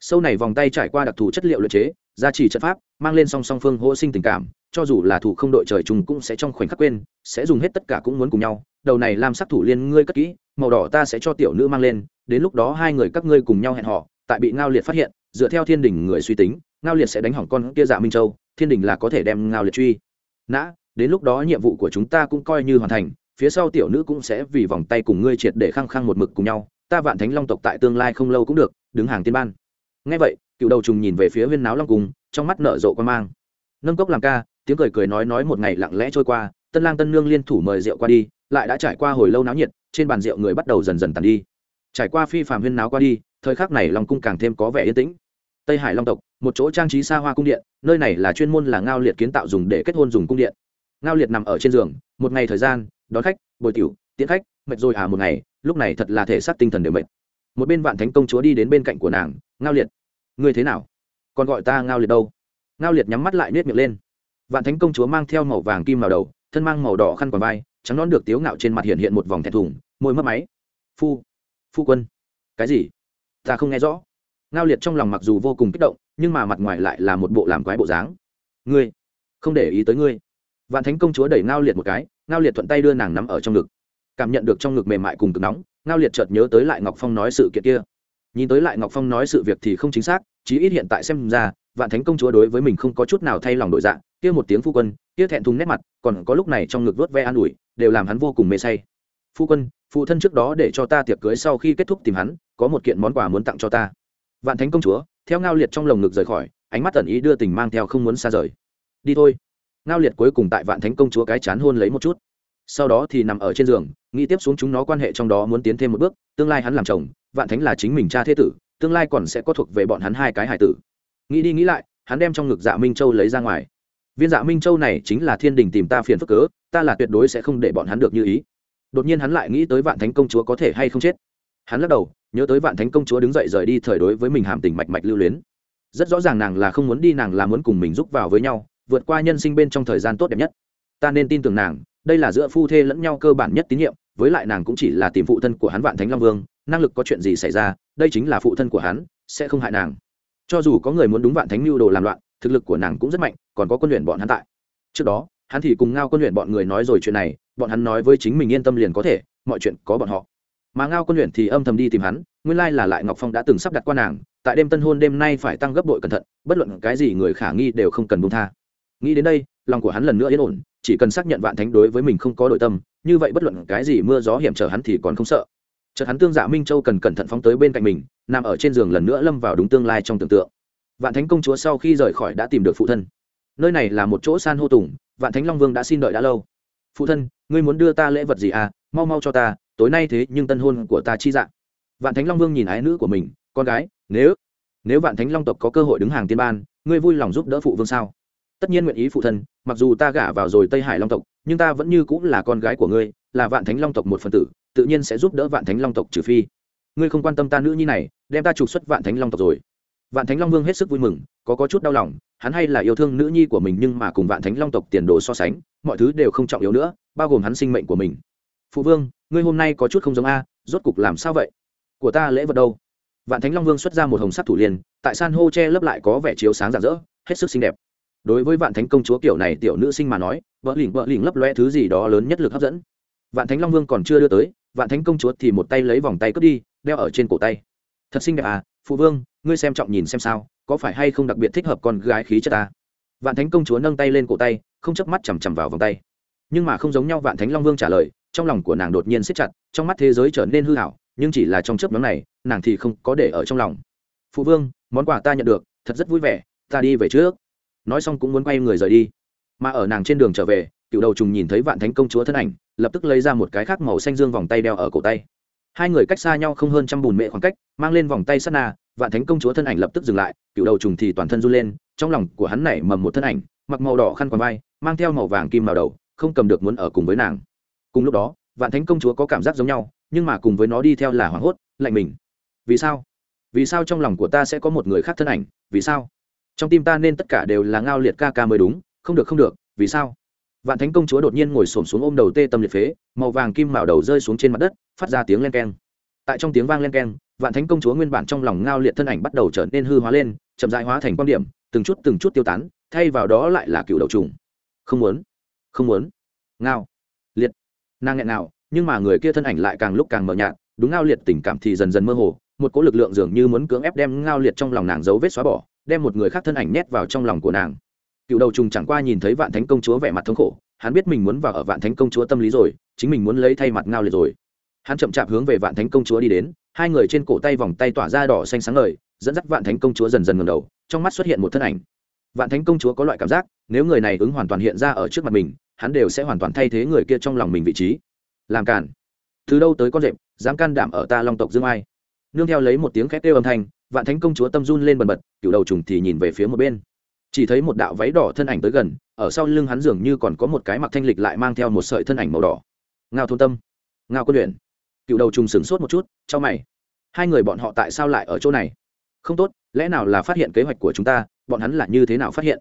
sâu này vòng tay trải qua đặc thù chất liệu luyện chế, gia trì trận pháp, mang lên song song phương hỗ sinh tình cảm, cho dù là thủ không đội trời chúng cũng sẽ trong khoảnh khắc quên, sẽ dùng hết tất cả cũng muốn cùng nhau. Đầu này làm sắc thủ liên ngươi cất kỹ, màu đỏ ta sẽ cho tiểu nữ mang lên, đến lúc đó hai người các ngươi cùng nhau hẹn họ tại bị ngao liệt phát hiện, dựa theo thiên đình người suy tính, ngao liệt sẽ đánh hỏng con kia dạ minh châu, thiên đình là có thể đem ngao liệt truy. Nã, đến lúc đó nhiệm vụ của chúng ta cũng coi như hoàn thành, phía sau tiểu nữ cũng sẽ vì vòng tay cùng ngươi triệt để khăng khăng một mực cùng nhau, ta vạn thánh long tộc tại tương lai không lâu cũng được, đứng hàng tiên ban ngay vậy cựu đầu trùng nhìn về phía huyên náo long cung, trong mắt nở rộ quan mang. Nâng cốc làm ca tiếng cười cười nói nói một ngày lặng lẽ trôi qua tân lang tân nương liên thủ mời rượu qua đi lại đã trải qua hồi lâu náo nhiệt trên bàn rượu người bắt đầu dần dần tàn đi. Trải qua phi phàm huyên náo qua đi thời khắc này long cung càng thêm có vẻ yên tĩnh. Tây hải long tộc một chỗ trang trí xa hoa cung điện nơi này là chuyên môn là ngao liệt kiến tạo dùng để kết hôn dùng cung điện. Ngao liệt nằm ở trên giường một ngày thời gian đón khách bồi tiểu tiễn khách mệt rồi à một ngày lúc này thật là thể xác tinh thần đều mệt. Một bên vạn thánh công chúa đi đến bên cạnh của nàng ngao liệt ngươi thế nào? Còn gọi ta ngao liệt đâu? Ngao liệt nhắm mắt lại nết miệng lên. Vạn thánh công chúa mang theo màu vàng kim vào đầu, thân mang màu đỏ khăn quàng vai, trắng nón được tiếu ngạo trên mặt hiện hiện một vòng thẹn thùng, môi mất máy. Phu phu quân. Cái gì? Ta không nghe rõ. Ngao liệt trong lòng mặc dù vô cùng kích động, nhưng mà mặt ngoài lại là một bộ làm quái bộ dáng. Ngươi, không để ý tới ngươi. Vạn thánh công chúa đẩy ngao liệt một cái, ngao liệt thuận tay đưa nàng nắm ở trong ngực. Cảm nhận được trong ngực mềm mại cùng cực nóng, ngao liệt chợt nhớ tới lại ngọc phong nói sự kiện kia nhìn tới lại ngọc phong nói sự việc thì không chính xác, chí ít hiện tại xem ra, vạn thánh công chúa đối với mình không có chút nào thay lòng đổi dạng kia một tiếng phu quân, kia thẹn thùng nét mặt, còn có lúc này trong ngực vớt ve an ủi, đều làm hắn vô cùng mê say. Phu quân, phụ thân trước đó để cho ta tiệc cưới sau khi kết thúc tìm hắn, có một kiện món quà muốn tặng cho ta. Vạn thánh công chúa, theo ngao liệt trong lồng ngực rời khỏi, ánh mắt tần ý đưa tình mang theo không muốn xa rời. Đi thôi. Ngao liệt cuối cùng tại vạn thánh công chúa cái chán hôn lấy một chút. Sau đó thì nằm ở trên giường, nghĩ tiếp xuống chúng nó quan hệ trong đó muốn tiến thêm một bước, tương lai hắn làm chồng vạn thánh là chính mình cha thế tử, tương lai còn sẽ có thuộc về bọn hắn hai cái hải tử. Nghĩ đi nghĩ lại, hắn đem trong ngực dạ minh châu lấy ra ngoài. Viên dạ minh châu này chính là thiên đình tìm ta phiền phức cớ, ta là tuyệt đối sẽ không để bọn hắn được như ý. Đột nhiên hắn lại nghĩ tới vạn thánh công chúa có thể hay không chết. Hắn lắc đầu, nhớ tới vạn thánh công chúa đứng dậy rời đi thời đối với mình hàm tình mạch mạch lưu luyến. Rất rõ ràng nàng là không muốn đi, nàng là muốn cùng mình giúp vào với nhau, vượt qua nhân sinh bên trong thời gian tốt đẹp nhất. Ta nên tin tưởng nàng, đây là giữa phu thê lẫn nhau cơ bản nhất tín nhiệm, với lại nàng cũng chỉ là tìm phụ thân của hắn vạn thánh long vương năng lực có chuyện gì xảy ra, đây chính là phụ thân của hắn, sẽ không hại nàng. Cho dù có người muốn đúng vạn thánh mưu đồ làm loạn, thực lực của nàng cũng rất mạnh, còn có quân luyện bọn hắn tại. Trước đó, hắn thì cùng ngao quân luyện bọn người nói rồi chuyện này, bọn hắn nói với chính mình yên tâm liền có thể, mọi chuyện có bọn họ. Mà ngao quân luyện thì âm thầm đi tìm hắn, nguyên lai là lại ngọc phong đã từng sắp đặt qua nàng, tại đêm tân hôn đêm nay phải tăng gấp bội cẩn thận, bất luận cái gì người khả nghi đều không cần buông tha. Nghĩ đến đây, lòng của hắn lần nữa yên ổn, chỉ cần xác nhận vạn thánh đối với mình không có đội tâm, như vậy bất luận cái gì mưa gió hiểm trở hắn thì còn không sợ chợt hắn tương dạ minh châu cần cẩn thận phóng tới bên cạnh mình, nằm ở trên giường lần nữa lâm vào đúng tương lai trong tưởng tượng. Vạn thánh công chúa sau khi rời khỏi đã tìm được phụ thân. Nơi này là một chỗ san hô tùng, vạn thánh long vương đã xin đợi đã lâu. Phụ thân, ngươi muốn đưa ta lễ vật gì à? Mau mau cho ta, tối nay thế nhưng tân hôn của ta chi dạng vạn thánh long vương nhìn ái nữ của mình, con gái, nếu nếu vạn thánh long tộc có cơ hội đứng hàng tiên ban, ngươi vui lòng giúp đỡ phụ vương sao? Tất nhiên nguyện ý phụ thân, mặc dù ta gả vào rồi tây hải long tộc, nhưng ta vẫn như cũng là con gái của ngươi, là vạn thánh long tộc một phần tử tự nhiên sẽ giúp đỡ vạn thánh long tộc trừ phi. Ngươi không quan tâm ta nữ nhi này, đem ta trục xuất vạn thánh long tộc rồi. Vạn thánh long vương hết sức vui mừng, có có chút đau lòng, hắn hay là yêu thương nữ nhi của mình nhưng mà cùng vạn thánh long tộc tiền đồ so sánh, mọi thứ đều không trọng yếu nữa, bao gồm hắn sinh mệnh của mình. Phụ vương, ngươi hôm nay có chút không giống a, rốt cục làm sao vậy? Của ta lễ vật đâu? Vạn thánh long vương xuất ra một hồng sắc thủ liên tại san hô che lấp lại có vẻ chiếu sáng rạng rỡ, hết sức xinh đẹp. Đối với vạn thánh công chúa kiểu này tiểu nữ sinh mà nói, vợ lỉnh vợ lỉnh lấp loe thứ gì đó lớn nhất lực hấp dẫn vạn thánh long vương còn chưa đưa tới, vạn thánh công chúa thì một tay lấy vòng tay cướp đi, đeo ở trên cổ tay. Thật xinh đẹp à phụ vương, ngươi xem trọng nhìn xem sao, có phải hay không đặc biệt thích hợp con gái khí chất ta? Vạn thánh công chúa nâng tay lên cổ tay, không chớp mắt chằm chằm vào vòng tay. Nhưng mà không giống nhau, vạn thánh long vương trả lời, trong lòng của nàng đột nhiên siết chặt, trong mắt thế giới trở nên hư hảo, nhưng chỉ là trong chớp nhóm này, nàng thì không có để ở trong lòng. Phụ vương, món quà ta nhận được, thật rất vui vẻ, ta đi về trước. Nói xong cũng muốn quay người rời đi. Mà ở nàng trên đường trở về, cựu đầu trùng nhìn thấy vạn thánh công chúa thân ảnh lập tức lấy ra một cái khác màu xanh dương vòng tay đeo ở cổ tay. Hai người cách xa nhau không hơn trăm bùn mệ khoảng cách, mang lên vòng tay sát na, vạn thánh công chúa thân ảnh lập tức dừng lại, cựu đầu trùng thì toàn thân run lên, trong lòng của hắn nảy mầm một thân ảnh, mặc màu đỏ khăn quàng vai, mang theo màu vàng kim màu đầu, không cầm được muốn ở cùng với nàng. Cùng lúc đó, vạn thánh công chúa có cảm giác giống nhau, nhưng mà cùng với nó đi theo là hoảng hốt, lạnh mình. Vì sao? Vì sao trong lòng của ta sẽ có một người khác thân ảnh? Vì sao? Trong tim ta nên tất cả đều là ngao liệt ca ca mới đúng, không được không được, vì sao? Vạn thánh công chúa đột nhiên ngồi xổm xuống ôm đầu tê tâm liệt phế, màu vàng kim màu đầu rơi xuống trên mặt đất, phát ra tiếng len keng. Tại trong tiếng vang len keng, vạn thánh công chúa nguyên bản trong lòng ngao liệt thân ảnh bắt đầu trở nên hư hóa lên, chậm dại hóa thành quan điểm, từng chút từng chút tiêu tán, thay vào đó lại là cựu đầu trùng. Không muốn không muốn. Ngao liệt. Nàng nghẹn nào nhưng mà người kia thân ảnh lại càng lúc càng mờ nhạt, đúng ngao liệt tình cảm thì dần dần mơ hồ, một cỗ lực lượng dường như muốn cưỡng ép đem ngao liệt trong lòng nàng dấu vết xóa bỏ, đem một người khác thân ảnh nhét vào trong lòng của nàng cựu đầu trùng chẳng qua nhìn thấy vạn thánh công chúa vẻ mặt thống khổ, hắn biết mình muốn vào ở vạn thánh công chúa tâm lý rồi, chính mình muốn lấy thay mặt ngao liệt rồi. Hắn chậm chạp hướng về vạn thánh công chúa đi đến, hai người trên cổ tay vòng tay tỏa ra đỏ xanh sáng ngời, dẫn dắt vạn thánh công chúa dần dần ngầm đầu, trong mắt xuất hiện một thân ảnh. Vạn thánh công chúa có loại cảm giác, nếu người này ứng hoàn toàn hiện ra ở trước mặt mình, hắn đều sẽ hoàn toàn thay thế người kia trong lòng mình vị trí. Làm cản từ đâu tới con rệp, dám can đảm ở ta long tộc dương ai? Nương theo lấy một tiếng khét kêu âm thanh, vạn thánh công chúa tâm run lên bần bật, cựu đầu trùng thì nhìn về phía một bên chỉ thấy một đạo váy đỏ thân ảnh tới gần, ở sau lưng hắn dường như còn có một cái mặc thanh lịch lại mang theo một sợi thân ảnh màu đỏ. Ngao thôn tâm, ngao quân luyện. Cựu đầu trùng sửng sốt một chút cho mày. Hai người bọn họ tại sao lại ở chỗ này? Không tốt, lẽ nào là phát hiện kế hoạch của chúng ta, bọn hắn là như thế nào phát hiện?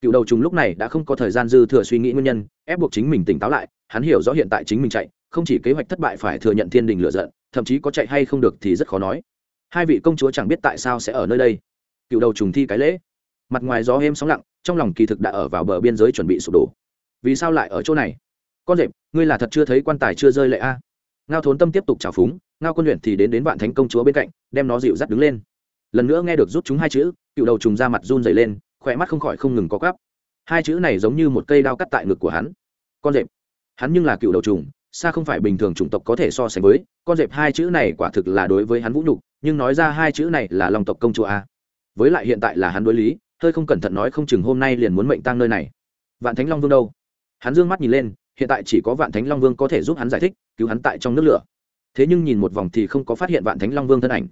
Cựu đầu trùng lúc này đã không có thời gian dư thừa suy nghĩ nguyên nhân, ép buộc chính mình tỉnh táo lại, hắn hiểu rõ hiện tại chính mình chạy, không chỉ kế hoạch thất bại phải thừa nhận thiên đình lựa giận, thậm chí có chạy hay không được thì rất khó nói. Hai vị công chúa chẳng biết tại sao sẽ ở nơi đây. Cựu đầu trùng thi cái lễ mặt ngoài gió êm sóng lặng, trong lòng kỳ thực đã ở vào bờ biên giới chuẩn bị sụp đổ. Vì sao lại ở chỗ này? Con rệp, ngươi là thật chưa thấy quan tài chưa rơi lệ a? Ngao thốn tâm tiếp tục trào phúng, ngao quân luyện thì đến đến vạn thánh công chúa bên cạnh, đem nó dịu dắt đứng lên. Lần nữa nghe được rút chúng hai chữ, cựu đầu trùng ra mặt run dày lên, khỏe mắt không khỏi không ngừng có gắp hai chữ này giống như một cây đao cắt tại ngực của hắn. Con rệp, hắn nhưng là cựu đầu trùng, xa không phải bình thường chủng tộc có thể so sánh với, con rệp hai chữ này quả thực là đối với hắn vũ nhục, nhưng nói ra hai chữ này là lòng tộc công chúa a. Với lại hiện tại là hắn đối lý hơi không cẩn thận nói không chừng hôm nay liền muốn mệnh tang nơi này. Vạn thánh long vương đâu? Hắn dương mắt nhìn lên, hiện tại chỉ có vạn thánh long vương có thể giúp hắn giải thích, cứu hắn tại trong nước lửa. Thế nhưng nhìn một vòng thì không có phát hiện vạn thánh long vương thân ảnh.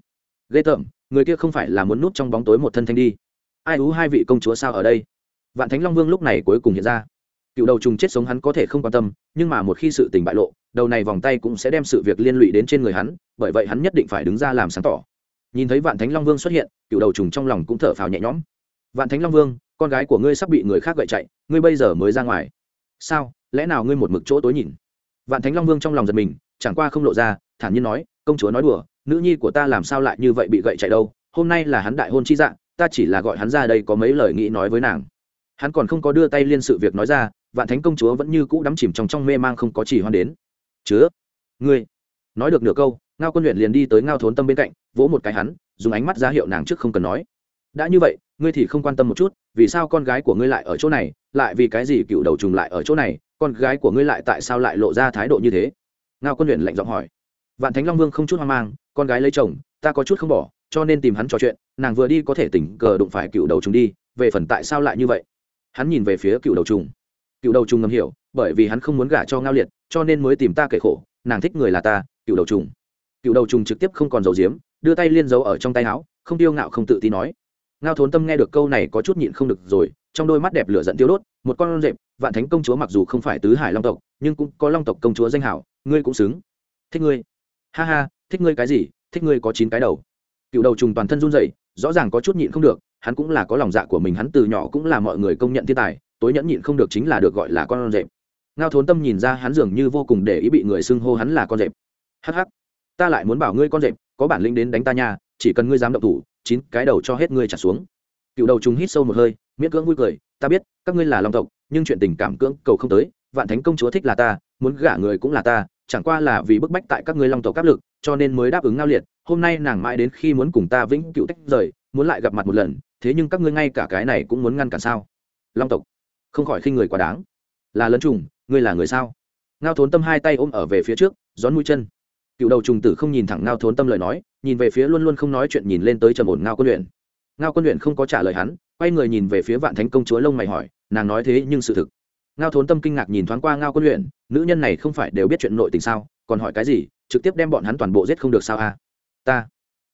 Ghê tởm, người kia không phải là muốn núp trong bóng tối một thân thanh đi. Ai ú hai vị công chúa sao ở đây? Vạn thánh long vương lúc này cuối cùng hiện ra. Cựu đầu trùng chết sống hắn có thể không quan tâm, nhưng mà một khi sự tình bại lộ, đầu này vòng tay cũng sẽ đem sự việc liên lụy đến trên người hắn, bởi vậy hắn nhất định phải đứng ra làm sáng tỏ. Nhìn thấy vạn thánh long vương xuất hiện, cựu đầu trùng trong lòng cũng thở phào nhẹ nhõm vạn thánh long vương, con gái của ngươi sắp bị người khác gậy chạy, ngươi bây giờ mới ra ngoài. Sao? Lẽ nào ngươi một mực chỗ tối nhìn? Vạn thánh long vương trong lòng giật mình, chẳng qua không lộ ra, thản nhiên nói, công chúa nói đùa, nữ nhi của ta làm sao lại như vậy bị gậy chạy đâu? Hôm nay là hắn đại hôn chi dạng, ta chỉ là gọi hắn ra đây có mấy lời nghĩ nói với nàng. Hắn còn không có đưa tay liên sự việc nói ra, vạn thánh công chúa vẫn như cũ đắm chìm trong trong mê mang không có chỉ hoan đến. Chứa, ngươi. Nói được nửa câu, ngao quân luyện liền đi tới ngao thốn tâm bên cạnh, vỗ một cái hắn, dùng ánh mắt ra hiệu nàng trước không cần nói. Đã như vậy ngươi thì không quan tâm một chút, vì sao con gái của ngươi lại ở chỗ này, lại vì cái gì cựu đầu trùng lại ở chỗ này, con gái của ngươi lại tại sao lại lộ ra thái độ như thế? Ngao quân luyện lạnh giọng hỏi. Vạn thánh long vương không chút hoang mang, con gái lấy chồng, ta có chút không bỏ, cho nên tìm hắn trò chuyện, nàng vừa đi có thể tỉnh cờ đụng phải cựu đầu trùng đi, về phần tại sao lại như vậy? Hắn nhìn về phía cựu đầu trùng. Cựu đầu trùng ngầm hiểu, bởi vì hắn không muốn gả cho ngao liệt, cho nên mới tìm ta kể khổ, nàng thích người là ta, cựu đầu trùng. Cựu đầu trùng trực tiếp không còn dầu diếm đưa tay liên dấu ở trong tay áo, không tiêu ngạo không tự tin nói ngao thốn tâm nghe được câu này có chút nhịn không được rồi, trong đôi mắt đẹp lửa giận tiêu đốt, một con rệp, vạn thánh công chúa mặc dù không phải tứ hải long tộc, nhưng cũng có long tộc công chúa danh hảo, ngươi cũng xứng. Thích ngươi. Ha ha, thích ngươi cái gì, thích ngươi có chín cái đầu. Cựu đầu trùng toàn thân run rẩy, rõ ràng có chút nhịn không được, hắn cũng là có lòng dạ của mình, hắn từ nhỏ cũng là mọi người công nhận thiên tài, tối nhẫn nhịn không được chính là được gọi là con rệp. Ngao thốn tâm nhìn ra hắn dường như vô cùng để ý bị người xưng hô hắn là con rệp. Hắc hắc, ta lại muốn bảo ngươi con rệp, có bản lĩnh đến đánh ta nha, chỉ cần ngươi dám động thủ chín cái đầu cho hết ngươi trả xuống. Cựu đầu trùng hít sâu một hơi, miễn cưỡng vui cười, ta biết, các ngươi là long tộc, nhưng chuyện tình cảm cưỡng cầu không tới, vạn thánh công chúa thích là ta, muốn gả người cũng là ta, chẳng qua là vì bức bách tại các ngươi long tộc áp lực, cho nên mới đáp ứng ngao liệt, hôm nay nàng mãi đến khi muốn cùng ta vĩnh cựu tách rời, muốn lại gặp mặt một lần, thế nhưng các ngươi ngay cả cái này cũng muốn ngăn cản sao? Long tộc, không khỏi khinh người quá đáng. Là lấn trùng, ngươi là người sao? Ngao thốn tâm hai tay ôm ở về phía trước, gión mũi chân. Cựu đầu trùng tử không nhìn thẳng ngao thốn tâm lời nói nhìn về phía luôn luôn không nói chuyện nhìn lên tới trầm ổn ngao quân luyện. Ngao quân luyện không có trả lời hắn, quay người nhìn về phía vạn thánh công chúa lông mày hỏi, nàng nói thế nhưng sự thực. Ngao thốn tâm kinh ngạc nhìn thoáng qua ngao quân luyện, nữ nhân này không phải đều biết chuyện nội tình sao, còn hỏi cái gì, trực tiếp đem bọn hắn toàn bộ giết không được sao a? À? ta.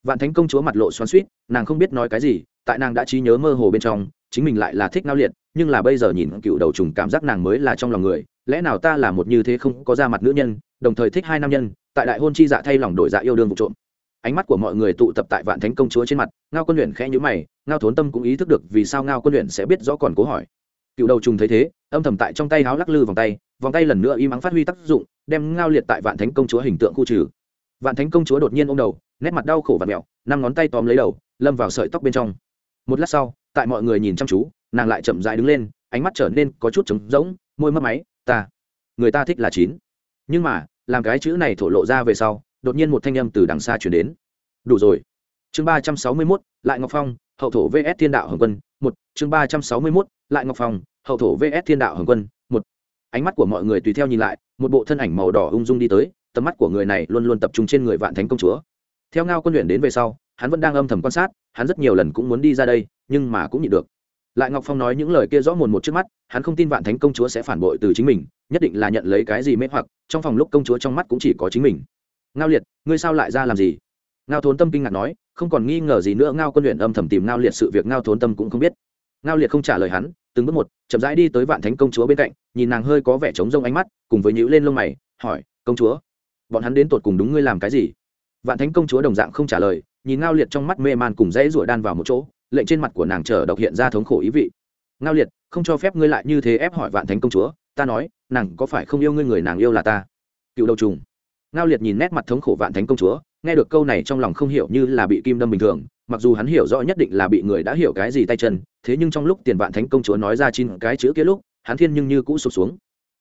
Vạn thánh công chúa mặt lộ xoắn suýt nàng không biết nói cái gì, tại nàng đã trí nhớ mơ hồ bên trong, chính mình lại là thích ngao liệt, nhưng là bây giờ nhìn cựu đầu trùng cảm giác nàng mới là trong lòng người, lẽ nào ta là một như thế không có ra mặt nữ nhân, đồng thời thích hai nam nhân, tại đại hôn chi dạ thay lòng đổi dạ yêu đương vụ trộm ánh mắt của mọi người tụ tập tại vạn thánh công chúa trên mặt, ngao quân luyện khẽ nhữ mày, ngao thốn tâm cũng ý thức được vì sao ngao quân luyện sẽ biết rõ còn cố hỏi. Cựu đầu trùng thấy thế, âm thầm tại trong tay háo lắc lư vòng tay vòng tay lần nữa im ắng phát huy tác dụng, đem ngao liệt tại vạn thánh công chúa hình tượng khu trừ. Vạn thánh công chúa đột nhiên ôm đầu, nét mặt đau khổ và mẹo, năm ngón tay tóm lấy đầu, lâm vào sợi tóc bên trong. Một lát sau, tại mọi người nhìn chăm chú, nàng lại chậm dại đứng lên, ánh mắt trở nên có chút trống rỗng, môi mất máy, ta, người ta thích là chín. Nhưng mà, làm cái chữ này thổ lộ ra về sau đột nhiên một thanh âm từ đằng xa chuyển đến. Đủ rồi. Chương ba trăm sáu mươi mốt, lại ngọc phong, hậu thổ vs thiên đạo hồng quân, một. Chương ba trăm sáu mươi mốt, lại ngọc phong, hậu thổ vs thiên đạo hồng quân, một. Ánh mắt của mọi người tùy theo nhìn lại, một bộ thân ảnh màu đỏ ung dung đi tới, tầm mắt của người này luôn luôn tập trung trên người vạn thánh công chúa. Theo ngao quân luyện đến về sau, hắn vẫn đang âm thầm quan sát, hắn rất nhiều lần cũng muốn đi ra đây, nhưng mà cũng nhịn được. Lại ngọc phong nói những lời kia rõ mồn một trước mắt, hắn không tin vạn thánh công chúa sẽ phản bội từ chính mình, nhất định là nhận lấy cái gì mê hoặc, trong phòng lúc công chúa trong mắt cũng chỉ có chính mình ngao liệt, ngươi sao lại ra làm gì? Ngao thốn tâm kinh ngạc nói, không còn nghi ngờ gì nữa, ngao quân luyện âm thầm tìm ngao liệt sự việc, ngao thốn tâm cũng không biết. Ngao liệt không trả lời hắn, từng bước một, chậm rãi đi tới vạn thánh công chúa bên cạnh, nhìn nàng hơi có vẻ trống rông ánh mắt, cùng với nhữ lên lông mày, hỏi, công chúa, bọn hắn đến tột cùng đúng ngươi làm cái gì? Vạn thánh công chúa đồng dạng không trả lời, nhìn ngao liệt trong mắt mê man cùng dãy rủa đan vào một chỗ, lệnh trên mặt của nàng chờ độc hiện ra thống khổ ý vị. Ngao liệt, không cho phép ngươi lại như thế ép hỏi vạn thánh công chúa, ta nói, nàng có phải không yêu ngươi người nàng yêu là ta? Cựu đầu trùng ngao liệt nhìn nét mặt thống khổ vạn thánh công chúa, nghe được câu này trong lòng không hiểu như là bị kim đâm bình thường, mặc dù hắn hiểu rõ nhất định là bị người đã hiểu cái gì tay chân, thế nhưng trong lúc tiền vạn thánh công chúa nói ra chín cái chữ kia lúc, hắn thiên nhưng như cũ sụp xuống.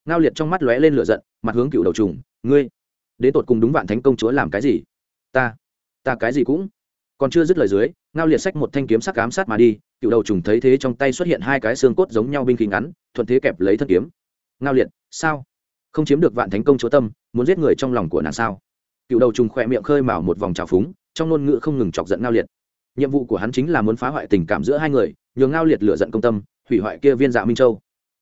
Ngao liệt trong mắt lóe lên lửa giận, mặt hướng cựu đầu trùng, ngươi, đến tột cùng đúng vạn thánh công chúa làm cái gì? Ta ta cái gì cũng. Còn chưa dứt lời dưới, ngao liệt sách một thanh kiếm sắc ám sát mà đi, cựu đầu trùng thấy thế trong tay xuất hiện hai cái xương cốt giống nhau binh khí ngắn, thuận thế kẹp lấy thân kiếm. Ngao liệt, sao? Không chiếm được vạn thánh công chúa tâm muốn giết người trong lòng của nàng sao? Cựu đầu trùng khỏe miệng khơi mào một vòng trào phúng, trong ngôn ngữ không ngừng chọc giận ngao liệt. Nhiệm vụ của hắn chính là muốn phá hoại tình cảm giữa hai người, nhường ngao liệt lựa giận công tâm, hủy hoại kia viên dạ minh châu.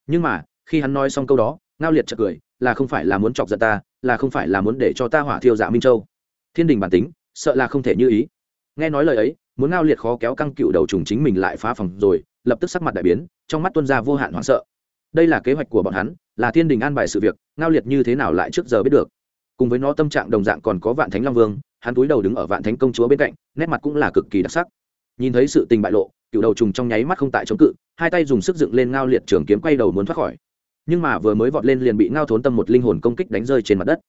Nhưng mà, khi hắn nói xong câu đó, ngao liệt chợt cười, là không phải là muốn chọc giận ta, là không phải là muốn để cho ta hỏa thiêu dạ minh châu. Thiên đình bản tính, sợ là không thể như ý. Nghe nói lời ấy, muốn ngao liệt khó kéo căng cựu đầu trùng chính mình lại phá phòng rồi, lập tức sắc mặt đại biến, trong mắt tuân ra vô hạn hoảng sợ đây là kế hoạch của bọn hắn, là thiên đình an bài sự việc, ngao liệt như thế nào lại trước giờ biết được. Cùng với nó tâm trạng đồng dạng còn có vạn thánh long vương, hắn túi đầu đứng ở vạn thánh công chúa bên cạnh, nét mặt cũng là cực kỳ đặc sắc. Nhìn thấy sự tình bại lộ, cựu đầu trùng trong nháy mắt không tại chống cự, hai tay dùng sức dựng lên ngao liệt trường kiếm quay đầu muốn thoát khỏi. Nhưng mà vừa mới vọt lên liền bị ngao thốn tâm một linh hồn công kích đánh rơi trên mặt đất.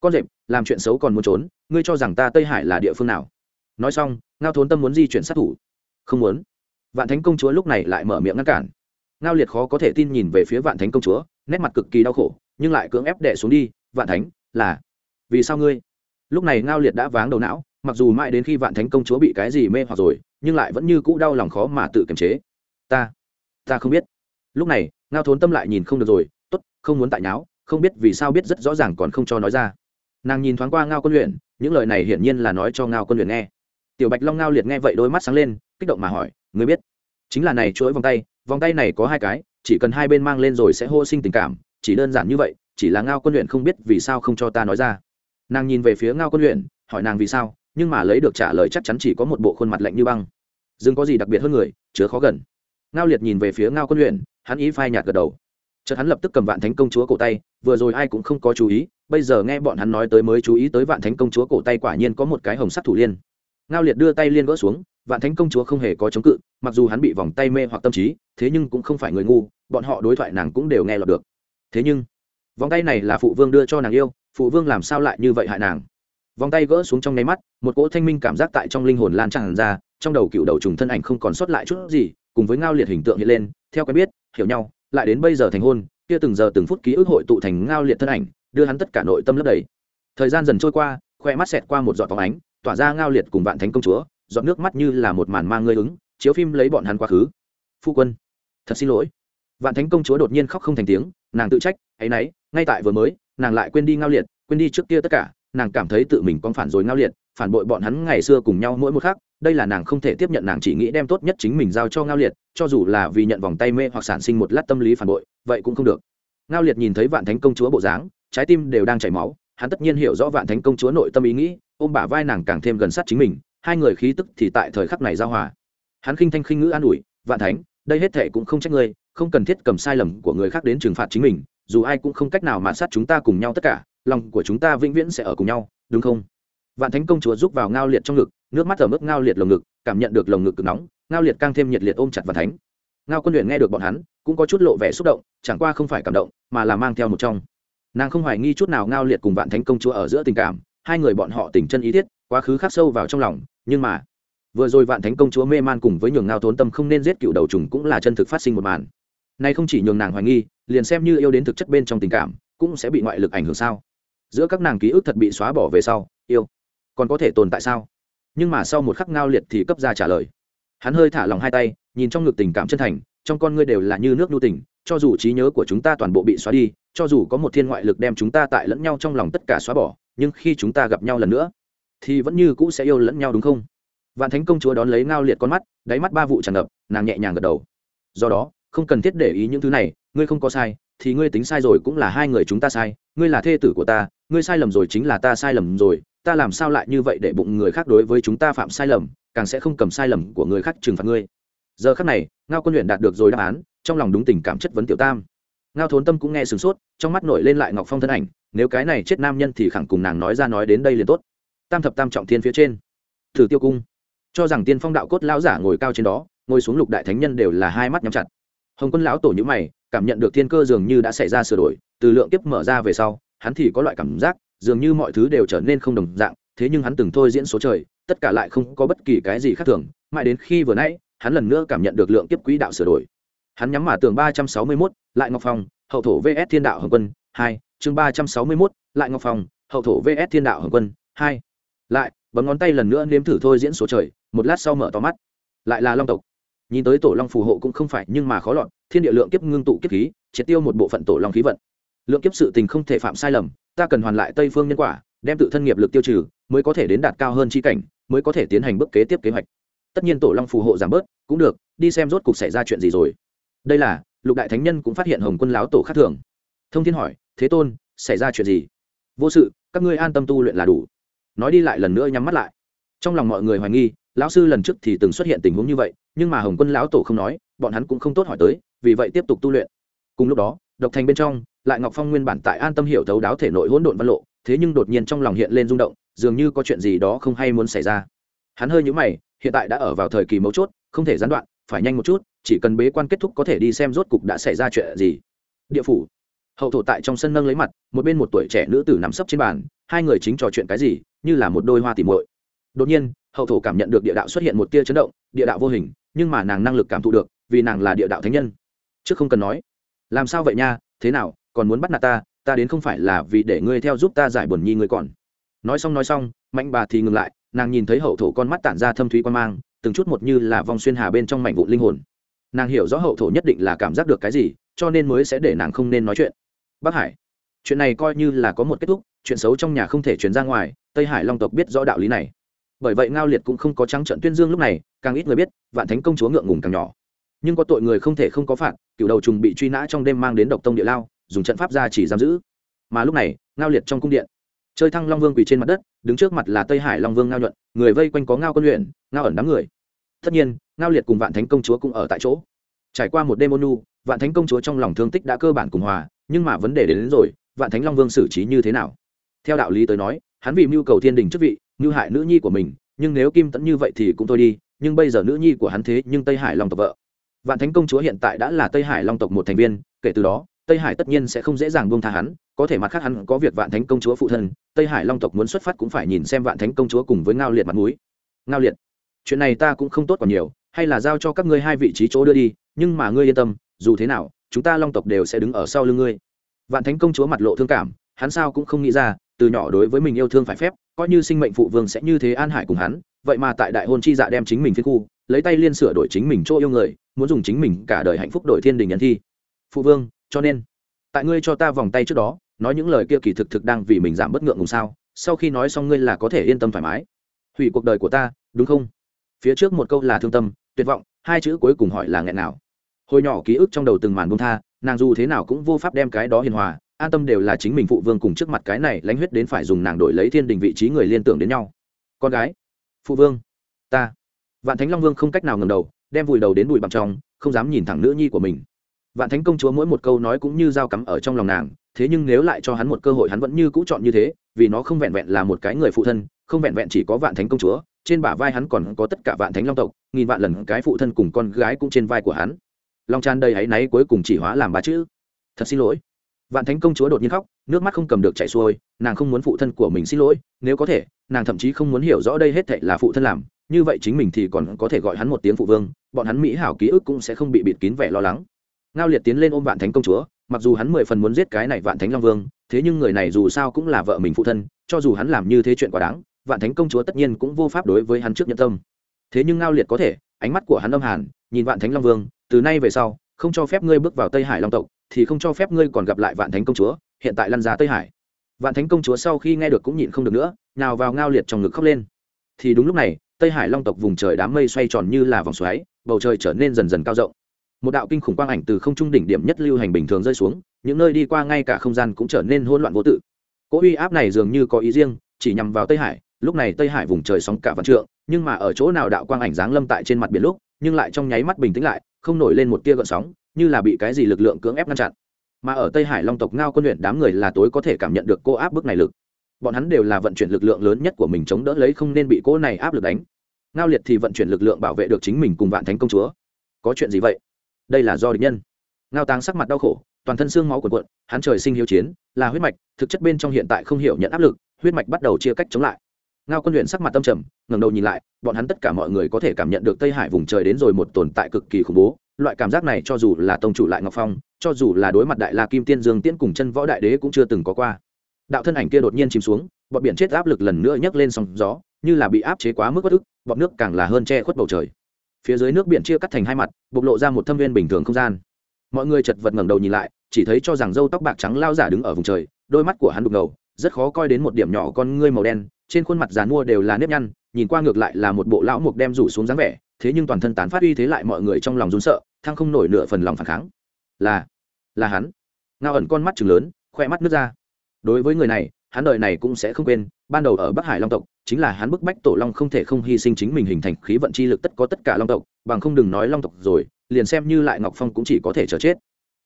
Con rệp, làm chuyện xấu còn muốn trốn, ngươi cho rằng ta tây hải là địa phương nào? Nói xong, ngao thốn tâm muốn di chuyển sát thủ. Không muốn. Vạn thánh công chúa lúc này lại mở miệng ngăn cản ngao liệt khó có thể tin nhìn về phía vạn thánh công chúa, nét mặt cực kỳ đau khổ, nhưng lại cưỡng ép đẻ xuống đi, vạn thánh, là, vì sao ngươi? Lúc này ngao liệt đã váng đầu não, mặc dù mãi đến khi vạn thánh công chúa bị cái gì mê hoặc rồi, nhưng lại vẫn như cũ đau lòng khó mà tự kiềm chế. Ta ta không biết. Lúc này, ngao thốn tâm lại nhìn không được rồi t ố t không muốn tại nháo, không biết vì sao biết rất rõ ràng còn không cho nói ra. Nàng nhìn thoáng qua ngao quân luyện, những lời này hiển nhiên là nói cho ngao quân luyện nghe. Tiểu bạch long ngao liệt nghe vậy đôi mắt sáng lên, kích động mà hỏi người biết, chính là này chuỗi vòng tay vòng tay này có hai cái, chỉ cần hai bên mang lên rồi sẽ hô sinh tình cảm, chỉ đơn giản như vậy, chỉ là ngao quân luyện không biết vì sao không cho ta nói ra. Nàng nhìn về phía ngao quân luyện hỏi nàng vì sao, nhưng mà lấy được trả lời chắc chắn chỉ có một bộ khuôn mặt lạnh như băng. Dừng có gì đặc biệt hơn người, chứa khó gần. Ngao liệt nhìn về phía ngao quân luyện hắn ý phai nhạt gật đầu. Chợt hắn lập tức cầm vạn thánh công chúa cổ tay, vừa rồi ai cũng không có chú ý, bây giờ nghe bọn hắn nói tới mới chú ý tới vạn thánh công chúa cổ tay quả nhiên có một cái hồng sắc thủ liên. Ngao liệt đưa tay liên gỡ xuống vạn thánh công chúa không hề có chống cự, mặc dù hắn bị vòng tay mê hoặc tâm trí, thế nhưng cũng không phải người ngu, bọn họ đối thoại nàng cũng đều nghe lọt được. Thế nhưng, vòng tay này là phụ vương đưa cho nàng yêu, phụ vương làm sao lại như vậy hại nàng? Vòng tay gỡ xuống trong nháy mắt, một cỗ thanh minh cảm giác tại trong linh hồn lan tràn ra, trong đầu cựu đầu trùng thân ảnh không còn sót lại chút gì, cùng với ngao liệt hình tượng hiện lên, theo quen biết, hiểu nhau, lại đến bây giờ thành hôn, kia từng giờ từng phút ký ức hội tụ thành ngao liệt thân ảnh, đưa hắn tất cả nội tâm lấp đầy. Thời gian dần trôi qua, khoe mắt xẹt qua một giọt phóng ánh, tỏa ra ngao liệt cùng vạn thánh công chúa giọt nước mắt như là một màn mang ngươi ứng, chiếu phim lấy bọn hắn quá khứ. Phu quân, thật xin lỗi. Vạn thánh công chúa đột nhiên khóc không thành tiếng, nàng tự trách hay náy ngay tại vừa mới, nàng lại quên đi ngao liệt, quên đi trước kia tất cả, nàng cảm thấy tự mình con phản rồi ngao liệt, phản bội bọn hắn ngày xưa cùng nhau mỗi một khác đây là nàng không thể tiếp nhận, nàng chỉ nghĩ đem tốt nhất chính mình giao cho ngao liệt, cho dù là vì nhận vòng tay mê hoặc sản sinh một lát tâm lý phản bội, vậy cũng không được. Ngao liệt nhìn thấy vạn thánh công chúa bộ dáng, trái tim đều đang chảy máu, hắn tất nhiên hiểu rõ vạn thánh công chúa nội tâm ý nghĩ, ôm bả vai nàng càng thêm gần sát chính mình hai người khí tức thì tại thời khắc này giao hòa. Hắn khinh thanh khinh ngữ an ủi, vạn thánh, đây hết thệ cũng không trách ngươi, không cần thiết cầm sai lầm của người khác đến trừng phạt chính mình, dù ai cũng không cách nào mà sát chúng ta cùng nhau tất cả, lòng của chúng ta vĩnh viễn sẽ ở cùng nhau, đúng không? Vạn thánh công chúa giúp vào ngao liệt trong ngực, nước mắt ở mức ngao liệt lồng ngực, cảm nhận được lồng ngực cực nóng, ngao liệt càng thêm nhiệt liệt ôm chặt vạn thánh. Ngao quân luyện nghe được bọn hắn, cũng có chút lộ vẻ xúc động, chẳng qua không phải cảm động, mà là mang theo một trong. Nàng không hoài nghi chút nào ngao liệt cùng vạn thánh công chúa ở giữa tình cảm, hai người bọn họ tình chân ý thiết, quá khứ khắc sâu vào trong lòng nhưng mà, vừa rồi vạn thánh công chúa mê man cùng với nhường ngao thốn tâm không nên giết cựu đầu trùng cũng là chân thực phát sinh một màn. Nay không chỉ nhường nàng hoài nghi, liền xem như yêu đến thực chất bên trong tình cảm, cũng sẽ bị ngoại lực ảnh hưởng sao? Giữa các nàng ký ức thật bị xóa bỏ về sau, yêu còn có thể tồn tại sao? Nhưng mà sau một khắc ngao liệt thì cấp ra trả lời. Hắn hơi thả lòng hai tay, nhìn trong ngực tình cảm chân thành, trong con ngươi đều là như nước nhu tình, cho dù trí nhớ của chúng ta toàn bộ bị xóa đi, cho dù có một thiên ngoại lực đem chúng ta tại lẫn nhau trong lòng tất cả xóa bỏ, nhưng khi chúng ta gặp nhau lần nữa thì vẫn như cũ sẽ yêu lẫn nhau đúng không? Vạn thánh công chúa đón lấy ngao liệt con mắt, đáy mắt ba vụ tràn ngập, nàng nhẹ nhàng gật đầu. Do đó, không cần thiết để ý những thứ này, ngươi không có sai, thì ngươi tính sai rồi cũng là hai người chúng ta sai, ngươi là thê tử của ta, ngươi sai lầm rồi chính là ta sai lầm rồi, ta làm sao lại như vậy để bụng người khác đối với chúng ta phạm sai lầm, càng sẽ không cầm sai lầm của người khác trừng phạt ngươi. Giờ khắc này, ngao quân luyện đạt được rồi đáp án, trong lòng đúng tình cảm chất vấn tiểu tam. Ngao thốn tâm cũng nghe sửng sốt, trong mắt nổi lên lại ngọc phong thân ảnh, nếu cái này chết nam nhân thì khẳng cùng nàng nói ra nói đến đây liền tốt tam thập tam trọng thiên phía trên. Thử tiêu cung. Cho rằng tiên phong đạo cốt lão giả ngồi cao trên đó, ngồi xuống lục đại thánh nhân đều là hai mắt nhắm chặt. Hồng quân lão tổ nhữ mày, cảm nhận được thiên cơ dường như đã xảy ra sửa đổi, từ lượng kiếp mở ra về sau, hắn thì có loại cảm giác, dường như mọi thứ đều trở nên không đồng dạng, thế nhưng hắn từng thôi diễn số trời, tất cả lại không có bất kỳ cái gì khác thường, mãi đến khi vừa nãy, hắn lần nữa cảm nhận được lượng kiếp quỹ đạo sửa đổi. Hắn nhắm mà tường ba trăm sáu mươi mốt, lại ngọc phong, hậu thổ vs thiên đạo hồng quân, hai, chương ba trăm sáu mươi mốt, lại ngọc phong, hậu thổ vs thiên đạo hồng quân, hai lại, bấm ngón tay lần nữa nếm thử thôi diễn số trời, một lát sau mở to mắt. Lại là long tộc. Nhìn tới tổ long phù hộ cũng không phải nhưng mà khó lọt, thiên địa lượng kiếp ngưng tụ kiếp khí, triệt tiêu một bộ phận tổ long khí vận. Lượng kiếp sự tình không thể phạm sai lầm, ta cần hoàn lại tây phương nhân quả, đem tự thân nghiệp lực tiêu trừ, mới có thể đến đạt cao hơn chi cảnh, mới có thể tiến hành bước kế tiếp kế hoạch. Tất nhiên tổ long phù hộ giảm bớt, cũng được, đi xem rốt cục xảy ra chuyện gì rồi. Đây là, lục đại thánh nhân cũng phát hiện hồng quân láo tổ khác thường. Thông thiên hỏi, thế tôn, xảy ra chuyện gì? Vô sự, các ngươi an tâm tu luyện là đủ nói đi lại lần nữa nhắm mắt lại. Trong lòng mọi người hoài nghi, lão sư lần trước thì từng xuất hiện tình huống như vậy, nhưng mà hồng quân lão tổ không nói, bọn hắn cũng không tốt hỏi tới, vì vậy tiếp tục tu luyện. Cùng lúc đó, độc thành bên trong, lại ngọc phong nguyên bản tại an tâm hiểu thấu đáo thể nội hỗn độn văn lộ, thế nhưng đột nhiên trong lòng hiện lên rung động, dường như có chuyện gì đó không hay muốn xảy ra. Hắn hơi nhũ mày, hiện tại đã ở vào thời kỳ mấu chốt, không thể gián đoạn, phải nhanh một chút, chỉ cần bế quan kết thúc có thể đi xem rốt cục đã xảy ra chuyện gì. Địa phủ hậu thổ tại trong sân nâng lấy mặt, một bên một tuổi trẻ nữ tử nằm sấp trên bàn, hai người chính trò chuyện cái gì, như là một đôi hoa tìm muội. Đột nhiên, hậu thổ cảm nhận được địa đạo xuất hiện một tia chấn động, địa đạo vô hình, nhưng mà nàng năng lực cảm thụ được, vì nàng là địa đạo thánh nhân. Chứ không cần nói. Làm sao vậy nha, thế nào, còn muốn bắt nạt ta ta đến không phải là vì để ngươi theo giúp ta giải buồn nhi ngươi còn. Nói xong nói xong, mạnh bà thì ngừng lại, nàng nhìn thấy hậu thổ con mắt tản ra thâm thúy quan mang, từng chút một như là vòng xuyên hà bên trong mảnh vụ linh hồn. Nàng hiểu rõ hậu thổ nhất định là cảm giác được cái gì cho nên mới sẽ để nàng không nên nói chuyện. Bắc hải, chuyện này coi như là có một kết thúc, chuyện xấu trong nhà không thể chuyển ra ngoài, tây hải long tộc biết rõ đạo lý này. Bởi vậy ngao liệt cũng không có trắng trận tuyên dương lúc này, càng ít người biết, vạn thánh công chúa ngượng ngùng càng nhỏ. Nhưng có tội người không thể không có phạt, cựu đầu trùng bị truy nã trong đêm mang đến độc tông địa lao, dùng trận pháp ra chỉ giam giữ. Mà lúc này, ngao liệt trong cung điện, chơi thăng long vương quỳ trên mặt đất, đứng trước mặt là tây hải long vương ngao nhuận, người vây quanh có ngao quân luyện, ngao ẩn đám người. Tất nhiên, ngao liệt cùng vạn thánh công chúa cũng ở tại chỗ. Trải qua một đêm ôn nu vạn thánh công chúa trong lòng thương tích đã cơ bản cùng hòa nhưng mà vấn đề đến, đến rồi vạn thánh long vương xử trí như thế nào? Theo đạo lý tới nói hắn vì mưu cầu thiên đình chức vị mưu hại nữ nhi của mình nhưng nếu kim tẫn như vậy thì cũng thôi đi nhưng bây giờ nữ nhi của hắn thế nhưng tây hải long tộc vợ. Vạn thánh công chúa hiện tại đã là tây hải long tộc một thành viên kể từ đó tây hải tất nhiên sẽ không dễ dàng buông tha hắn có thể mặt khác hắn có việc vạn thánh công chúa phụ thân tây hải long tộc muốn xuất phát cũng phải nhìn xem vạn thánh công chúa cùng với ngao liệt mặt mũi. Ngao liệt chuyện này ta cũng không tốt còn nhiều hay là giao cho các ngươi hai vị trí chỗ đưa đi nhưng mà ngươi yên tâm dù thế nào, chúng ta long tộc đều sẽ đứng ở sau lưng ngươi. Vạn thánh công chúa mặt lộ thương cảm, hắn sao cũng không nghĩ ra, từ nhỏ đối với mình yêu thương phải phép, coi như sinh mệnh phụ vương sẽ như thế an hải cùng hắn, vậy mà tại đại hôn chi dạ đem chính mình phiên khu, lấy tay liên sửa đổi chính mình chỗ yêu người, muốn dùng chính mình cả đời hạnh phúc đổi thiên đình nhân thi. Phụ vương, cho nên, tại ngươi cho ta vòng tay trước đó, nói những lời kia kỳ thực thực đang vì mình giảm bất ngượng ngùng sao, sau khi nói xong ngươi là có thể yên tâm thoải mái. Hủy cuộc đời của ta, đúng không? Phía trước một câu là thương tâm, tuyệt vọng, hai chữ cuối cùng hỏi là nghẹn nào? Hồi nhỏ ký ức trong đầu từng màn bông tha, nàng dù thế nào cũng vô pháp đem cái đó hiền hòa, an tâm đều là chính mình phụ vương cùng trước mặt cái này lãnh huyết đến phải dùng nàng đổi lấy thiên đình vị trí người liên tưởng đến nhau. Con gái, phụ vương, ta. Vạn thánh long vương không cách nào ngầm đầu, đem vùi đầu đến bụi bằng trong, không dám nhìn thẳng nữ nhi của mình. Vạn thánh công chúa mỗi một câu nói cũng như dao cắm ở trong lòng nàng, thế nhưng nếu lại cho hắn một cơ hội hắn vẫn như cũ chọn như thế, vì nó không vẹn vẹn là một cái người phụ thân, không vẹn vẹn chỉ có vạn thánh công chúa, trên bả vai hắn còn có tất cả vạn thánh long tộc, nghìn vạn lần cái phụ thân cùng con gái cũng trên vai của hắn long tràn đầy áy náy cuối cùng chỉ hóa làm ba chữ. Thật xin lỗi. Vạn thánh công chúa đột nhiên khóc, nước mắt không cầm được chảy xuôi, nàng không muốn phụ thân của mình xin lỗi, nếu có thể, nàng thậm chí không muốn hiểu rõ đây hết thệ là phụ thân làm, như vậy chính mình thì còn có thể gọi hắn một tiếng phụ vương, bọn hắn mỹ hảo ký ức cũng sẽ không bị bịt kín vẻ lo lắng. Ngao liệt tiến lên ôm vạn thánh công chúa, mặc dù hắn mười phần muốn giết cái này vạn thánh long vương, thế nhưng người này dù sao cũng là vợ mình phụ thân, cho dù hắn làm như thế chuyện quá đáng, vạn thánh công chúa tất nhiên cũng vô pháp đối với hắn trước nhân tâm. Thế nhưng ngao liệt có thể ánh mắt của hắn âm hàn, nhìn vạn thánh long vương, từ nay về sau, không cho phép ngươi bước vào tây hải long tộc, thì không cho phép ngươi còn gặp lại vạn thánh công chúa, hiện tại lăn ra tây hải. Vạn thánh công chúa sau khi nghe được cũng nhịn không được nữa, nào vào ngao liệt trong ngực khóc lên. Thì đúng lúc này, tây hải long tộc vùng trời đám mây xoay tròn như là vòng xoáy, bầu trời trở nên dần dần cao rộng. Một đạo kinh khủng quang ảnh từ không trung đỉnh điểm nhất lưu hành bình thường rơi xuống, những nơi đi qua ngay cả không gian cũng trở nên hỗn loạn vô tự. Cỗ uy áp này dường như có ý riêng, chỉ nhằm vào tây hải, lúc này tây hải vùng trời sóng cả vạn trượng nhưng mà ở chỗ nào đạo quang ảnh dáng lâm tại trên mặt biển lúc, nhưng lại trong nháy mắt bình tĩnh lại, không nổi lên một tia gợn sóng, như là bị cái gì lực lượng cưỡng ép ngăn chặn. Mà ở tây hải long tộc ngao quân luyện đám người là tối có thể cảm nhận được cô áp bức này lực. Bọn hắn đều là vận chuyển lực lượng lớn nhất của mình chống đỡ lấy không nên bị cô này áp lực đánh. Ngao liệt thì vận chuyển lực lượng bảo vệ được chính mình cùng vạn thánh công chúa. Có chuyện gì vậy? Đây là do địch nhân. Ngao táng sắc mặt đau khổ, toàn thân xương máu cuộn cuộn, hắn trời sinh hiếu chiến, là huyết mạch, thực chất bên trong hiện tại không hiểu nhận áp lực, huyết mạch bắt đầu chia cách chống lại ngao quân luyện sắc mặt tâm trầm, ngẩng đầu nhìn lại, bọn hắn tất cả mọi người có thể cảm nhận được tây hải vùng trời đến rồi một tồn tại cực kỳ khủng bố. Loại cảm giác này cho dù là tông chủ lại ngọc phong, cho dù là đối mặt đại la kim tiên dương tiễn cùng chân võ đại đế cũng chưa từng có qua. Đạo thân ảnh kia đột nhiên chìm xuống, bọn biển chết áp lực lần nữa nhấc lên sóng gió, như là bị áp chế quá mức bất ức, bọn nước càng là hơn che khuất bầu trời. Phía dưới nước biển chia cắt thành hai mặt, bộc lộ ra một thâm viên bình thường không gian. Mọi người chật vật ngẩng đầu nhìn lại, chỉ thấy cho rằng dâu tóc bạc trắng lao giả đứng ở vùng trời, đôi mắt của hắn đục ngầu rất khó coi đến một điểm nhỏ con ngươi màu đen, trên khuôn mặt dàn mua đều là nếp nhăn, nhìn qua ngược lại là một bộ lão mục đem rủ xuống dáng vẻ, thế nhưng toàn thân tán phát uy thế lại mọi người trong lòng run sợ, thăng không nổi nửa phần lòng phản kháng. Là là hắn. Ngao ẩn con mắt chừng lớn, khoe mắt nước ra. Đối với người này, hắn đời này cũng sẽ không quên, ban đầu ở bắc hải long tộc, chính là hắn bức bách tổ long không thể không hy sinh chính mình hình thành khí vận chi lực tất có tất cả long tộc, bằng không đừng nói long tộc rồi, liền xem như lại ngọc phong cũng chỉ có thể chờ chết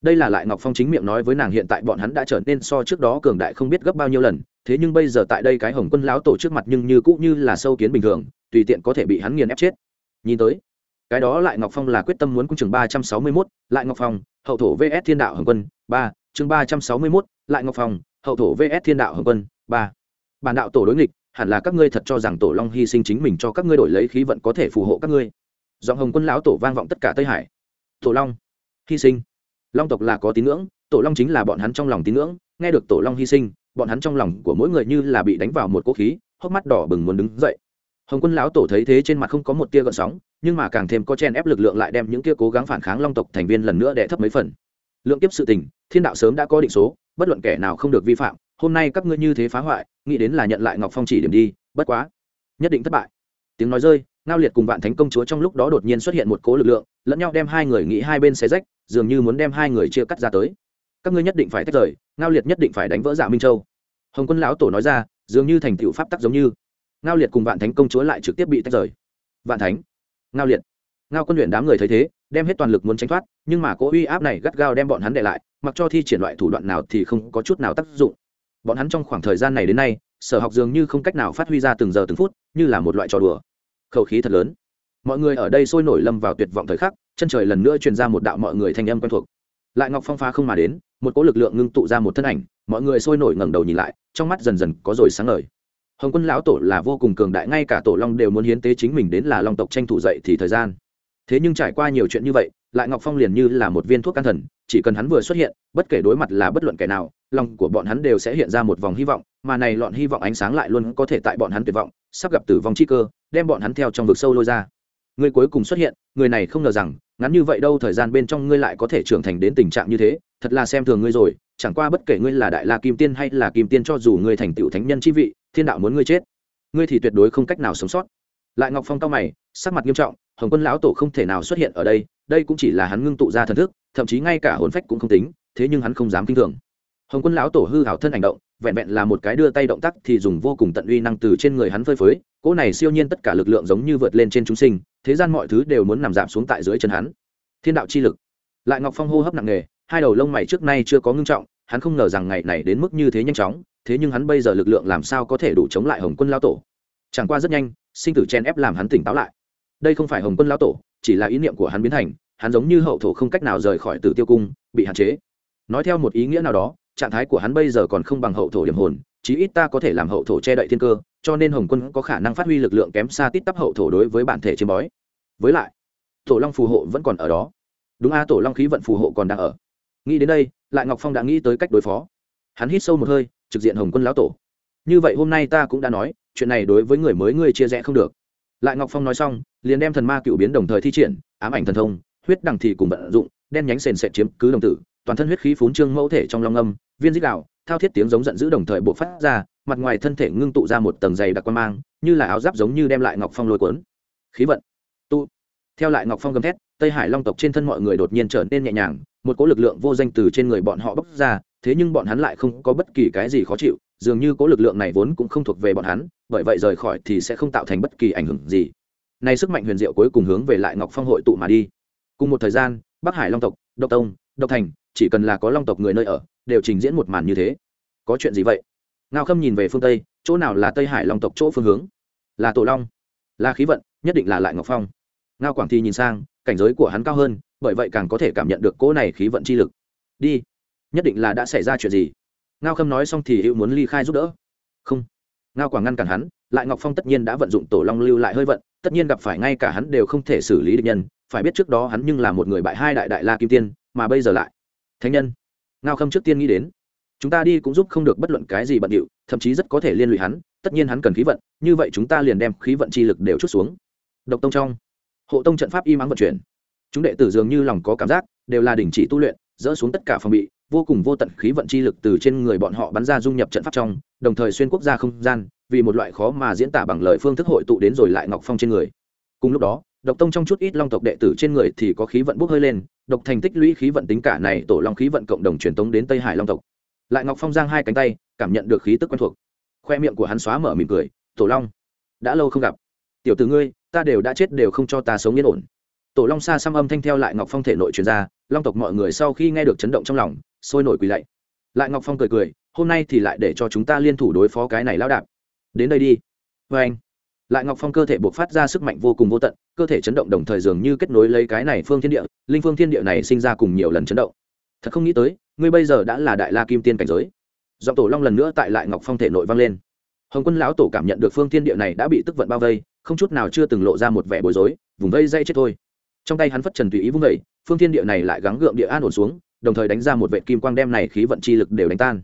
đây là lại ngọc phong chính miệng nói với nàng hiện tại bọn hắn đã trở nên so trước đó cường đại không biết gấp bao nhiêu lần, thế nhưng bây giờ tại đây cái hồng quân lão tổ trước mặt nhưng như cũ như là sâu kiến bình thường, tùy tiện có thể bị hắn nghiền ép chết. Nhìn tới, cái đó lại ngọc phong là quyết tâm muốn cung trường ba trăm sáu mươi mốt, lại ngọc phong, hậu thổ vs thiên đạo hồng quân, ba, chương ba trăm sáu mươi mốt, lại ngọc phong, hậu thổ vs thiên đạo hồng quân, ba. Bản đạo tổ đối nghịch, hẳn là các ngươi thật cho rằng tổ long hy sinh chính mình cho các ngươi đổi lấy khí vận có thể phù hộ các ngươi. Giọng hồng quân lão tổ vang vọng tất cả tây hải. Tổ long hy sinh long tộc là có tín ngưỡng, tổ long chính là bọn hắn trong lòng tín ngưỡng, nghe được tổ long hy sinh, bọn hắn trong lòng của mỗi người như là bị đánh vào một cỗ khí, hốc mắt đỏ bừng muốn đứng dậy. Hồng quân lão tổ thấy thế trên mặt không có một tia gợn sóng, nhưng mà càng thêm có chen ép lực lượng lại đem những tia cố gắng phản kháng long tộc thành viên lần nữa đẻ thấp mấy phần. Lượng kiếp sự tình, thiên đạo sớm đã có định số, bất luận kẻ nào không được vi phạm, hôm nay các ngươi như thế phá hoại, nghĩ đến là nhận lại ngọc phong chỉ điểm đi, bất quá, nhất định thất bại. Tiếng nói rơi, ngao liệt cùng vạn thánh công chúa trong lúc đó đột nhiên xuất hiện một cố lực lượng, lẫn nhau đem hai người nghĩ hai bên xé rách dường như muốn đem hai người chia cắt ra tới. Các ngươi nhất định phải tách rời, ngao liệt nhất định phải đánh vỡ dạ minh châu. Hồng quân lão tổ nói ra, dường như thành tựu pháp tắc giống như. Ngao liệt cùng vạn thánh công chúa lại trực tiếp bị tách rời. Vạn thánh, ngao liệt. Ngao quân luyện đám người thấy thế, đem hết toàn lực muốn tránh thoát, nhưng mà cỗ uy áp này gắt gao đem bọn hắn để lại, mặc cho thi triển loại thủ đoạn nào thì không có chút nào tác dụng. Bọn hắn trong khoảng thời gian này đến nay, sở học dường như không cách nào phát huy ra từng giờ từng phút, như là một loại trò đùa. Khẩu khí thật lớn. Mọi người ở đây sôi nổi lâm vào tuyệt vọng thời khắc chân trời lần nữa truyền ra một đạo mọi người thanh âm quen thuộc. Lại ngọc phong phá không mà đến, một cỗ lực lượng ngưng tụ ra một thân ảnh, mọi người sôi nổi ngẩng đầu nhìn lại, trong mắt dần dần có rồi sáng ngời. Hồng quân lão tổ là vô cùng cường đại, ngay cả tổ long đều muốn hiến tế chính mình đến là long tộc tranh thủ dậy thì thời gian. Thế nhưng trải qua nhiều chuyện như vậy, lại ngọc phong liền như là một viên thuốc can thần, chỉ cần hắn vừa xuất hiện, bất kể đối mặt là bất luận kẻ nào, lòng của bọn hắn đều sẽ hiện ra một vòng hy vọng, mà này lọn hy vọng ánh sáng lại luôn có thể tại bọn hắn tuyệt vọng, sắp gặp tử vong chi cơ, đem bọn hắn theo trong vực sâu lôi ra. Người cuối cùng xuất hiện, người này không ngờ rằng ngắn như vậy đâu thời gian bên trong ngươi lại có thể trưởng thành đến tình trạng như thế, thật là xem thường ngươi rồi, chẳng qua bất kể ngươi là đại la kim tiên hay là kim tiên cho dù ngươi thành tựu thánh nhân chi vị, thiên đạo muốn ngươi chết, ngươi thì tuyệt đối không cách nào sống sót. Lại ngọc phong cao mày, sắc mặt nghiêm trọng, hồng quân lão tổ không thể nào xuất hiện ở đây đây cũng chỉ là hắn ngưng tụ ra thần thức, thậm chí ngay cả hồn phách cũng không tính, thế nhưng hắn không dám kinh thường. Hồng quân lão tổ hư hảo thân hành động vẹn vẹn là một cái đưa tay động tác thì dùng vô cùng tận uy năng từ trên người hắn phơi phới. Cỗ này siêu nhiên tất cả lực lượng giống như vượt lên trên chúng sinh, thế gian mọi thứ đều muốn nằm giảm xuống tại dưới chân hắn. Thiên đạo chi lực. Lại ngọc phong hô hấp nặng nề, hai đầu lông mày trước nay chưa có ngưng trọng, hắn không ngờ rằng ngày này đến mức như thế nhanh chóng, thế nhưng hắn bây giờ lực lượng làm sao có thể đủ chống lại hồng quân lao tổ? Chẳng qua rất nhanh, sinh tử chen ép làm hắn tỉnh táo lại. Đây không phải hồng quân lao tổ, chỉ là ý niệm của hắn biến thành, hắn giống như hậu thổ không cách nào rời khỏi tử tiêu cung, bị hạn chế. Nói theo một ý nghĩa nào đó trạng thái của hắn bây giờ còn không bằng hậu thổ điểm hồn, chí ít ta có thể làm hậu thổ che đậy thiên cơ, cho nên hồng quân có khả năng phát huy lực lượng kém xa tít tắp hậu thổ đối với bản thể chiếm bói. Với lại, tổ long phù hộ vẫn còn ở đó. Đúng a, tổ long khí vận phù hộ còn đang ở. Nghĩ đến đây, lại ngọc phong đã nghĩ tới cách đối phó. Hắn hít sâu một hơi, trực diện hồng quân lão tổ. Như vậy hôm nay ta cũng đã nói, chuyện này đối với người mới người chia rẽ không được. Lại ngọc phong nói xong, liền đem thần ma cựu biến đồng thời thi triển, ám ảnh thần thông, huyết đằng thì cùng vận dụng, đen nhánh sền sệt chiếm cứ đồng tử, toàn thân huyết khí phún trương mẫu thể trong long âm viên dích đạo, thao thiết tiếng giống giận dữ đồng thời buộc phát ra, mặt ngoài thân thể ngưng tụ ra một tầng dày đặc quan mang, như là áo giáp giống như đem lại ngọc phong lôi cuốn. Khí vận. Tu. Theo lại ngọc phong gầm thét, tây hải long tộc trên thân mọi người đột nhiên trở nên nhẹ nhàng, một cỗ lực lượng vô danh từ trên người bọn họ bốc ra, thế nhưng bọn hắn lại không có bất kỳ cái gì khó chịu, dường như cỗ lực lượng này vốn cũng không thuộc về bọn hắn, bởi vậy rời khỏi thì sẽ không tạo thành bất kỳ ảnh hưởng gì. Nay sức mạnh huyền diệu cuối cùng hướng về lại ngọc phong hội tụ mà đi. Cùng một thời gian, bắc hải long tộc, độc tông, độc thành, chỉ cần là có long tộc người nơi ở đều trình diễn một màn như thế. Có chuyện gì vậy? Ngao khâm nhìn về phương tây, chỗ nào là tây hải long tộc chỗ phương hướng? Là tổ long. Là khí vận, nhất định là lại ngọc phong. Ngao quảng thi nhìn sang, cảnh giới của hắn cao hơn, bởi vậy càng có thể cảm nhận được cỗ này khí vận chi lực. Đi, nhất định là đã xảy ra chuyện gì? Ngao khâm nói xong thì hữu muốn ly khai giúp đỡ. Không. Ngao quảng ngăn cản hắn, lại ngọc phong tất nhiên đã vận dụng tổ long lưu lại hơi vận, tất nhiên gặp phải ngay cả hắn đều không thể xử lý được nhân. Phải biết trước đó hắn nhưng là một người bại hai đại đại la kim tiên, mà bây giờ lại. Thánh nhân ngao khâm trước tiên nghĩ đến. Chúng ta đi cũng giúp không được bất luận cái gì bận điệu, thậm chí rất có thể liên lụy hắn, tất nhiên hắn cần khí vận, như vậy chúng ta liền đem khí vận chi lực đều chút xuống. Độc tông trong, hộ tông trận pháp y mắng vận chuyển. Chúng đệ tử dường như lòng có cảm giác, đều là đình chỉ tu luyện, dỡ xuống tất cả phòng bị, vô cùng vô tận khí vận chi lực từ trên người bọn họ bắn ra dung nhập trận pháp trong, đồng thời xuyên quốc gia không gian, vì một loại khó mà diễn tả bằng lời phương thức hội tụ đến rồi lại ngọc phong trên người. Cùng lúc đó độc tông trong chút ít long tộc đệ tử trên người thì có khí vận bốc hơi lên, độc thành tích lũy khí vận tính cả này tổ long khí vận cộng đồng truyền tống đến tây hải long tộc. Lại ngọc phong giang hai cánh tay, cảm nhận được khí tức quen thuộc. Khoe miệng của hắn xóa mở mỉm cười, tổ long, đã lâu không gặp. Tiểu t ử ngươi, ta đều đã chết đều không cho ta sống yên ổn. Tổ long xa xăm âm thanh theo lại ngọc phong thể nội truyền ra, long tộc mọi người sau khi nghe được chấn động trong lòng, sôi nổi quỳ lạy. Lại ngọc phong cười cười, hôm nay thì lại để cho chúng ta liên thủ đối phó cái này lao đạp. Đến đây đi. Vê anh lại ngọc phong cơ thể buộc phát ra sức mạnh vô cùng vô tận, cơ thể chấn động đồng thời dường như kết nối lấy cái này phương thiên địa, linh phương thiên địa này sinh ra cùng nhiều lần chấn động. Thật không nghĩ tới, ngươi bây giờ đã là đại la kim tiên cảnh giới. Giọng tổ long lần nữa tại lại ngọc phong thể nội vang lên. Hồng quân lão tổ cảm nhận được phương thiên địa này đã bị tức vận bao vây, không chút nào chưa từng lộ ra một vẻ bối rối, vùng vây dây chết thôi. Trong tay hắn phất trần tùy ý vung vẩy phương thiên địa này lại gắng gượng địa an ổn xuống, đồng thời đánh ra một vệ kim quang đem này khí vận chi lực đều đánh tan.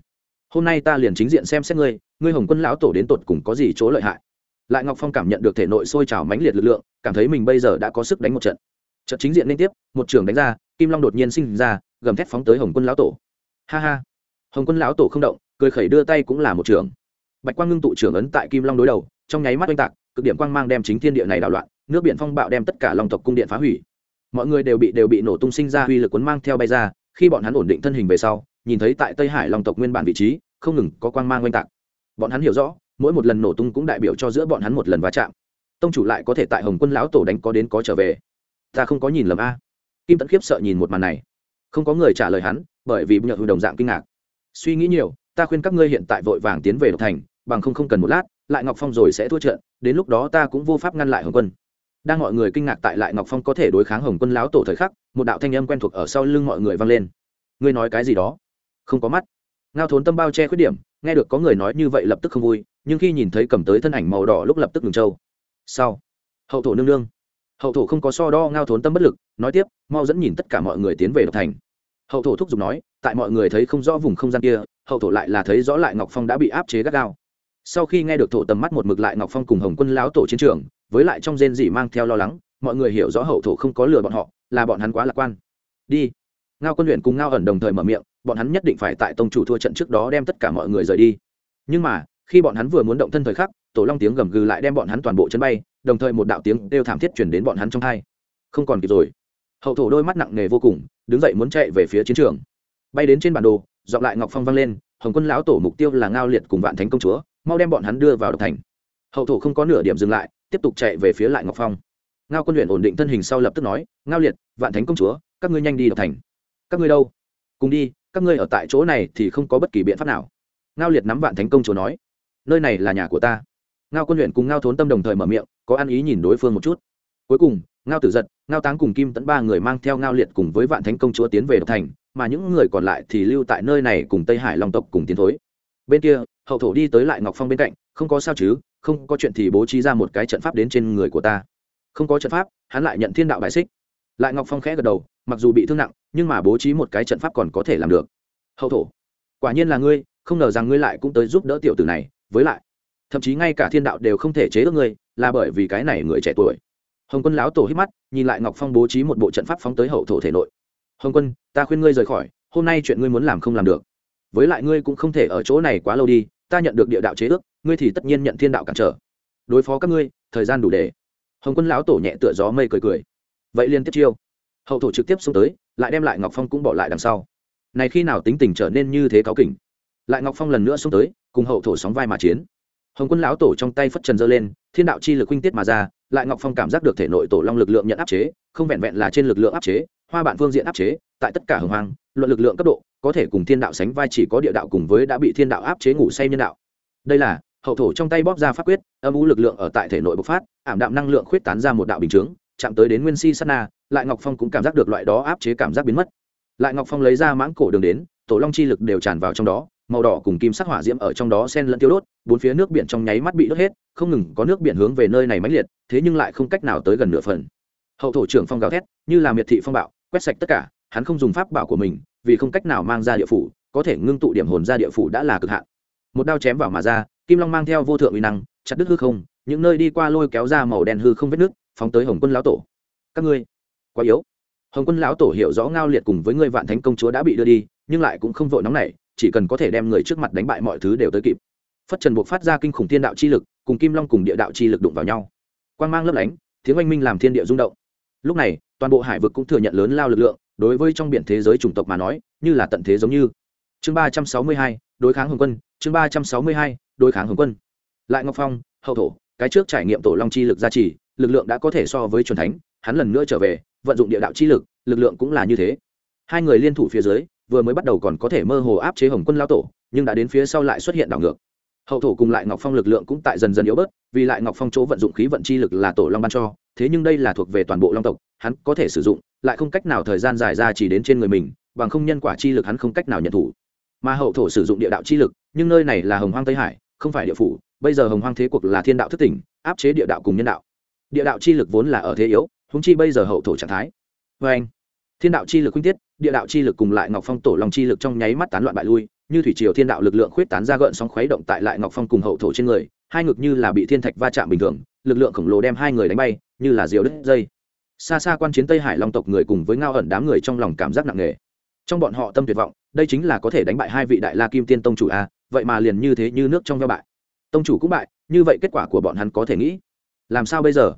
Hôm nay ta liền chính diện xem xét ngươi ngươi hồng quân lão tổ đến tột cùng có gì chỗ lợi hại? Lại ngọc phong cảm nhận được thể nội sôi trào mãnh liệt lực lượng, cảm thấy mình bây giờ đã có sức đánh một trận. Trận chính diện liên tiếp, một trường đánh ra, kim long đột nhiên sinh ra, gầm thét phóng tới hồng quân lão tổ. Ha ha. Hồng quân lão tổ không động, cười khẩy đưa tay cũng là một trường. Bạch quang ngưng tụ trưởng ấn tại kim long đối đầu, trong nháy mắt oanh tạc, cực điểm quang mang đem chính thiên địa này đảo loạn, nước biển phong bạo đem tất cả lòng tộc cung điện phá hủy. Mọi người đều bị đều bị nổ tung sinh ra uy lực cuốn mang theo bay ra, khi bọn hắn ổn định thân hình về sau, nhìn thấy tại tây hải lòng tộc nguyên bản vị trí, không ngừng có quang mang oanh tạc. Bọn hắn hiểu rõ mỗi một lần nổ tung cũng đại biểu cho giữa bọn hắn một lần va chạm. Tông chủ lại có thể tại hồng quân lão tổ đánh có đến có trở về. Ta không có nhìn lầm a. Kim tẫn khiếp sợ nhìn một màn này. Không có người trả lời hắn, bởi vì nhờ hư đồng dạng kinh ngạc. Suy nghĩ nhiều, ta khuyên các ngươi hiện tại vội vàng tiến về độc thành, bằng không không cần một lát, lại ngọc phong rồi sẽ thua trận, đến lúc đó ta cũng vô pháp ngăn lại hồng quân. Đang mọi người kinh ngạc tại lại ngọc phong có thể đối kháng hồng quân lão tổ thời khắc, một đạo thanh âm quen thuộc ở sau lưng mọi người vang lên. Ngươi nói cái gì đó? Không có mắt ngao thốn tâm bao che khuyết điểm, nghe được có người nói như vậy lập tức không vui, nhưng khi nhìn thấy cầm tới thân ảnh màu đỏ lúc lập tức ngừng trâu. Sau, hậu thổ nương nương. Hậu thổ không có so đo ngao thốn tâm bất lực, nói tiếp, mau dẫn nhìn tất cả mọi người tiến về độc thành. Hậu thổ thúc giục nói, tại mọi người thấy không rõ vùng không gian kia, hậu thổ lại là thấy rõ lại ngọc phong đã bị áp chế gắt gao. Sau khi nghe được thổ tầm mắt một mực lại ngọc phong cùng hồng quân láo tổ chiến trường, với lại trong rên dỉ mang theo lo lắng, mọi người hiểu rõ hậu thổ không có lừa bọn họ, là bọn hắn quá lạc quan. Đi. Ngao quân luyện cùng ngao ẩn đồng thời mở miệng bọn hắn nhất định phải tại tông chủ thua trận trước đó đem tất cả mọi người rời đi. Nhưng mà, khi bọn hắn vừa muốn động thân thời khắc, tổ long tiếng gầm gừ lại đem bọn hắn toàn bộ chân bay, đồng thời một đạo tiếng đều thảm thiết chuyển đến bọn hắn trong thai không còn kịp rồi. Hậu thổ đôi mắt nặng nề vô cùng, đứng dậy muốn chạy về phía chiến trường. Bay đến trên bản đồ dọn lại ngọc phong vang lên, hồng quân lão tổ mục tiêu là ngao liệt cùng vạn thánh công chúa, mau đem bọn hắn đưa vào độc thành. Hậu thổ không có nửa điểm dừng lại, tiếp tục chạy về phía lại ngọc phong. Ngao quân luyện ổn định thân hình sau lập tức nói, ngao liệt, vạn thánh công chúa, các ngươi nhanh đi độc thành. Các ngươi đâu? Cùng đi các ngươi ở tại chỗ này thì không có bất kỳ biện pháp nào. Ngao liệt nắm vạn thánh công chúa nói, nơi này là nhà của ta. Ngao quân luyện cùng ngao thốn tâm đồng thời mở miệng, có ăn ý nhìn đối phương một chút. Cuối cùng, ngao tử giật, ngao táng cùng kim tẫn ba người mang theo ngao liệt cùng với vạn thánh công chúa tiến về độc thành, mà những người còn lại thì lưu tại nơi này cùng tây hải long tộc cùng tiến thối. Bên kia, hậu thổ đi tới lại ngọc phong bên cạnh, không có sao chứ, không có chuyện thì bố trí ra một cái trận pháp đến trên người của ta. Không có trận pháp, hắn lại nhận thiên đạo bài xích. Lại ngọc phong khẽ gật đầu mặc dù bị thương nặng, nhưng mà bố trí một cái trận pháp còn có thể làm được. Hậu thổ, quả nhiên là ngươi, không ngờ rằng ngươi lại cũng tới giúp đỡ tiểu tử này, với lại, thậm chí ngay cả thiên đạo đều không thể chế được ngươi, là bởi vì cái này người trẻ tuổi. Hồng quân lão tổ hít mắt, nhìn lại ngọc phong bố trí một bộ trận pháp phóng tới hậu thổ thể nội. Hồng quân, ta khuyên ngươi rời khỏi, hôm nay chuyện ngươi muốn làm không làm được. Với lại ngươi cũng không thể ở chỗ này quá lâu đi, ta nhận được địa đạo chế ước, ngươi thì tất nhiên nhận thiên đạo cản trở. Đối phó các ngươi, thời gian đủ để. Hồng quân lão tổ nhẹ tựa gió mây cười cười. Vậy liên tiếp chiêu hậu thổ trực tiếp xuống tới, lại đem lại ngọc phong cũng bỏ lại đằng sau. Này khi nào tính tình trở nên như thế cáo kỉnh? Lại ngọc phong lần nữa xuống tới, cùng hậu thổ sóng vai mà chiến. Hồng quân lão tổ trong tay phất trần giơ lên, thiên đạo chi lực huynh tiết mà ra, lại ngọc phong cảm giác được thể nội tổ long lực lượng nhận áp chế, không vẹn vẹn là trên lực lượng áp chế, hoa bản phương diện áp chế, tại tất cả hồng hoang, luận lực lượng cấp độ, có thể cùng thiên đạo sánh vai chỉ có địa đạo cùng với đã bị thiên đạo áp chế ngủ say nhân đạo. Đây là, hậu thổ trong tay bóp ra pháp quyết, âm u lực lượng ở tại thể nội bộc phát, ảm đạm năng lượng khuyết tán ra một đạo bình chướng chạm tới đến nguyên si sát na, lại ngọc phong cũng cảm giác được loại đó áp chế cảm giác biến mất. Lại ngọc phong lấy ra mãng cổ đường đến, tổ long chi lực đều tràn vào trong đó, màu đỏ cùng kim sắc hỏa diễm ở trong đó sen lẫn tiêu đốt, bốn phía nước biển trong nháy mắt bị đốt hết, không ngừng có nước biển hướng về nơi này mãnh liệt, thế nhưng lại không cách nào tới gần nửa phần. Hậu thổ trưởng phong gào thét, như là miệt thị phong bạo, quét sạch tất cả, hắn không dùng pháp bảo của mình, vì không cách nào mang ra địa phủ, có thể ngưng tụ điểm hồn ra địa phủ đã là cực hạn. Một đao chém vào mà ra, kim long mang theo vô thượng uy năng, chặt đứt hư không, những nơi đi qua lôi kéo ra màu đen hư không vết nước phóng tới hồng quân lão tổ. Các ngươi, quá yếu. Hồng quân lão tổ hiểu rõ ngao liệt cùng với người vạn thánh công chúa đã bị đưa đi, nhưng lại cũng không vội nóng nảy, chỉ cần có thể đem người trước mặt đánh bại mọi thứ đều tới kịp. Phất trần buộc phát ra kinh khủng thiên đạo chi lực, cùng kim long cùng địa đạo chi lực đụng vào nhau. Quan g mang lấp lánh, tiếng oanh minh làm thiên địa rung động. Lúc này, toàn bộ hải vực cũng thừa nhận lớn lao lực lượng, đối với trong biển thế giới chủng tộc mà nói, như là tận thế giống như. Chương ba trăm sáu mươi hai, đối kháng hồng quân, chương ba trăm sáu mươi hai, đối kháng hồng quân. Lại ngọc phong, hậu thổ, cái trước trải nghiệm tổ long chi lực gia trì lực lượng đã có thể so với truyền thánh, hắn lần nữa trở về, vận dụng địa đạo chi lực lực lượng cũng là như thế. Hai người liên thủ phía dưới, vừa mới bắt đầu còn có thể mơ hồ áp chế hồng quân lao tổ, nhưng đã đến phía sau lại xuất hiện đảo ngược. Hậu thổ cùng lại ngọc phong lực lượng cũng tại dần dần yếu bớt, vì lại ngọc phong chỗ vận dụng khí vận chi lực là tổ long ban cho, thế nhưng đây là thuộc về toàn bộ long tộc, hắn có thể sử dụng, lại không cách nào thời gian dài ra chỉ đến trên người mình, bằng không nhân quả chi lực hắn không cách nào nhận thủ. Mà hậu thổ sử dụng địa đạo chi lực, nhưng nơi này là hồng hoang tây hải, không phải địa phủ, bây giờ hồng hoang thế cuộc là thiên đạo thất tỉnh, áp chế địa đạo cùng nhân đạo địa đạo chi lực vốn là ở thế yếu húng chi bây giờ hậu thổ trạng thái. Vê anh, thiên đạo chi lực khuynh tiết, địa đạo chi lực cùng lại ngọc phong tổ lòng chi lực trong nháy mắt tán loạn bại lui, như thủy triều thiên đạo lực lượng khuyết tán ra gợn sóng khuấy động tại lại ngọc phong cùng hậu thổ trên người, hai ngực như là bị thiên thạch va chạm bình thường, lực lượng khổng lồ đem hai người đánh bay, như là diều đứt dây. Xa xa quan chiến tây hải long tộc người cùng với ngao ẩn đám người trong lòng cảm giác nặng nề. Trong bọn họ tâm tuyệt vọng, đây chính là có thể đánh bại hai vị đại la kim tiên tông chủ a, vậy mà liền như thế như nước trong veo bại. Tông chủ cũng bại, như vậy kết quả của bọn hắn có thể nghĩ. Làm sao bây giờ?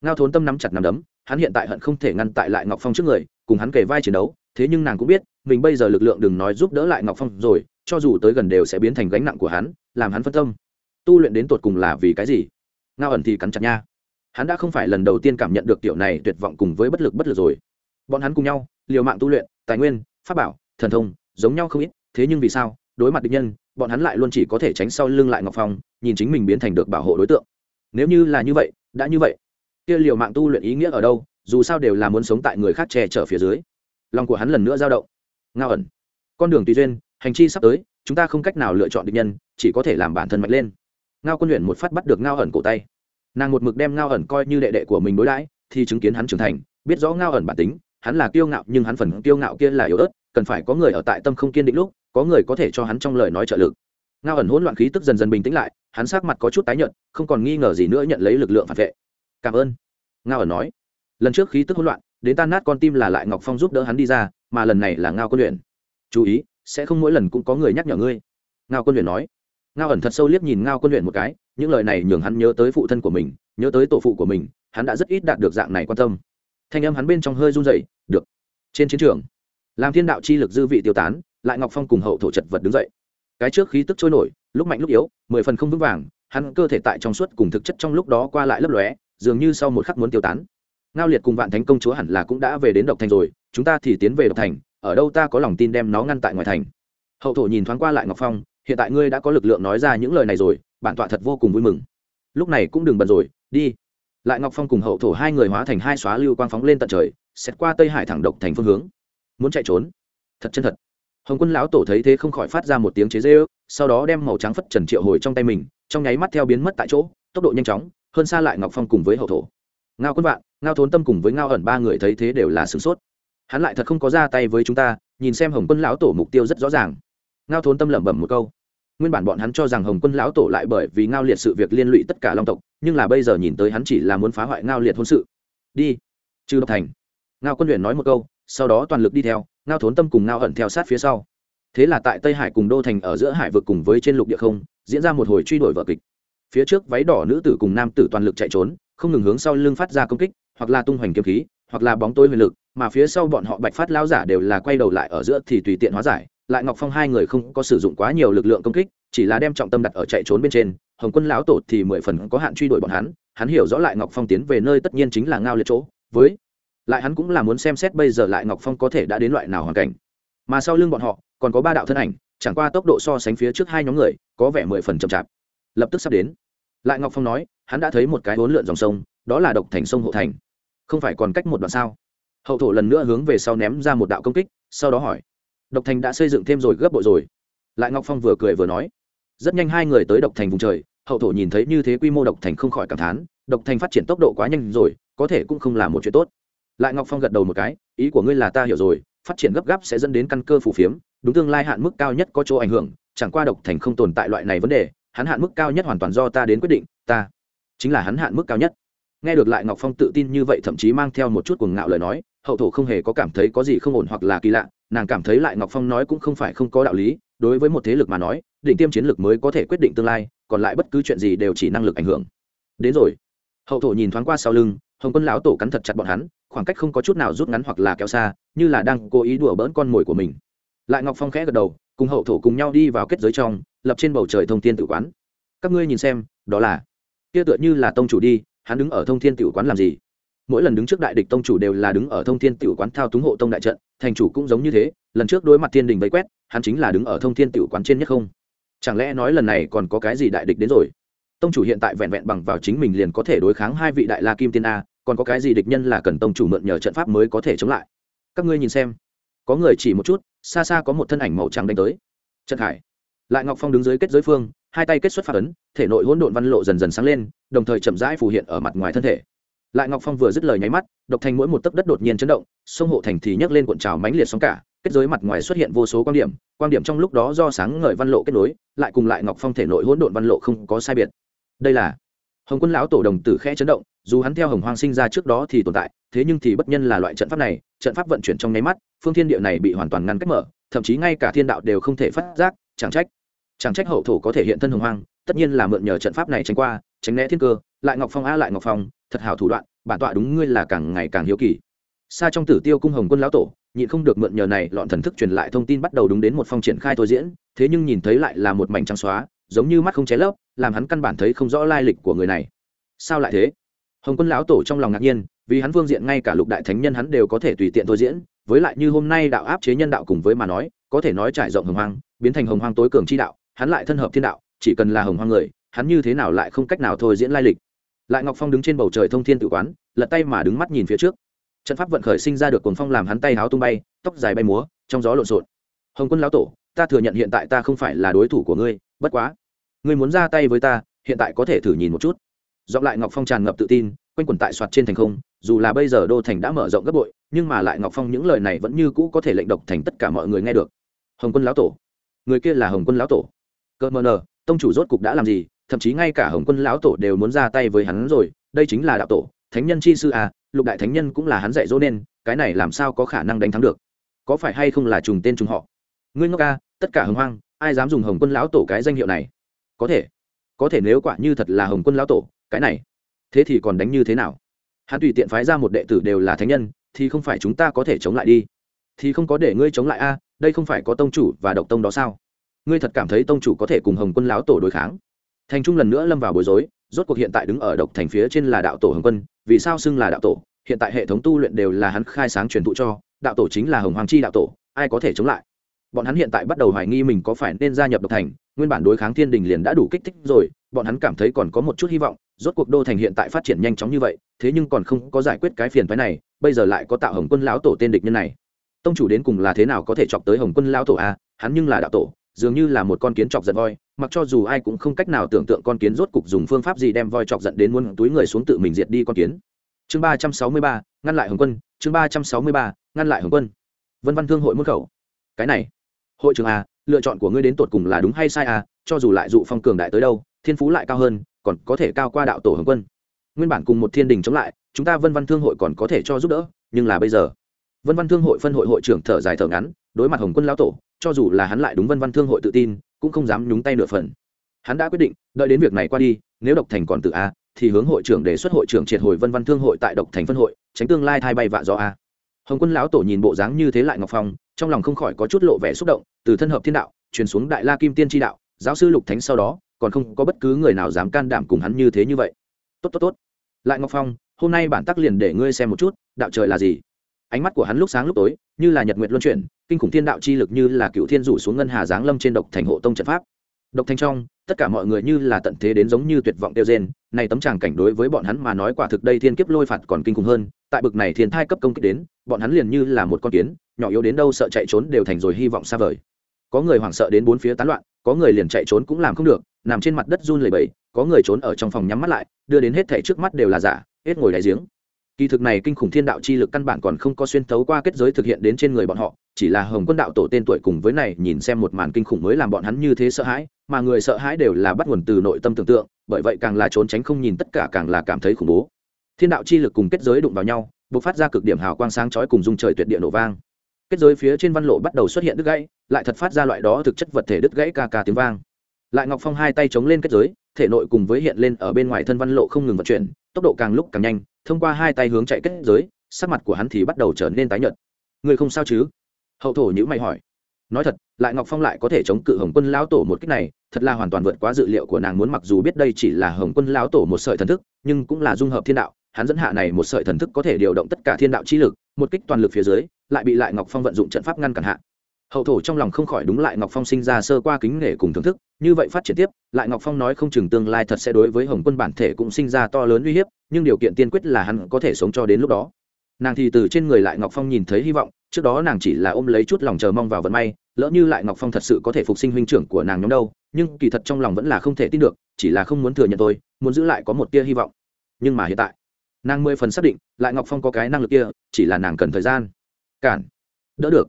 Ngao thốn tâm nắm chặt nắm đấm, hắn hiện tại hận không thể ngăn tại lại ngọc phong trước người, cùng hắn kề vai chiến đấu, thế nhưng nàng cũng biết, mình bây giờ lực lượng đừng nói giúp đỡ lại ngọc phong rồi, cho dù tới gần đều sẽ biến thành gánh nặng của hắn, làm hắn phân tâm. Tu luyện đến tột cùng là vì cái gì? Ngao ẩn thì cắn chặt nha. Hắn đã không phải lần đầu tiên cảm nhận được tiểu này tuyệt vọng cùng với bất lực bất lực rồi. Bọn hắn cùng nhau, liều mạng tu luyện, tài nguyên, pháp bảo, thần thông, giống nhau không ít, thế nhưng vì sao, đối mặt địch nhân, bọn hắn lại luôn chỉ có thể tránh sau lưng lại ngọc phong, nhìn chính mình biến thành được bảo hộ đối tượng. Nếu như là như vậy, đã như vậy kia liều mạng tu luyện ý nghĩa ở đâu, dù sao đều là muốn sống tại người khác che chở phía dưới. Lòng của hắn lần nữa dao động. Ngao ẩn. Con đường tùy duyên, hành chi sắp tới, chúng ta không cách nào lựa chọn địch nhân, chỉ có thể làm bản thân mạnh lên. Ngao quân luyện một phát bắt được ngao ẩn cổ tay. Nàng một mực đem ngao ẩn coi như đệ đệ của mình đối đãi, thì chứng kiến hắn trưởng thành, biết rõ ngao ẩn bản tính, hắn là kiêu ngạo, nhưng hắn phần kiêu ngạo kia là yếu ớt, cần phải có người ở tại tâm không kiên định lúc, có người có thể cho hắn trong lời nói trợ lực. Ngao ẩn hỗn loạn khí tức dần dần bình tĩnh lại, hắn sát mặt có chút tái nhợt, không còn nghi ngờ gì nữa nhận lấy lực lượng phản vệ cảm ơn. Ngao ẩn nói, lần trước khí tức hỗn loạn, đến tan nát con tim là lại ngọc phong giúp đỡ hắn đi ra, mà lần này là ngao quân luyện. Chú ý, sẽ không mỗi lần cũng có người nhắc nhở ngươi. Ngao quân luyện nói. Ngao ẩn thật sâu liếc nhìn ngao quân luyện một cái, những lời này nhường hắn nhớ tới phụ thân của mình, nhớ tới tổ phụ của mình, hắn đã rất ít đạt được dạng này quan tâm. Thanh âm hắn bên trong hơi run dậy được, trên chiến trường. Làm thiên đạo chi lực dư vị tiêu tán, lại ngọc phong cùng hậu thổ chật vật đứng dậy. Cái trước khí tức trôi nổi, lúc mạnh lúc yếu, mười phần không vững vàng, hắn cơ thể tại trong suốt cùng thực chất trong lúc đó qua lại lấp lóe dường như sau một khắc muốn tiêu tán. Ngao liệt cùng vạn thánh công chúa hẳn là cũng đã về đến độc thành rồi, chúng ta thì tiến về độc thành, ở đâu ta có lòng tin đem nó ngăn tại ngoài thành. Hậu thổ nhìn thoáng qua lại ngọc phong, hiện tại ngươi đã có lực lượng nói ra những lời này rồi, bản tọa thật vô cùng vui mừng. Lúc này cũng đừng bận rồi, đi. Lại ngọc phong cùng hậu thổ hai người hóa thành hai xóa lưu quang phóng lên tận trời, xét qua tây hải thẳng độc thành phương hướng. Muốn chạy trốn? Thật chân thật. Hồng quân lão tổ thấy thế không khỏi phát ra một tiếng chế dê sau đó đem màu trắng phất trần triệu hồi trong tay mình, trong nháy mắt theo biến mất tại chỗ, tốc độ nhanh chóng hơn xa lại ngọc phong cùng với hậu thổ. Ngao quân vạn, ngao thốn tâm cùng với ngao ẩn ba người thấy thế đều là sửng sốt. Hắn lại thật không có ra tay với chúng ta, nhìn xem hồng quân lão tổ mục tiêu rất rõ ràng. Ngao thốn tâm lẩm bẩm một câu. Nguyên bản bọn hắn cho rằng hồng quân lão tổ lại bởi vì ngao liệt sự việc liên lụy tất cả long tộc, nhưng là bây giờ nhìn tới hắn chỉ là muốn phá hoại ngao liệt hôn sự. Đi. Trừ độc thành. Ngao quân luyện nói một câu, sau đó toàn lực đi theo, ngao thốn tâm cùng ngao ẩn theo sát phía sau. Thế là tại tây hải cùng đô thành ở giữa hải vực cùng với trên lục địa không, diễn ra một hồi truy đuổi vở kịch phía trước váy đỏ nữ tử cùng nam tử toàn lực chạy trốn, không ngừng hướng sau lưng phát ra công kích, hoặc là tung hoành kiếm khí, hoặc là bóng tối huyền lực, mà phía sau bọn họ bạch phát lao giả đều là quay đầu lại ở giữa thì tùy tiện hóa giải. Lại ngọc phong hai người không có sử dụng quá nhiều lực lượng công kích, chỉ là đem trọng tâm đặt ở chạy trốn bên trên. Hồng quân lão tổ thì mười phần có hạn truy đuổi bọn hắn hắn hiểu rõ lại ngọc phong tiến về nơi tất nhiên chính là ngao liệt chỗ. Với lại hắn cũng là muốn xem xét bây giờ lại ngọc phong có thể đã đến loại nào hoàn cảnh. Mà sau lưng bọn họ, còn có ba đạo thân ảnh, chẳng qua tốc độ so sánh phía trước hai nhóm người, có vẻ mười phần chậm chạp lập tức sắp đến. Lại ngọc phong nói, hắn đã thấy một cái hỗn lượn dòng sông, đó là độc thành sông hộ thành. Không phải còn cách một đoạn sao? Hậu thổ lần nữa hướng về sau ném ra một đạo công kích, sau đó hỏi. Độc thành đã xây dựng thêm rồi, gấp bội rồi. Lại ngọc phong vừa cười vừa nói. Rất nhanh hai người tới độc thành vùng trời, hậu thổ nhìn thấy như thế quy mô độc thành không khỏi cảm thán, độc thành phát triển tốc độ quá nhanh rồi, có thể cũng không là một chuyện tốt. Lại ngọc phong gật đầu một cái, ý của ngươi là ta hiểu rồi, phát triển gấp gáp sẽ dẫn đến căn cơ phủ phiếm, đúng tương lai hạn mức cao nhất có chỗ ảnh hưởng, chẳng qua độc thành không tồn tại loại này vấn đề hắn hạn mức cao nhất hoàn toàn do ta đến quyết định, ta chính là hắn hạn mức cao nhất. Nghe được lại ngọc phong tự tin như vậy thậm chí mang theo một chút cuồng ngạo lời nói, hậu thổ không hề có cảm thấy có gì không ổn hoặc là kỳ lạ, nàng cảm thấy lại ngọc phong nói cũng không phải không có đạo lý, đối với một thế lực mà nói định tiêm chiến lược mới có thể quyết định tương lai, còn lại bất cứ chuyện gì đều chỉ năng lực ảnh hưởng. Đến rồi. Hậu thổ nhìn thoáng qua sau lưng, hồng quân lão tổ cắn thật chặt bọn hắn, khoảng cách không có chút nào rút ngắn hoặc là kéo xa, như là đang cố ý đùa bỡn con mồi của mình. Lại ngọc phong khẽ gật đầu, cùng hậu thổ cùng nhau đi vào kết giới trong lập trên bầu trời thông thiên tử quán. Các ngươi nhìn xem, đó là kia tựa như là tông chủ đi, hắn đứng ở thông thiên tử quán làm gì? Mỗi lần đứng trước đại địch tông chủ đều là đứng ở thông thiên tử quán thao túng hộ tông đại trận, thành chủ cũng giống như thế, lần trước đối mặt thiên đình vây quét, hắn chính là đứng ở thông thiên tử quán trên nhất không. Chẳng lẽ nói lần này còn có cái gì đại địch đến rồi? Tông chủ hiện tại vẹn vẹn bằng vào chính mình liền có thể đối kháng hai vị đại la kim tiên a, còn có cái gì địch nhân là cần tông chủ mượn nhờ trận pháp mới có thể chống lại? Các ngươi nhìn xem. Có người chỉ một chút, xa xa có một thân ảnh màu trắng đánh tới. Trận hải lại ngọc phong đứng dưới kết giới phương, hai tay kết xuất phát ấn, thể nội hỗn độn văn lộ dần dần sáng lên, đồng thời chậm rãi phù hiện ở mặt ngoài thân thể. Lại ngọc phong vừa dứt lời nháy mắt, độc thành mỗi một tấc đất đột nhiên chấn động, sông hộ thành thì nhấc lên cuộn trào mãnh liệt sóng cả, kết giới mặt ngoài xuất hiện vô số quan điểm quan điểm trong lúc đó do sáng ngời văn lộ kết nối, lại cùng lại ngọc phong thể nội hỗn độn văn lộ không có sai biệt. Đây là hồng quân lão tổ đồng tử khẽ chấn động, dù hắn theo hồng hoang sinh ra trước đó thì tồn tại, thế nhưng thì bất nhân là loại trận pháp này, trận pháp vận chuyển trong nháy mắt, phương thiên địa này bị hoàn toàn ngăn cách mở, thậm chí ngay cả thiên đạo đều không thể phát giác, chẳng trách chẳng trách hậu thổ có thể hiện thân hồng hoang, tất nhiên là mượn nhờ trận pháp này tránh qua, tránh né thiên cơ, lại ngọc phong a lại ngọc phong, thật hảo thủ đoạn, bản tọa đúng ngươi là càng ngày càng hiếu kỳ. Xa trong tử tiêu cung hồng quân lão tổ, nhịn không được mượn nhờ này lọn thần thức truyền lại thông tin bắt đầu đúng đến một phong triển khai thôi diễn, thế nhưng nhìn thấy lại là một mảnh trắng xóa, giống như mắt không cháy lấp, làm hắn căn bản thấy không rõ lai lịch của người này. Sao lại thế? Hồng quân lão tổ trong lòng ngạc nhiên, vì hắn phương diện ngay cả lục đại thánh nhân hắn đều có thể tùy tiện thôi diễn, với lại như hôm nay đạo áp chế nhân đạo cùng với mà nói, có thể nói trải rộng hồng hoang, biến thành hồng hoang tối cường chi đạo hắn lại thân hợp thiên đạo, chỉ cần là hồng hoang người, hắn như thế nào lại không cách nào thôi diễn lai lịch. Lại ngọc phong đứng trên bầu trời thông thiên tự quán, lật tay mà đứng mắt nhìn phía trước. Trận pháp vận khởi sinh ra được cuồng phong làm hắn tay háo tung bay, tóc dài bay múa, trong gió lộn xộn. Hồng quân lão tổ, ta thừa nhận hiện tại ta không phải là đối thủ của ngươi, bất quá, ngươi muốn ra tay với ta, hiện tại có thể thử nhìn một chút. Giọng lại ngọc phong tràn ngập tự tin, quanh quẩn tại soạt trên thành không, dù là bây giờ đô thành đã mở rộng gấp bội, nhưng mà lại ngọc phong những lời này vẫn như cũ có thể lệnh độc thành tất cả mọi người nghe được. Hồng quân lão tổ, người kia là hồng quân lão tổ cơ mờ nờ, tông chủ rốt cục đã làm gì? Thậm chí ngay cả hồng quân lão tổ đều muốn ra tay với hắn rồi, đây chính là đạo tổ, thánh nhân chi sư à lục đại thánh nhân cũng là hắn dạy dỗ nên, cái này làm sao có khả năng đánh thắng được? Có phải hay không là trùng tên trùng họ? Ngươi ngốc ca tất cả hồng hoang, ai dám dùng hồng quân lão tổ cái danh hiệu này? Có thể có thể nếu quả như thật là hồng quân lão tổ, cái này, thế thì còn đánh như thế nào? Hắn tùy tiện phái ra một đệ tử đều là thánh nhân, thì không phải chúng ta có thể chống lại đi. Thì không có để ngươi chống lại a đây không phải có tông chủ và độc tông đó sao? Ngươi thật cảm thấy tông chủ có thể cùng hồng quân lão tổ đối kháng? Thành trung lần nữa lâm vào bối rối, rốt cuộc hiện tại đứng ở độc thành phía trên là đạo tổ hồng quân, vì sao xưng là đạo tổ? Hiện tại hệ thống tu luyện đều là hắn khai sáng truyền thụ cho, đạo tổ chính là hồng hoàng chi đạo tổ, ai có thể chống lại? Bọn hắn hiện tại bắt đầu hoài nghi mình có phải nên gia nhập độc thành, nguyên bản đối kháng thiên đình liền đã đủ kích thích rồi, bọn hắn cảm thấy còn có một chút hy vọng, rốt cuộc đô thành hiện tại phát triển nhanh chóng như vậy, thế nhưng còn không có giải quyết cái phiền phái này, bây giờ lại có tạo hồng quân lão tổ tên địch nhân này. Tông chủ đến cùng là thế nào có thể chọc tới hồng quân lão tổ a? Hắn nhưng là đạo tổ dường như là một con kiến chọc giận voi, mặc cho dù ai cũng không cách nào tưởng tượng con kiến rốt cục dùng phương pháp gì đem voi chọc giận đến muôn túi người xuống tự mình diệt đi con kiến. Chương ba trăm sáu mươi ba, ngăn lại hồng quân, chương ba trăm sáu mươi ba, ngăn lại hồng quân. Vân văn thương hội môn khẩu. Cái này, hội trường a, lựa chọn của ngươi đến tột cùng là đúng hay sai a, cho dù lại dụ phong cường đại tới đâu, thiên phú lại cao hơn, còn có thể cao qua đạo tổ hồng quân. Nguyên bản cùng một thiên đình chống lại, chúng ta vân văn thương hội còn có thể cho giúp đỡ, nhưng là bây giờ. Vân văn thương hội phân hội hội trưởng thở dài thở ngắn, đối mặt hồng quân lão tổ cho dù là hắn lại đúng vân văn thương hội tự tin, cũng không dám nhúng tay nửa phần. Hắn đã quyết định, đợi đến việc này qua đi, nếu độc thành còn tự a, thì hướng hội trưởng đề xuất hội trưởng triệt hồi vân văn thương hội tại độc thành phân hội, tránh tương lai thay bay vạ do a. Hồng quân lão tổ nhìn bộ dáng như thế lại ngọc phong, trong lòng không khỏi có chút lộ vẻ xúc động, từ thân hợp thiên đạo, truyền xuống đại la kim tiên tri đạo, giáo sư lục thánh sau đó, còn không có bất cứ người nào dám can đảm cùng hắn như thế như vậy. Tốt tốt tốt. Lại ngọc phong, hôm nay bản tắc liền để ngươi xem một chút, đạo trời là gì? Ánh mắt của hắn lúc sáng lúc tối, như là nhật nguyệt luân chuyển, kinh khủng thiên đạo chi lực như là cựu thiên rủ xuống ngân hà giáng lâm trên độc thành hộ tông trận pháp. Độc thành trong, tất cả mọi người như là tận thế đến giống như tuyệt vọng tiêu gen này tấm tràng cảnh đối với bọn hắn mà nói quả thực đây thiên kiếp lôi phạt còn kinh khủng hơn, tại bực này thiên thai cấp công kích đến, bọn hắn liền như là một con kiến, nhỏ yếu đến đâu sợ chạy trốn đều thành rồi hy vọng xa vời. Có người hoảng sợ đến bốn phía tán loạn, có người liền chạy trốn cũng làm không được, nằm trên mặt đất run lẩy bẩy, có người trốn ở trong phòng nhắm mắt lại, đưa đến hết thảy trước mắt đều là giả, hết ngồi đáy giếng kỳ thực này kinh khủng thiên đạo chi lực căn bản còn không có xuyên thấu qua kết giới thực hiện đến trên người bọn họ, chỉ là hồng quân đạo tổ tên tuổi cùng với này nhìn xem một màn kinh khủng mới làm bọn hắn như thế sợ hãi, mà người sợ hãi đều là bắt nguồn từ nội tâm tưởng tượng, bởi vậy càng là trốn tránh không nhìn tất cả càng là cảm thấy khủng bố. Thiên đạo chi lực cùng kết giới đụng vào nhau b ộ c phát ra cực điểm hào quang sáng chói cùng dung trời tuyệt địa nổ vang. Kết giới phía trên văn lộ bắt đầu xuất hiện đứt gãy, lại thật phát ra loại đó thực chất vật thể đứt gãy ca ca tiếng vang. Lại ngọc phong hai tay chống lên kết giới thể nội cùng với hiện lên ở bên ngoài thân văn lộ không ngừng vận chuyển, tốc độ càng lúc càng nhanh, thông qua hai tay hướng chạy kết giới, sắc mặt của hắn thì bắt đầu trở nên tái nhợt. Người không sao chứ? Hậu thổ nhữ mày hỏi. Nói thật, lại ngọc phong lại có thể chống cự hồng quân lão tổ một cách này, thật là hoàn toàn vượt quá dự liệu của nàng muốn mặc dù biết đây chỉ là hồng quân lão tổ một sợi thần thức, nhưng cũng là dung hợp thiên đạo, hắn dẫn hạ này một sợi thần thức có thể điều động tất cả thiên đạo chi lực, một kích toàn lực phía dưới, lại bị lại ngọc phong vận dụng trận pháp ngăn cản hạ hậu thổ trong lòng không khỏi đúng lại ngọc phong sinh ra sơ qua kính nể cùng thưởng thức, như vậy phát triển tiếp, lại ngọc phong nói không chừng tương lai thật sẽ đối với hồng quân bản thể cũng sinh ra to lớn uy hiếp, nhưng điều kiện tiên quyết là hắn có thể sống cho đến lúc đó. Nàng thì từ trên người lại ngọc phong nhìn thấy hy vọng, trước đó nàng chỉ là ôm lấy chút lòng chờ mong vào vận may, lỡ như lại ngọc phong thật sự có thể phục sinh huynh trưởng của nàng nhóm đâu, nhưng kỳ thật trong lòng vẫn là không thể tin được, chỉ là không muốn thừa nhận tôi muốn giữ lại có một tia hy vọng. Nhưng mà hiện tại, nàng mười phần xác định, lại ngọc phong có cái năng lực kia, chỉ là nàng cần thời gian. Cản. Đỡ được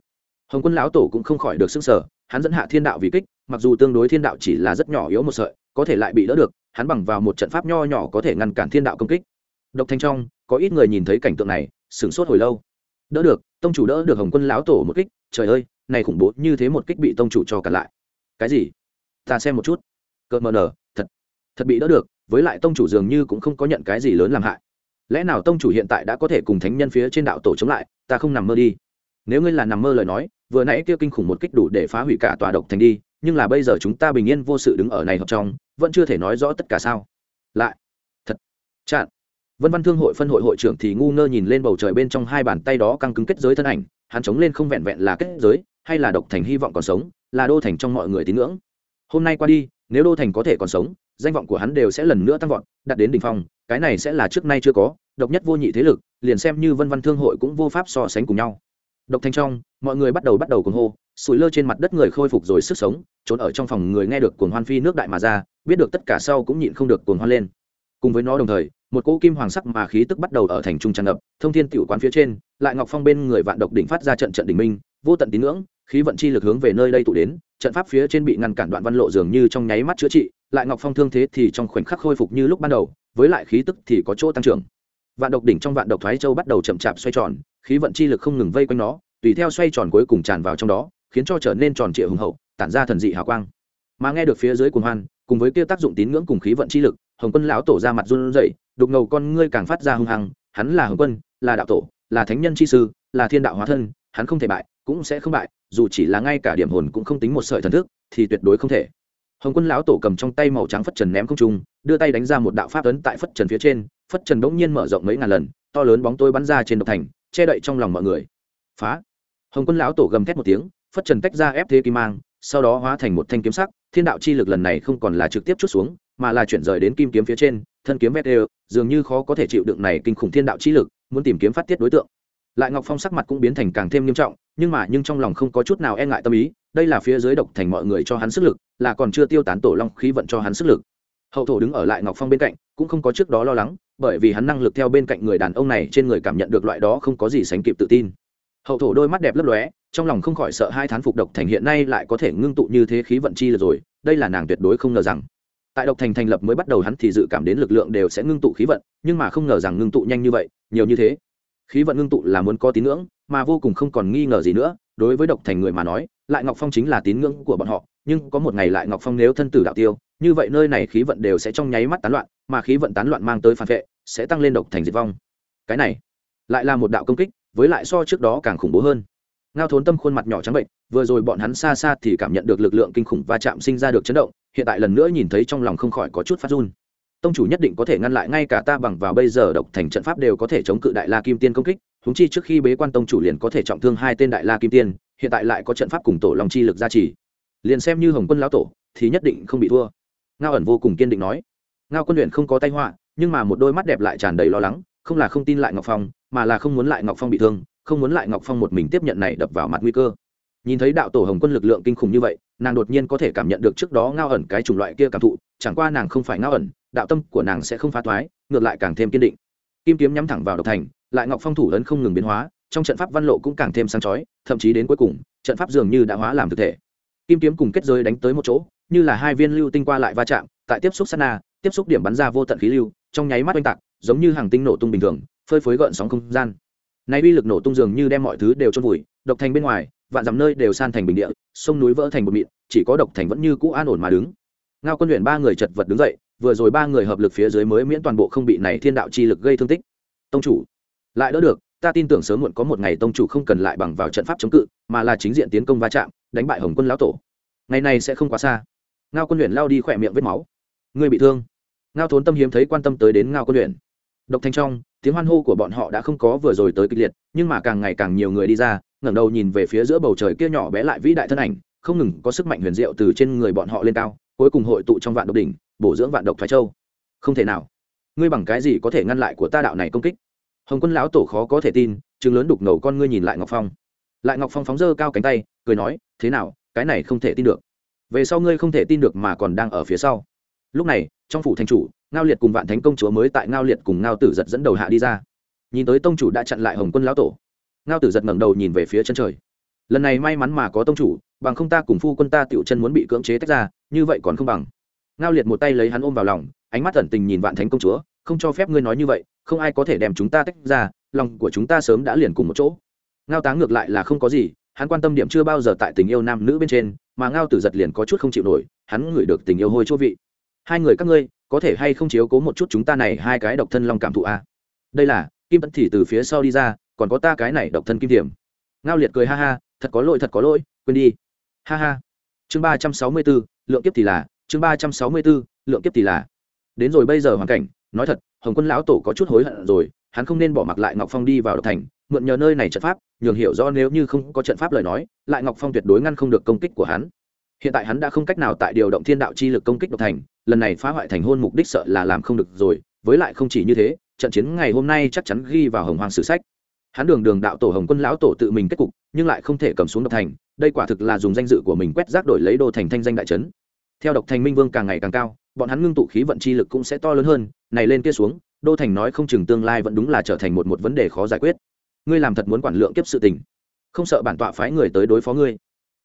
hồng quân lão tổ cũng không khỏi được s ư n g sở hắn dẫn hạ thiên đạo vì kích, mặc dù tương đối thiên đạo chỉ là rất nhỏ yếu một sợi, có thể lại bị đỡ được, hắn bằng vào một trận pháp nho nhỏ có thể ngăn cản thiên đạo công kích. Độc thanh trong, có ít người nhìn thấy cảnh tượng này, sửng sốt hồi lâu. Đỡ được, tông chủ đỡ được hồng quân lão tổ một kích, trời ơi, này khủng bố, như thế một kích bị tông chủ cho cản lại. Cái gì? Ta xem một chút. Cợt mờ nở, thật thật bị đỡ được, với lại tông chủ dường như cũng không có nhận cái gì lớn làm hại. Lẽ nào tông chủ hiện tại đã có thể cùng thánh nhân phía trên đạo tổ chống lại, ta không nằm mơ đi. Nếu ngươi là nằm mơ lời nói vừa nãy kia kinh khủng một kích đủ để phá hủy cả tòa độc thành đi, nhưng là bây giờ chúng ta bình yên vô sự đứng ở này hợp trong, vẫn chưa thể nói rõ tất cả sao. Lại, thật, chặn. Vân văn thương hội phân hội hội trưởng thì ngu ngơ nhìn lên bầu trời bên trong hai bàn tay đó căng cứng kết giới thân ảnh, hắn chống lên không vẹn vẹn là kết giới, hay là độc thành hy vọng còn sống, là đô thành trong mọi người tín ngưỡng. Hôm nay qua đi, nếu đô thành có thể còn sống, danh vọng của hắn đều sẽ lần nữa tăng vọt, đạt đến đỉnh phong, cái này sẽ là trước nay chưa có, độc nhất vô nhị thế lực, liền xem như vân văn thương hội cũng vô pháp so sánh cùng nhau độc thanh trong, mọi người bắt đầu bắt đầu cuồng hô, sủi lơ trên mặt đất người khôi phục rồi sức sống, trốn ở trong phòng người nghe được cuồng hoan phi nước đại mà ra, biết được tất cả sau cũng nhịn không được cuồng hoan lên. Cùng với nó đồng thời, một cỗ kim hoàng sắc mà khí tức bắt đầu ở thành trung tràn ngập, thông thiên tiểu quán phía trên, lại ngọc phong bên người vạn độc đỉnh phát ra trận trận đỉnh minh, vô tận tín ngưỡng, khí vận chi lực hướng về nơi đây tụ đến, trận pháp phía trên bị ngăn cản đoạn văn lộ dường như trong nháy mắt chữa trị, lại ngọc phong thương thế thì trong khoảnh khắc khôi phục như lúc ban đầu, với lại khí tức thì có chỗ tăng trưởng vạn độc đỉnh trong vạn độc thoái châu bắt đầu chậm chạp xoay tròn, khí vận chi lực không ngừng vây quanh nó, tùy theo xoay tròn cuối cùng tràn vào trong đó, khiến cho trở nên tròn trịa hùng hậu, tản ra thần dị hào quang. Mà nghe được phía dưới cuồng hoan, cùng với kia tác dụng tín ngưỡng cùng khí vận chi lực, hồng quân lão tổ ra mặt run rẩy, đục ngầu con ngươi càng phát ra hung hăng, hắn là hồng quân, là đạo tổ, là thánh nhân chi sư, là thiên đạo hóa thân, hắn không thể bại, cũng sẽ không bại, dù chỉ là ngay cả điểm hồn cũng không tính một sợi thần thức, thì tuyệt đối không thể. Hồng quân lão tổ cầm trong tay màu trắng phất trần ném không trung, đưa tay đánh ra một đạo pháp ấn tại phất trần phía trên phất trần bỗng nhiên mở rộng mấy ngàn lần, to lớn bóng tôi bắn ra trên độc thành, che đậy trong lòng mọi người. Phá! Hồng quân lão tổ gầm thét một tiếng, phất trần tách ra ép thế kim mang, sau đó hóa thành một thanh kiếm sắc, thiên đạo chi lực lần này không còn là trực tiếp chút xuống, mà là chuyển rời đến kim kiếm phía trên, thân kiếm vét đều, dường như khó có thể chịu đựng này kinh khủng thiên đạo chi lực, muốn tìm kiếm phát tiết đối tượng. Lại ngọc phong sắc mặt cũng biến thành càng thêm nghiêm trọng, nhưng mà nhưng trong lòng không có chút nào e ngại tâm ý, đây là phía dưới độc thành mọi người cho hắn sức lực, là còn chưa tiêu tán tổ long khí vận cho hắn sức lực. Hậu thổ đứng ở lại ngọc phong bên cạnh, cũng không có trước đó lo lắng bởi vì hắn năng lực theo bên cạnh người đàn ông này trên người cảm nhận được loại đó không có gì sánh kịp tự tin. Hậu thổ đôi mắt đẹp lấp lóe, trong lòng không khỏi sợ hai thán phục độc thành hiện nay lại có thể ngưng tụ như thế khí vận chi là rồi, đây là nàng tuyệt đối không ngờ rằng. Tại độc thành thành lập mới bắt đầu hắn thì dự cảm đến lực lượng đều sẽ ngưng tụ khí vận, nhưng mà không ngờ rằng ngưng tụ nhanh như vậy, nhiều như thế. Khí vận ngưng tụ là muốn có tín ngưỡng, mà vô cùng không còn nghi ngờ gì nữa, đối với độc thành người mà nói, lại ngọc phong chính là tín ngưỡng của bọn họ, nhưng có một ngày lại ngọc phong nếu thân tử đạo tiêu, như vậy nơi này khí vận đều sẽ trong nháy mắt tán loạn mà khí vận tán loạn mang tới phản vệ, sẽ tăng lên độc thành diệt vong. Cái này lại là một đạo công kích, với lại so trước đó càng khủng bố hơn. Ngao thốn tâm khuôn mặt nhỏ trắng bệnh, vừa rồi bọn hắn xa xa thì cảm nhận được lực lượng kinh khủng va chạm sinh ra được chấn động, hiện tại lần nữa nhìn thấy trong lòng không khỏi có chút phát run. Tông chủ nhất định có thể ngăn lại ngay cả ta bằng vào bây giờ độc thành trận pháp đều có thể chống cự đại la kim tiên công kích húng chi trước khi bế quan tông chủ liền có thể trọng thương hai tên đại la kim tiên, hiện tại lại có trận pháp cùng tổ lòng chi lực gia trì. Liền xem như hồng quân lão tổ thì nhất định không bị thua. Ngao ẩn vô cùng kiên định nói ngao quân luyện không có tay họa, nhưng mà một đôi mắt đẹp lại tràn đầy lo lắng, không là không tin lại ngọc phong, mà là không muốn lại ngọc phong bị thương, không muốn lại ngọc phong một mình tiếp nhận này đập vào mặt nguy cơ. Nhìn thấy đạo tổ hồng quân lực lượng kinh khủng như vậy, nàng đột nhiên có thể cảm nhận được trước đó ngao ẩn cái chủng loại kia cảm thụ, chẳng qua nàng không phải ngao ẩn, đạo tâm của nàng sẽ không phá thoái, ngược lại càng thêm kiên định. Kim kiếm nhắm thẳng vào độc thành, lại ngọc phong thủ lớn không ngừng biến hóa, trong trận pháp văn lộ cũng càng thêm sáng chói, thậm chí đến cuối cùng, trận pháp dường như đã hóa làm thực thể. Kim kiếm cùng kết giới đánh tới một chỗ, như là hai viên lưu tinh qua lại va chạm, tại tiếp xúc sana na tiếp xúc điểm bắn ra vô tận khí lưu, trong nháy mắt oanh tạc, giống như hàng tinh nổ tung bình thường, phơi phới gợn sóng không gian. Nay uy lực nổ tung dường như đem mọi thứ đều trôn vùi, độc thành bên ngoài, vạn dặm nơi đều san thành bình địa, sông núi vỡ thành bột mịn, chỉ có độc thành vẫn như cũ an ổn mà đứng. Ngao quân luyện ba người chật vật đứng dậy, vừa rồi ba người hợp lực phía dưới mới miễn toàn bộ không bị này thiên đạo chi lực gây thương tích. Tông chủ, lại đỡ được, ta tin tưởng sớm muộn có một ngày tông chủ không cần lại bằng vào trận pháp chống cự, mà là chính diện tiến công va chạm, đánh bại hồng quân lão tổ. Ngày này sẽ không quá xa. Ngao quân luyện lao đi khỏe miệng vết máu người bị thương. Ngao thốn tâm hiếm thấy quan tâm tới đến ngao quân luyện. Độc thanh trong, tiếng hoan hô của bọn họ đã không có vừa rồi tới kịch liệt, nhưng mà càng ngày càng nhiều người đi ra, ngẩng đầu nhìn về phía giữa bầu trời kia nhỏ bé lại vĩ đại thân ảnh, không ngừng có sức mạnh huyền diệu từ trên người bọn họ lên cao, cuối cùng hội tụ trong vạn độc đỉnh, bổ dưỡng vạn độc thoái châu. Không thể nào. Ngươi bằng cái gì có thể ngăn lại của ta đạo này công kích? Hồng quân lão tổ khó có thể tin chứng lớn đục ngầu con ngươi nhìn lại ngọc phong. Lại ngọc phong phóng dơ cao cánh tay, cười nói, thế nào, cái này không thể tin được. Về sau ngươi không thể tin được mà còn đang ở phía sau lúc này, trong phủ thành chủ, ngao liệt cùng vạn thánh công chúa mới tại ngao liệt cùng ngao tử giật dẫn đầu hạ đi ra. Nhìn tới tông chủ đã chặn lại hồng quân lão tổ, ngao tử giật ngẩng đầu nhìn về phía chân trời. Lần này may mắn mà có tông chủ, bằng không ta cùng phu quân ta tựu chân muốn bị cưỡng chế tách ra, như vậy còn không bằng. Ngao liệt một tay lấy hắn ôm vào lòng, ánh mắt tẩn tình nhìn vạn thánh công chúa, không cho phép ngươi nói như vậy, không ai có thể đem chúng ta tách ra, lòng của chúng ta sớm đã liền cùng một chỗ. Ngao táng ngược lại là không có gì, hắn quan tâm điểm chưa bao giờ tại tình yêu nam nữ bên trên, mà ngao tử giật liền có chút không chịu nổi, hắn ngửi được tình yêu hôi chỗ vị hai người các ngươi, có thể hay không chiếu cố một chút chúng ta này hai cái độc thân long cảm thụ a? À? đây là, kim tấn thì từ phía sau đi ra, còn có ta cái này độc thân kim thiểm. Ngao liệt cười ha ha, thật có lỗi, thật có lỗi, quên đi. Ha ha. Chương ba trăm sáu mươi bốn, lượng kiếp thì là, chương ba trăm sáu mươi bốn, lượng kiếp thì là. Đến rồi bây giờ hoàn cảnh, nói thật, hồng quân lão tổ có chút hối hận rồi, hắn không nên bỏ mặc lại ngọc phong đi vào độc thành, mượn nhờ nơi này trận pháp, nhường hiểu do nếu như không có trận pháp lời nói, lại ngọc phong tuyệt đối ngăn không được công kích của hắn. Hiện tại hắn đã không cách nào tại điều động thiên đạo chi lực công kích độc thành lần này phá hoại thành hôn mục đích sợ là làm không được rồi, với lại không chỉ như thế, trận chiến ngày hôm nay chắc chắn ghi vào hồng hoàng sử sách. Hắn đường đường đạo tổ hồng quân lão tổ tự mình kết cục, nhưng lại không thể cầm xuống độc thành, đây quả thực là dùng danh dự của mình quét rác đổi lấy đô thành thanh danh đại trấn. Theo độc thành minh vương càng ngày càng cao, bọn hắn ngưng tụ khí vận chi lực cũng sẽ to lớn hơn, này lên kia xuống, đô thành nói không chừng tương lai vẫn đúng là trở thành một một vấn đề khó giải quyết. Ngươi làm thật muốn quản lượng kiếp sự tình. Không sợ bản tọa phái người tới đối phó ngươi.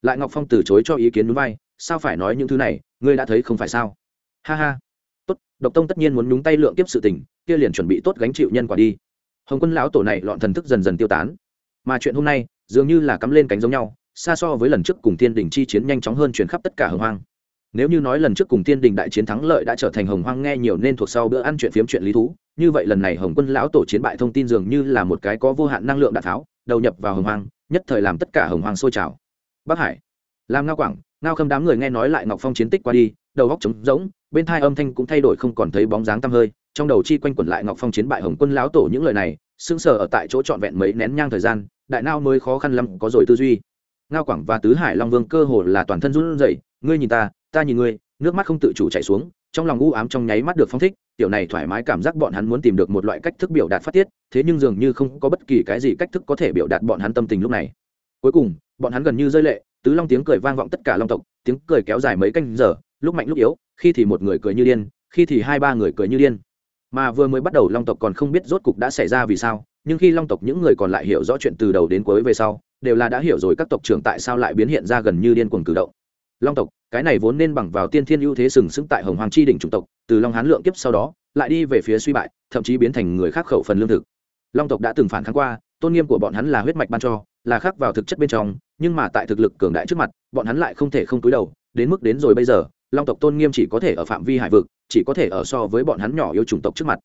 Lại ngọc phong từ chối cho ý kiến núi vai, sao phải nói những thứ này, ngươi đã thấy không phải sao? Ha ha. Tốt, độc tông tất nhiên muốn nhúng tay lượng kiếp sự tình, kia liền chuẩn bị tốt gánh chịu nhân quả đi. Hồng quân lão tổ này lọn thần thức dần dần tiêu tán. Mà chuyện hôm nay, dường như là cắm lên cánh giống nhau, xa so với lần trước cùng thiên đình chi chiến nhanh chóng hơn chuyển khắp tất cả hồng hoang. Nếu như nói lần trước cùng thiên đình đại chiến thắng lợi đã trở thành hồng hoang nghe nhiều nên thuộc sau bữa ăn chuyện phiếm chuyện lý thú, như vậy lần này hồng quân lão tổ chiến bại thông tin dường như là một cái có vô hạn năng lượng đạn tháo, đầu nhập vào hồng hoang, nhất thời làm tất cả hồng hoang sôi trào. Bắc hải làm ngao quảng, ngao khâm đám người nghe nói lại ngọc phong chiến tích qua đi, đầu góc trống rỗng bên thai âm thanh cũng thay đổi không còn thấy bóng dáng tăm hơi, trong đầu chi quanh quẩn lại ngọc phong chiến bại hồng quân lão tổ những lời này, sững sờ ở tại chỗ trọn vẹn mấy nén nhang thời gian, đại nao mới khó khăn lắm có rồi tư duy. Ngao quảng và tứ hải long vương cơ hồ là toàn thân run rẩy, ngươi nhìn ta ta nhìn ngươi. Nước mắt không tự chủ chảy xuống, trong lòng u ám trong nháy mắt được phong thích, tiểu này thoải mái cảm giác bọn hắn muốn tìm được một loại cách thức biểu đạt phát tiết, thế nhưng dường như không có bất kỳ cái gì cách thức có thể biểu đạt bọn hắn tâm tình lúc này. Cuối cùng, bọn hắn gần như rơi lệ, tứ long tiếng cười vang vọng tất cả long tộc, tiếng cười kéo dài mấy canh giờ lúc mạnh lúc yếu, khi thì một người cười như điên, khi thì hai ba người cười như điên. Mà vừa mới bắt đầu long tộc còn không biết rốt cục đã xảy ra vì sao, nhưng khi long tộc những người còn lại hiểu rõ chuyện từ đầu đến cuối về sau, đều là đã hiểu rồi các tộc trưởng tại sao lại biến hiện ra gần như điên cuồng cử động. Long tộc, cái này vốn nên bằng vào tiên thiên ưu thế sừng sững tại hồng hoàng chi đỉnh chủng tộc, từ long hán lượng kiếp sau đó, lại đi về phía suy bại, thậm chí biến thành người khác khẩu phần lương thực. Long tộc đã từng phản kháng qua, tôn nghiêm của bọn hắn là huyết mạch ban cho, là khác vào thực chất bên trong, nhưng mà tại thực lực cường đại trước mặt, bọn hắn lại không thể không túi đầu, đến mức đến rồi bây giờ long tộc tôn nghiêm chỉ có thể ở phạm vi hải vực, chỉ có thể ở so với bọn hắn nhỏ yêu chủng tộc trước mặt.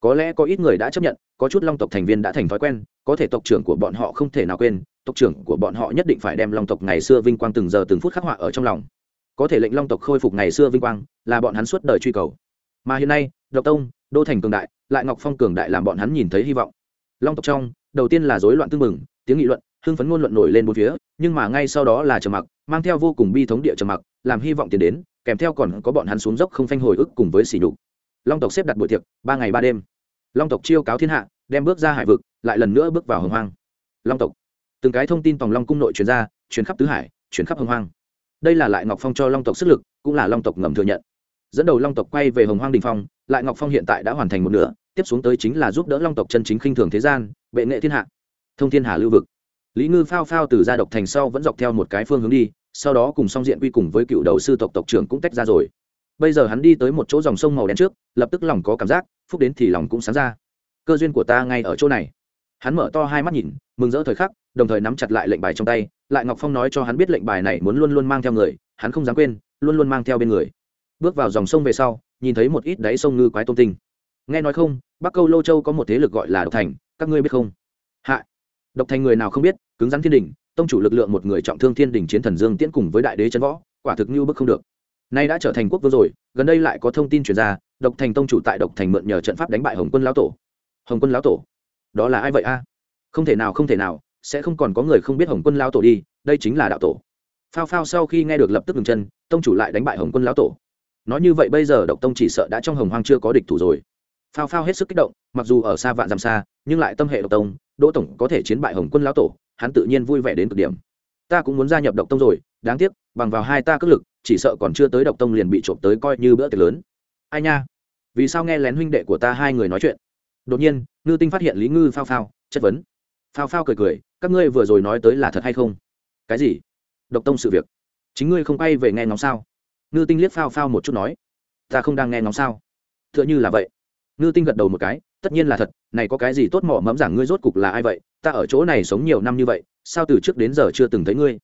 Có lẽ có ít người đã chấp nhận, có chút long tộc thành viên đã thành thói quen, có thể tộc trưởng của bọn họ không thể nào quên, tộc trưởng của bọn họ nhất định phải đem long tộc ngày xưa vinh quang từng giờ từng phút khắc họa ở trong lòng. Có thể lệnh long tộc khôi phục ngày xưa vinh quang, là bọn hắn suốt đời truy cầu. Mà hiện nay, độc tông, đô thành cường đại, lại ngọc phong cường đại làm bọn hắn nhìn thấy hy vọng. Long tộc trong, đầu tiên là rối loạn tương mừng tiếng nghị luận, hưng phấn ngôn luận nổi lên bốn phía, nhưng mà ngay sau đó là trầm mặc, mang theo vô cùng bi thống địa trầm mặc, làm hy vọng tiến đến kèm theo còn có bọn hắn xuống dốc không phanh hồi ức cùng với sỉ nhục. Long tộc xếp đặt buổi tiệc, ba ngày ba đêm. Long tộc chiêu cáo thiên hạ, đem bước ra hải vực, lại lần nữa bước vào hồng hoang. Long tộc. Từng cái thông tin tòng long cung nội truyền ra, truyền khắp tứ hải, truyền khắp hồng hoang. Đây là lại ngọc phong cho long tộc sức lực, cũng là long tộc ngầm thừa nhận. Dẫn đầu long tộc quay về hồng hoang đình phong, lại ngọc phong hiện tại đã hoàn thành một nửa, tiếp xuống tới chính là giúp đỡ long tộc chân chính khinh thường thế gian, bệ nghệ thiên hạ. Thông thiên hà lưu vực. Lý ngư phao phao từ gia độc thành sau vẫn dọc theo một cái phương hướng đi sau đó cùng song diện quy cùng với cựu đầu sư tộc tộc trưởng cũng tách ra rồi. Bây giờ hắn đi tới một chỗ dòng sông màu đen trước, lập tức lòng có cảm giác, phúc đến thì lòng cũng sáng ra. Cơ duyên của ta ngay ở chỗ này. Hắn mở to hai mắt nhìn, mừng rỡ thời khắc, đồng thời nắm chặt lại lệnh bài trong tay, lại ngọc phong nói cho hắn biết lệnh bài này muốn luôn luôn mang theo người, hắn không dám quên, luôn luôn mang theo bên người. Bước vào dòng sông về sau, nhìn thấy một ít đáy sông ngư quái tôm tinh. Nghe nói không, bắc câu lô châu có một thế lực gọi là độc thành, các ngươi biết không? Hạ. Độc thành người nào không biết, cứng rắn thiên đình tông chủ lực lượng một người trọng thương thiên đình chiến thần dương tiễn cùng với đại đế chân võ, quả thực như bức không được. Nay đã trở thành quốc vương rồi, gần đây lại có thông tin truyền ra, độc thành tông chủ tại độc thành mượn nhờ trận pháp đánh bại hồng quân lão tổ. Hồng quân lão tổ? Đó là ai vậy a? Không thể nào, không thể nào, sẽ không còn có người không biết hồng quân Lão tổ đi, đây chính là đạo tổ. Phao phao sau khi nghe được lập tức ngừng chân, tông chủ lại đánh bại hồng quân lão tổ. Nói như vậy bây giờ độc tông chỉ sợ đã trong hồng hoang chưa có địch thủ rồi. Phao phao hết sức kích động, mặc dù ở xa vạn dặm xa, nhưng lại tâm hệ độc tông, đỗ tổng có thể chiến bại hồng quân lão tổ hắn tự nhiên vui vẻ đến cực điểm. Ta cũng muốn gia nhập độc tông rồi, đáng tiếc, bằng vào hai ta cất lực, chỉ sợ còn chưa tới độc tông liền bị trộm tới coi như bữa tiệc lớn. Ai nha? Vì sao nghe lén huynh đệ của ta hai người nói chuyện? Đột nhiên, ngư tinh phát hiện lý ngư phao phao, chất vấn. Phao phao cười cười, các ngươi vừa rồi nói tới là thật hay không? Cái gì? Độc tông sự việc. Chính ngươi không quay về nghe ngóng sao? Ngư tinh liếc phao phao một chút nói. Ta không đang nghe ngóng sao? T h ư ợ n h ư là vậy. Ngư tinh gật đầu một cái tất nhiên là thật, này có cái gì tốt mỏ mẫm rằng ngươi rốt cục là ai vậy? Ta ở chỗ này sống nhiều năm như vậy, sao từ trước đến giờ chưa từng thấy ngươi?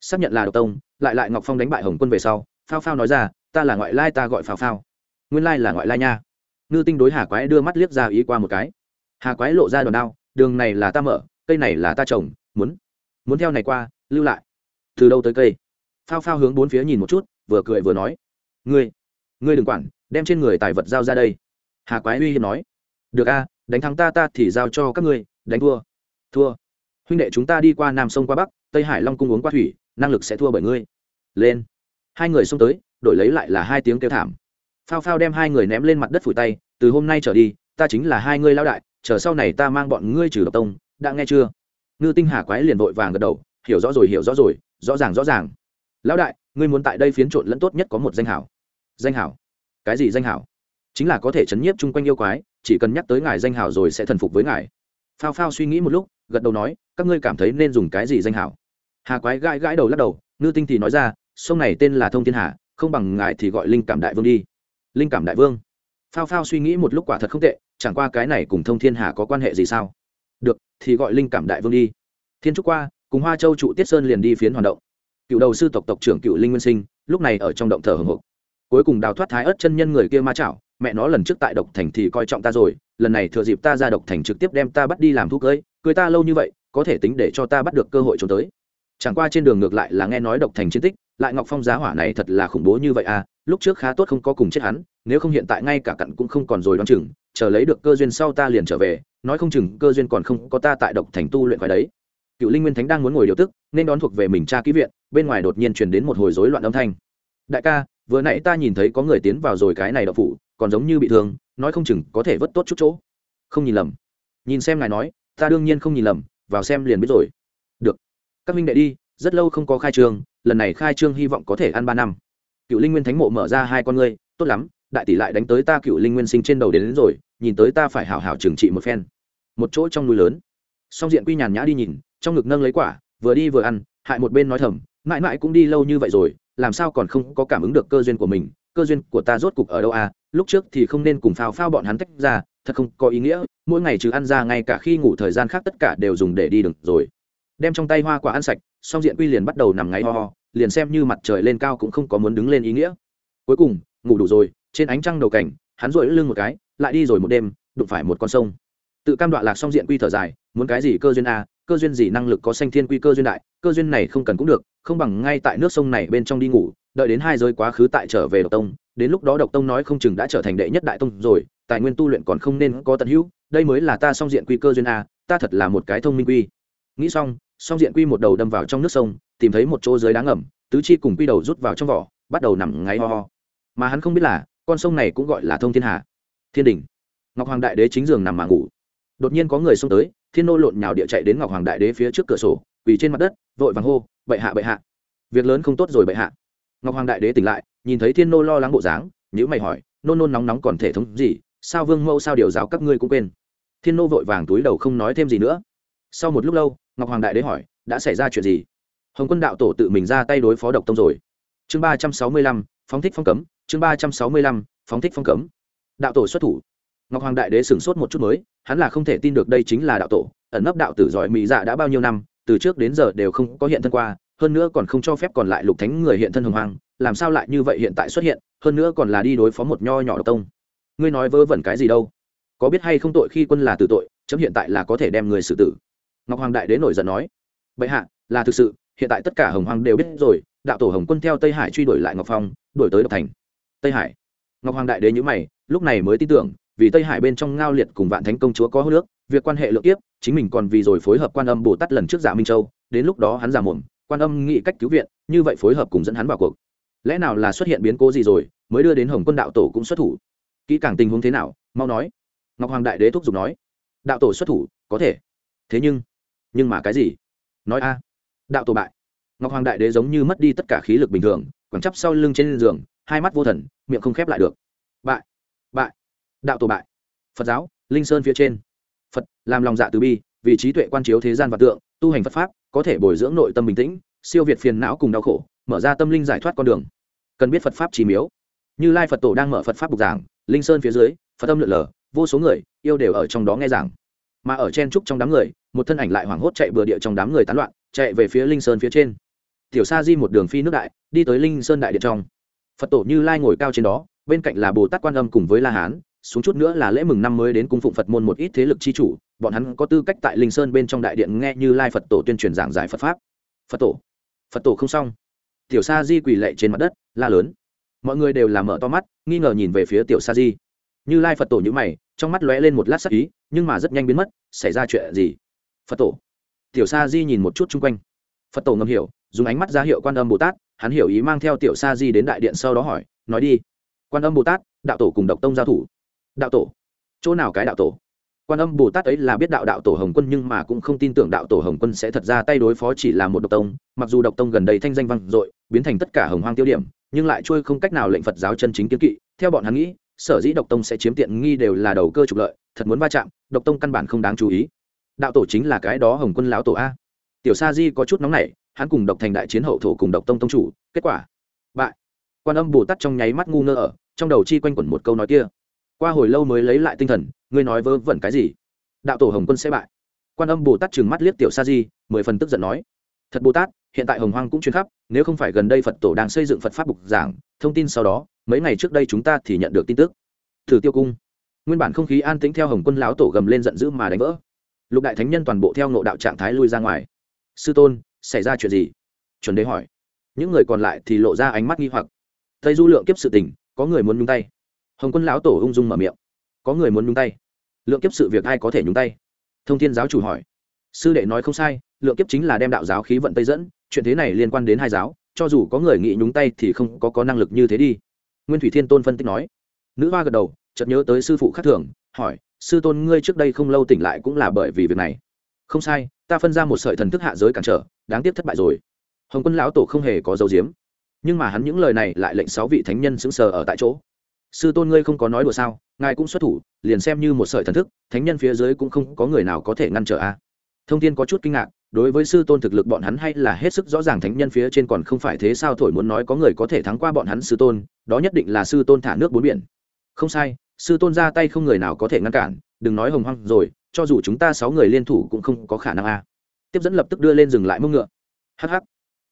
Xác nhận là độc tông, lại lại ngọc phong đánh bại hồng quân về sau, phao phao nói ra, ta là ngoại lai ta gọi phao phao. Nguyên lai là ngoại lai nha. Ngư tinh đối hà quái đưa mắt liếc ra ý qua một cái. Hà quái lộ ra đòn đao, đường này là ta mở, cây này là ta trồng, muốn muốn theo này qua, lưu lại. Từ đâu tới cây? Phao phao hướng bốn phía nhìn một chút, vừa cười vừa nói. Ngươi ngươi đừng quản, đem trên người tài vật giao ra đây. Hà quái uy hiếp nói được a, đánh thắng ta ta thì giao cho các ngươi, đánh thua. Thua. Huynh đệ chúng ta đi qua nam sông qua bắc, tây hải long cung uống qua thủy, năng lực sẽ thua bởi ngươi. Lên. Hai người xông tới, đổi lấy lại là hai tiếng kêu thảm. Phao phao đem hai người ném lên mặt đất phủi tay, từ hôm nay trở đi, ta chính là hai ngươi lao đại, chờ sau này ta mang bọn ngươi trừ độc tông, đã nghe chưa? Ngư tinh hà quái liền vội vàng gật đầu, hiểu rõ rồi, hiểu rõ rồi, rõ ràng rõ ràng. Lão đại, ngươi muốn tại đây phiến trộn lẫn tốt nhất có một danh hảo. Danh hảo? Cái gì danh hảo? Chính là có thể chấn nhiếp chung quanh yêu quái chỉ cần nhắc tới ngài danh hảo rồi sẽ thần phục với ngài. Phao phao suy nghĩ một lúc, gật đầu nói, các ngươi cảm thấy nên dùng cái gì danh hảo? Hà quái gãi gãi đầu lắc đầu, ngư tinh thì nói ra, sông này tên là thông thiên hà, không bằng ngài thì gọi linh cảm đại vương đi. Linh cảm đại vương? Phao phao suy nghĩ một lúc quả thật không tệ, chẳng qua cái này cùng thông thiên hà có quan hệ gì sao? Được, thì gọi linh cảm đại vương đi. Thiên trúc qua, cùng hoa châu trụ tiết sơn liền đi phiến hoạt động. Cựu đầu sư tộc tộc trưởng cựu linh nguyên sinh, lúc này ở trong động thờ hồng hộc cuối cùng đào thoát thái ớt chân nhân người kia ma chảo mẹ nó lần trước tại độc thành thì coi trọng ta rồi, lần này thừa dịp ta ra độc thành trực tiếp đem ta bắt đi làm thuốc cưới cưới ta lâu như vậy, có thể tính để cho ta bắt được cơ hội trốn tới. Chẳng qua trên đường ngược lại là nghe nói độc thành chiến tích, lại ngọc phong giá hỏa này thật là khủng bố như vậy à lúc trước khá tốt không có cùng chết hắn, nếu không hiện tại ngay cả cặn cũng không còn rồi đoán chừng, chờ lấy được cơ duyên sau ta liền trở về, nói không chừng cơ duyên còn không có ta tại độc thành tu luyện khỏi đấy. Cựu linh nguyên thánh đang muốn ngồi điều tức, nên đón thuộc về mình cha ký viện, bên ngoài đột nhiên truyền đến một hồi rối loạn âm thanh. Đại ca, vừa nãy ta nhìn thấy có người tiến vào rồi cái này đậu phủ còn giống như bị thương nói không chừng có thể vớt tốt chút chỗ. Không nhìn lầm. Nhìn xem ngài nói ta đương nhiên không nhìn lầm vào xem liền biết rồi. Được. Các minh đệ đi rất lâu không có khai trương lần này khai trương hy vọng có thể ăn ba năm. Cựu linh nguyên thánh mộ mở ra hai con ngươi tốt lắm đại tỷ lại đánh tới ta cựu linh nguyên sinh trên đầu đến, đến rồi nhìn tới ta phải hảo hảo trừng trị một phen. Một chỗ trong núi lớn. Song diện quy nhàn nhã đi nhìn trong ngực nâng lấy quả vừa đi vừa ăn hại một bên nói thầm mãi mãi cũng đi lâu như vậy rồi làm sao còn không có cảm ứng được cơ duyên của mình cơ duyên của ta rốt cục ở đâu à? Lúc trước thì không nên cùng phao phao bọn hắn tách ra, thật không có ý nghĩa. Mỗi ngày trừ ăn ra, ngay cả khi ngủ thời gian khác tất cả đều dùng để đi đường rồi. Đem trong tay hoa quả ăn sạch, song diện quy liền bắt đầu nằm ngáy ho ho, liền xem như mặt trời lên cao cũng không có muốn đứng lên ý nghĩa. Cuối cùng, ngủ đủ rồi, trên ánh trăng đầu cảnh, hắn rội lưng một cái, lại đi rồi một đêm, đụng phải một con sông. Tự cam đoạn lạc song diện quy thở dài, muốn cái gì cơ duyên a cơ duyên gì năng lực có sanh thiên quy cơ duyên đại, cơ duyên này không cần cũng được, không bằng ngay tại nước sông này bên trong đi ngủ đợi đến hai giới quá khứ tại trở về độc tông, đến lúc đó độc tông nói không chừng đã trở thành đệ nhất đại tông rồi, tài nguyên tu luyện còn không nên có tận hữu, đây mới là ta song diện quy cơ duyên a, ta thật là một cái thông minh quy. Nghĩ xong, song diện quy một đầu đâm vào trong nước sông, tìm thấy một chỗ dưới đá ngầm, tứ chi cùng quy đầu rút vào trong vỏ, bắt đầu nằm ngáy ho ho. Mà hắn không biết là, con sông này cũng gọi là thông thiên hà. Thiên đình ngọc hoàng đại đế chính giường nằm mà ngủ. Đột nhiên có người xông tới, thiên nô lộn nhào địa chạy đến ngọc hoàng đại đế phía trước cửa sổ, quỳ trên mặt đất, vội vàng hô, bệ hạ bệ hạ. Việc lớn không tốt rồi, bệ hạ ngọc hoàng đại đế tỉnh lại, nhìn thấy thiên nô lo lắng bộ dáng nhữ mày hỏi nôn nôn nóng nóng còn thể thống gì? Sao vương mẫu, sao điều giáo các ngươi cũng quên? Thiên nô vội vàng túi đầu không nói thêm gì nữa. Sau một lúc lâu, ngọc hoàng đại đế hỏi, đã xảy ra chuyện gì? Hồng quân đạo tổ tự mình ra tay đối phó độc tông rồi. Chương ba trăm sáu mươi lăm, phóng thích phong cấm, chương ba trăm sáu mươi lăm, phóng thích phong cấm. Đạo tổ xuất thủ. Ngọc hoàng đại đế sửng sốt một chút mới, hắn là không thể tin được đây chính là đạo tổ, ẩn nấp đạo tử giỏi mỹ dạ đã bao nhiêu năm, từ trước đến giờ đều không có hiện thân qua hơn nữa còn không cho phép còn lại lục thánh người hiện thân hồng hoàng làm sao lại như vậy hiện tại xuất hiện, hơn nữa còn là đi đối phó một nho nhỏ độc tông. Ngươi nói vớ vẩn cái gì đâu? Có biết hay không tội khi quân là tử tội, chấm hiện tại là có thể đem người xử tử. Ngọc hoàng đại đế nổi giận nói, bệ hạ, là thực sự, hiện tại tất cả hồng hoàng đều biết rồi, đạo tổ hồng quân theo tây hải truy đuổi lại ngọc phong, đuổi tới độc thành. Tây hải. Ngọc hoàng đại đế nhữ mày, lúc này mới tin tưởng, vì tây hải bên trong ngao liệt cùng vạn thánh công chúa có hô nước, việc quan hệ lượng tiếp chính mình còn vì rồi phối hợp quan âm bồ tát lần trước giả minh châu, đến lúc đó hắn giả mồm quan âm nghĩ cách cứu viện, như vậy phối hợp cùng dẫn hắn vào cuộc. Lẽ nào là xuất hiện biến cố gì rồi, mới đưa đến hồng quân đạo tổ cũng xuất thủ? Kỹ càng tình huống thế nào? Mau nói. Ngọc hoàng đại đế thúc giục nói. Đạo tổ xuất thủ, có thể. Thế nhưng nhưng mà cái gì? Nói a. Đạo tổ bại. Ngọc hoàng đại đế giống như mất đi tất cả khí lực bình thường, quẳng chắp sau lưng trên giường, hai mắt vô thần, miệng không khép lại được. Bại bại. Đạo tổ bại. Phật giáo, linh sơn phía trên. Phật, làm lòng dạ từ bi, vì trí tuệ quan chiếu thế gian và tượng, tu hành phật pháp có thể bồi dưỡng nội tâm bình tĩnh, siêu việt phiền não cùng đau khổ, mở ra tâm linh giải thoát con đường. Cần biết phật pháp trí miếu. Như lai phật tổ đang mở phật pháp bục giảng, linh sơn phía dưới, phật âm lượn lờ, vô số người, yêu đều ở trong đó nghe giảng. Mà ở chen trúc trong đám người, một thân ảnh lại hoảng hốt chạy bừa địa trong đám người tán loạn, chạy về phía linh sơn phía trên. Tiểu sa di một đường phi nước đại, đi tới linh sơn đại điện trong. Phật tổ như lai ngồi cao trên đó, bên cạnh là bồ tát quan âm cùng với la hán xuống chút nữa là lễ mừng năm mới đến cung phụng phật môn một ít thế lực chi chủ, bọn hắn có tư cách tại linh sơn bên trong đại điện nghe như lai phật tổ tuyên truyền giảng giải phật pháp. Phật tổ? Phật tổ không xong. Tiểu sa di quỳ lệ trên mặt đất, la lớn. Mọi người đều làm mở to mắt, nghi ngờ nhìn về phía tiểu sa di. Như lai phật tổ nhữ mày, trong mắt lóe lên một lát sắc ý, nhưng mà rất nhanh biến mất, xảy ra chuyện gì? Phật tổ. Tiểu sa di nhìn một chút chung quanh. Phật tổ ngầm hiểu, dùng ánh mắt ra hiệu quan âm bồ tát, hắn hiểu ý mang theo tiểu sa di đến đại điện sau đó hỏi, nói đi, quan âm bồ tát, đạo tổ cùng độc tông giao thủ đạo tổ. Chỗ nào cái đạo tổ? Quan âm bồ tát ấy là biết đạo đạo tổ hồng quân nhưng mà cũng không tin tưởng đạo tổ hồng quân sẽ thật ra tay đối phó chỉ là một độc tông. Mặc dù độc tông gần đây thanh danh vang dội, biến thành tất cả hồng hoang tiêu điểm, nhưng lại trôi không cách nào lệnh phật giáo chân chính kiến kỵ. Theo bọn hắn nghĩ, sở dĩ độc tông sẽ chiếm tiện nghi đều là đầu cơ trục lợi, thật muốn va chạm, độc tông căn bản không đáng chú ý. Đạo tổ chính là cái đó hồng quân lão tổ a. Tiểu sa di có chút nóng nảy, hắn cùng độc thành đại chiến hậu thổ cùng độc tông tông chủ, kết quả bại. Quan âm bồ tát trong nháy mắt ngu ngơ ở, trong đầu chi quanh quẩn một câu nói kia qua hồi lâu mới lấy lại tinh thần, ngươi nói vớ vẩn cái gì? Đạo tổ hồng quân sẽ bại. Quan âm bồ tát trừng mắt liếc tiểu sa di, mười phần tức giận nói. Thật bồ tát, hiện tại hồng hoang cũng chuyên khắp, nếu không phải gần đây phật tổ đang xây dựng phật pháp bục giảng, thông tin sau đó, mấy ngày trước đây chúng ta thì nhận được tin tức. Thử tiêu cung. Nguyên bản không khí an tĩnh theo hồng quân lão tổ gầm lên giận dữ mà đánh vỡ. Lục đại thánh nhân toàn bộ theo ngộ đạo trạng thái lui ra ngoài. Sư tôn, xảy ra chuyện gì? Chuẩn đế hỏi. Những người còn lại thì lộ ra ánh mắt nghi hoặc. Tây du lượng kiếp sự tình, có người muốn nhúng tay hồng quân lão tổ ung dung mở miệng. Có người muốn nhúng tay. Lượng kiếp sự việc ai có thể nhúng tay? Thông thiên giáo chủ hỏi. Sư đệ nói không sai, lượng kiếp chính là đem đạo giáo khí vận tây dẫn, chuyện thế này liên quan đến hai giáo, cho dù có người nghĩ nhúng tay thì không có có năng lực như thế đi. Nguyên thủy thiên tôn phân tích nói. Nữ hoa gật đầu, chợt nhớ tới sư phụ khắc thường, hỏi, sư tôn, ngươi trước đây không lâu tỉnh lại cũng là bởi vì việc này. Không sai, ta phân ra một sợi thần thức hạ giới cản trở, đáng tiếc thất bại rồi. Hồng quân lão tổ không hề có dấu diếm. Nhưng mà hắn những lời này lại lệnh sáu vị thánh nhân sững sờ ở tại chỗ sư tôn ngươi không có nói đùa sao, ngài cũng xuất thủ, liền xem như một sợi thần thức, thánh nhân phía dưới cũng không có người nào có thể ngăn trở a. Thông tin có chút kinh ngạc, đối với sư tôn thực lực bọn hắn hay là hết sức rõ ràng thánh nhân phía trên còn không phải thế sao thổi muốn nói có người có thể thắng qua bọn hắn sư tôn, đó nhất định là sư tôn thả nước bốn biển. Không sai, sư tôn ra tay không người nào có thể ngăn cản, đừng nói hồng hoang rồi, cho dù chúng ta sáu người liên thủ cũng không có khả năng a. Tiếp dẫn lập tức đưa lên dừng lại mông ngựa. Hh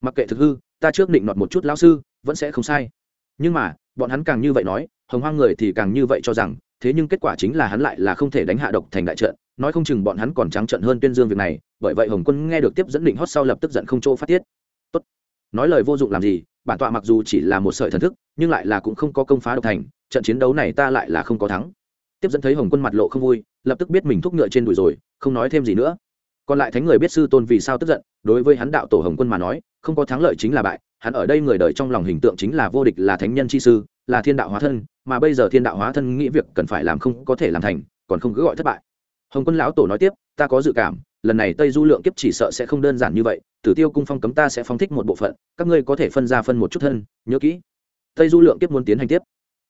mặc kệ thực hư, ta trước định nọt một chút lão sư, vẫn sẽ không sai. Nhưng mà, bọn hắn càng như vậy nói hồng hoang người thì càng như vậy cho rằng, thế nhưng kết quả chính là hắn lại là không thể đánh hạ độc thành đại trận, nói không chừng bọn hắn còn trắng trận hơn tuyên dương việc này, bởi vậy hồng quân nghe được tiếp dẫn định hót sau lập tức giận không chỗ phát tiết. Tốt, nói lời vô dụng làm gì, bản tọa mặc dù chỉ là một sợi thần thức, nhưng lại là cũng không có công phá độc thành, trận chiến đấu này ta lại là không có thắng. Tiếp dẫn thấy hồng quân mặt lộ không vui, lập tức biết mình thúc ngựa trên đùi rồi, không nói thêm gì nữa. Còn lại thánh người biết sư tôn vì sao tức giận, đối với hắn đạo tổ hồng quân mà nói, không có thắng lợi chính là bại, hắn ở đây người đời trong lòng hình tượng chính là vô địch là thánh nhân chi sư là thiên đạo hóa thân, mà bây giờ thiên đạo hóa thân nghĩ việc cần phải làm không có thể làm thành, còn không cứ gọi thất bại. Hồng quân lão tổ nói tiếp, ta có dự cảm, lần này tây du lượng kiếp chỉ sợ sẽ không đơn giản như vậy, tử tiêu cung phong cấm ta sẽ phóng thích một bộ phận, các ngươi có thể phân ra phân một chút thân, nhớ kỹ. Tây du lượng kiếp muốn tiến hành tiếp.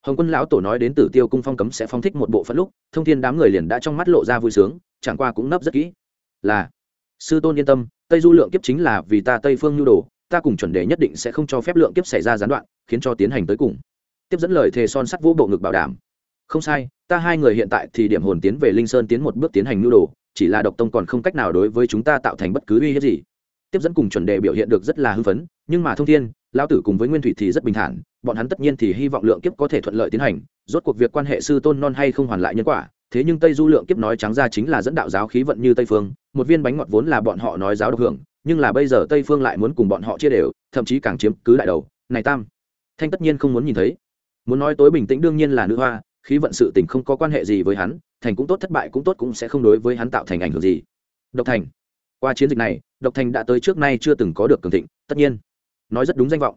Hồng quân lão tổ nói đến tử tiêu cung phong cấm sẽ phóng thích một bộ phận lúc, thông thiên đám người liền đã trong mắt lộ ra vui sướng, chẳng qua cũng nấp rất kỹ. Là, sư tôn yên tâm, tây du lượng kiếp chính là vì ta tây phương nhu đồ, ta cùng chuẩn đề nhất định sẽ không cho phép lượng kiếp xảy ra gián đoạn, khiến cho tiến hành tới cùng tiếp dẫn lời thề son sắt vũ bộ ngực bảo đảm. Không sai, ta hai người hiện tại thì điểm hồn tiến về linh sơn tiến một bước tiến hành nhu đồ, chỉ là độc tông còn không cách nào đối với chúng ta tạo thành bất cứ uy hiếp gì. Tiếp dẫn cùng chuẩn đề biểu hiện được rất là hưng phấn, nhưng mà thông thiên, lão tử cùng với nguyên thủy thì rất bình thản, bọn hắn tất nhiên thì hy vọng lượng kiếp có thể thuận lợi tiến hành, rốt cuộc việc quan hệ sư tôn non hay không hoàn lại nhân quả, thế nhưng tây du lượng kiếp nói trắng ra chính là dẫn đạo giáo khí vận như tây phương, một viên bánh ngọt vốn là bọn họ nói giáo độc hưởng, nhưng là bây giờ tây phương lại muốn cùng bọn họ chia đều, thậm chí càng chiếm cứ lại đầu, này tam. Thanh tất nhiên không muốn nhìn thấy muốn nói tối bình tĩnh đương nhiên là nữ hoa, khí vận sự tình không có quan hệ gì với hắn, thành cũng tốt thất bại cũng tốt cũng sẽ không đối với hắn tạo thành ảnh hưởng gì. Độc thành, qua chiến dịch này, độc thành đã tới trước nay chưa từng có được cường thịnh, tất nhiên, nói rất đúng danh vọng.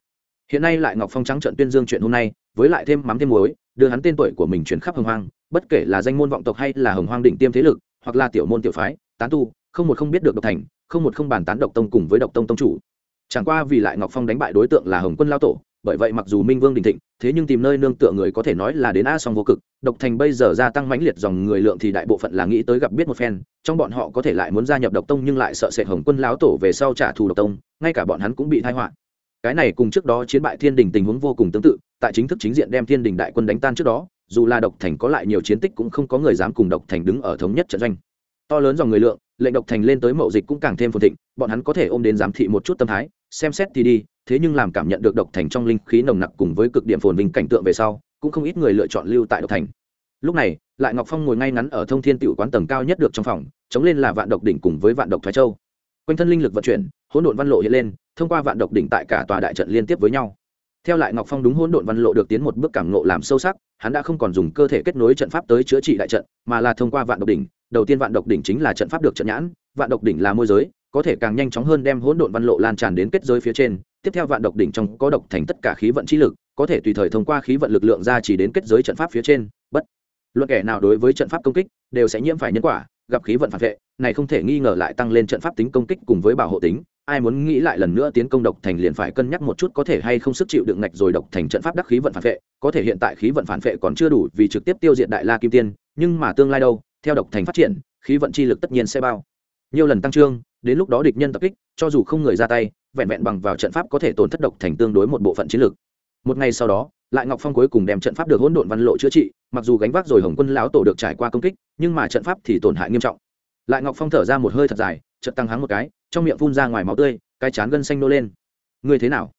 Hiện nay lại ngọc phong trắng trận tuyên dương chuyện hôm nay, với lại thêm mắm thêm muối, đưa hắn tên tuổi của mình chuyển khắp hồng hoang, bất kể là danh môn vọng tộc hay là hồng hoang đỉnh tiêm thế lực, hoặc là tiểu môn tiểu phái, tán tu, không một không biết được độc thành, không một không bàn tán độc tông cùng với độc tông tông chủ. Chẳng qua vì lại ngọc phong đánh bại đối tượng là hồng quân lao tổ bởi vậy mặc dù minh vương đình thịnh, thế nhưng tìm nơi nương tựa người có thể nói là đến a song vô cực, độc thành bây giờ gia tăng mãnh liệt dòng người lượng thì đại bộ phận là nghĩ tới gặp biết một phen, trong bọn họ có thể lại muốn gia nhập độc tông nhưng lại sợ sệt hồng quân láo tổ về sau trả thù độc tông, ngay cả bọn hắn cũng bị thai họa. Cái này cùng trước đó chiến bại thiên đình tình huống vô cùng tương tự, tại chính thức chính diện đem thiên đình đại quân đánh tan trước đó, dù là độc thành có lại nhiều chiến tích cũng không có người dám cùng độc thành đứng ở thống nhất trận doanh. To lớn dòng người lượng, lệnh độc thành lên tới mậu dịch cũng càng thêm phồn thịnh, bọn hắn có thể ôm đến giám thị một chút tâm thái, xem xét thì đi thế nhưng làm cảm nhận được độc thành trong linh khí nồng nặc cùng với cực điểm phồn vinh cảnh tượng về sau, cũng không ít người lựa chọn lưu tại độc thành. Lúc này, lại ngọc phong ngồi ngay ngắn ở thông thiên tiểu quán tầng cao nhất được trong phòng, chống lên là vạn độc đỉnh cùng với vạn độc thoái châu. Quanh thân linh lực vận chuyển, hỗn độn văn lộ hiện lên, thông qua vạn độc đỉnh tại cả tòa đại trận liên tiếp với nhau. Theo lại ngọc phong đúng hỗn độn văn lộ được tiến một bước cảm ngộ làm sâu sắc, hắn đã không còn dùng cơ thể kết nối trận pháp tới chữa trị đại trận, mà là thông qua vạn độc đỉnh, đầu tiên vạn độc đỉnh chính là trận pháp được trận nhãn, vạn độc đỉnh là môi giới, có thể càng nhanh chóng hơn đem hỗn độn văn lộ lan tràn đến kết giới phía trên tiếp theo vạn độc đỉnh trong có độc thành tất cả khí vận chi lực, có thể tùy thời thông qua khí vận lực lượng ra chỉ đến kết giới trận pháp phía trên. Bất luận kẻ nào đối với trận pháp công kích, đều sẽ nhiễm phải nhân quả, gặp khí vận phản vệ, này không thể nghi ngờ lại tăng lên trận pháp tính công kích cùng với bảo hộ tính. Ai muốn nghĩ lại lần nữa tiến công độc thành liền phải cân nhắc một chút có thể hay không sức chịu đựng ngạch rồi độc thành trận pháp đắc khí vận phản vệ. Có thể hiện tại khí vận phản vệ còn chưa đủ vì trực tiếp tiêu diệt đại la kim tiên, nhưng mà tương lai đâu, theo độc thành phát triển, khí vận chi lực tất nhiên sẽ bao. Nhiều lần tăng trương, đến lúc đó địch nhân tập kích, cho dù không người ra tay vẹn vẹn bằng vào trận pháp có thể tổn thất độc thành tương đối một bộ phận chiến lược. Một ngày sau đó, lại ngọc phong cuối cùng đem trận pháp được hỗn độn văn lộ chữa trị, mặc dù gánh vác rồi hồng quân lão tổ được trải qua công kích, nhưng mà trận pháp thì tổn hại nghiêm trọng. Lại ngọc phong thở ra một hơi thật dài trận tăng hắng một cái, trong miệng phun ra ngoài máu tươi, cái chán gân xanh nô lên. Ngươi thế nào?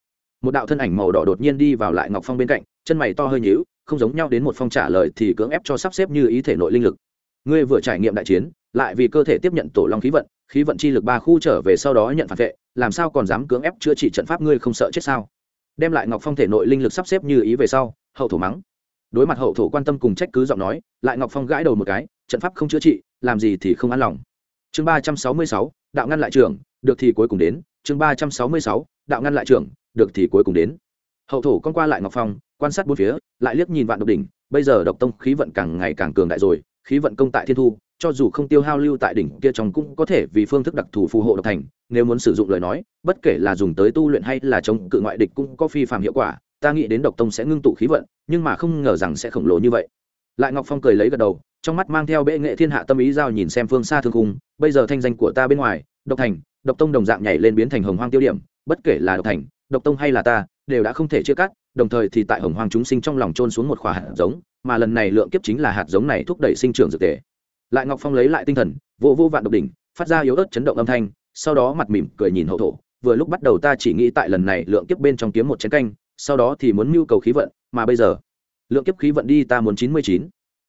Một đạo thân ảnh màu đỏ đột nhiên đi vào lại ngọc phong bên cạnh, chân mày to hơi nhíu, không giống nhau đến một phong trả lời thì cưỡng ép cho sắp xếp như ý thể nội linh lực. Ngươi vừa trải nghiệm đại chiến, lại vì cơ thể tiếp nhận tổ long khí vận khí vận chi lực ba khu trở về sau đó nhận phản vệ làm sao còn dám cưỡng ép chữa trị trận pháp ngươi không sợ chết sao? Đem lại ngọc phong thể nội linh lực sắp xếp như ý về sau, hậu thổ mắng. Đối mặt hậu thổ quan tâm cùng trách cứ giọng nói, lại ngọc phong gãi đầu một cái, trận pháp không chữa trị, làm gì thì không an lòng. Chương ba trăm sáu mươi sáu, đạo ngăn lại trưởng, được thì cuối cùng đến. Chương ba trăm sáu mươi sáu, đạo ngăn lại trưởng, được thì cuối cùng đến. Hậu thổ con qua lại ngọc phong, quan sát bốn phía, lại liếc nhìn vạn độc đỉnh. Bây giờ độc tông khí vận càng ngày càng cường đại rồi, khí vận công tại thiên thu cho dù không tiêu hao lưu tại đỉnh kia trong cũng có thể vì phương thức đặc thù phù hộ độc thành, nếu muốn sử dụng lời nói, bất kể là dùng tới tu luyện hay là chống cự ngoại địch cũng có phi phạm hiệu quả, ta nghĩ đến độc tông sẽ ngưng tụ khí vận, nhưng mà không ngờ rằng sẽ khổng lồ như vậy. Lại ngọc phong cười lấy gật đầu, trong mắt mang theo bệ nghệ thiên hạ tâm ý giao nhìn xem phương xa thương khung, bây giờ thanh danh của ta bên ngoài, độc thành, độc tông đồng dạng nhảy lên biến thành hồng hoang tiêu điểm, bất kể là độc thành, độc tông hay là ta, đều đã không thể chia cắt, đồng thời thì tại hồng hoang chúng sinh trong lòng trôn xuống một khỏa hạt giống, mà lần này lượng kiếp chính là hạt giống này thúc đẩy sinh trưởng dược tề lại ngọc phong lấy lại tinh thần, vô vô vạn độc đỉnh, phát ra yếu ớt chấn động âm thanh, sau đó mặt mỉm cười nhìn hậu thổ. Vừa lúc bắt đầu ta chỉ nghĩ tại lần này lượng kiếp bên trong kiếm một chén canh, sau đó thì muốn mưu cầu khí vận, mà bây giờ, lượng kiếp khí vận đi ta muốn chín mươi chín.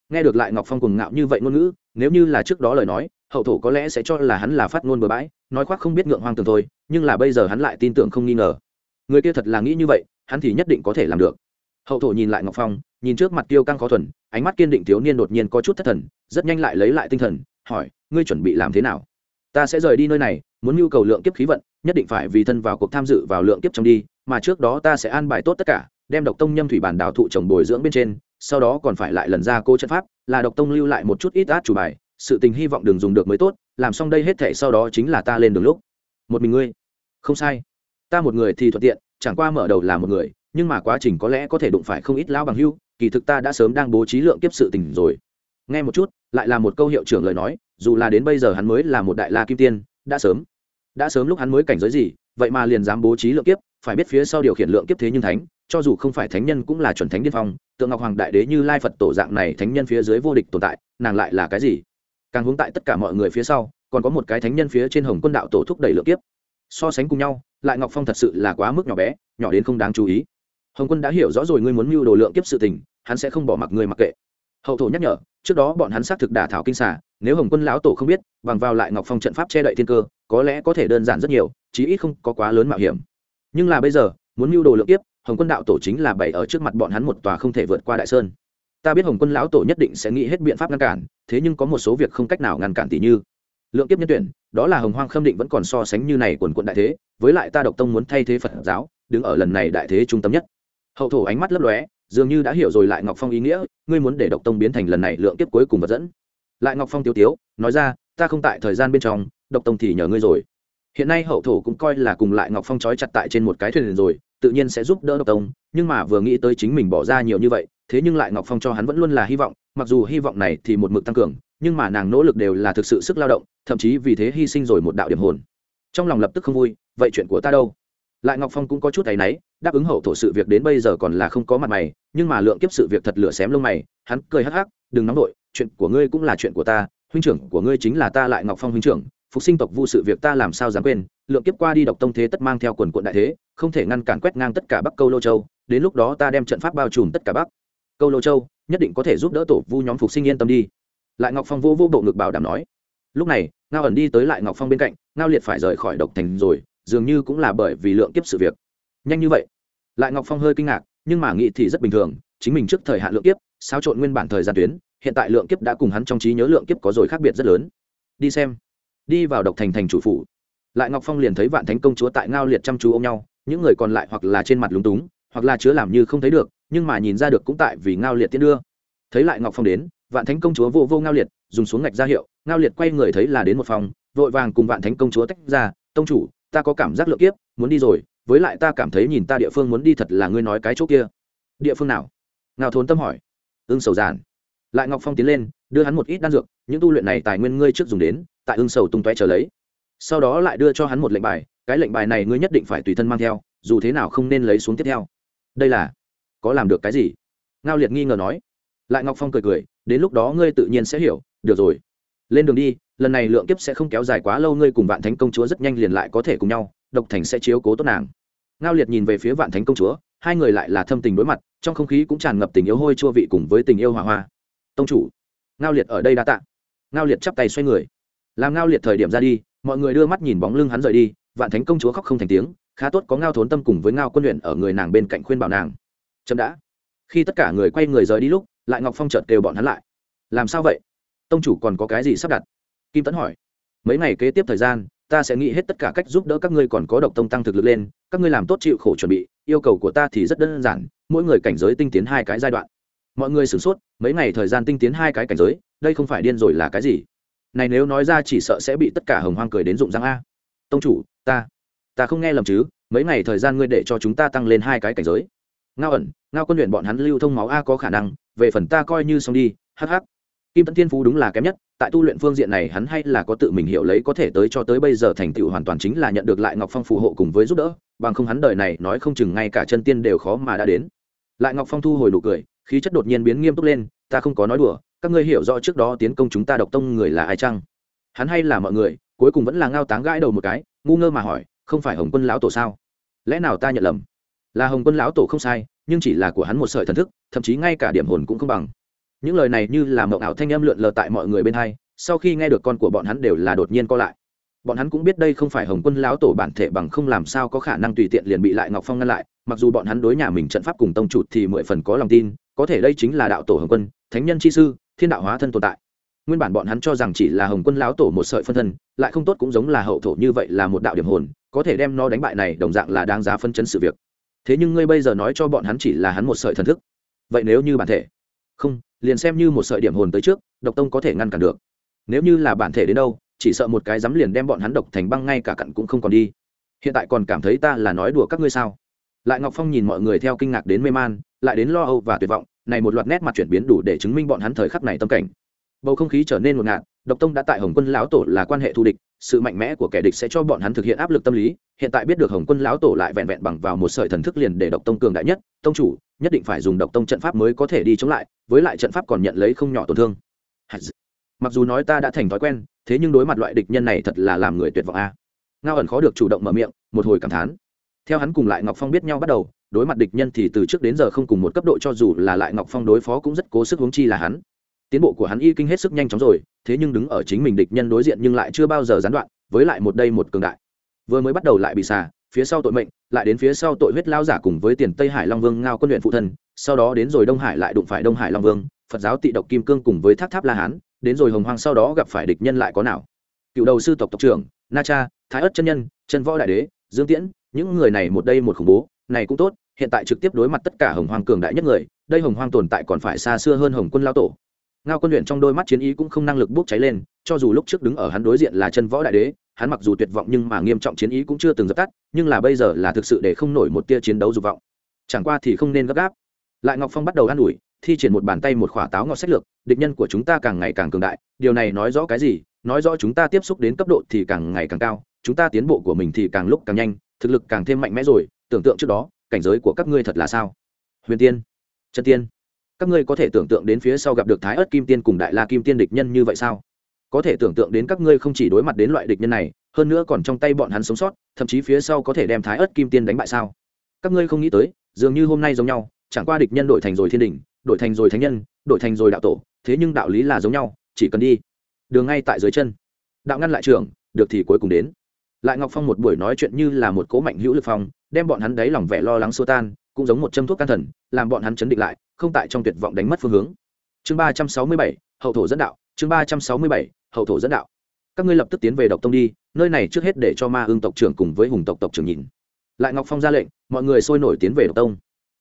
Nghe được lại ngọc phong cùng ngạo như vậy ngôn ngữ, nếu như là trước đó lời nói, hậu thổ có lẽ sẽ cho là hắn là phát ngôn bừa bãi, nói khoác không biết ngượng hoang tường thôi, nhưng là bây giờ hắn lại tin tưởng không nghi ngờ. Người kia thật là nghĩ như vậy, hắn thì nhất định có thể làm được. Hậu thổ nhìn lại ngọc phong nhìn trước mặt tiêu căng khó thuần, ánh mắt kiên định thiếu niên đột nhiên có chút thất thần, rất nhanh lại lấy lại tinh thần, hỏi, ngươi chuẩn bị làm thế nào? Ta sẽ rời đi nơi này, muốn nhu cầu lượng kiếp khí vận, nhất định phải vì thân vào cuộc tham dự vào lượng kiếp trong đi, mà trước đó ta sẽ an bài tốt tất cả, đem độc tông nhâm thủy bản đào thụ trồng bồi dưỡng bên trên, sau đó còn phải lại lần ra cô trận pháp, là độc tông lưu lại một chút ít át chủ bài, sự tình hy vọng đừng dùng được mới tốt, làm xong đây hết thể sau đó chính là ta lên đường lúc. Một mình ngươi? Không sai. Ta một người thì thuận tiện, chẳng qua mở đầu là một người nhưng mà quá trình có lẽ có thể đụng phải không ít lão bằng hưu, kỳ thực ta đã sớm đang bố trí lượng kiếp sự tình rồi. Nghe một chút, lại là một câu hiệu trưởng lời nói, dù là đến bây giờ hắn mới là một đại la kim tiên, đã sớm đã sớm lúc hắn mới cảnh giới gì, vậy mà liền dám bố trí lượng kiếp, phải biết phía sau điều khiển lượng kiếp thế nhưng thánh, cho dù không phải thánh nhân cũng là chuẩn thánh điên phong, tượng ngọc hoàng đại đế như lai phật tổ dạng này thánh nhân phía dưới vô địch tồn tại, nàng lại là cái gì? Càng hướng tại tất cả mọi người phía sau, còn có một cái thánh nhân phía trên hồng quân đạo tổ thúc đẩy lượng kiếp. So sánh cùng nhau, lại ngọc phong thật sự là quá mức nhỏ bé, nhỏ đến không đáng chú ý hồng quân đã hiểu rõ rồi ngươi muốn mưu đồ lượng kiếp sự tình, hắn sẽ không bỏ mặc ngươi mặc kệ. Hậu thổ nhắc nhở, trước đó bọn hắn xác thực đả thảo kinh xả nếu hồng quân lão tổ không biết, bằng vào lại ngọc phong trận pháp che đậy thiên cơ, có lẽ có thể đơn giản rất nhiều, chí ít không có quá lớn mạo hiểm. Nhưng là bây giờ, muốn mưu đồ lượng kiếp, hồng quân đạo tổ chính là bày ở trước mặt bọn hắn một tòa không thể vượt qua đại sơn. Ta biết hồng quân lão tổ nhất định sẽ nghĩ hết biện pháp ngăn cản, thế nhưng có một số việc không cách nào ngăn cản tỷ như. Lượng kiếp nhân tuyển, đó là hồng hoang khâm định vẫn còn so sánh như này quần quận đại thế, với lại ta độc tông muốn thay thế phật giáo, đứng ở lần này đại thế trung tâm nhất hậu thổ ánh mắt lấp lóe, dường như đã hiểu rồi lại ngọc phong ý nghĩa, ngươi muốn để độc tông biến thành lần này lượng kiếp cuối cùng vật dẫn. Lại ngọc phong tiêu tiếu, nói ra, ta không tại thời gian bên trong, độc tông thì nhờ ngươi rồi. Hiện nay hậu thổ cũng coi là cùng lại ngọc phong trói chặt tại trên một cái thuyền rồi, tự nhiên sẽ giúp đỡ độc tông, nhưng mà vừa nghĩ tới chính mình bỏ ra nhiều như vậy, thế nhưng lại ngọc phong cho hắn vẫn luôn là hy vọng, mặc dù hy vọng này thì một mực tăng cường, nhưng mà nàng nỗ lực đều là thực sự sức lao động, thậm chí vì thế hy sinh rồi một đạo điểm hồn. Trong lòng lập tức không vui, vậy chuyện của ta đâu? Lại ngọc phong cũng có chút thấy náy, đáp ứng hậu thổ sự việc đến bây giờ còn là không có mặt mày, nhưng mà lượng kiếp sự việc thật lửa xém lông mày, hắn cười hắc hắc, đừng nóng đội chuyện của ngươi cũng là chuyện của ta, huynh trưởng của ngươi chính là ta lại ngọc phong huynh trưởng, phục sinh tộc vu sự việc ta làm sao dám quên, lượng kiếp qua đi độc tông thế tất mang theo quần quận đại thế, không thể ngăn cản quét ngang tất cả bắc câu lô châu, đến lúc đó ta đem trận pháp bao trùm tất cả bắc câu lô châu, nhất định có thể giúp đỡ tổ vu nhóm phục sinh yên tâm đi. Lại ngọc phong vô vô bộ ngực bảo đảm nói. Lúc này, ngao ẩn đi tới lại ngọc phong bên cạnh, ngao liệt phải rời khỏi độc thành rồi dường như cũng là bởi vì lượng kiếp sự việc. Nhanh như vậy. Lại ngọc phong hơi kinh ngạc, nhưng mà nghĩ thì rất bình thường, chính mình trước thời hạn lượng kiếp, xáo trộn nguyên bản thời gian tuyến, hiện tại lượng kiếp đã cùng hắn trong trí nhớ lượng kiếp có rồi khác biệt rất lớn. Đi xem. Đi vào độc thành thành chủ phủ. Lại ngọc phong liền thấy vạn thánh công chúa tại ngao liệt chăm chú ôm nhau, những người còn lại hoặc là trên mặt lúng túng, hoặc là chứa làm như không thấy được, nhưng mà nhìn ra được cũng tại vì ngao liệt tiến đưa. Thấy lại ngọc phong đến, vạn thánh công chúa vô vô ngao liệt, dùng xuống ngạch ra hiệu, ngao liệt quay người thấy là đến một phòng, vội vàng cùng vạn thánh công chúa tách ra, tông chủ ta có cảm giác lượng kiếp, muốn đi rồi, với lại ta cảm thấy nhìn ta địa phương muốn đi thật là ngươi nói cái chỗ kia. Địa phương nào? Ngao thốn tâm hỏi. Ưng sầu giản. Lại ngọc phong tiến lên, đưa hắn một ít đan dược, những tu luyện này tài nguyên ngươi trước dùng đến, tại ưng sầu tung toe trở lấy. Sau đó lại đưa cho hắn một lệnh bài, cái lệnh bài này ngươi nhất định phải tùy thân mang theo, dù thế nào không nên lấy xuống tiếp theo. Đây là, có làm được cái gì? Ngao liệt nghi ngờ nói. Lại ngọc phong cười cười, đến lúc đó ngươi tự nhiên sẽ hiểu, được rồi. Lên đường đi lần này lượng kiếp sẽ không kéo dài quá lâu, ngươi cùng vạn thánh công chúa rất nhanh liền lại có thể cùng nhau, độc thành sẽ chiếu cố tốt nàng. Ngao liệt nhìn về phía vạn thánh công chúa, hai người lại là thâm tình đối mặt, trong không khí cũng tràn ngập tình yêu hôi chua vị cùng với tình yêu hỏa hoa. Tông chủ. Ngao liệt ở đây đã tạ. Ngao liệt chắp tay xoay người. Làm ngao liệt thời điểm ra đi, mọi người đưa mắt nhìn bóng lưng hắn rời đi, vạn thánh công chúa khóc không thành tiếng, khá tốt có ngao thốn tâm cùng với ngao quân luyện ở người nàng bên cạnh khuyên bảo nàng. Chậm đã. Khi tất cả người quay người rời đi lúc, lại ngọc phong chợt kêu bọn hắn lại. Làm sao vậy? Tông chủ còn có cái gì sắp đặt? Kim tấn hỏi, mấy ngày kế tiếp thời gian, ta sẽ nghĩ hết tất cả cách giúp đỡ các ngươi còn có độc tông tăng thực lực lên, các ngươi làm tốt chịu khổ chuẩn bị, yêu cầu của ta thì rất đơn giản, mỗi người cảnh giới tinh tiến hai cái giai đoạn. Mọi người sửng sốt, mấy ngày thời gian tinh tiến hai cái cảnh giới, đây không phải điên rồi là cái gì? Này nếu nói ra chỉ sợ sẽ bị tất cả hồng hoang cười đến rụng răng a. Tông chủ, ta ta không nghe lầm chứ, mấy ngày thời gian ngươi để cho chúng ta tăng lên hai cái cảnh giới. Ngao ẩn, ngao quân luyện bọn hắn lưu thông máu a có khả năng, về phần ta coi như xong đi hh kim tấn thiên phú đúng là kém nhất, tại tu luyện phương diện này hắn hay là có tự mình hiểu lấy có thể tới cho tới bây giờ thành tựu hoàn toàn chính là nhận được lại ngọc phong phù hộ cùng với giúp đỡ, bằng không hắn đời này nói không chừng ngay cả chân tiên đều khó mà đã đến. Lại ngọc phong thu hồi nụ cười, khí chất đột nhiên biến nghiêm túc lên, ta không có nói đùa, các ngươi hiểu rõ trước đó tiến công chúng ta độc tông người là ai chăng? Hắn hay là mọi người, cuối cùng vẫn là ngao táng gãi đầu một cái, ngu ngơ mà hỏi, không phải hồng quân lão tổ sao? Lẽ nào ta nhận lầm? Là hồng quân lão tổ không sai, nhưng chỉ là của hắn một sợi thần thức, thậm chí ngay cả điểm hồn cũng không bằng những lời này như là mộng ảo thanh âm lượn lờ tại mọi người bên hai, sau khi nghe được con của bọn hắn đều là đột nhiên co lại. Bọn hắn cũng biết đây không phải hồng quân lão tổ bản thể bằng không làm sao có khả năng tùy tiện liền bị lại ngọc phong ngăn lại, mặc dù bọn hắn đối nhà mình trận pháp cùng tông trụt thì mười phần có lòng tin, có thể đây chính là đạo tổ hồng quân, thánh nhân chi sư, thiên đạo hóa thân tồn tại. Nguyên bản bọn hắn cho rằng chỉ là hồng quân lão tổ một sợi phân thân, lại không tốt cũng giống là hậu thổ như vậy là một đạo điểm hồn, có thể đem nó đánh bại này đồng dạng là đáng giá phân chấn sự việc. Thế nhưng ngươi bây giờ nói cho bọn hắn chỉ là hắn một sợi thần thức. Vậy nếu như bản thể? Không liền xem như một sợi điểm hồn tới trước, độc tông có thể ngăn cản được. Nếu như là bản thể đến đâu, chỉ sợ một cái dám liền đem bọn hắn độc thành băng ngay cả cặn cũng không còn đi. Hiện tại còn cảm thấy ta là nói đùa các ngươi sao? Lại ngọc phong nhìn mọi người theo kinh ngạc đến mê man, lại đến lo âu và tuyệt vọng, này một loạt nét mặt chuyển biến đủ để chứng minh bọn hắn thời khắc này tâm cảnh bầu không khí trở nên ngột ngạt, độc tông đã tại hồng quân lão tổ là quan hệ thù địch, sự mạnh mẽ của kẻ địch sẽ cho bọn hắn thực hiện áp lực tâm lý, hiện tại biết được hồng quân lão tổ lại vẹn vẹn bằng vào một sợi thần thức liền để độc tông cường đại nhất, tông chủ, nhất định phải dùng độc tông trận pháp mới có thể đi chống lại, với lại trận pháp còn nhận lấy không nhỏ tổn thương. Mặc dù nói ta đã thành thói quen, thế nhưng đối mặt loại địch nhân này thật là làm người tuyệt vọng a. Ngao ẩn khó được chủ động mở miệng, một hồi cảm thán. Theo hắn cùng lại ngọc phong biết nhau bắt đầu, đối mặt địch nhân thì từ trước đến giờ không cùng một cấp độ cho dù là lại ngọc phong đối phó cũng rất cố sức hướng chi là hắn tiến bộ của hắn y kinh hết sức nhanh chóng rồi, thế nhưng đứng ở chính mình địch nhân đối diện nhưng lại chưa bao giờ gián đoạn, với lại một đây một cường đại. Vừa mới bắt đầu lại bị xà, phía sau tội mệnh, lại đến phía sau tội huyết lao giả cùng với tiền tây hải long vương ngao quân luyện phụ thân, sau đó đến rồi đông hải lại đụng phải đông hải long vương, phật giáo tị độc kim cương cùng với tháp tháp la hán, đến rồi hồng hoang sau đó gặp phải địch nhân lại có nào. Cựu đầu sư tộc tộc trưởng, na cha, thái ất chân nhân, chân võ đại đế, dương tiễn, những người này một đây một khủng bố, này cũng tốt, hiện tại trực tiếp đối mặt tất cả hồng hoang cường đại nhất người, đây hồng hoang tồn tại còn phải xa xưa hơn hồng quân lao tổ ngao quân luyện trong đôi mắt chiến ý cũng không năng lực bốc cháy lên, cho dù lúc trước đứng ở hắn đối diện là chân võ đại đế, hắn mặc dù tuyệt vọng nhưng mà nghiêm trọng chiến ý cũng chưa từng dập tắt, nhưng là bây giờ là thực sự để không nổi một tia chiến đấu dục vọng. Chẳng qua thì không nên gấp gáp. Lại ngọc phong bắt đầu an ủi, thi triển một bàn tay một khỏa táo ngọt sách lược, địch nhân của chúng ta càng ngày càng cường đại, điều này nói rõ cái gì? Nói rõ chúng ta tiếp xúc đến cấp độ thì càng ngày càng cao, chúng ta tiến bộ của mình thì càng lúc càng nhanh, thực lực càng thêm mạnh mẽ rồi, tưởng tượng trước đó, cảnh giới của các ngươi thật là sao? Huyền tiên Trần tiên các ngươi có thể tưởng tượng đến phía sau gặp được thái ớt kim tiên cùng đại la kim tiên địch nhân như vậy sao? Có thể tưởng tượng đến các ngươi không chỉ đối mặt đến loại địch nhân này, hơn nữa còn trong tay bọn hắn sống sót, thậm chí phía sau có thể đem thái ớt kim tiên đánh bại sao? Các ngươi không nghĩ tới, dường như hôm nay giống nhau, chẳng qua địch nhân đổi thành rồi thiên đình, đổi thành rồi thánh nhân, đổi thành rồi đạo tổ, thế nhưng đạo lý là giống nhau, chỉ cần đi. Đường ngay tại dưới chân. Đạo ngăn lại trường được thì cuối cùng đến. Lại ngọc phong một buổi nói chuyện như là một cố mạnh hữu lực phong, đem bọn hắn đấy lòng vẻ lo lắng xua tan cũng giống một châm thuốc can thần, làm bọn hắn chấn định lại, không tại trong tuyệt vọng đánh mất phương hướng. Chương ba trăm sáu mươi bảy, hậu thổ dẫn đạo, chương ba trăm sáu mươi bảy, hậu thổ dẫn đạo. Các ngươi lập tức tiến về độc tông đi, nơi này trước hết để cho ma ương tộc trưởng cùng với hùng tộc tộc trưởng nhìn. Lại ngọc phong ra lệnh, mọi người sôi nổi tiến về độc tông.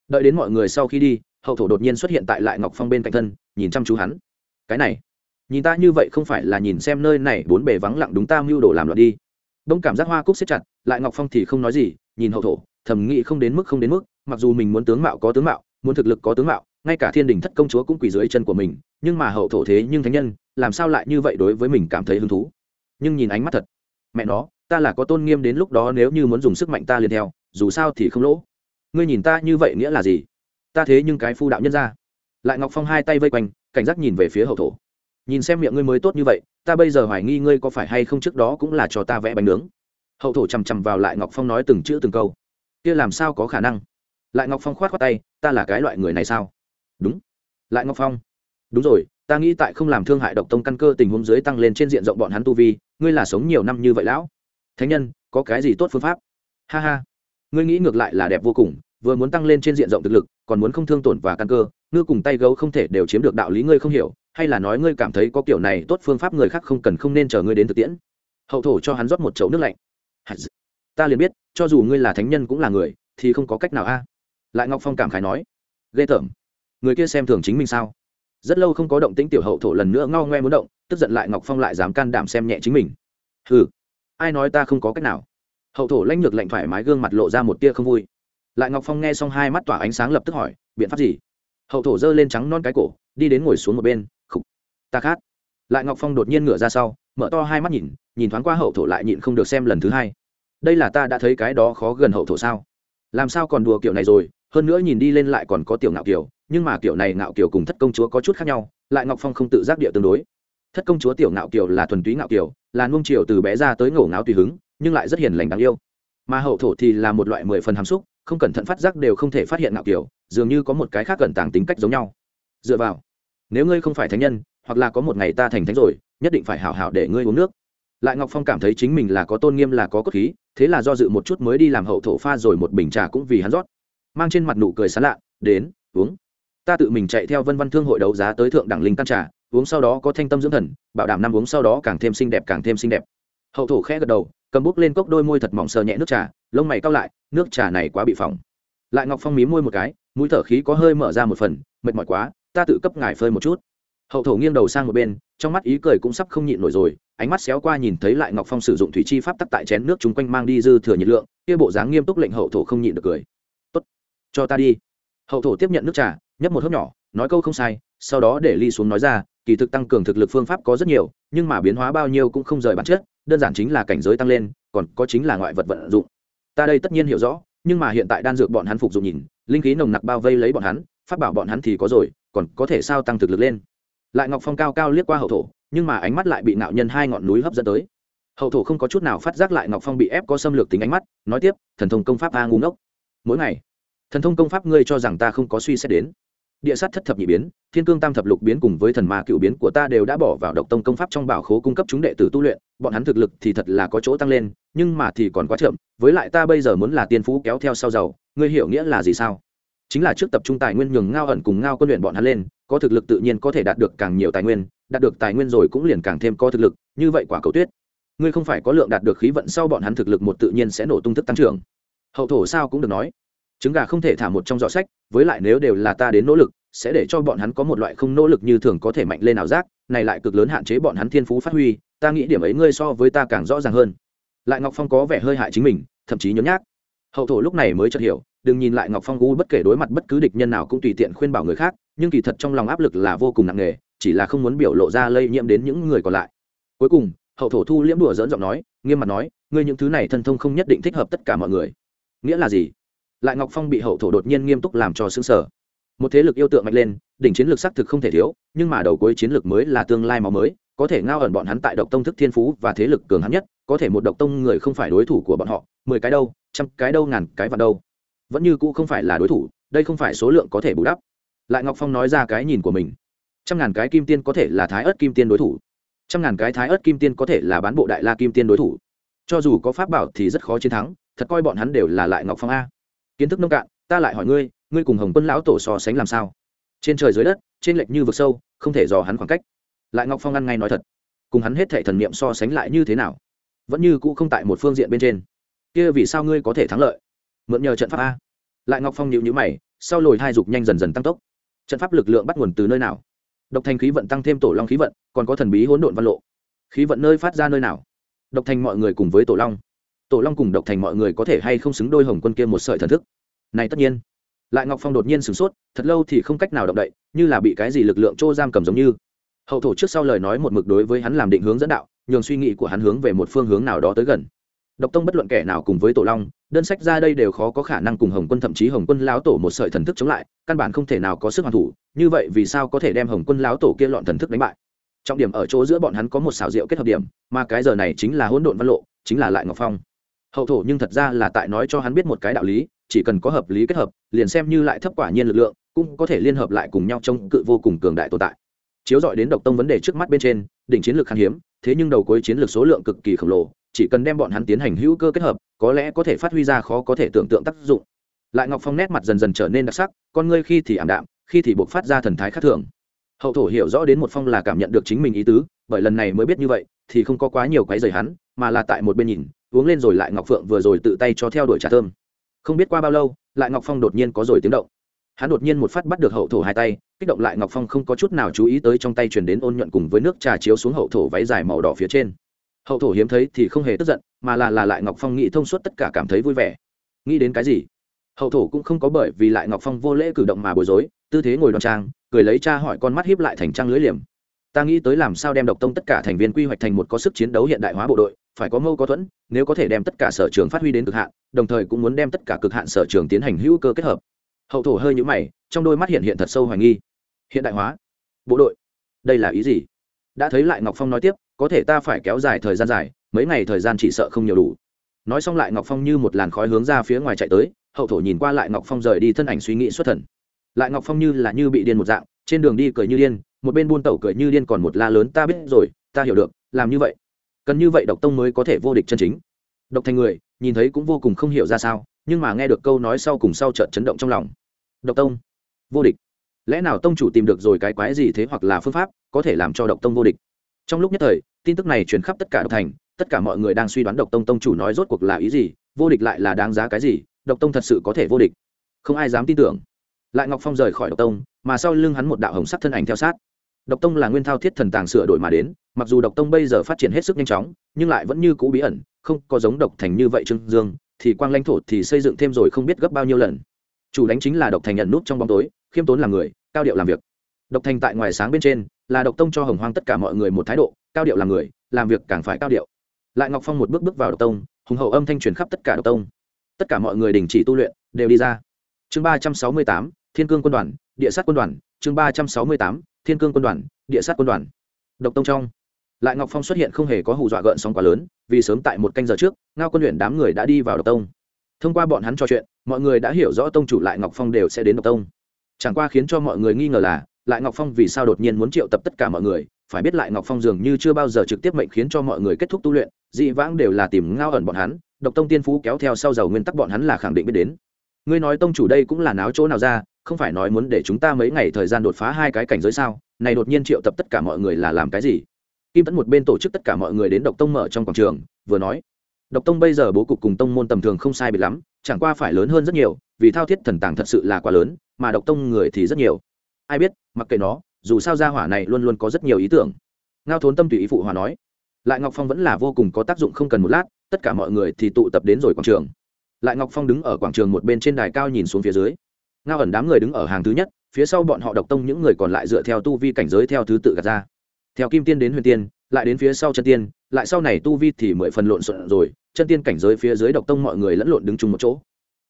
Đợi đến mọi người sau khi đi, hậu thổ đột nhiên xuất hiện tại lại ngọc phong bên cạnh thân, nhìn chăm chú hắn. Cái này, nhìn ta như vậy không phải là nhìn xem nơi này bốn bề vắng lặng đúng ta mưu đồ làm loạn đi. Đông cảm giác hoa cúc xếp chặt, lại ngọc phong thì không nói gì, nhìn hậu thổ, thầm nghĩ không đến mức không đến mức mặc dù mình muốn tướng mạo có tướng mạo, muốn thực lực có tướng mạo, ngay cả thiên đình thất công chúa cũng quỳ dưới chân của mình, nhưng mà hậu thổ thế nhưng thánh nhân, làm sao lại như vậy đối với mình cảm thấy hứng thú? Nhưng nhìn ánh mắt thật, mẹ nó, ta là có tôn nghiêm đến lúc đó nếu như muốn dùng sức mạnh ta liền theo, dù sao thì không lỗ. Ngươi nhìn ta như vậy nghĩa là gì? Ta thế nhưng cái phu đạo nhân ra. Lại ngọc phong hai tay vây quanh, cảnh giác nhìn về phía hậu thổ. Nhìn xem miệng ngươi mới tốt như vậy, ta bây giờ hoài nghi ngươi có phải hay không trước đó cũng là cho ta vẽ bánh nướng. Hậu thổ chằm chằm vào lại ngọc phong nói từng chữ từng câu. Kia làm sao có khả năng? Lại ngọc phong khoát khoát tay, ta là cái loại người này sao? Đúng. Lại ngọc phong. Đúng rồi, ta nghĩ tại không làm thương hại độc tông căn cơ tình huống dưới tăng lên trên diện rộng bọn hắn tu vi, ngươi là sống nhiều năm như vậy lão. Thánh nhân, có cái gì tốt phương pháp? Ha ha, ngươi nghĩ ngược lại là đẹp vô cùng, vừa muốn tăng lên trên diện rộng thực lực, còn muốn không thương tổn và căn cơ, ngươi cùng tay gấu không thể đều chiếm được đạo lý ngươi không hiểu, hay là nói ngươi cảm thấy có kiểu này tốt phương pháp người khác không cần không nên chờ ngươi đến thực tiễn? Hậu thổ cho hắn rót một chậu nước lạnh. Ta liền biết, cho dù ngươi là thánh nhân cũng là người, thì không có cách nào a lại ngọc phong cảm khái nói, ghê tởm, người kia xem thường chính mình sao? Rất lâu không có động tĩnh tiểu hậu thổ lần nữa ngao ngoe muốn động, tức giận lại ngọc phong lại dám can đảm xem nhẹ chính mình. Ừ ai nói ta không có cách nào? Hậu thổ lanh lược lạnh thoải mái gương mặt lộ ra một tia không vui. Lại ngọc phong nghe xong hai mắt tỏa ánh sáng lập tức hỏi, biện pháp gì? Hậu thổ giơ lên trắng non cái cổ, đi đến ngồi xuống một bên, khục, ta khát. Lại ngọc phong đột nhiên ngửa ra sau, mở to hai mắt nhìn nhìn thoáng qua hậu thổ lại nhịn không được xem lần thứ hai. Đây là ta đã thấy cái đó khó gần hậu thổ sao? Làm sao còn đùa kiểu này rồi? Hơn nữa nhìn đi lên lại còn có tiểu ngạo kiều, nhưng mà kiểu này ngạo kiều cùng thất công chúa có chút khác nhau, lại ngọc phong không tự giác địa tương đối. Thất công chúa tiểu ngạo kiều là thuần túy ngạo kiều, là nung chiều từ bé ra tới ngổ ngáo tùy hứng, nhưng lại rất hiền lành đáng yêu. Mà hậu thổ thì là một loại mười phần hàm xúc, không cẩn thận phát giác đều không thể phát hiện ngạo kiều, dường như có một cái khác cẩn tàng tính cách giống nhau. Dựa vào, nếu ngươi không phải thánh nhân, hoặc là có một ngày ta thành thánh rồi, nhất định phải hảo hảo để ngươi uống nước. Lại ngọc phong cảm thấy chính mình là có tôn nghiêm là có cốt khí, thế là do dự một chút mới đi làm hậu thổ pha rồi một bình trà cũng vì hắn rót mang trên mặt nụ cười sán lạ, đến, uống. Ta tự mình chạy theo vân văn thương hội đấu giá tới thượng đẳng linh căn trà, uống sau đó có thanh tâm dưỡng thần, bảo đảm năm uống sau đó càng thêm xinh đẹp, càng thêm xinh đẹp. Hậu thổ khẽ gật đầu, cầm bút lên cốc đôi môi thật mỏng sờ nhẹ nước trà, lông mày cao lại, nước trà này quá bị phỏng. Lại ngọc phong mí môi một cái, mũi thở khí có hơi mở ra một phần, mệt mỏi quá, ta tự cấp ngài phơi một chút. Hậu thổ nghiêng đầu sang một bên, trong mắt ý cười cũng sắp không nhịn nổi rồi, ánh mắt xéo qua nhìn thấy lại ngọc phong sử dụng thủy chi pháp tắc tại chén nước chung quanh mang đi dư thừa nhiệt lượng, kia bộ dáng nghiêm túc lệnh hậu thổ không nhịn được cười cho ta đi. Hậu thổ tiếp nhận nước trà, nhấp một hớp nhỏ, nói câu không sai, sau đó để ly xuống nói ra, kỳ thực tăng cường thực lực phương pháp có rất nhiều, nhưng mà biến hóa bao nhiêu cũng không rời bản chất, đơn giản chính là cảnh giới tăng lên, còn có chính là ngoại vật vận dụng. Ta đây tất nhiên hiểu rõ, nhưng mà hiện tại đan dược bọn hắn phục dụng nhìn, linh khí nồng nặc bao vây lấy bọn hắn phát bảo bọn hắn thì có rồi, còn có thể sao tăng thực lực lên. Lại ngọc phong cao cao liếc qua hậu thổ, nhưng mà ánh mắt lại bị nạo nhân hai ngọn núi hấp dẫn tới. Hậu thổ không có chút nào phát giác lại ngọc phong bị ép có xâm lược tính ánh mắt, nói tiếp, thần thông công pháp a ngu ngốc. Mỗi ngày thần thông công pháp ngươi cho rằng ta không có suy xét đến. Địa sát thất thập nhị biến, thiên cương tam thập lục biến cùng với thần ma cựu biến của ta đều đã bỏ vào độc tông công pháp trong bảo khố cung cấp chúng đệ tử tu luyện, bọn hắn thực lực thì thật là có chỗ tăng lên, nhưng mà thì còn quá chậm, với lại ta bây giờ muốn là tiên phú kéo theo sau giàu, ngươi hiểu nghĩa là gì sao? Chính là trước tập trung tài nguyên nhường ngao ẩn cùng ngao quân luyện bọn hắn lên, có thực lực tự nhiên có thể đạt được càng nhiều tài nguyên, đạt được tài nguyên rồi cũng liền càng thêm có thực lực, như vậy quả cầu tuyết. Ngươi không phải có lượng đạt được khí vận sau bọn hắn thực lực một tự nhiên sẽ nổ tung thức tăng trưởng. Hậu thổ sao cũng được nói trứng gà không thể thả một trong giỏ sách, với lại nếu đều là ta đến nỗ lực, sẽ để cho bọn hắn có một loại không nỗ lực như thường có thể mạnh lên ảo giác, này lại cực lớn hạn chế bọn hắn thiên phú phát huy, ta nghĩ điểm ấy ngươi so với ta càng rõ ràng hơn. Lại ngọc phong có vẻ hơi hại chính mình, thậm chí nhớ nhác hậu thổ lúc này mới chợt hiểu, đừng nhìn lại ngọc phong u bất kể đối mặt bất cứ địch nhân nào cũng tùy tiện khuyên bảo người khác, nhưng kỳ thật trong lòng áp lực là vô cùng nặng nề, chỉ là không muốn biểu lộ ra lây nhiễm đến những người còn lại. Cuối cùng, hậu thổ thu liễm đùa dỡn giọng nói, nghiêm mặt nói, ngươi những thứ này thân thông không nhất định thích hợp tất cả mọi người. Nghĩa là gì? Lại ngọc phong bị hậu thổ đột nhiên nghiêm túc làm cho xứng sở một thế lực yêu tượng mạnh lên, đỉnh chiến lược xác thực không thể thiếu, nhưng mà đầu cuối chiến lược mới là tương lai máu mới, có thể ngao ẩn bọn hắn tại độc tông thức thiên phú và thế lực cường hắn nhất, có thể một độc tông người không phải đối thủ của bọn họ, mười cái đâu, trăm cái đâu, ngàn cái vào đâu. Vẫn như cũ không phải là đối thủ, đây không phải số lượng có thể bù đắp. Lại ngọc phong nói ra cái nhìn của mình. Trăm ngàn cái kim tiên có thể là thái ớt kim tiên đối thủ. Trăm ngàn cái thái ớt kim tiên có thể là bán bộ đại la kim tiên đối thủ. Cho dù có pháp bảo thì rất khó chiến thắng, thật coi bọn hắn đều là lại ngọc phong a kiến thức nông cạn, ta lại hỏi ngươi ngươi cùng hồng quân lão tổ so sánh làm sao? Trên trời dưới đất, trên lệch như vực sâu, không thể dò hắn khoảng cách. Lại ngọc phong ăn ngay nói thật, cùng hắn hết thể thần niệm so sánh lại như thế nào? Vẫn như cũ không tại một phương diện bên trên. Kia vì sao ngươi có thể thắng lợi? Mượn nhờ trận pháp a. Lại ngọc phong nhịu nhữ mày, sau lồi hai dục nhanh dần dần tăng tốc. Trận pháp lực lượng bắt nguồn từ nơi nào? Độc thành khí vận tăng thêm tổ long khí vận, còn có thần bí hỗn độn văn lộ. Khí vận nơi phát ra nơi nào? Độc thành mọi người cùng với tổ long tổ long cùng độc thành mọi người có thể hay không xứng đôi hồng quân kia một sợi thần thức? Này tất nhiên. Lại ngọc phong đột nhiên sửng sốt, thật lâu thì không cách nào động đậy, như là bị cái gì lực lượng trô giam cầm giống như. Hậu thổ trước sau lời nói một mực đối với hắn làm định hướng dẫn đạo, nhường suy nghĩ của hắn hướng về một phương hướng nào đó tới gần. Độc tông bất luận kẻ nào cùng với tổ long, đơn sách ra đây đều khó có khả năng cùng hồng quân thậm chí hồng quân lão tổ một sợi thần thức chống lại, căn bản không thể nào có sức hoàn thủ, như vậy vì sao có thể đem hồng quân lão tổ kia lọn thần thức đánh bại? Trọng điểm ở chỗ giữa bọn hắn có một xảo diệu kết hợp điểm, mà cái giờ này chính là hỗn độn văn lộ, chính là lại ngọc phong hậu thổ nhưng thật ra là tại nói cho hắn biết một cái đạo lý, chỉ cần có hợp lý kết hợp, liền xem như lại thấp quả nhiên lực lượng, cũng có thể liên hợp lại cùng nhau trong cự vô cùng cường đại tồn tại. Chiếu dọi đến độc tông vấn đề trước mắt bên trên, đỉnh chiến lược khan hiếm, thế nhưng đầu cuối chiến lược số lượng cực kỳ khổng lồ, chỉ cần đem bọn hắn tiến hành hữu cơ kết hợp, có lẽ có thể phát huy ra khó có thể tưởng tượng tác dụng. Lại ngọc phong nét mặt dần dần trở nên đặc sắc, con ngươi khi thì ảm đạm, khi thì buộc phát ra thần thái khác thường. Hậu thổ hiểu rõ đến một phong là cảm nhận được chính mình ý tứ, bởi lần này mới biết như vậy, thì không có quá nhiều quái rời hắn, mà là tại một bên nhìn uống lên rồi lại ngọc phượng vừa rồi tự tay cho theo đuổi trà thơm. Không biết qua bao lâu, lại ngọc phong đột nhiên có rồi tiếng động. Hắn đột nhiên một phát bắt được hậu thổ hai tay, kích động lại ngọc phong không có chút nào chú ý tới trong tay chuyển đến ôn nhuận cùng với nước trà chiếu xuống hậu thổ váy dài màu đỏ phía trên. Hậu thổ hiếm thấy thì không hề tức giận, mà là là lại ngọc phong nghĩ thông suốt tất cả cảm thấy vui vẻ. Nghĩ đến cái gì? Hậu thổ cũng không có bởi vì lại ngọc phong vô lễ cử động mà bối rối, tư thế ngồi đoan trang, cười lấy cha hỏi con mắt hiếp lại thành trang lưới liềm. Ta nghĩ tới làm sao đem độc tông tất cả thành viên quy hoạch thành một có sức chiến đấu hiện đại hóa bộ đội phải có mâu có thuẫn, nếu có thể đem tất cả sở trường phát huy đến cực hạn, đồng thời cũng muốn đem tất cả cực hạn sở trường tiến hành hữu cơ kết hợp. Hậu thổ hơi nhũ mày, trong đôi mắt hiện hiện thật sâu hoài nghi. Hiện đại hóa. Bộ đội. Đây là ý gì? Đã thấy lại ngọc phong nói tiếp, có thể ta phải kéo dài thời gian dài, mấy ngày thời gian chỉ sợ không nhiều đủ. Nói xong lại ngọc phong như một làn khói hướng ra phía ngoài chạy tới, hậu thổ nhìn qua lại ngọc phong rời đi thân ảnh suy nghĩ xuất thần. Lại ngọc phong như là như bị điên một dạng, trên đường đi cười như điên, một bên buôn tẩu cười như điên còn một la lớn, ta biết rồi, ta hiểu được, làm như vậy cần như vậy độc tông mới có thể vô địch chân chính. Độc thành người, nhìn thấy cũng vô cùng không hiểu ra sao, nhưng mà nghe được câu nói sau cùng sau trận chấn động trong lòng. Độc tông, vô địch. Lẽ nào tông chủ tìm được rồi cái quái gì thế hoặc là phương pháp có thể làm cho độc tông vô địch? Trong lúc nhất thời, tin tức này truyền khắp tất cả độc thành, tất cả mọi người đang suy đoán độc tông tông chủ nói rốt cuộc là ý gì, vô địch lại là đáng giá cái gì, độc tông thật sự có thể vô địch. Không ai dám tin tưởng. Lại ngọc phong rời khỏi độc tông, mà sau lưng hắn một đạo hồng sắc thân ảnh theo sát độc tông là nguyên thao thiết thần tàng sửa đổi mà đến, mặc dù độc tông bây giờ phát triển hết sức nhanh chóng, nhưng lại vẫn như cũ bí ẩn, không có giống độc thành như vậy trương dương, thì quang lãnh thổ thì xây dựng thêm rồi không biết gấp bao nhiêu lần. Chủ đánh chính là độc thành nhận nút trong bóng tối, khiêm tốn làm người, cao điệu làm việc. Độc thành tại ngoài sáng bên trên, là độc tông cho hồng hoang tất cả mọi người một thái độ, cao điệu làm người, làm việc càng phải cao điệu. Lại ngọc phong một bước bước vào độc tông, hùng hậu âm thanh truyền khắp tất cả độc tông. Tất cả mọi người đình chỉ tu luyện, đều đi ra. Chương ba trăm sáu mươi tám, thiên cương quân đoàn, địa sát quân đoàn, chương ba trăm sáu mươi tám thiên cương quân đoàn, địa sát quân đoàn. Độc tông trong. Lại ngọc phong xuất hiện không hề có hù dọa gợn sóng quá lớn, vì sớm tại một canh giờ trước, ngao quân luyện đám người đã đi vào độc tông. Thông qua bọn hắn trò chuyện, mọi người đã hiểu rõ tông chủ lại ngọc phong đều sẽ đến độc tông. Chẳng qua khiến cho mọi người nghi ngờ là, lại ngọc phong vì sao đột nhiên muốn triệu tập tất cả mọi người? Phải biết lại ngọc phong dường như chưa bao giờ trực tiếp mệnh khiến cho mọi người kết thúc tu luyện, dị vãng đều là tìm ngao ẩn bọn hắn, độc tông tiên phú kéo theo sau giàu nguyên tắc bọn hắn là khẳng định biết đến. Ngươi nói tông chủ đây cũng là náo chỗ nào ra không phải nói muốn để chúng ta mấy ngày thời gian đột phá hai cái cảnh giới sao? Này đột nhiên triệu tập tất cả mọi người là làm cái gì? Kim tẫn một bên tổ chức tất cả mọi người đến độc tông mở trong quảng trường, vừa nói, độc tông bây giờ bố cục cùng tông môn tầm thường không sai biệt lắm, chẳng qua phải lớn hơn rất nhiều, vì thao thiết thần tàng thật sự là quá lớn, mà độc tông người thì rất nhiều. Ai biết, mặc kệ nó, dù sao gia hỏa này luôn luôn có rất nhiều ý tưởng. Ngao thốn tâm tùy ý phụ hòa nói, lại ngọc phong vẫn là vô cùng có tác dụng không cần một lát, tất cả mọi người thì tụ tập đến rồi quảng trường. Lại ngọc phong đứng ở quảng trường một bên trên đài cao nhìn xuống phía dưới ngao ẩn đám người đứng ở hàng thứ nhất, phía sau bọn họ độc tông những người còn lại dựa theo tu vi cảnh giới theo thứ tự gạt ra. Theo kim tiên đến huyền tiên, lại đến phía sau chân tiên, lại sau này tu vi thì mười phần lộn xộn rồi, chân tiên cảnh giới phía dưới độc tông mọi người lẫn lộn đứng chung một chỗ.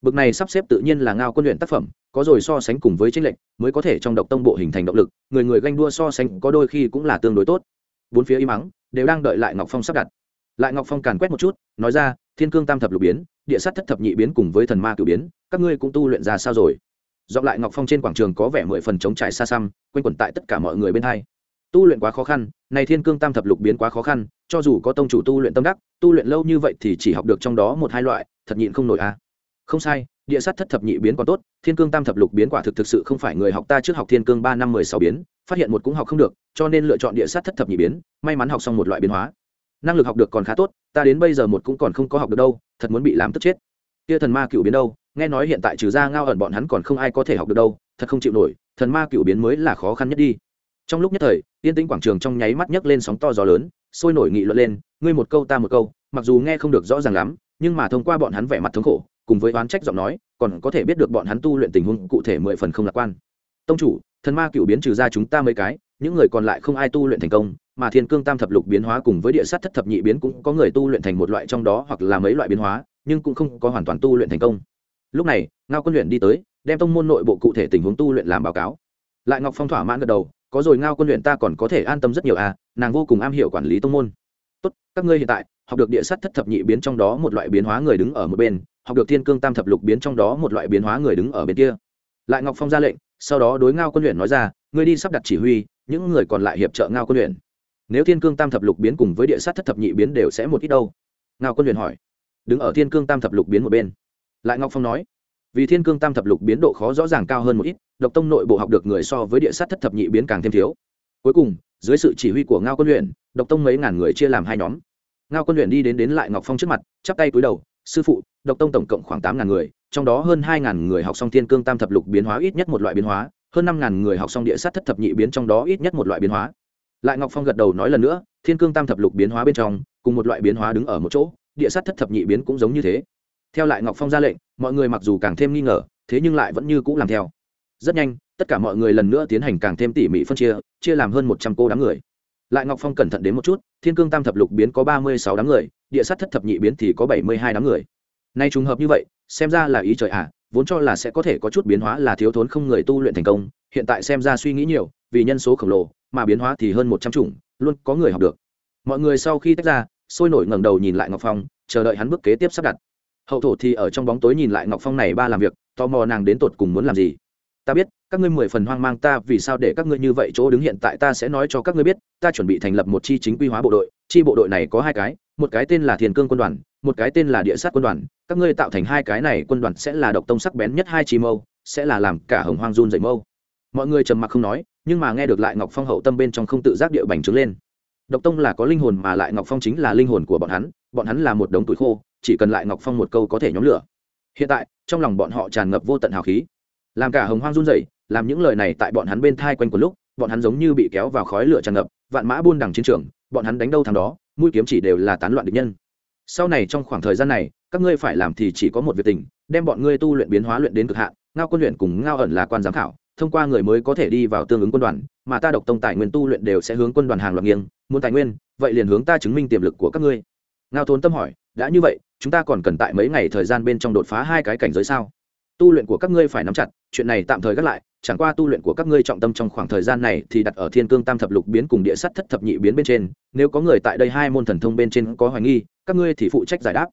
Bực này sắp xếp tự nhiên là ngao quân luyện tác phẩm, có rồi so sánh cùng với tranh lệch, mới có thể trong độc tông bộ hình thành động lực, người người ganh đua so sánh có đôi khi cũng là tương đối tốt. Bốn phía im mắng đều đang đợi lại ngọc phong sắp đặt. Lại ngọc phong càn quét một chút, nói ra, thiên cương tam thập lục biến, địa sát thất thập nhị biến cùng với thần ma cửu biến, các ngươi cũng tu luyện ra sao rồi? Dọc lại ngọc phong trên quảng trường có vẻ mười phần chống trải xa xăm, quanh quẩn tại tất cả mọi người bên hai. Tu luyện quá khó khăn, này thiên cương tam thập lục biến quá khó khăn, cho dù có tông chủ tu luyện tâm đắc, tu luyện lâu như vậy thì chỉ học được trong đó một hai loại, thật nhịn không nổi a. À. không sai, địa sát thất thập nhị biến còn tốt, thiên cương tam thập lục biến quả thực thực sự không phải người học ta trước học thiên cương ba năm mười sáu biến, phát hiện một cũng học không được, cho nên lựa chọn địa sát thất thập nhị biến, may mắn học xong một loại biến hóa. Năng lực học được còn khá tốt, ta đến bây giờ một cũng còn không có học được đâu, thật muốn bị làm tức chết. Kia thần ma cựu biến đâu? Nghe nói hiện tại trừ ra ngao ẩn bọn hắn còn không ai có thể học được đâu, thật không chịu nổi, thần ma cựu biến mới là khó khăn nhất đi. Trong lúc nhất thời, yên tĩnh quảng trường trong nháy mắt nhấc lên sóng to gió lớn, sôi nổi nghị luận lên, ngươi một câu ta một câu, mặc dù nghe không được rõ ràng lắm, nhưng mà thông qua bọn hắn vẻ mặt thống khổ, cùng với oán trách giọng nói, còn có thể biết được bọn hắn tu luyện tình huống cụ thể mười phần không lạc quan. Tông chủ, thần ma cựu biến trừ ra chúng ta mấy cái, những người còn lại không ai tu luyện thành công, mà thiên cương tam thập lục biến hóa cùng với địa sát thất thập nhị biến cũng có người tu luyện thành một loại trong đó hoặc là mấy loại biến hóa, nhưng cũng không có hoàn toàn tu luyện thành công lúc này, ngao quân luyện đi tới, đem tông môn nội bộ cụ thể tình huống tu luyện làm báo cáo. Lại ngọc phong thỏa mãn gật đầu, có rồi ngao quân luyện ta còn có thể an tâm rất nhiều à nàng vô cùng am hiểu quản lý tông môn. Tốt, các ngươi hiện tại, học được địa sát thất thập nhị biến trong đó một loại biến hóa người đứng ở một bên, học được thiên cương tam thập lục biến trong đó một loại biến hóa người đứng ở bên kia. Lại ngọc phong ra lệnh, sau đó đối ngao quân luyện nói ra, ngươi đi sắp đặt chỉ huy, những người còn lại hiệp trợ ngao quân luyện. Nếu thiên cương tam thập lục biến cùng với địa sát thất thập nhị biến đều sẽ một ít đâu. Ngao quân luyện hỏi. Đứng ở thiên cương tam thập lục biến một bên lại ngọc phong nói, vì thiên cương tam thập lục biến độ khó rõ ràng cao hơn một ít, độc tông nội bộ học được người so với địa sát thất thập nhị biến càng thêm thiếu. Cuối cùng, dưới sự chỉ huy của ngao quân luyện độc tông mấy ngàn người chia làm hai nhóm. Ngao quân luyện đi đến đến lại ngọc phong trước mặt, chắp tay cúi đầu, sư phụ, độc tông tổng cộng khoảng tám ngàn người, trong đó hơn hai ngàn người học xong thiên cương tam thập lục biến hóa ít nhất một loại biến hóa, hơn năm ngàn người học xong địa sát thất thập nhị biến trong đó ít nhất một loại biến hóa. Lại ngọc phong gật đầu nói lần nữa, thiên cương tam thập lục biến hóa bên trong, cùng một loại biến hóa đứng ở một chỗ, địa sát thất thập nhị biến cũng giống như thế theo lại ngọc phong ra lệnh mọi người mặc dù càng thêm nghi ngờ thế nhưng lại vẫn như cũ làm theo. Rất nhanh tất cả mọi người lần nữa tiến hành càng thêm tỉ mỉ phân chia chia làm hơn một trăm cô đám người. Lại ngọc phong cẩn thận đến một chút thiên cương tam thập lục biến có ba mươi sáu đám người địa sát thất thập nhị biến thì có bảy mươi hai đám người. Nay trùng hợp như vậy xem ra là ý trời ạ à, vốn cho là sẽ có thể có chút biến hóa là thiếu thốn không người tu luyện thành công hiện tại xem ra suy nghĩ nhiều vì nhân số khổng lồ mà biến hóa thì hơn một trăm chủng luôn có người học được. Mọi người sau khi tách ra sôi nổi ngẩng đầu nhìn lại ngọc phong chờ đợi hắn bước kế tiếp sắp đặt hậu thổ thì ở trong bóng tối nhìn lại ngọc phong này ba làm việc, tò mò nàng đến tột cùng muốn làm gì. Ta biết, các ngươi mười phần hoang mang ta, vì sao để các ngươi như vậy chỗ đứng hiện tại ta sẽ nói cho các ngươi biết, ta chuẩn bị thành lập một chi chính quy hóa bộ đội, chi bộ đội này có hai cái, một cái tên là thiền cương quân đoàn, một cái tên là địa sát quân đoàn. Các ngươi tạo thành hai cái này quân đoàn sẽ là độc tông sắc bén nhất hai chi mâu, sẽ là làm cả hồng hoang run dậy mâu. Mọi người trầm mặc không nói, nhưng mà nghe được lại ngọc phong hậu tâm bên trong không tự giác địa bành trướng lên. Độc tông là có linh hồn mà lại ngọc phong chính là linh hồn của bọn hắn bọn hắn là một đống tuổi khô chỉ cần lại ngọc phong một câu có thể nhóm lửa. Hiện tại, trong lòng bọn họ tràn ngập vô tận hào khí. Làm cả hồng hoang run rẩy, làm những lời này tại bọn hắn bên thai quanh một lúc, bọn hắn giống như bị kéo vào khói lửa tràn ngập, vạn mã buôn đằng chiến trường, bọn hắn đánh đâu thằng đó, mũi kiếm chỉ đều là tán loạn địch nhân. Sau này trong khoảng thời gian này, các ngươi phải làm thì chỉ có một việc tình, đem bọn ngươi tu luyện biến hóa luyện đến cực hạn, ngao quân luyện cùng ngao ẩn là quan giám khảo, thông qua người mới có thể đi vào tương ứng quân đoàn, mà ta độc tông tài nguyên tu luyện đều sẽ hướng quân đoàn hàng loạt nghiêng, muốn tài nguyên, vậy liền hướng ta chứng minh tiềm lực của các ngươi. Ngao thốn tâm hỏi, đã như vậy chúng ta còn cần tại mấy ngày thời gian bên trong đột phá hai cái cảnh giới sao? Tu luyện của các ngươi phải nắm chặt, chuyện này tạm thời gác lại, chẳng qua tu luyện của các ngươi trọng tâm trong khoảng thời gian này thì đặt ở thiên cương tam thập lục biến cùng địa sắt thất thập nhị biến bên trên, nếu có người tại đây hai môn thần thông bên trên có hoài nghi, các ngươi thì phụ trách giải đáp.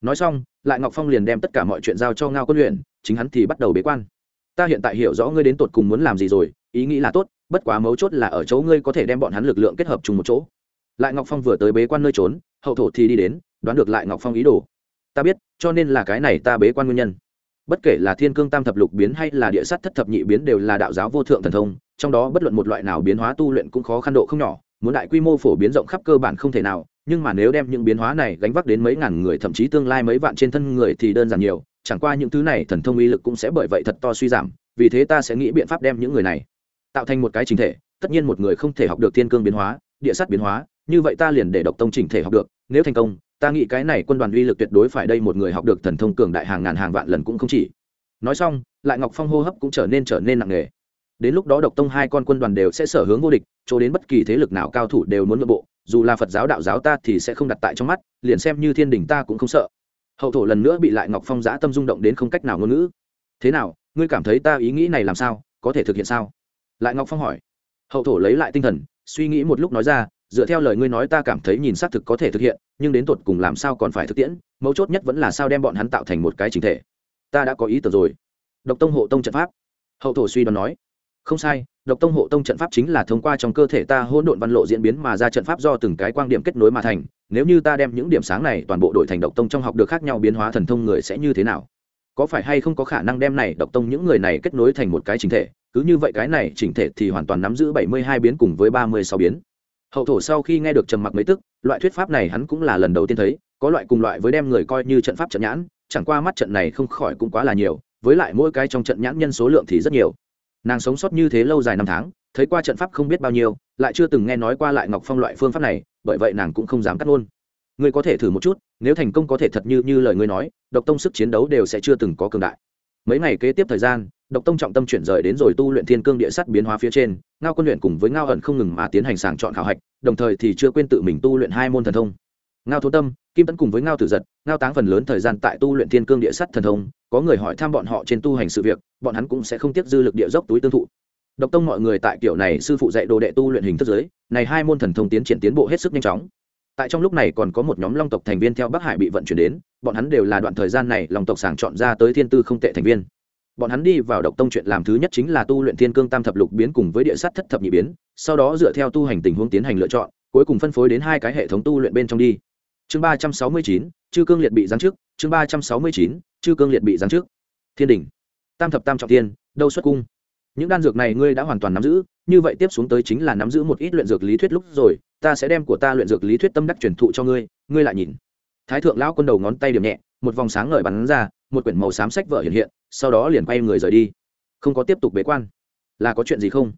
Nói xong, lại ngọc phong liền đem tất cả mọi chuyện giao cho ngao quân luyện chính hắn thì bắt đầu bế quan. Ta hiện tại hiểu rõ ngươi đến tột cùng muốn làm gì rồi, ý nghĩ là tốt, bất quá mấu chốt là ở chỗ ngươi có thể đem bọn hắn lực lượng kết hợp chung một chỗ. Lại ngọc phong vừa tới bế quan nơi trốn, hậu thổ thì đi đến, đoán được lại ngọc phong ý đồ ta biết, cho nên là cái này ta bế quan nguyên nhân. Bất kể là thiên cương tam thập lục biến hay là địa sát thất thập nhị biến đều là đạo giáo vô thượng thần thông, trong đó bất luận một loại nào biến hóa tu luyện cũng khó khăn độ không nhỏ, muốn đại quy mô phổ biến rộng khắp cơ bản không thể nào, nhưng mà nếu đem những biến hóa này gánh vác đến mấy ngàn người, thậm chí tương lai mấy vạn trên thân người thì đơn giản nhiều, chẳng qua những thứ này thần thông uy lực cũng sẽ bởi vậy thật to suy giảm, vì thế ta sẽ nghĩ biện pháp đem những người này tạo thành một cái chính thể, tất nhiên một người không thể học được thiên cương biến hóa, địa sát biến hóa, như vậy ta liền để độc tông chỉnh thể học được, nếu thành công ta nghĩ cái này quân đoàn uy lực tuyệt đối phải đây một người học được thần thông cường đại hàng ngàn hàng vạn lần cũng không chỉ. Nói xong, lại ngọc phong hô hấp cũng trở nên trở nên nặng nề. Đến lúc đó độc tông hai con quân đoàn đều sẽ sở hướng vô địch chỗ đến bất kỳ thế lực nào cao thủ đều muốn nội bộ, dù là phật giáo đạo giáo ta thì sẽ không đặt tại trong mắt, liền xem như thiên đình ta cũng không sợ. Hậu thổ lần nữa bị lại ngọc phong giã tâm rung động đến không cách nào ngôn ngữ. Thế nào, ngươi cảm thấy ta ý nghĩ này làm sao, có thể thực hiện sao? Lại ngọc phong hỏi. Hậu thổ lấy lại tinh thần, suy nghĩ một lúc nói ra dựa theo lời ngươi nói ta cảm thấy nhìn xác thực có thể thực hiện, nhưng đến tột cùng làm sao còn phải thực tiễn, mấu chốt nhất vẫn là sao đem bọn hắn tạo thành một cái chính thể. Ta đã có ý tưởng rồi. Độc tông hộ tông trận pháp. Hậu thổ suy đoán nói. Không sai, độc tông hộ tông trận pháp chính là thông qua trong cơ thể ta hỗn độn văn lộ diễn biến mà ra trận pháp do từng cái quan điểm kết nối mà thành. Nếu như ta đem những điểm sáng này toàn bộ đổi thành độc tông trong học được khác nhau biến hóa thần thông người sẽ như thế nào? Có phải hay không có khả năng đem này độc tông những người này kết nối thành một cái chính thể? Cứ như vậy cái này chỉnh thể thì hoàn toàn nắm giữ bảy mươi hai biến cùng với ba mươi sáu biến hậu thổ sau khi nghe được trầm mặc mấy tức, loại thuyết pháp này hắn cũng là lần đầu tiên thấy, có loại cùng loại với đem người coi như trận pháp trận nhãn, chẳng qua mắt trận này không khỏi cũng quá là nhiều, với lại mỗi cái trong trận nhãn nhân số lượng thì rất nhiều nàng sống sót như thế lâu dài năm tháng, thấy qua trận pháp không biết bao nhiêu, lại chưa từng nghe nói qua lại ngọc phong loại phương pháp này, bởi vậy nàng cũng không dám cắt luôn. ngươi có thể thử một chút, nếu thành công có thể thật như như lời ngươi nói, độc tông sức chiến đấu đều sẽ chưa từng có cường đại mấy ngày kế tiếp thời gian, độc tông trọng tâm chuyển rời đến rồi tu luyện thiên cương địa sắt biến hóa phía trên, ngao quân luyện cùng với ngao ẩn không ngừng mà tiến hành sàng chọn khảo hạch, đồng thời thì chưa quên tự mình tu luyện hai môn thần thông. Ngao thố tâm, kim tấn cùng với ngao tử giật, ngao táng phần lớn thời gian tại tu luyện thiên cương địa sắt thần thông, có người hỏi thăm bọn họ trên tu hành sự việc, bọn hắn cũng sẽ không tiếc dư lực địa dốc túi tương thụ. Độc tông mọi người tại kiểu này sư phụ dạy đồ đệ tu luyện hình thức giới này hai môn thần thông tiến triển tiến bộ hết sức nhanh chóng. Tại trong lúc này còn có một nhóm long tộc thành viên theo bắc hải bị vận chuyển đến bọn hắn đều là đoạn thời gian này lòng tộc sàng chọn ra tới thiên tư không tệ thành viên. Bọn hắn đi vào độc tông chuyện làm thứ nhất chính là tu luyện thiên cương tam thập lục biến cùng với địa sát thất thập nhị biến, sau đó dựa theo tu hành tình huống tiến hành lựa chọn, cuối cùng phân phối đến hai cái hệ thống tu luyện bên trong đi. Chương ba trăm sáu mươi chín, chư cương liệt bị giáng trước chương ba trăm sáu mươi chín, chư cương liệt bị giáng trước thiên đình tam thập tam trọng tiên đâu xuất cung. Những đan dược này ngươi đã hoàn toàn nắm giữ, như vậy tiếp xuống tới chính là nắm giữ một ít luyện dược lý thuyết lúc rồi, ta sẽ đem của ta luyện dược lý thuyết tâm đắc truyền thụ cho ngươi ngươi lại nhìn thái thượng lão quân đầu ngón tay điểm nhẹ, một vòng sáng ngời bắn ra, một quyển màu xám sách vở hiện hiện, sau đó liền quay người rời đi. Không có tiếp tục bế quan. Là có chuyện gì không?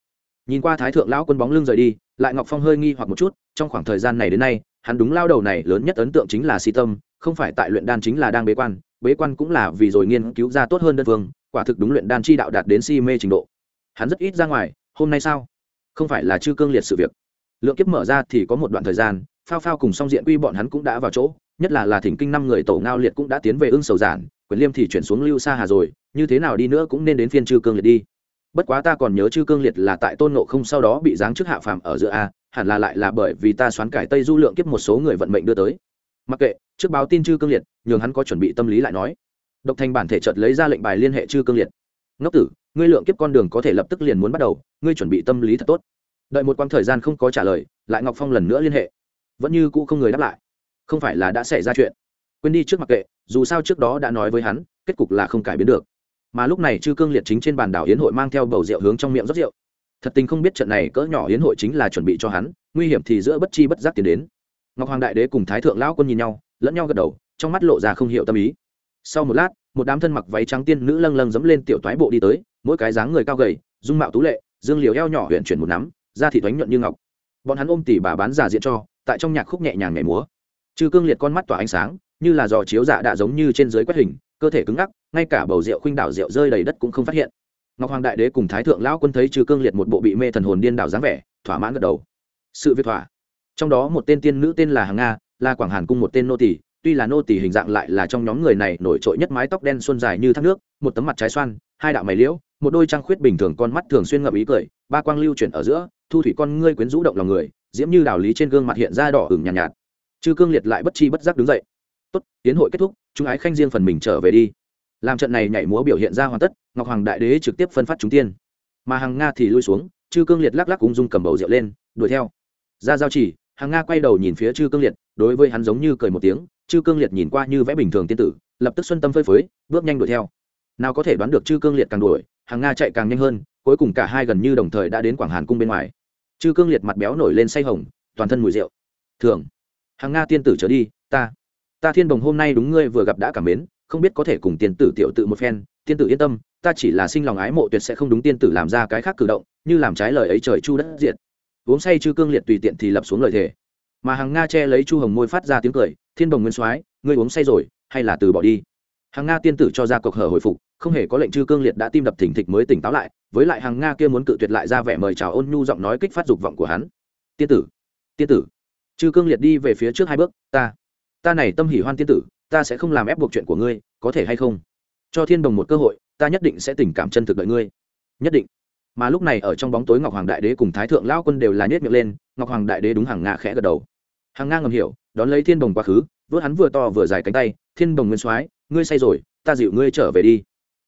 Nhìn qua thái thượng lão quân bóng lưng rời đi, lại ngọc phong hơi nghi hoặc một chút, trong khoảng thời gian này đến nay, hắn đúng lao đầu này lớn nhất ấn tượng chính là si tâm, không phải tại luyện đan chính là đang bế quan bế quan cũng là vì rồi nghiên cứu ra tốt hơn đơn phương, quả thực đúng luyện đan chi đạo đạt đến si mê trình độ. Hắn rất ít ra ngoài, hôm nay sao? Không phải là chư cương liệt sự việc. Lượng kiếp mở ra thì có một đoạn thời gian, phao phao cùng song diện quy bọn hắn cũng đã vào chỗ nhất là là thỉnh kinh năm người tổ ngao liệt cũng đã tiến về ưng sầu giản, quyền liêm thì chuyển xuống lưu xa hà rồi, như thế nào đi nữa cũng nên đến phiên chư cương liệt đi. Bất quá ta còn nhớ chư cương liệt là tại tôn nộ không sau đó bị giáng chức hạ phàm ở giữa a, hẳn là lại là bởi vì ta xoán cải tây du lượng kiếp một số người vận mệnh đưa tới. Mặc kệ, trước báo tin chư cương liệt, nhường hắn có chuẩn bị tâm lý lại nói. Độc thành bản thể chợt lấy ra lệnh bài liên hệ chư cương liệt. Ngốc tử, ngươi lượng kiếp con đường có thể lập tức liền muốn bắt đầu, ngươi chuẩn bị tâm lý thật tốt. Đợi một quãng thời gian không có trả lời, lại ngọc phong lần nữa liên hệ. Vẫn như cũ không người đáp lại không phải là đã xảy ra chuyện. Quên đi trước mặc kệ, dù sao trước đó đã nói với hắn, kết cục là không cải biến được. Mà lúc này chư cương liệt chính trên bàn đảo hiến hội mang theo bầu rượu hướng trong miệng rót rượu. Thật tình không biết trận này cỡ nhỏ hiến hội chính là chuẩn bị cho hắn, nguy hiểm thì giữa bất chi bất giác tiến đến. Ngọc hoàng đại đế cùng thái thượng lão quân nhìn nhau, lẫn nhau gật đầu, trong mắt lộ ra không hiểu tâm ý. Sau một lát, một đám thân mặc váy trắng tiên nữ lâng lâng dẫm lên tiểu toái bộ đi tới, mỗi cái dáng người cao gầy, dung mạo tú lệ, dương liều eo nhỏ huyện chuyển một nắm, da thị thoánh nhuận như ngọc. Bọn hắn ôm tỉ bà bán giả diện cho, tại trong nhạc khúc nhẹ nhàng nhảy múa chư cương liệt con mắt tỏa ánh sáng như là giò chiếu dạ đã giống như trên dưới quét hình cơ thể cứng ngắc ngay cả bầu rượu khuynh đảo rượu rơi đầy đất cũng không phát hiện. Ngọc hoàng đại đế cùng thái thượng lão quân thấy chư cương liệt một bộ bị mê thần hồn điên đảo dáng vẻ thỏa mãn gật đầu. Sự việc thỏa. Trong đó một tên tiên nữ tên là hàng nga là quảng hàn cung một tên nô tỷ tuy là nô tỷ hình dạng lại là trong nhóm người này nổi trội nhất mái tóc đen xuân dài như thác nước một tấm mặt trái xoan hai đạo mày liễu một đôi trang khuyết bình thường con mắt thường xuyên ngậm ý cười ba quang lưu chuyển ở giữa thu thủy con ngươi quyến rũ động lòng người diễm như đào lý trên gương mặt hiện ra đỏ ửng nhàn nhạt, nhạt chư cương liệt lại bất chi bất giác đứng dậy. Tốt, tiến hội kết thúc, chúng ái khanh riêng phần mình trở về đi. Làm trận này nhảy múa biểu hiện ra hoàn tất, ngọc hoàng đại đế trực tiếp phân phát chúng tiên. Mà hàng nga thì lui xuống, chư cương liệt lắc lắc ung dung cầm bầu rượu lên, đuổi theo. Ra giao chỉ hàng nga quay đầu nhìn phía chư cương liệt, đối với hắn giống như cười một tiếng, chư cương liệt nhìn qua như vẽ bình thường tiên tử, lập tức xuân tâm phơi phới, bước nhanh đuổi theo. Nào có thể đoán được chư cương liệt càng đuổi hàng nga chạy càng nhanh hơn, cuối cùng cả hai gần như đồng thời đã đến quảng hàn cung bên ngoài. Chư cương liệt mặt béo nổi lên say hồng, toàn thân mùi rượu. Thường hàng nga tiên tử trở đi, ta ta thiên bồng hôm nay đúng ngươi vừa gặp đã cảm mến, không biết có thể cùng tiên tử tiểu tự một phen. Tiên tử yên tâm, ta chỉ là sinh lòng ái mộ tuyệt sẽ không đúng tiên tử làm ra cái khác cử động, như làm trái lời ấy trời chu đất diệt. Uống say chư cương liệt tùy tiện thì lập xuống lời thề. Mà hàng nga che lấy chu hồng môi phát ra tiếng cười, thiên bồng nguyên soái, ngươi uống say rồi, hay là từ bỏ đi? Hàng nga tiên tử cho ra cộc hở hồi phục, không hề có lệnh chư cương liệt đã tim đập thỉnh thịch mới tỉnh táo lại, với lại hàng nga kia muốn cự tuyệt lại ra vẻ mời chào ôn nhu giọng nói kích phát dục vọng của hắn. Tiên tử tiên tử chư cương liệt đi về phía trước hai bước, ta ta này tâm hỉ hoan tiên tử, ta sẽ không làm ép buộc chuyện của ngươi, có thể hay không? Cho thiên đồng một cơ hội, ta nhất định sẽ tình cảm chân thực đợi ngươi. Nhất định. Mà lúc này ở trong bóng tối ngọc hoàng đại đế cùng thái thượng lao quân đều là nhét miệng lên, ngọc hoàng đại đế đúng hàng ngã khẽ gật đầu. Hàng Ngang ngầm hiểu, đón lấy thiên đồng quá khứ, vớt hắn vừa to vừa dài cánh tay, thiên đồng nguyên soái, ngươi say rồi, ta dịu ngươi trở về đi.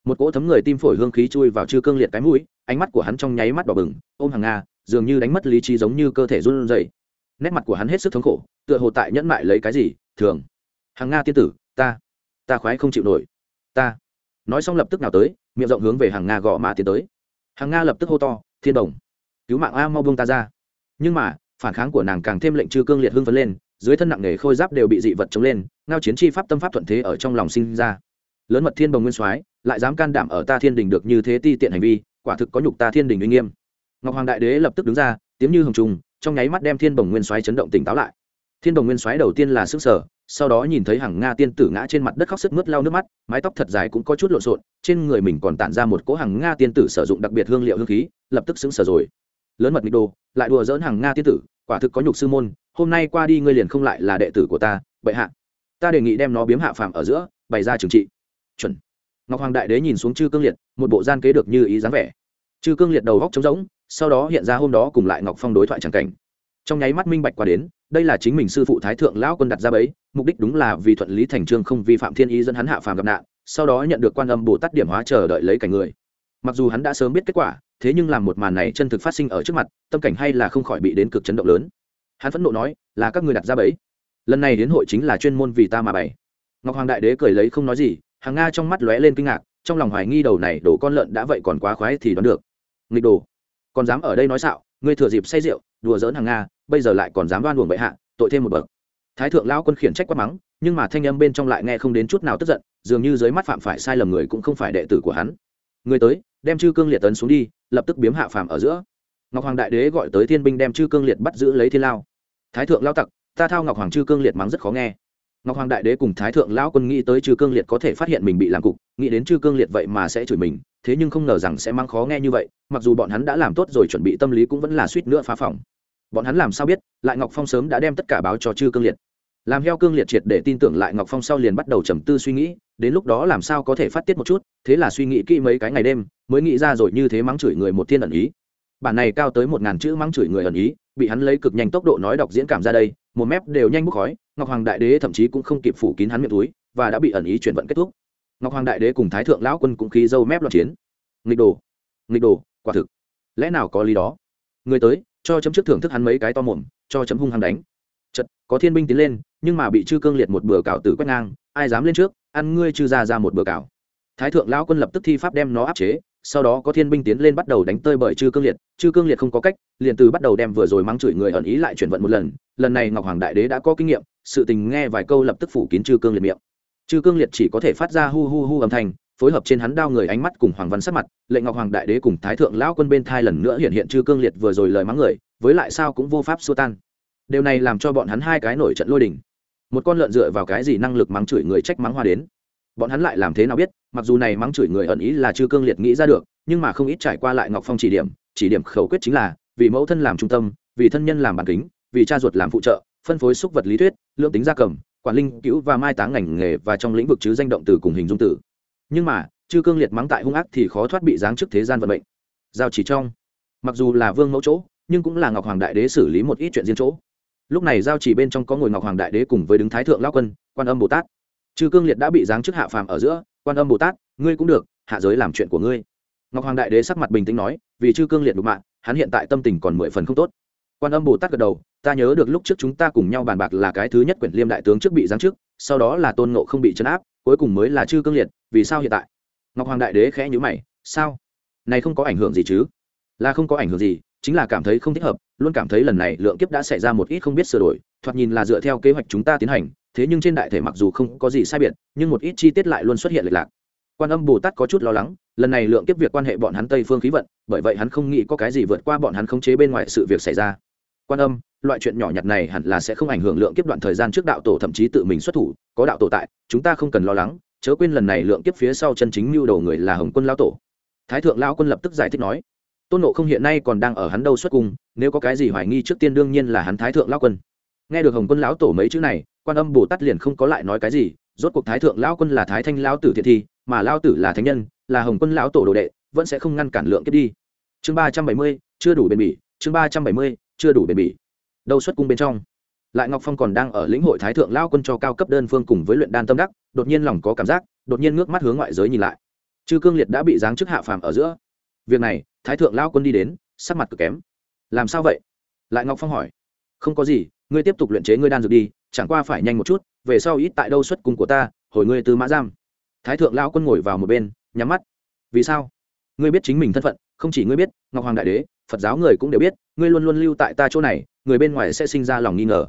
Một cỗ thấm người tim phổi hương khí chui vào chư cương liệt cái mũi, ánh mắt của hắn trong nháy mắt đỏ bừng, ôm hàng nga, dường như đánh mất lý trí giống như cơ thể run rẩy nét mặt của hắn hết sức thống khổ, tựa hồ tại nhẫn mại lấy cái gì, thường. Hàng nga tiên tử, ta ta khoái không chịu nổi. Ta. Nói xong lập tức nào tới, miệng rộng hướng về hàng nga gõ mã tiến tới. Hàng nga lập tức hô to, thiên đồng, cứu mạng a, mau buông ta ra. Nhưng mà, phản kháng của nàng càng thêm lệnh chư cương liệt hưng phấn lên, dưới thân nặng nề khôi giáp đều bị dị vật chống lên, ngao chiến chi pháp tâm pháp thuận thế ở trong lòng sinh ra. Lớn mật thiên bồng nguyên soái, lại dám can đảm ở ta thiên đình được như thế ti tiện hành vi, quả thực có nhục ta thiên đình uy nghiêm. Ngọc hoàng đại đế lập tức đứng ra, tiếng như hồng trùng trong nháy mắt đem thiên bồng nguyên soái chấn động tỉnh táo lại. Thiên bồng nguyên soái đầu tiên là sức sở sau đó nhìn thấy hàng nga tiên tử ngã trên mặt đất khóc sức mướt lau nước mắt, mái tóc thật dài cũng có chút lộn xộn, trên người mình còn tản ra một cỗ hàng nga tiên tử sử dụng đặc biệt hương liệu hương khí, lập tức xứng sở rồi. Lớn mật nghịch đồ, lại đùa dỡn hàng nga tiên tử, quả thực có nhục sư môn, hôm nay qua đi ngươi liền không lại là đệ tử của ta, bệ hạ. Ta đề nghị đem nó biếm hạ phàm ở giữa, bày ra trừng trị. Chuẩn. Ngọc hoàng đại đế nhìn xuống chư cương liệt, một bộ gian kế được như ý dáng vẻ. Chư cương liệt đầu góc trống rỗng sau đó hiện ra hôm đó cùng lại ngọc phong đối thoại c cảnh. Trong nháy mắt minh bạch qua đến, đây là chính mình sư phụ thái thượng lão quân đặt ra bấy mục đích đúng là vì thuận lý thành trương không vi phạm thiên ý dẫn hắn hạ phàm gặp nạn, sau đó nhận được quan âm bồ tát điểm hóa chờ đợi lấy cảnh người. Mặc dù hắn đã sớm biết kết quả, thế nhưng làm một màn này chân thực phát sinh ở trước mặt, tâm cảnh hay là không khỏi bị đến cực chấn động lớn. Hắn phẫn nộ nói, là các người đặt ra bẫy. Lần này đến hội chính là chuyên môn vì ta mà bày. Ngọc hoàng đại đế cười lấy không nói gì, hàng nga trong mắt lóe lên kinh ngạc, trong lòng hoài nghi đầu này đổ con lợn đã vậy còn quá khoái thì đoán được. Nghịch đồ còn dám ở đây nói xạo, ngươi thừa dịp say rượu, đùa dỡn hàng nga, bây giờ lại còn dám đoan buồng bệ hạ, tội thêm một bậc. Thái thượng lao quân khiển trách quát mắng, nhưng mà thanh âm bên trong lại nghe không đến chút nào tức giận, dường như dưới mắt phạm phải sai lầm người cũng không phải đệ tử của hắn. Người tới, đem chư cương liệt tấn xuống đi, lập tức biếm hạ phàm ở giữa. Ngọc hoàng đại đế gọi tới thiên binh đem chư cương liệt bắt giữ lấy thiên lao. Thái thượng lao tặc, ta thao ngọc hoàng chư cương liệt mắng rất khó nghe. Ngọc hoàng đại đế cùng thái thượng lão quân nghĩ tới chư cương liệt có thể phát hiện mình bị làm cục, nghĩ đến chư cương liệt vậy mà sẽ chửi mình thế nhưng không ngờ rằng sẽ mang khó nghe như vậy, mặc dù bọn hắn đã làm tốt rồi chuẩn bị tâm lý cũng vẫn là suýt nữa phá phòng. Bọn hắn làm sao biết, lại ngọc phong sớm đã đem tất cả báo cho chư cương liệt. Làm heo cương liệt triệt để tin tưởng lại ngọc phong sau liền bắt đầu trầm tư suy nghĩ, đến lúc đó làm sao có thể phát tiết một chút, thế là suy nghĩ kỹ mấy cái ngày đêm, mới nghĩ ra rồi như thế mắng chửi người một thiên ẩn ý. Bản này cao tới một ngàn chữ mắng chửi người ẩn ý, bị hắn lấy cực nhanh tốc độ nói đọc diễn cảm ra đây, một mép đều nhanh bốc khói, ngọc hoàng đại đế thậm chí cũng không kịp phủ kín hắn miệng túi, và đã bị ẩn ý chuyển vận kết thúc ngọc hoàng đại đế cùng thái thượng lão quân cũng khí dâu mép loạn chiến. Nghịch đồ nghịch đồ, quả thực. Lẽ nào có lý đó? Người tới, cho chấm trước thưởng thức hắn mấy cái to mồm, cho chấm hung hăng đánh. Chật có thiên binh tiến lên, nhưng mà bị chư cương liệt một bừa cào tử quét ngang, ai dám lên trước, ăn ngươi chư ra ra một bừa cào thái thượng lão quân lập tức thi pháp đem nó áp chế, sau đó có thiên binh tiến lên bắt đầu đánh tơi bởi chư cương liệt. Chư cương liệt không có cách, liền từ bắt đầu đem vừa rồi mắng chửi người ẩn ý lại chuyển vận một lần. Lần này ngọc hoàng đại đế đã có kinh nghiệm, sự tình nghe vài câu lập tức phủ kín chư cương liệt miệng chư cương liệt chỉ có thể phát ra hu hu hu âm thanh, phối hợp trên hắn đao người ánh mắt cùng hoàng văn sắc mặt lệnh ngọc hoàng đại đế cùng thái thượng lão quân bên thai lần nữa hiện hiện chư cương liệt vừa rồi lời mắng người, với lại sao cũng vô pháp xua tan. Điều này làm cho bọn hắn hai cái nổi trận lôi đình. Một con lợn dựa vào cái gì năng lực mắng chửi người trách mắng hoa đến? Bọn hắn lại làm thế nào biết, mặc dù này mắng chửi người ẩn ý là chư cương liệt nghĩ ra được, nhưng mà không ít trải qua lại ngọc phong chỉ điểm chỉ điểm khẩu quyết chính là, vì mẫu thân làm trung tâm, vì thân nhân làm bản kính, vì cha ruột làm phụ trợ, phân phối xúc vật lý thuyết lượng tính gia cầm quản linh cứu và mai táng ngành nghề và trong lĩnh vực chứ danh động từ cùng hình dung tử nhưng mà, chư cương liệt mắng tại hung ác thì khó thoát bị giáng chức thế gian vận mệnh. Giao chỉ trong. Mặc dù là vương mẫu chỗ, nhưng cũng là ngọc hoàng đại đế xử lý một ít chuyện riêng chỗ. Lúc này giao chỉ bên trong có ngồi ngọc hoàng đại đế cùng với đứng thái thượng lao quân, quan âm bồ tát. Chư cương liệt đã bị giáng chức hạ phàm ở giữa, quan âm bồ tát, ngươi cũng được, hạ giới làm chuyện của ngươi. Ngọc hoàng đại đế sắc mặt bình tĩnh nói, vì chư cương liệt đục mạng, hắn hiện tại tâm tình còn mười phần không tốt quan âm bồ tát gật đầu, ta nhớ được lúc trước chúng ta cùng nhau bàn bạc là cái thứ nhất quyển liêm đại tướng trước bị giáng chức, sau đó là tôn ngộ không bị chấn áp, cuối cùng mới là chư cương liệt, vì sao hiện tại? Ngọc hoàng đại đế khẽ nhữ mày, sao? Này không có ảnh hưởng gì chứ? Là không có ảnh hưởng gì, chính là cảm thấy không thích hợp, luôn cảm thấy lần này lượng kiếp đã xảy ra một ít không biết sửa đổi, thoạt nhìn là dựa theo kế hoạch chúng ta tiến hành, thế nhưng trên đại thể mặc dù không có gì sai biệt, nhưng một ít chi tiết lại luôn xuất hiện lệch lạc quan âm bồ tát có chút lo lắng, lần này lượng kiếp việc quan hệ bọn hắn tây phương khí vận, bởi vậy hắn không nghĩ có cái gì vượt qua bọn hắn khống chế bên ngoài sự việc xảy ra. Quan âm, loại chuyện nhỏ nhặt này hẳn là sẽ không ảnh hưởng lượng kiếp đoạn thời gian trước đạo tổ thậm chí tự mình xuất thủ, có đạo tổ tại, chúng ta không cần lo lắng, chớ quên lần này lượng kiếp phía sau chân chính mưu đầu người là hồng quân lão tổ. Thái thượng lão quân lập tức giải thích nói, tôn nộ không hiện nay còn đang ở hắn đâu xuất cung, nếu có cái gì hoài nghi trước tiên đương nhiên là hắn thái thượng lão quân. Nghe được hồng quân lão tổ mấy chữ này, quan âm bồ tát liền không có lại nói cái gì rốt cuộc thái thượng lão quân là thái thanh lão tử thiện thi, mà lão tử là thánh nhân, là hồng quân lão tổ đồ đệ, vẫn sẽ không ngăn cản lượng kiếp đi. Chương ba trăm bảy mươi, chưa đủ bền bỉ. Chương ba trăm bảy mươi, chưa đủ bền bỉ. Đâu xuất cung bên trong, lại ngọc phong còn đang ở lĩnh hội thái thượng lao quân cho cao cấp đơn phương cùng với luyện đan tâm đắc, đột nhiên lòng có cảm giác, đột nhiên ngước mắt hướng ngoại giới nhìn lại. Chư cương liệt đã bị giáng chức hạ phàm ở giữa. Việc này, thái thượng lao quân đi đến, sắc mặt cực kém. Làm sao vậy? Lại ngọc phong hỏi. Không có gì, ngươi tiếp tục luyện chế ngươi đan dược đi, chẳng qua phải nhanh một chút về sau ít tại đâu xuất cung của ta, hồi ngươi từ mã giam. Thái thượng lao quân ngồi vào một bên, nhắm mắt. Vì sao? Ngươi biết chính mình thân phận, không chỉ ngươi biết, ngọc hoàng đại đế, phật giáo người cũng đều biết, ngươi luôn luôn lưu tại ta chỗ này, người bên ngoài sẽ sinh ra lòng nghi ngờ.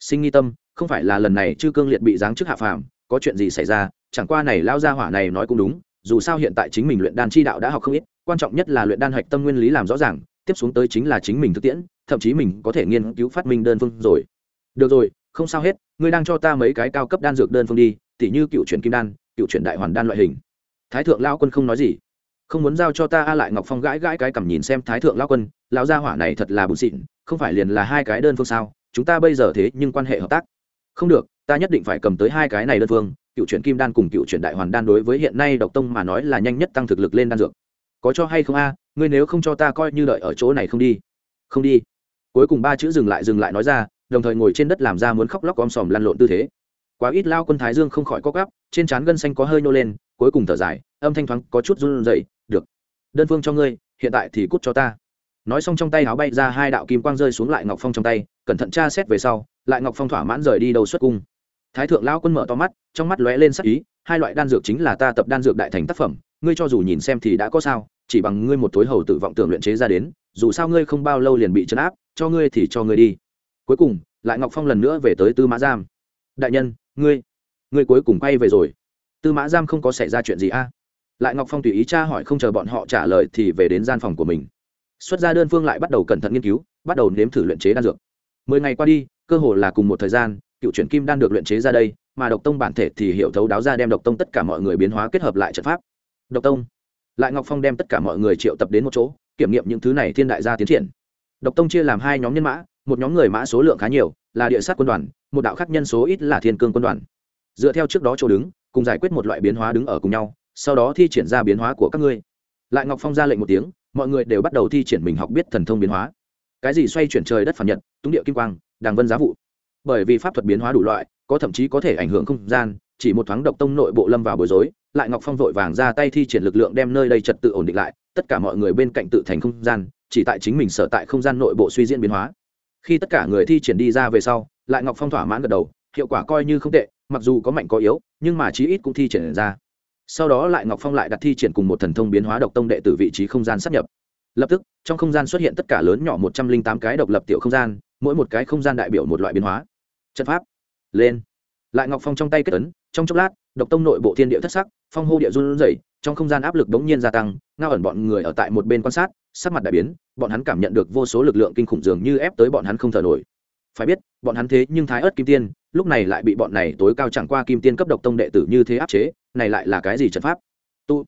Sinh nghi tâm, không phải là lần này chư cương liệt bị giáng chức hạ phàm, có chuyện gì xảy ra, chẳng qua này lao ra hỏa này nói cũng đúng, dù sao hiện tại chính mình luyện đan chi đạo đã học không ít, quan trọng nhất là luyện đan hạch tâm nguyên lý làm rõ ràng, tiếp xuống tới chính là chính mình thực tiễn, thậm chí mình có thể nghiên cứu phát minh đơn phương rồi. Được rồi không sao hết, ngươi đang cho ta mấy cái cao cấp đan dược đơn phương đi, tỉ như cựu truyền kim đan, cựu truyền đại hoàn đan loại hình. Thái thượng lao quân không nói gì. Không muốn giao cho ta a lại ngọc phong gãi gãi cái cầm nhìn xem thái thượng lao quân, lão gia hỏa này thật là bùn xịn, không phải liền là hai cái đơn phương sao? Chúng ta bây giờ thế nhưng quan hệ hợp tác. Không được, ta nhất định phải cầm tới hai cái này đơn phương, cựu chuyển kim đan cùng cựu chuyển đại hoàn đan đối với hiện nay độc tông mà nói là nhanh nhất tăng thực lực lên đan dược. Có cho hay không a? Ngươi nếu không cho ta coi như đợi ở chỗ này không đi. Không đi. Cuối cùng ba chữ dừng lại dừng lại nói ra đồng thời ngồi trên đất làm ra muốn khóc lóc om sòm lăn lộn tư thế. Quá ít lao quân thái dương không khỏi co gắp trên trán gân xanh có hơi nô lên, cuối cùng thở dài, âm thanh thoáng có chút run rẩy, được, đơn phương cho ngươi, hiện tại thì cút cho ta. Nói xong trong tay áo bay ra hai đạo kim quang rơi xuống lại ngọc phong trong tay, cẩn thận tra xét về sau, lại ngọc phong thỏa mãn rời đi đầu xuất cung. Thái thượng lao quân mở to mắt, trong mắt lóe lên sắc ý, hai loại đan dược chính là ta tập đan dược đại thành tác phẩm, ngươi cho dù nhìn xem thì đã có sao, chỉ bằng ngươi một tối hầu tự vọng tưởng luyện chế ra đến, dù sao ngươi không bao lâu liền bị chấn áp, cho ngươi thì cho ngươi đi cuối cùng, lại ngọc phong lần nữa về tới tư mã giam. Đại nhân, ngươi ngươi cuối cùng quay về rồi. Tư mã giam không có xảy ra chuyện gì a? Lại ngọc phong tùy ý cha hỏi không chờ bọn họ trả lời thì về đến gian phòng của mình. Xuất ra đơn phương lại bắt đầu cẩn thận nghiên cứu, bắt đầu nếm thử luyện chế đan dược. Mười ngày qua đi, cơ hồ là cùng một thời gian, cựu chuyển kim đan được luyện chế ra đây, mà độc tông bản thể thì hiểu thấu đáo ra đem độc tông tất cả mọi người biến hóa kết hợp lại trận pháp. Độc tông. Lại ngọc phong đem tất cả mọi người triệu tập đến một chỗ, kiểm nghiệm những thứ này thiên đại gia tiến triển. Độc tông chia làm hai nhóm nhân mã một nhóm người mã số lượng khá nhiều, là địa sát quân đoàn, một đạo khác nhân số ít là thiên cương quân đoàn. Dựa theo trước đó chỗ đứng, cùng giải quyết một loại biến hóa đứng ở cùng nhau, sau đó thi triển ra biến hóa của các ngươi. Lại ngọc phong ra lệnh một tiếng, mọi người đều bắt đầu thi triển mình học biết thần thông biến hóa. Cái gì xoay chuyển trời đất phản nhật túng địa kim quang, đàng vân giá vụ. Bởi vì pháp thuật biến hóa đủ loại, có thậm chí có thể ảnh hưởng không gian, chỉ một thoáng độc tông nội bộ lâm vào bối rối, lại ngọc phong vội vàng ra tay thi triển lực lượng đem nơi đây trật tự ổn định lại, tất cả mọi người bên cạnh tự thành không gian, chỉ tại chính mình sở tại không gian nội bộ suy diễn biến hóa khi tất cả người thi triển đi ra về sau, lại ngọc phong thỏa mãn gật đầu, hiệu quả coi như không tệ, mặc dù có mạnh có yếu, nhưng mà chí ít cũng thi triển ra. Sau đó lại ngọc phong lại đặt thi triển cùng một thần thông biến hóa độc tông đệ từ vị trí không gian sắp nhập. Lập tức, trong không gian xuất hiện tất cả lớn nhỏ một trăm linh tám cái độc lập tiểu không gian, mỗi một cái không gian đại biểu một loại biến hóa. Trận pháp. Lên. Lại ngọc phong trong tay kết ấn, trong chốc lát, độc tông nội bộ thiên địa thất sắc, phong hô địa run rẩy, trong không gian áp lực đống nhiên gia tăng, ngao ẩn bọn người ở tại một bên quan sát sắc mặt đại biến, bọn hắn cảm nhận được vô số lực lượng kinh khủng dường như ép tới bọn hắn không thở nổi. Phải biết, bọn hắn thế nhưng thái ớt kim tiên, lúc này lại bị bọn này tối cao chẳng qua kim tiên cấp độc tông đệ tử như thế áp chế, này lại là cái gì trận pháp? Tu.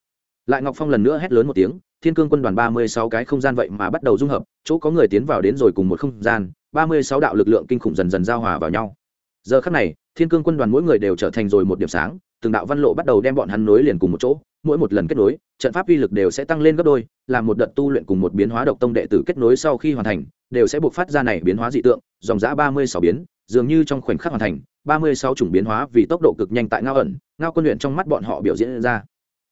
Lại ngọc phong lần nữa hét lớn một tiếng, thiên cương quân đoàn ba mươi sáu cái không gian vậy mà bắt đầu dung hợp, chỗ có người tiến vào đến rồi cùng một không gian, ba mươi sáu đạo lực lượng kinh khủng dần dần giao hòa vào nhau giờ khắc này, thiên cương quân đoàn mỗi người đều trở thành rồi một điểm sáng, từng đạo văn lộ bắt đầu đem bọn hắn nối liền cùng một chỗ, mỗi một lần kết nối, trận pháp uy lực đều sẽ tăng lên gấp đôi, làm một đợt tu luyện cùng một biến hóa độc tông đệ tử kết nối sau khi hoàn thành, đều sẽ buộc phát ra này biến hóa dị tượng, dòng giã ba mươi sáu biến, dường như trong khoảnh khắc hoàn thành, ba mươi sáu chủng biến hóa vì tốc độ cực nhanh tại ngao ẩn, ngao quân luyện trong mắt bọn họ biểu diễn ra.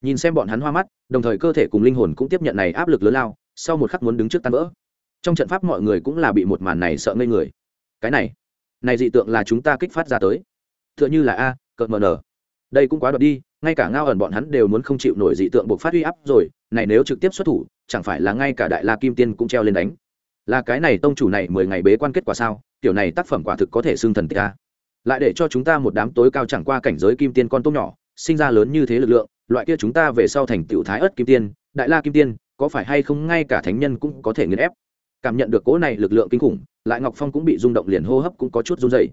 Nhìn xem bọn hắn hoa mắt, đồng thời cơ thể cùng linh hồn cũng tiếp nhận này áp lực lớn lao, sau một khắc muốn đứng trước tan vỡ. Trong trận pháp mọi người cũng là bị một màn này sợ ngây người. Cái này này dị tượng là chúng ta kích phát ra tới. T h ư ợ n h ư là a, cợt mờ nở. Đây cũng quá đoạt đi, ngay cả ngao ẩn bọn hắn đều muốn không chịu nổi dị tượng buộc phát huy áp rồi, này nếu trực tiếp xuất thủ, chẳng phải là ngay cả đại la kim tiên cũng treo lên đánh. Là cái này tông chủ này mười ngày bế quan kết quả sao? Tiểu này tác phẩm quả thực có thể xưng thần tích a. Lại để cho chúng ta một đám tối cao chẳng qua cảnh giới kim tiên con tôm nhỏ, sinh ra lớn như thế lực lượng, loại kia chúng ta về sau thành tiểu thái ất kim tiên, đại la kim tiên, có phải hay không ngay cả thánh nhân cũng có thể nghiền ép? Cảm nhận được cỗ này lực lượng kinh khủng, lại ngọc phong cũng bị rung động liền hô hấp cũng có chút run dày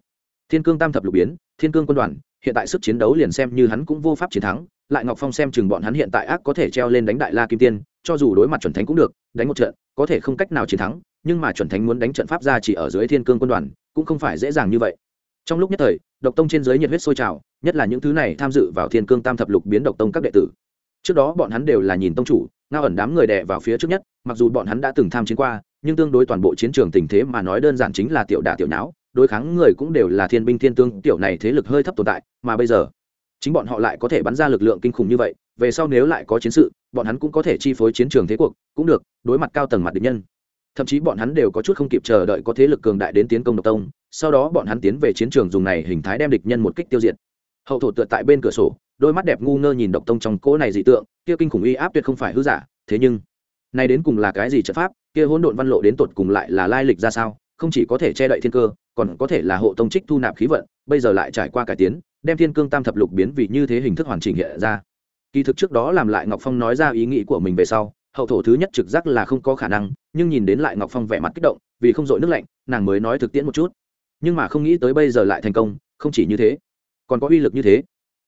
thiên cương tam thập lục biến, thiên cương quân đoàn, hiện tại sức chiến đấu liền xem như hắn cũng vô pháp chiến thắng, lại ngọc phong xem chừng bọn hắn hiện tại ác có thể treo lên đánh đại la kim tiên, cho dù đối mặt chuẩn thánh cũng được, đánh một trận, có thể không cách nào chiến thắng, nhưng mà chuẩn thánh muốn đánh trận pháp ra chỉ ở dưới thiên cương quân đoàn, cũng không phải dễ dàng như vậy. Trong lúc nhất thời, độc tông trên giới nhiệt huyết sôi trào, nhất là những thứ này tham dự vào thiên cương tam thập lục biến độc tông các đệ tử. Trước đó bọn hắn đều là nhìn tông chủ, ngao ẩn đám người đè vào phía trước nhất, mặc dù bọn hắn đã từng tham chiến qua nhưng tương đối toàn bộ chiến trường tình thế mà nói đơn giản chính là tiểu đả tiểu não đối kháng người cũng đều là thiên binh thiên tương tiểu này thế lực hơi thấp tồn tại, mà bây giờ, chính bọn họ lại có thể bắn ra lực lượng kinh khủng như vậy, về sau nếu lại có chiến sự, bọn hắn cũng có thể chi phối chiến trường thế cuộc, cũng được, đối mặt cao tầng mặt địch nhân. Thậm chí bọn hắn đều có chút không kịp chờ đợi có thế lực cường đại đến tiến công độc tông, sau đó bọn hắn tiến về chiến trường dùng này hình thái đem địch nhân một kích tiêu diệt. Hậu thổ tựa tại bên cửa sổ, đôi mắt đẹp ngu ngơ nhìn độc tông trong cỗ này dị tượng, kia kinh khủng uy áp tuyệt không phải hư giả, thế nhưng, này đến cùng là cái gì trận pháp? Kia hỗn độn văn lộ đến tột cùng lại là lai lịch ra sao, không chỉ có thể che đậy thiên cơ, còn có thể là hộ tông trích thu nạp khí vận, bây giờ lại trải qua cải tiến, đem thiên cương tam thập lục biến vì như thế hình thức hoàn chỉnh hiện ra. Kỳ thực trước đó làm lại ngọc phong nói ra ý nghĩ của mình về sau, hậu thổ thứ nhất trực giác là không có khả năng, nhưng nhìn đến lại ngọc phong vẻ mặt kích động, vì không dội nước lạnh, nàng mới nói thực tiễn một chút. Nhưng mà không nghĩ tới bây giờ lại thành công, không chỉ như thế, còn có uy lực như thế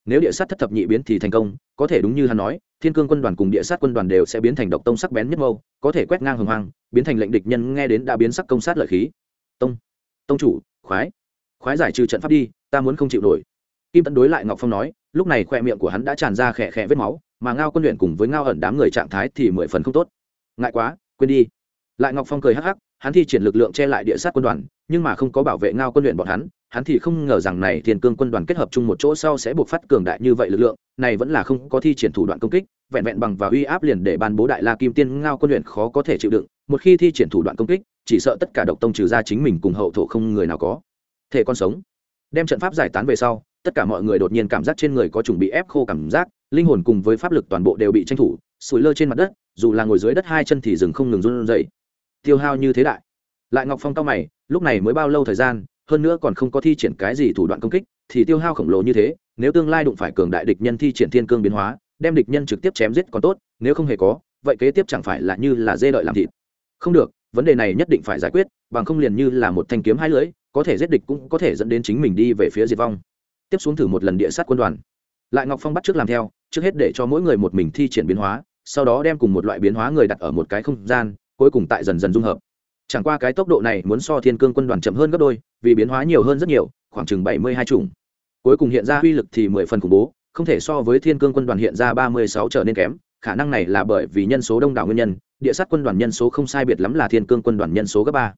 nếu địa sát thất thập nhị biến thì thành công, có thể đúng như hắn nói, thiên cương quân đoàn cùng địa sát quân đoàn đều sẽ biến thành độc tông sắc bén nhất mâu, có thể quét ngang hồng hoang, biến thành lệnh địch nhân nghe đến đã biến sắc công sát lợi khí. Tông tông chủ, khoái khoái giải trừ trận pháp đi, ta muốn không chịu nổi. Kim tấn đối lại ngọc phong nói, lúc này khoe miệng của hắn đã tràn ra khẽ khẽ vết máu, mà ngao quân luyện cùng với ngao ẩn đám người trạng thái thì mười phần không tốt. Ngại quá, quên đi. Lại ngọc phong cười hắc hắc, hắn thi triển lực lượng che lại địa sát quân đoàn, nhưng mà không có bảo vệ ngao quân luyện bọn hắn hắn thì không ngờ rằng này thiên cương quân đoàn kết hợp chung một chỗ sau sẽ buộc phát cường đại như vậy lực lượng, này vẫn là không có thi triển thủ đoạn công kích, vẹn vẹn bằng và uy áp liền để ban bố đại la kim tiên ngao quân luyện khó có thể chịu đựng, một khi thi triển thủ đoạn công kích, chỉ sợ tất cả độc tông trừ ra chính mình cùng hậu thổ không người nào có thể con sống. Đem trận pháp giải tán về sau, tất cả mọi người đột nhiên cảm giác trên người có chuẩn bị ép khô cảm giác, linh hồn cùng với pháp lực toàn bộ đều bị tranh thủ, sủi lơ trên mặt đất, dù là ngồi dưới đất hai chân thì rừng không ngừng run rẩy. Tiêu hao như thế đại. Lại ngọc phong cao mày, lúc này mới bao lâu thời gian hơn nữa còn không có thi triển cái gì thủ đoạn công kích, thì tiêu hao khổng lồ như thế, nếu tương lai đụng phải cường đại địch nhân thi triển thiên cương biến hóa, đem địch nhân trực tiếp chém giết còn tốt, nếu không hề có, vậy kế tiếp chẳng phải là như là dê đợi làm thịt. Không được, vấn đề này nhất định phải giải quyết, bằng không liền như là một thanh kiếm hai lưỡi, có thể giết địch cũng có thể dẫn đến chính mình đi về phía diệt vong. Tiếp xuống thử một lần địa sát quân đoàn. Lại ngọc phong bắt trước làm theo, trước hết để cho mỗi người một mình thi triển biến hóa, sau đó đem cùng một loại biến hóa người đặt ở một cái không gian, cuối cùng tại dần dần dung hợp chẳng qua cái tốc độ này muốn so thiên cương quân đoàn chậm hơn gấp đôi, vì biến hóa nhiều hơn rất nhiều, khoảng chừng bảy mươi hai chủng. Cuối cùng hiện ra uy lực thì mười phần khủng bố, không thể so với thiên cương quân đoàn hiện ra ba mươi sáu trở nên kém, khả năng này là bởi vì nhân số đông đảo nguyên nhân, địa sát quân đoàn nhân số không sai biệt lắm là thiên cương quân đoàn nhân số gấp ba.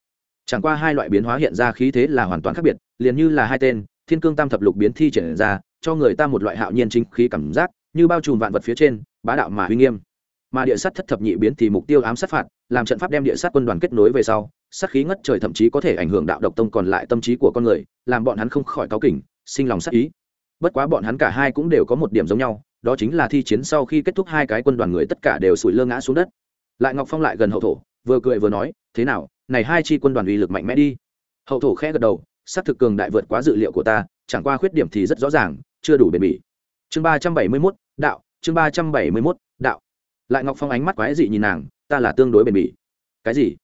Chẳng qua hai loại biến hóa hiện ra khí thế là hoàn toàn khác biệt, liền như là hai tên, thiên cương tam thập lục biến thi triển ra, cho người ta một loại hạo nhiên chính khí cảm giác, như bao trùm vạn vật phía trên, bá đạo mà uy nghiêm mà địa sát thất thập nhị biến thì mục tiêu ám sát phạt, làm trận pháp đem địa sát quân đoàn kết nối về sau, sát khí ngất trời thậm chí có thể ảnh hưởng đạo độc tông còn lại tâm trí của con người, làm bọn hắn không khỏi cáo kỉnh, sinh lòng sát ý. Bất quá bọn hắn cả hai cũng đều có một điểm giống nhau, đó chính là thi chiến sau khi kết thúc hai cái quân đoàn người tất cả đều sủi lơ ngã xuống đất. Lại ngọc phong lại gần hậu thổ, vừa cười vừa nói, thế nào, này hai chi quân đoàn uy lực mạnh mẽ đi. Hậu thổ khẽ gật đầu s thực cường đại vượt quá dự liệu của ta, chẳng qua khuyết điểm thì rất rõ ràng, chưa đủ bền bỉ. Chương ba trăm bảy mươi mốt, đạo, chương ba trăm bảy mươi mốt, đạo lại ngọc phong ánh mắt quái dị nhìn nàng, ta là tương đối bền bỉ. Cái gì?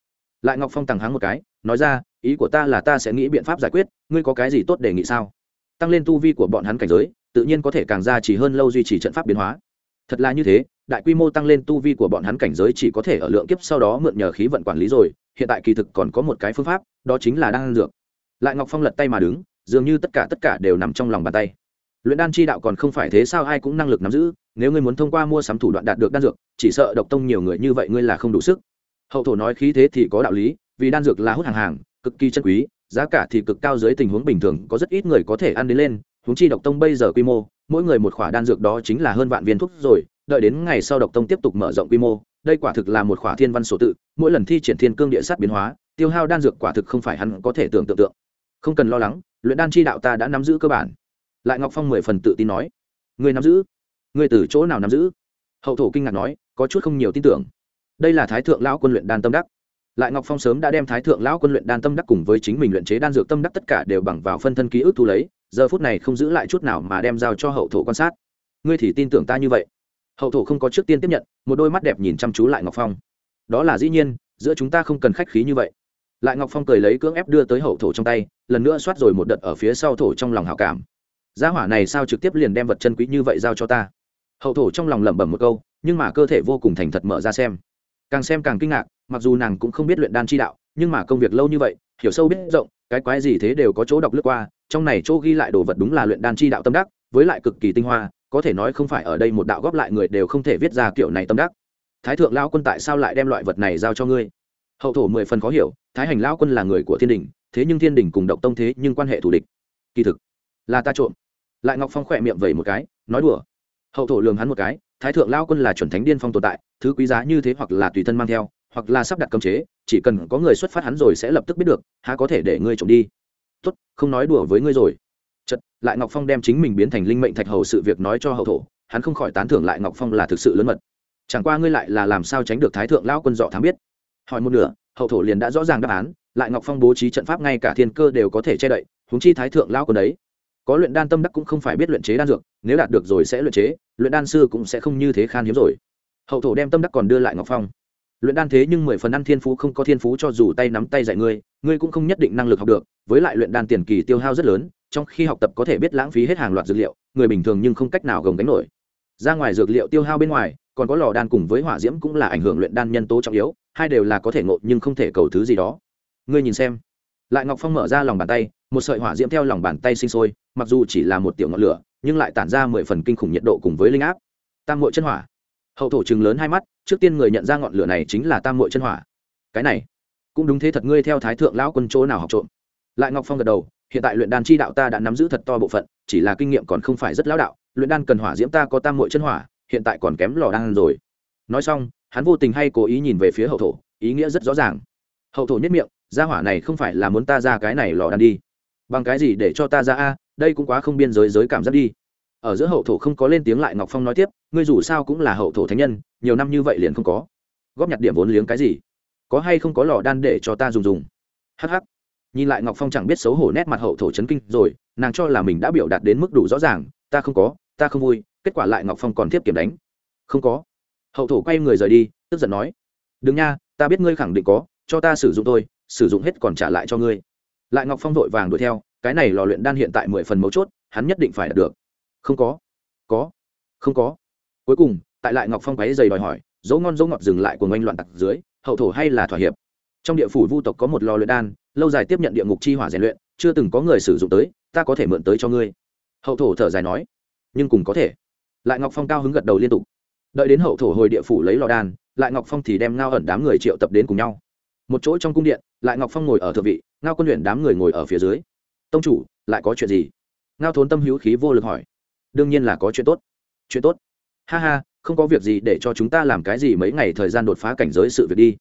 Lại ngọc phong tằng hắng một cái, nói ra, ý của ta là ta sẽ nghĩ biện pháp giải quyết, ngươi có cái gì tốt đề nghị sao? Tăng lên tu vi của bọn hắn cảnh giới, tự nhiên có thể càng ra chỉ hơn lâu duy trì trận pháp biến hóa. Thật là như thế, đại quy mô tăng lên tu vi của bọn hắn cảnh giới chỉ có thể ở lượng kiếp sau đó mượn nhờ khí vận quản lý rồi, hiện tại kỳ thực còn có một cái phương pháp, đó chính là đang dược. Lại ngọc phong lật tay mà đứng, dường như tất cả tất cả đều nằm trong lòng bàn tay luyện đan chi đạo còn không phải thế sao ai cũng năng lực nắm giữ, nếu ngươi muốn thông qua mua sắm thủ đoạn đạt được đan dược, chỉ sợ độc tông nhiều người như vậy ngươi là không đủ sức. Hậu thổ nói khí thế thì có đạo lý, vì đan dược là hút hàng hàng, cực kỳ chân quý, giá cả thì cực cao dưới tình huống bình thường, có rất ít người có thể ăn đến lên, huống chi độc tông bây giờ quy mô, mỗi người một khỏa đan dược đó chính là hơn vạn viên thuốc rồi, đợi đến ngày sau độc tông tiếp tục mở rộng quy mô, đây quả thực là một khỏa thiên văn sổ tự, mỗi lần thi triển thiên cương địa sát biến hóa, tiêu hao đan dược quả thực không phải hắn có thể tưởng tượng tượng. Không cần lo lắng, luyện đan chi đạo ta đã nắm giữ cơ bản lại ngọc phong mười phần tự tin nói, người nắm giữ, người từ chỗ nào nắm giữ? Hậu thổ kinh ngạc nói, có chút không nhiều tin tưởng. Đây là thái thượng lão quân luyện đan tâm đắc. Lại ngọc phong sớm đã đem thái thượng lão quân luyện đan tâm đắc cùng với chính mình luyện chế đan dược tâm đắc tất cả đều bằng vào phân thân ký ức thu lấy, giờ phút này không giữ lại chút nào mà đem giao cho hậu thổ quan sát. Ngươi thì tin tưởng ta như vậy? Hậu thổ không có trước tiên tiếp nhận, một đôi mắt đẹp nhìn chăm chú lại ngọc phong. Đó là dĩ nhiên, giữa chúng ta không cần khách khí như vậy. Lại ngọc phong cười lấy cưỡng ép đưa tới hậu thổ trong tay, lần nữa xoát rồi một đợt ở phía sau thổ trong lòng hảo cảm gia hỏa này sao trực tiếp liền đem vật chân quý như vậy giao cho ta? Hậu thổ trong lòng lẩm bẩm một câu, nhưng mà cơ thể vô cùng thành thật mở ra xem. Càng xem càng kinh ngạc, mặc dù nàng cũng không biết luyện đan chi đạo, nhưng mà công việc lâu như vậy, hiểu sâu biết rộng, cái quái gì thế đều có chỗ đọc lướt qua, trong này chỗ ghi lại đồ vật đúng là luyện đan chi đạo tâm đắc, với lại cực kỳ tinh hoa, có thể nói không phải ở đây một đạo góp lại người đều không thể viết ra kiểu này tâm đắc. Thái thượng lao quân tại sao lại đem loại vật này giao cho ngươi? Hậu thổ mười phần khó hiểu, thái hành lao quân là người của thiên đình, thế nhưng thiên đình cùng độc tông thế nhưng quan hệ thù địch. Kỳ thực là ta trộm. Lại ngọc phong khỏe miệng vẩy một cái, nói đùa. Hậu thổ lường hắn một cái, thái thượng lao quân là chuẩn thánh điên phong tồn tại, thứ quý giá như thế hoặc là tùy thân mang theo, hoặc là sắp đặt cấm chế, chỉ cần có người xuất phát hắn rồi sẽ lập tức biết được, há có thể để ngươi trộm đi. Tốt, không nói đùa với ngươi rồi. Chật lại ngọc phong đem chính mình biến thành linh mệnh thạch hầu sự việc nói cho hậu thổ, hắn không khỏi tán thưởng lại ngọc phong là thực sự lớn mật. Chẳng qua ngươi lại là làm sao tránh được thái thượng lao quân dọ thám biết? Hỏi một nửa, hậu thổ liền đã rõ ràng đáp án, lại ngọc phong bố trí trận pháp ngay cả thiên cơ đều có thể che đậy húng chi thái thượng lao quân đấy có luyện đan tâm đắc cũng không phải biết luyện chế đan dược, nếu đạt được rồi sẽ luyện chế, luyện đan sư cũng sẽ không như thế khan hiếm rồi. Hậu thổ đem tâm đắc còn đưa lại ngọc phong. Luyện đan thế nhưng mười phần ăn thiên phú, không có thiên phú cho dù tay nắm tay dạy ngươi ngươi cũng không nhất định năng lực học được, với lại luyện đan tiền kỳ tiêu hao rất lớn, trong khi học tập có thể biết lãng phí hết hàng loạt dược liệu, người bình thường nhưng không cách nào gồng gánh nổi. Ra ngoài dược liệu tiêu hao bên ngoài, còn có lò đan cùng với hỏa diễm cũng là ảnh hưởng luyện đan nhân tố trọng yếu, hai đều là có thể ngộ nhưng không thể cầu thứ gì đó. Ngươi nhìn xem. Lại ngọc phong mở ra lòng bàn tay một sợi hỏa diễm theo lòng bàn tay sinh sôi, mặc dù chỉ là một tiểu ngọn lửa, nhưng lại tản ra mười phần kinh khủng nhiệt độ cùng với linh áp. Tam mội chân hỏa. Hậu thổ chừng lớn hai mắt, trước tiên người nhận ra ngọn lửa này chính là tam mội chân hỏa. Cái này, cũng đúng thế thật ngươi theo thái thượng lão quân chỗ nào học trộm. Lại ngọc phong gật đầu, hiện tại luyện đan chi đạo ta đã nắm giữ thật to bộ phận, chỉ là kinh nghiệm còn không phải rất lão đạo, luyện đan cần hỏa diễm ta có tam mội chân hỏa, hiện tại còn kém lò đan rồi. Nói xong, hắn vô tình hay cố ý nhìn về phía hậu thổ, ý nghĩa rất rõ ràng. Hậu thổ nhất miệng, gia hỏa này không phải là muốn ta ra cái này lò đan đi bằng cái gì để cho ta ra a, đây cũng quá không biên giới giới cảm giác đi. Ở giữa hậu thổ không có lên tiếng lại ngọc phong nói tiếp, ngươi dù sao cũng là hậu thổ thánh nhân, nhiều năm như vậy liền không có. Góp nhặt điểm vốn liếng cái gì? Có hay không có lò đan để cho ta dùng dùng? Hh nhìn lại ngọc phong chẳng biết xấu hổ nét mặt hậu thổ chấn kinh rồi, nàng cho là mình đã biểu đạt đến mức đủ rõ ràng, ta không có, ta không vui, kết quả lại ngọc phong còn tiếp kiểm đánh. Không có. Hậu thổ quay người rời đi, tức giận nói, đừng nha, ta biết ngươi khẳng định có, cho ta sử dụng tôi sử dụng hết còn trả lại cho ngươi lại ngọc phong vội vàng đuổi theo, cái này lò luyện đan hiện tại mười phần mấu chốt, hắn nhất định phải đạt được. Không có. Có. Không có. Cuối cùng, tại lại ngọc phong quáy dày đòi hỏi, dấu ngon dấu ngọt dừng lại của ngoanh loạn tặc dưới, hậu thổ hay là thỏa hiệp? Trong địa phủ vu tộc có một lò luyện đan, lâu dài tiếp nhận địa ngục chi hỏa rèn luyện, chưa từng có người sử dụng tới, ta có thể mượn tới cho ngươi. Hậu thổ thở dài nói. Nhưng cùng có thể. Lại ngọc phong cao hứng gật đầu liên tục. Đợi đến hậu thổ hồi địa phủ lấy lò đan, lại ngọc phong thì đem ngao ẩn đám người triệu tập đến cùng nhau. Một chỗ trong cung điện, lại ngọc phong ngồi ở thượng vị ngao quân luyện đám người ngồi ở phía dưới. Tông chủ, lại có chuyện gì? Ngao thốn tâm hữu khí vô lực hỏi. Đương nhiên là có chuyện tốt. Chuyện tốt? Ha ha, không có việc gì để cho chúng ta làm cái gì mấy ngày thời gian đột phá cảnh giới sự việc đi.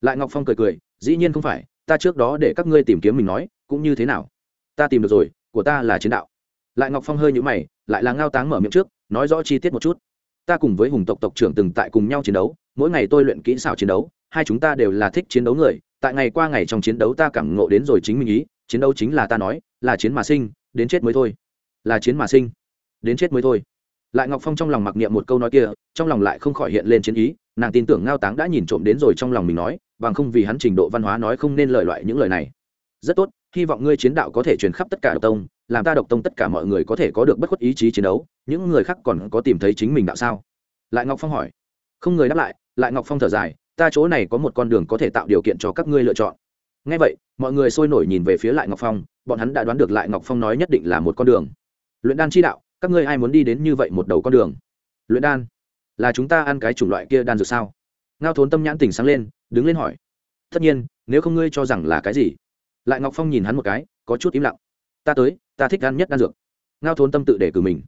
Lại ngọc phong cười cười, dĩ nhiên không phải, ta trước đó để các ngươi tìm kiếm mình nói, cũng như thế nào? Ta tìm được rồi, của ta là chiến đạo. Lại ngọc phong hơi nhũ mày, lại là ngao táng mở miệng trước, nói rõ chi tiết một chút. Ta cùng với hùng tộc tộc trưởng từng tại cùng nhau chiến đấu, mỗi ngày tôi luyện kỹ xảo chiến đấu, hai chúng ta đều là thích chiến đấu người tại ngày qua ngày trong chiến đấu ta cảm ngộ đến rồi chính mình ý, chiến đấu chính là ta nói, là chiến mà sinh, đến chết mới thôi. Là chiến mà sinh, đến chết mới thôi. Lại ngọc phong trong lòng mặc niệm một câu nói kia, trong lòng lại không khỏi hiện lên chiến ý, nàng tin tưởng ngao táng đã nhìn trộm đến rồi trong lòng mình nói, bằng không vì hắn trình độ văn hóa nói không nên lời loại những lời này. Rất tốt, hy vọng ngươi chiến đạo có thể truyền khắp tất cả độc tông, làm ta độc tông tất cả mọi người có thể có được bất khuất ý chí chiến đấu, những người khác còn có tìm thấy chính mình đạo sao? Lại ngọc phong hỏi. Không người đáp lại lại ngọc phong thở dài ta chỗ này có một con đường có thể tạo điều kiện cho các ngươi lựa chọn. Ngay vậy, mọi người sôi nổi nhìn về phía lại ngọc phong, bọn hắn đã đoán được lại ngọc phong nói nhất định là một con đường. Luyện đan chi đạo, các ngươi ai muốn đi đến như vậy một đầu con đường? Luyện đan, là chúng ta ăn cái chủng loại kia đan dược sao? Ngao thốn tâm nhãn tỉnh sáng lên, đứng lên hỏi. Tất nhiên, nếu không ngươi cho rằng là cái gì? Lại ngọc phong nhìn hắn một cái, có chút im lặng. Ta tới, ta thích ăn nhất đan dược. Ngao thốn tâm tự để cử mình.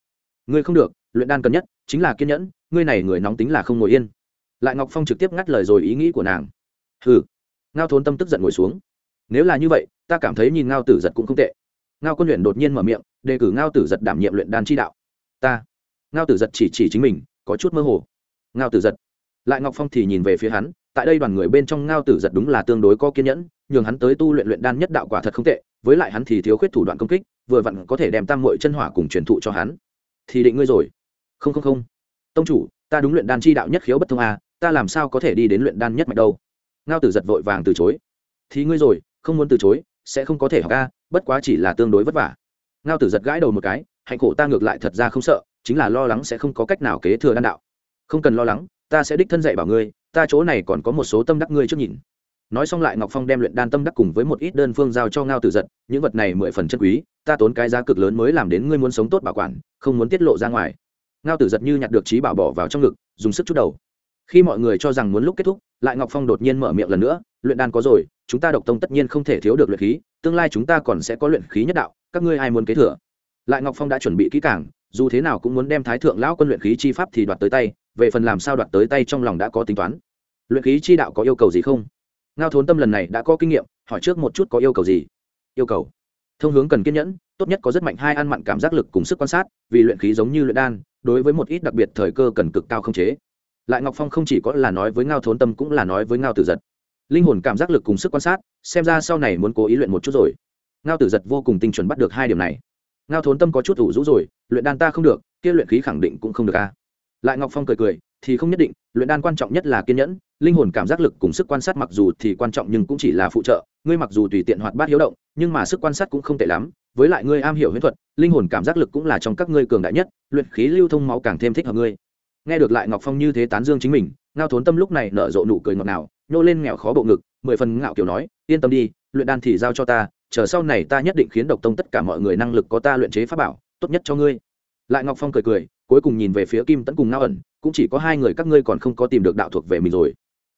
Ngươi không được, luyện đan cần nhất, chính là kiên nhẫn, ngươi này người nóng tính là không ngồi yên lại ngọc phong trực tiếp ngắt lời rồi ý nghĩ của nàng. Hừ. Ngao thốn tâm tức giận ngồi xuống. Nếu là như vậy, ta cảm thấy nhìn ngao tử giật cũng không tệ. Ngao quân luyện đột nhiên mở miệng, đề cử ngao tử giật đảm nhiệm luyện đan chi đạo. Ta. Ngao tử giật chỉ chỉ chính mình, có chút mơ hồ. Ngao tử giật. Lại ngọc phong thì nhìn về phía hắn, tại đây đoàn người bên trong ngao tử giật đúng là tương đối có kiên nhẫn, nhường hắn tới tu luyện luyện đan nhất đạo quả thật không tệ, với lại hắn thì thiếu khuyết thủ đoạn công kích, vừa vặn có thể đem tam mội chân hỏa cùng truyền thụ cho hắn. Thì định ngươi rồi. Không không không. Tông chủ, ta đúng luyện đan chi đạo nhất khiếu bất thông a ta làm sao có thể đi đến luyện đan nhất mạch đâu? Ngao tử giật vội vàng từ chối. Thì ngươi rồi, không muốn từ chối, sẽ không có thể học ca bất quá chỉ là tương đối vất vả. Ngao tử giật gãi đầu một cái, hạnh khổ ta ngược lại thật ra không sợ, chính là lo lắng sẽ không có cách nào kế thừa đan đạo. Không cần lo lắng, ta sẽ đích thân dạy bảo ngươi, ta chỗ này còn có một số tâm đắc ngươi trước nhìn. Nói xong lại ngọc phong đem luyện đan tâm đắc cùng với một ít đơn phương giao cho ngao tử giật, những vật này mười phần chân quý, ta tốn cái giá cực lớn mới làm đến ngươi muốn sống tốt bảo quản, không muốn tiết lộ ra ngoài. Ngao tử giật như nhặt được trí bảo bỏ vào trong ngực, dùng sức chút đầu khi mọi người cho rằng muốn lúc kết thúc, lại ngọc phong đột nhiên mở miệng lần nữa, luyện đan có rồi, chúng ta độc tông tất nhiên không thể thiếu được luyện khí, tương lai chúng ta còn sẽ có luyện khí nhất đạo, các ngươi ai muốn kế thừa? Lại ngọc phong đã chuẩn bị kỹ càng, dù thế nào cũng muốn đem thái thượng lão quân luyện khí chi pháp thì đoạt tới tay, về phần làm sao đoạt tới tay trong lòng đã có tính toán. Luyện khí chi đạo có yêu cầu gì không? Ngao thốn tâm lần này đã có kinh nghiệm, hỏi trước một chút có yêu cầu gì. Yêu cầu. Thông hướng cần kiên nhẫn, tốt nhất có rất mạnh hai ăn mặn cảm giác lực cùng sức quan sát, vì luyện khí giống như luyện đan, đối với một ít đặc biệt thời cơ cần cực cao không chế lại ngọc phong không chỉ có là nói với ngao thốn tâm cũng là nói với ngao tử giật. Linh hồn cảm giác lực cùng sức quan sát, xem ra sau này muốn cố ý luyện một chút rồi. Ngao tử giật vô cùng tinh chuẩn bắt được hai điểm này. Ngao thốn tâm có chút ủ rũ rồi, luyện đan ta không được, kia luyện khí khẳng định cũng không được a. Lại ngọc phong cười cười, thì không nhất định, luyện đan quan trọng nhất là kiên nhẫn, linh hồn cảm giác lực cùng sức quan sát mặc dù thì quan trọng nhưng cũng chỉ là phụ trợ, ngươi mặc dù tùy tiện hoạt bát hiếu động, nhưng mà sức quan sát cũng không tệ lắm, với lại ngươi am hiểu huyễn thuật, linh hồn cảm giác lực cũng là trong các ngươi cường đại nhất, luyện khí lưu thông máu càng thêm thích hợp ngươi nghe được lại ngọc phong như thế tán dương chính mình, ngao thốn tâm lúc này nở rộ nụ cười ngọt ngào, nhô lên nghèo khó bộ ngực, mười phần ngạo kiểu nói, yên tâm đi, luyện đan thì giao cho ta, chờ sau này ta nhất định khiến độc tông tất cả mọi người năng lực có ta luyện chế pháp bảo, tốt nhất cho ngươi. Lại ngọc phong cười cười, cuối cùng nhìn về phía kim tấn cùng ngao ẩn, cũng chỉ có hai người các ngươi còn không có tìm được đạo thuộc về mình rồi.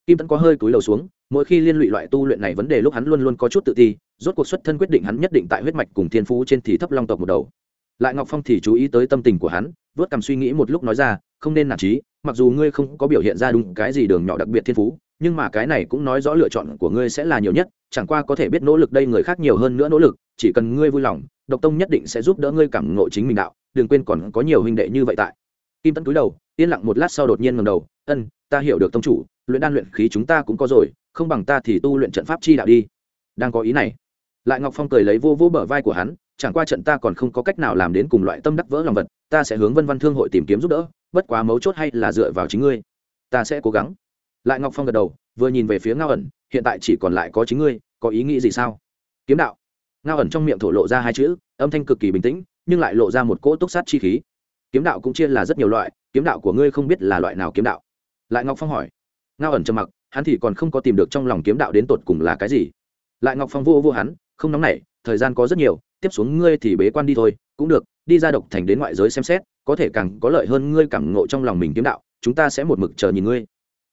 Kim tấn có hơi cúi đầu xuống, mỗi khi liên lụy loại tu luyện này vấn đề lúc hắn luôn luôn có chút tự ti, rốt cuộc xuất thân quyết định hắn nhất định tại huyết mạch cùng thiên phú trên thì thấp long tộc một đầu. Lại ngọc phong thì chú ý tới tâm tình của hắn vớt cầm suy nghĩ một lúc nói ra không nên nản trí, mặc dù ngươi không có biểu hiện ra đúng cái gì đường nhỏ đặc biệt thiên phú, nhưng mà cái này cũng nói rõ lựa chọn của ngươi sẽ là nhiều nhất, chẳng qua có thể biết nỗ lực đây người khác nhiều hơn nữa nỗ lực, chỉ cần ngươi vui lòng, độc tông nhất định sẽ giúp đỡ ngươi cảm ngộ chính mình đạo, đừng quên còn có nhiều huynh đệ như vậy tại. Kim tấn cúi đầu, yên lặng một lát sau đột nhiên ngầm đầu, ân, ta hiểu được tông chủ, luyện đan luyện khí chúng ta cũng có rồi, không bằng ta thì tu luyện trận pháp chi đạo đi. Đang có ý này, lại ngọc phong cười lấy vô vô bờ vai của hắn, chẳng qua trận ta còn không có cách nào làm đến cùng loại tâm đắc vỡ lòng vật, ta sẽ hướng vân văn thương hội tìm kiếm giúp đỡ bất quá mấu chốt hay là dựa vào chính ngươi. Ta sẽ cố gắng. Lại ngọc phong gật đầu, vừa nhìn về phía ngao ẩn, hiện tại chỉ còn lại có chính ngươi, có ý nghĩ gì sao? Kiếm đạo. Ngao ẩn trong miệng thổ lộ ra hai chữ, âm thanh cực kỳ bình tĩnh, nhưng lại lộ ra một cỗ túc sát chi khí. Kiếm đạo cũng chia là rất nhiều loại, kiếm đạo của ngươi không biết là loại nào kiếm đạo. Lại ngọc phong hỏi. Ngao ẩn trầm mặc, hắn thì còn không có tìm được trong lòng kiếm đạo đến tột cùng là cái gì. Lại ngọc phong vô vô hắn, không nóng nảy, thời gian có rất nhiều, tiếp xuống ngươi thì bế quan đi thôi, cũng được đi ra độc thành đến ngoại giới xem xét, có thể càng có lợi hơn ngươi cảm ngộ trong lòng mình kiếm đạo, chúng ta sẽ một mực chờ nhìn ngươi.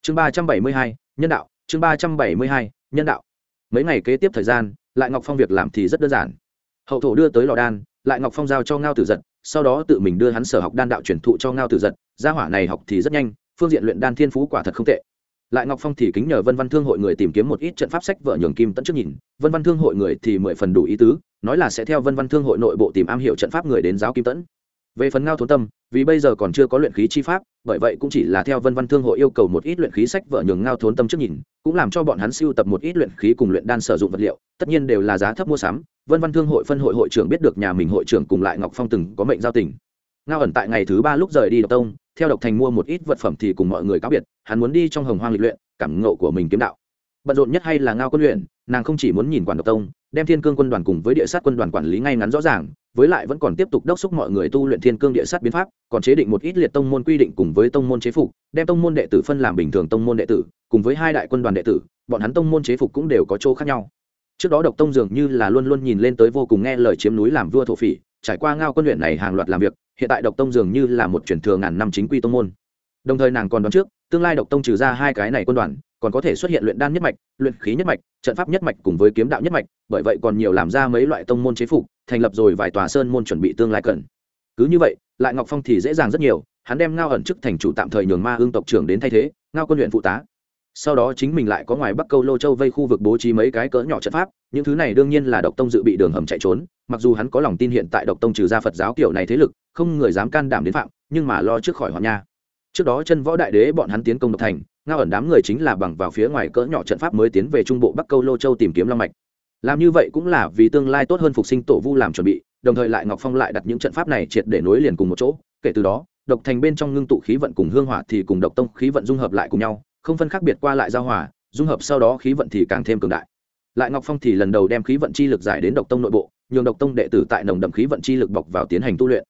Chương ba trăm bảy mươi hai, nhân đạo, chương ba trăm bảy mươi hai, nhân đạo. Mấy ngày kế tiếp thời gian, lại ngọc phong việc làm thì rất đơn giản. Hậu thổ đưa tới lò đan, lại ngọc phong giao cho ngao tử giật, sau đó tự mình đưa hắn sở học đan đạo truyền thụ cho ngao tử giật, gia hỏa này học thì rất nhanh, phương diện luyện đan thiên phú quả thật không tệ. Lại ngọc phong thì kính nhờ vân văn thương hội người tìm kiếm một ít trận pháp sách vợ nhường kim tẫn trước nhìn, vân văn thương hội người thì mười phần đủ ý tứ nói là sẽ theo vân văn thương hội nội bộ tìm am hiểu trận pháp người đến giáo kim tẫn. Về phần ngao thốn tâm, vì bây giờ còn chưa có luyện khí chi pháp, bởi vậy cũng chỉ là theo vân văn thương hội yêu cầu một ít luyện khí sách vợ nhường ngao thốn tâm trước nhìn, cũng làm cho bọn hắn siêu tập một ít luyện khí cùng luyện đan sử dụng vật liệu, tất nhiên đều là giá thấp mua sắm. Vân văn thương hội phân hội hội trưởng biết được nhà mình hội trưởng cùng lại ngọc phong từng có mệnh giao tình. Ngao ẩn tại ngày thứ ba lúc rời đi độc tông, theo độc thành mua một ít vật phẩm thì cùng mọi người cáo biệt, hắn muốn đi trong hồng hoang lịch luyện, cảm ngộ của mình kiếm đạo. Bận rộn nhất hay là ngao quân luyện, nàng không chỉ muốn nhìn quản độc tông đem thiên cương quân đoàn cùng với địa sát quân đoàn quản lý ngay ngắn rõ ràng, với lại vẫn còn tiếp tục đốc xúc mọi người tu luyện thiên cương địa sát biến pháp, còn chế định một ít liệt tông môn quy định cùng với tông môn chế phục, đem tông môn đệ tử phân làm bình thường tông môn đệ tử, cùng với hai đại quân đoàn đệ tử, bọn hắn tông môn chế phục cũng đều có chỗ khác nhau. Trước đó độc tông dường như là luôn luôn nhìn lên tới vô cùng nghe lời chiếm núi làm vua thổ phỉ, trải qua ngao quân luyện này hàng loạt làm việc, hiện tại độc tông dường như là một truyền thừa ngàn năm chính quy tông môn. Đồng thời nàng còn đoán trước, tương lai độc tông trừ ra hai cái này quân đoàn còn có thể xuất hiện luyện đan nhất mạch, luyện khí nhất mạch, trận pháp nhất mạch cùng với kiếm đạo nhất mạch, bởi vậy còn nhiều làm ra mấy loại tông môn chế phục, thành lập rồi vài tòa sơn môn chuẩn bị tương lai cần. Cứ như vậy, lại ngọc phong thì dễ dàng rất nhiều, hắn đem ngao ẩn chức thành chủ tạm thời nhường ma hương tộc trưởng đến thay thế, ngao quân luyện phụ tá. Sau đó chính mình lại có ngoài bắc câu lô châu vây khu vực bố trí mấy cái cỡ nhỏ trận pháp, những thứ này đương nhiên là độc tông dự bị đường hầm chạy trốn, mặc dù hắn có lòng tin hiện tại độc tông trừ ra phật giáo kiểu này thế lực, không người dám can đảm đến phạm, nhưng mà lo trước khỏi họ nha trước đó chân võ đại đế bọn hắn tiến công độc thành, ngao ẩn đám người chính là bằng vào phía ngoài cỡ nhỏ trận pháp mới tiến về trung bộ bắc câu lô châu tìm kiếm long mạch. Làm như vậy cũng là vì tương lai tốt hơn phục sinh tổ vu làm chuẩn bị, đồng thời lại ngọc phong lại đặt những trận pháp này triệt để nối liền cùng một chỗ. Kể từ đó, độc thành bên trong ngưng tụ khí vận cùng hương hỏa thì cùng độc tông khí vận dung hợp lại cùng nhau, không phân khác biệt qua lại giao hòa, dung hợp sau đó khí vận thì càng thêm cường đại. Lại ngọc phong thì lần đầu đem khí vận chi lực giải đến độc tông nội bộ, nhường độc tông đệ tử tại nồng đậm khí vận chi lực bọc vào tiến hành tu luyện.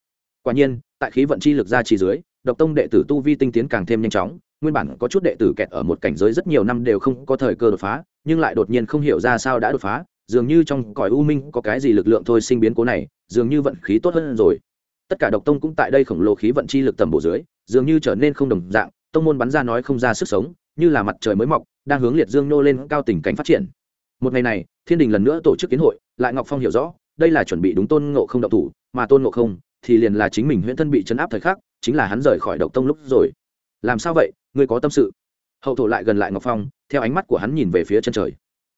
Quả nhiên, tại khí vận chi lực ra chỉ dưới độc tông đệ tử tu vi tinh tiến càng thêm nhanh chóng, nguyên bản có chút đệ tử kẹt ở một cảnh giới rất nhiều năm đều không có thời cơ đột phá, nhưng lại đột nhiên không hiểu ra sao đã đột phá, dường như trong cõi u minh có cái gì lực lượng thôi sinh biến cố này, dường như vận khí tốt hơn rồi. Tất cả độc tông cũng tại đây khổng lồ khí vận chi lực tầm bổ dưới, dường như trở nên không đồng dạng, tông môn bắn ra nói không ra sức sống, như là mặt trời mới mọc, đang hướng liệt dương nô lên cao tình cảnh phát triển. Một ngày này, thiên đình lần nữa tổ chức kiến hội, lại ngọc phong hiểu rõ, đây là chuẩn bị đúng tôn ngộ không độc thủ, mà tôn ngộ không thì liền là chính mình huyễn thân bị chấn áp thời khắc chính là hắn rời khỏi độc tông lúc rồi. Làm sao vậy? Ngươi có tâm sự? Hậu thổ lại gần lại ngọc phong, theo ánh mắt của hắn nhìn về phía chân trời.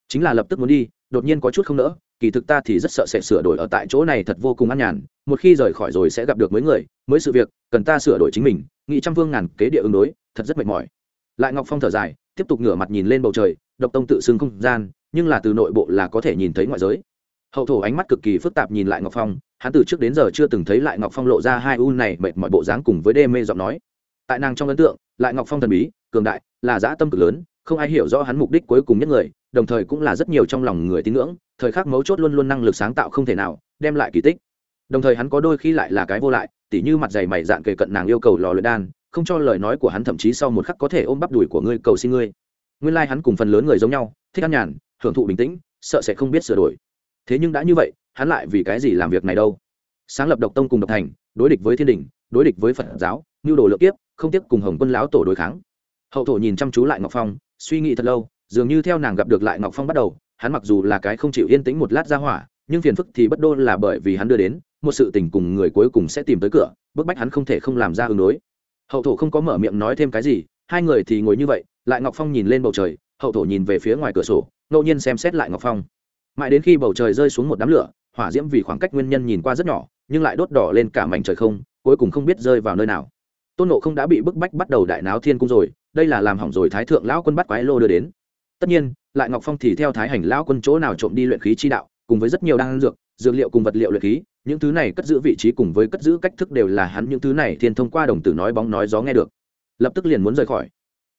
Chính là lập tức muốn đi, đột nhiên có chút không nỡ, kỳ thực ta thì rất sợ sẽ sửa đổi ở tại chỗ này thật vô cùng an nhàn, một khi rời khỏi rồi sẽ gặp được mới người mới sự việc, cần ta sửa đổi chính mình nghị trăm vương ngàn kế địa ứng đối, thật rất mệt mỏi. Lại ngọc phong thở dài, tiếp tục ngửa mặt nhìn lên bầu trời, độc tông tự xưng không gian, nhưng là từ nội bộ là có thể nhìn thấy ngoại giới hậu thổ ánh mắt cực kỳ phức tạp nhìn lại ngọc phong, hắn từ trước đến giờ chưa từng thấy lại ngọc phong lộ ra hai u này mệt mọi bộ dáng cùng với đê mê giọng nói. Tại nàng trong ấn tượng, lại ngọc phong thần bí, cường đại, là dã tâm cực lớn, không ai hiểu rõ hắn mục đích cuối cùng nhất người, đồng thời cũng là rất nhiều trong lòng người tín ngưỡng, thời khắc mấu chốt luôn luôn năng lực sáng tạo không thể nào, đem lại kỳ tích. Đồng thời hắn có đôi khi lại là cái vô lại, tỉ như mặt dày mày dạn kề cận nàng yêu cầu lò luyện đan, không cho lời nói của hắn thậm chí sau một khắc có thể ôm bắp đùi của ngươi cầu xin ngươi. Nguyên lai、like、hắn cùng phần lớn người giống nhau, thích ăn nhàn, hưởng thụ bình tĩnh, sợ sẽ không biết sửa đổi thế nhưng đã như vậy hắn lại vì cái gì làm việc này đâu? Sáng lập độc tông cùng độc thành đối địch với thiên đình đối địch với phật giáo nhu đồ lượng tiếp, không tiếp cùng hồng quân lão tổ đối kháng. Hậu thổ nhìn chăm chú lại ngọc phong suy nghĩ thật lâu dường như theo nàng gặp được lại ngọc phong bắt đầu hắn mặc dù là cái không chịu yên tĩnh một lát ra hỏa nhưng phiền phức thì bất đô là bởi vì hắn đưa đến một sự tình cùng người cuối cùng sẽ tìm tới cửa bức bách hắn không thể không làm ra ứng đối. Hậu thổ không có mở miệng nói thêm cái gì hai người thì ngồi như vậy lại ngọc phong nhìn lên bầu trời hậu thổ nhìn về phía ngoài cửa sổ ngẫu nhiên xem xét lại ngọc phong mãi đến khi bầu trời rơi xuống một đám lửa, hỏa diễm vì khoảng cách nguyên nhân nhìn qua rất nhỏ, nhưng lại đốt đỏ lên cả mảnh trời không, cuối cùng không biết rơi vào nơi nào. Tôn nộ không đã bị bức bách bắt đầu đại náo thiên cung rồi, đây là làm hỏng rồi thái thượng lão quân bắt quái lô đưa đến. Tất nhiên, lại ngọc phong thì theo thái hành lão quân chỗ nào trộm đi luyện khí chi đạo, cùng với rất nhiều đan dược dược liệu cùng vật liệu luyện khí, những thứ này cất giữ vị trí cùng với cất giữ cách thức đều là hắn những thứ này thiên thông qua đồng tử nói bóng nói gió nghe được. Lập tức liền muốn rời khỏi.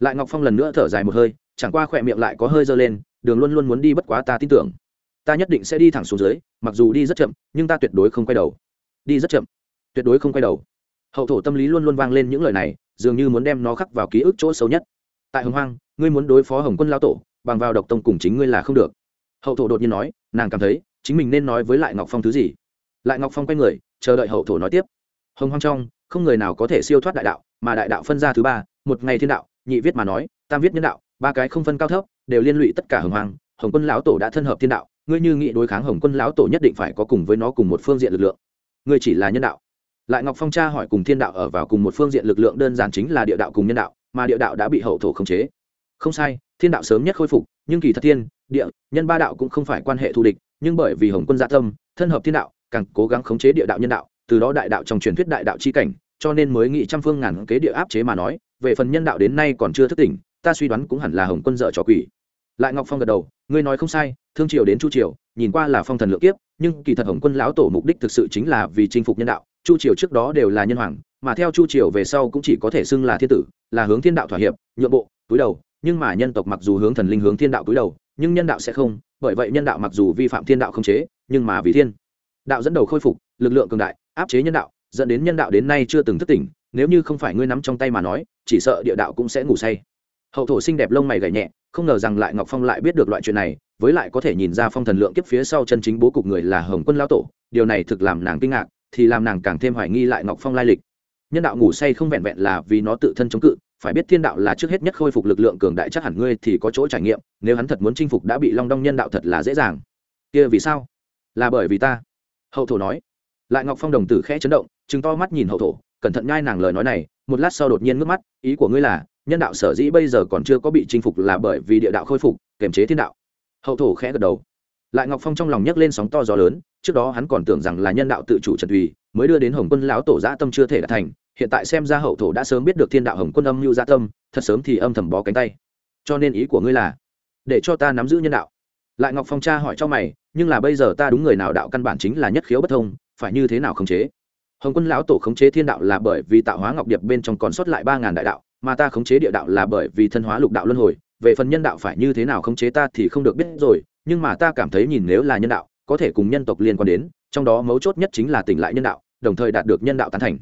Lại ngọc phong lần nữa thở dài một hơi, chẳng qua khỏe miệng lại có hơi dơ lên, đường luôn luôn muốn đi bất quá ta tin tưởng ta nhất định sẽ đi thẳng xuống dưới, mặc dù đi rất chậm, nhưng ta tuyệt đối không quay đầu. Đi rất chậm, tuyệt đối không quay đầu. Hậu thổ tâm lý luôn luôn vang lên những lời này, dường như muốn đem nó khắc vào ký ức chỗ xấu nhất. Tại hồng hoang, ngươi muốn đối phó hồng quân lao tổ, bằng vào độc tông cùng chính ngươi là không được. Hậu thổ đột nhiên nói, nàng cảm thấy, chính mình nên nói với lại ngọc phong thứ gì? Lại ngọc phong quay người, chờ đợi hậu thổ nói tiếp. Hồng hoang trong, không người nào có thể siêu thoát đại đạo, mà đại đạo phân ra thứ ba, một ngày thiên đạo, nhị viết mà nói, tam viết nhân đạo, ba cái không phân cao thấp, đều liên lụy tất cả hồng hoang. Hồng quân lão tổ đã thân hợp thiên đạo ngươi như nghị đối kháng hồng quân lão tổ nhất định phải có cùng với nó cùng một phương diện lực lượng. Ngươi chỉ là nhân đạo. Lại ngọc phong cha hỏi cùng thiên đạo ở vào cùng một phương diện lực lượng đơn giản chính là địa đạo cùng nhân đạo, mà địa đạo đã bị hậu thổ khống chế. Không sai, thiên đạo sớm nhất khôi phục, nhưng kỳ thật thiên, địa, nhân ba đạo cũng không phải quan hệ thù địch, nhưng bởi vì hồng quân gia tâm, thân hợp thiên đạo, càng cố gắng khống chế địa đạo nhân đạo, từ đó đại đạo trong truyền thuyết đại đạo chi cảnh, cho nên mới nghị trăm phương ngàn kế địa áp chế mà nói, về phần nhân đạo đến nay còn chưa thức tỉnh, ta suy đoán cũng hẳn là hồng quân dợ trò quỷ. Lại ngọc phong gật đầu, ngươi nói không sai thương triều đến chu triều, nhìn qua là phong thần lượng kiếp, nhưng kỳ thật hồng quân lão tổ mục đích thực sự chính là vì chinh phục nhân đạo, chu triều trước đó đều là nhân hoàng, mà theo chu triều về sau cũng chỉ có thể xưng là thiên tử, là hướng thiên đạo thỏa hiệp, nhượng bộ, túi đầu, nhưng mà nhân tộc mặc dù hướng thần linh hướng thiên đạo túi đầu, nhưng nhân đạo sẽ không, bởi vậy nhân đạo mặc dù vi phạm thiên đạo không chế, nhưng mà vì thiên đạo dẫn đầu khôi phục, lực lượng cường đại, áp chế nhân đạo, dẫn đến nhân đạo đến nay chưa từng thức tỉnh, nếu như không phải ngươi nắm trong tay mà nói, chỉ sợ địa đạo cũng sẽ ngủ say. Hậu thổ xinh đẹp lông mày gảy nhẹ, không ngờ rằng lại ngọc phong lại biết được loại chuyện này với lại có thể nhìn ra phong thần lượng kiếp phía sau chân chính bố cục người là hồng quân lao tổ, điều này thực làm nàng kinh ngạc, thì làm nàng càng thêm hoài nghi lại ngọc phong lai lịch. Nhân đạo ngủ say không vẹn vẹn là vì nó tự thân chống cự, phải biết thiên đạo là trước hết nhất khôi phục lực lượng cường đại chắc hẳn ngươi thì có chỗ trải nghiệm, nếu hắn thật muốn chinh phục đã bị long đong nhân đạo thật là dễ dàng. Kia vì sao? Là bởi vì ta. Hậu thổ nói. Lại ngọc phong đồng tử khẽ chấn động chứng to mắt nhìn hậu thổ, cẩn thận nhai nàng lời nói này, một lát sau đột nhiên ngước mắt, ý của ngươi là, nhân đạo sở dĩ bây giờ còn chưa có bị chinh phục là bởi vì địa đạo khôi phục kềm chế thiên đạo hậu thổ khẽ gật đầu. Lại ngọc phong trong lòng nhấc lên sóng to gió lớn, trước đó hắn còn tưởng rằng là nhân đạo tự chủ trần thùy mới đưa đến hồng quân lão tổ gia tâm chưa thể đạt thành, hiện tại xem ra hậu thổ đã sớm biết được thiên đạo hồng quân âm mưu gia tâm, thật sớm thì âm thầm bó cánh tay. Cho nên ý của ngươi là, để cho ta nắm giữ nhân đạo. Lại ngọc phong cha hỏi cho mày, nhưng là bây giờ ta đúng người nào đạo căn bản chính là nhất khiếu bất thông, phải như thế nào khống chế? Hồng quân lão tổ khống chế thiên đạo là bởi vì tạo hóa ngọc điệp bên trong còn sót lại ba ngàn đại đạo, mà ta khống chế địa đạo là bởi vì thân hóa lục đạo luân hồi về phần nhân đạo phải như thế nào khống chế ta thì không được biết rồi, nhưng mà ta cảm thấy nhìn nếu là nhân đạo, có thể cùng nhân tộc liên quan đến, trong đó mấu chốt nhất chính là tỉnh lại nhân đạo, đồng thời đạt được nhân đạo tán thành.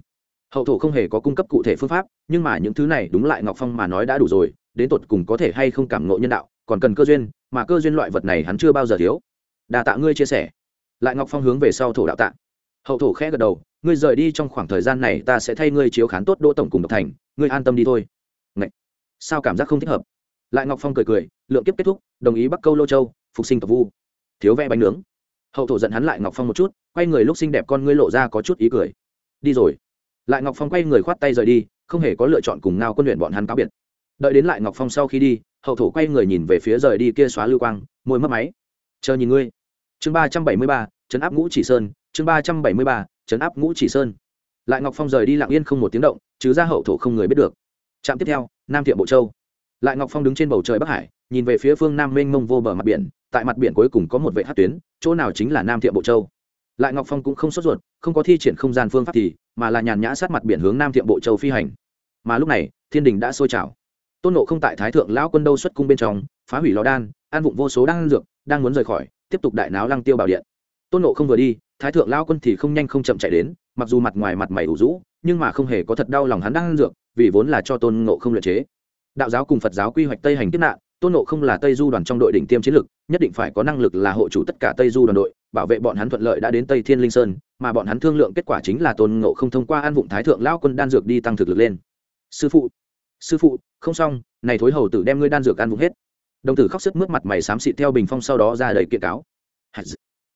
Hậu thổ không hề có cung cấp cụ thể phương pháp, nhưng mà những thứ này đúng lại ngọc phong mà nói đã đủ rồi, đến tột cùng có thể hay không cảm ngộ nhân đạo, còn cần cơ duyên, mà cơ duyên loại vật này hắn chưa bao giờ thiếu. Đà tạ ngươi chia sẻ. Lại ngọc phong hướng về sau thổ đạo tạ. Hậu thổ khẽ gật đầu, ngươi rời đi trong khoảng thời gian này ta sẽ thay ngươi chiếu khán tốt đỗ tổng cùng độc thành, ngươi an tâm đi thôi. Ngậy! sao cảm giác không thích hợp? Lại ngọc phong cười cười, lượng kiếp kết thúc, đồng ý bắc câu lô châu, phục sinh tộc vu. Thiếu vẽ bánh nướng. Hậu thổ giận hắn lại ngọc phong một chút, quay người lúc xinh đẹp con ngươi lộ ra có chút ý cười. Đi rồi. Lại ngọc phong quay người khoát tay rời đi, không hề có lựa chọn cùng ngao quân luyện bọn hắn cáo biệt. Đợi đến lại ngọc phong sau khi đi, hậu thổ quay người nhìn về phía rời đi kia xóa lưu quang, môi mất máy. Chờ nhìn ngươi. Chương ba trăm bảy mươi ba chấn áp ngũ chỉ sơn, chương ba trăm bảy mươi ba chấn áp ngũ chỉ sơn. Lại ngọc phong rời đi lặng yên không một tiếng động chứ ra hậu thổ không người biết được. Trạm tiếp theo, nam thiệm bộ châu lại ngọc phong đứng trên bầu trời bắc hải, nhìn về phía phương nam mênh mông vô bờ mặt biển, tại mặt biển cuối cùng có một vệ hát tuyến, chỗ nào chính là nam Thiện bộ châu. Lại ngọc phong cũng không sốt ruột, không có thi triển không gian phương pháp thì, mà là nhàn nhã sát mặt biển hướng nam Thiện bộ châu phi hành. Mà lúc này, thiên đình đã sôi trào. Tôn nộ không tại thái thượng lão quân đâu xuất cung bên trong, phá hủy lò đan, an vụng vô số đang dược, đang muốn rời khỏi, tiếp tục đại náo lăng tiêu bảo điện. Tôn nộ không vừa đi, thái thượng lão quân thì không nhanh không chậm chạy đến, mặc dù mặt ngoài mặt mày ủ rũ, nhưng mà không hề có thật đau lòng hắn đang ăn dược, vì vốn là cho tôn nộ không luyện chế đạo giáo cùng phật giáo quy hoạch tây hành tiếp nạn, tôn nộ không là tây du đoàn trong đội đỉnh tiêm chiến lực, nhất định phải có năng lực là hộ chủ tất cả tây du đoàn đội, bảo vệ bọn hắn thuận lợi đã đến tây thiên linh sơn, mà bọn hắn thương lượng kết quả chính là tôn nộ không thông qua an vụng thái thượng lao quân đan dược đi tăng thực lực lên. Sư phụ sư phụ, không xong, này thối hầu tử đem ngươi đan dược ăn vụng hết. Đồng tử khóc sức mướt mặt mày xám xịt theo bình phong sau đó ra đầy kiện cáo.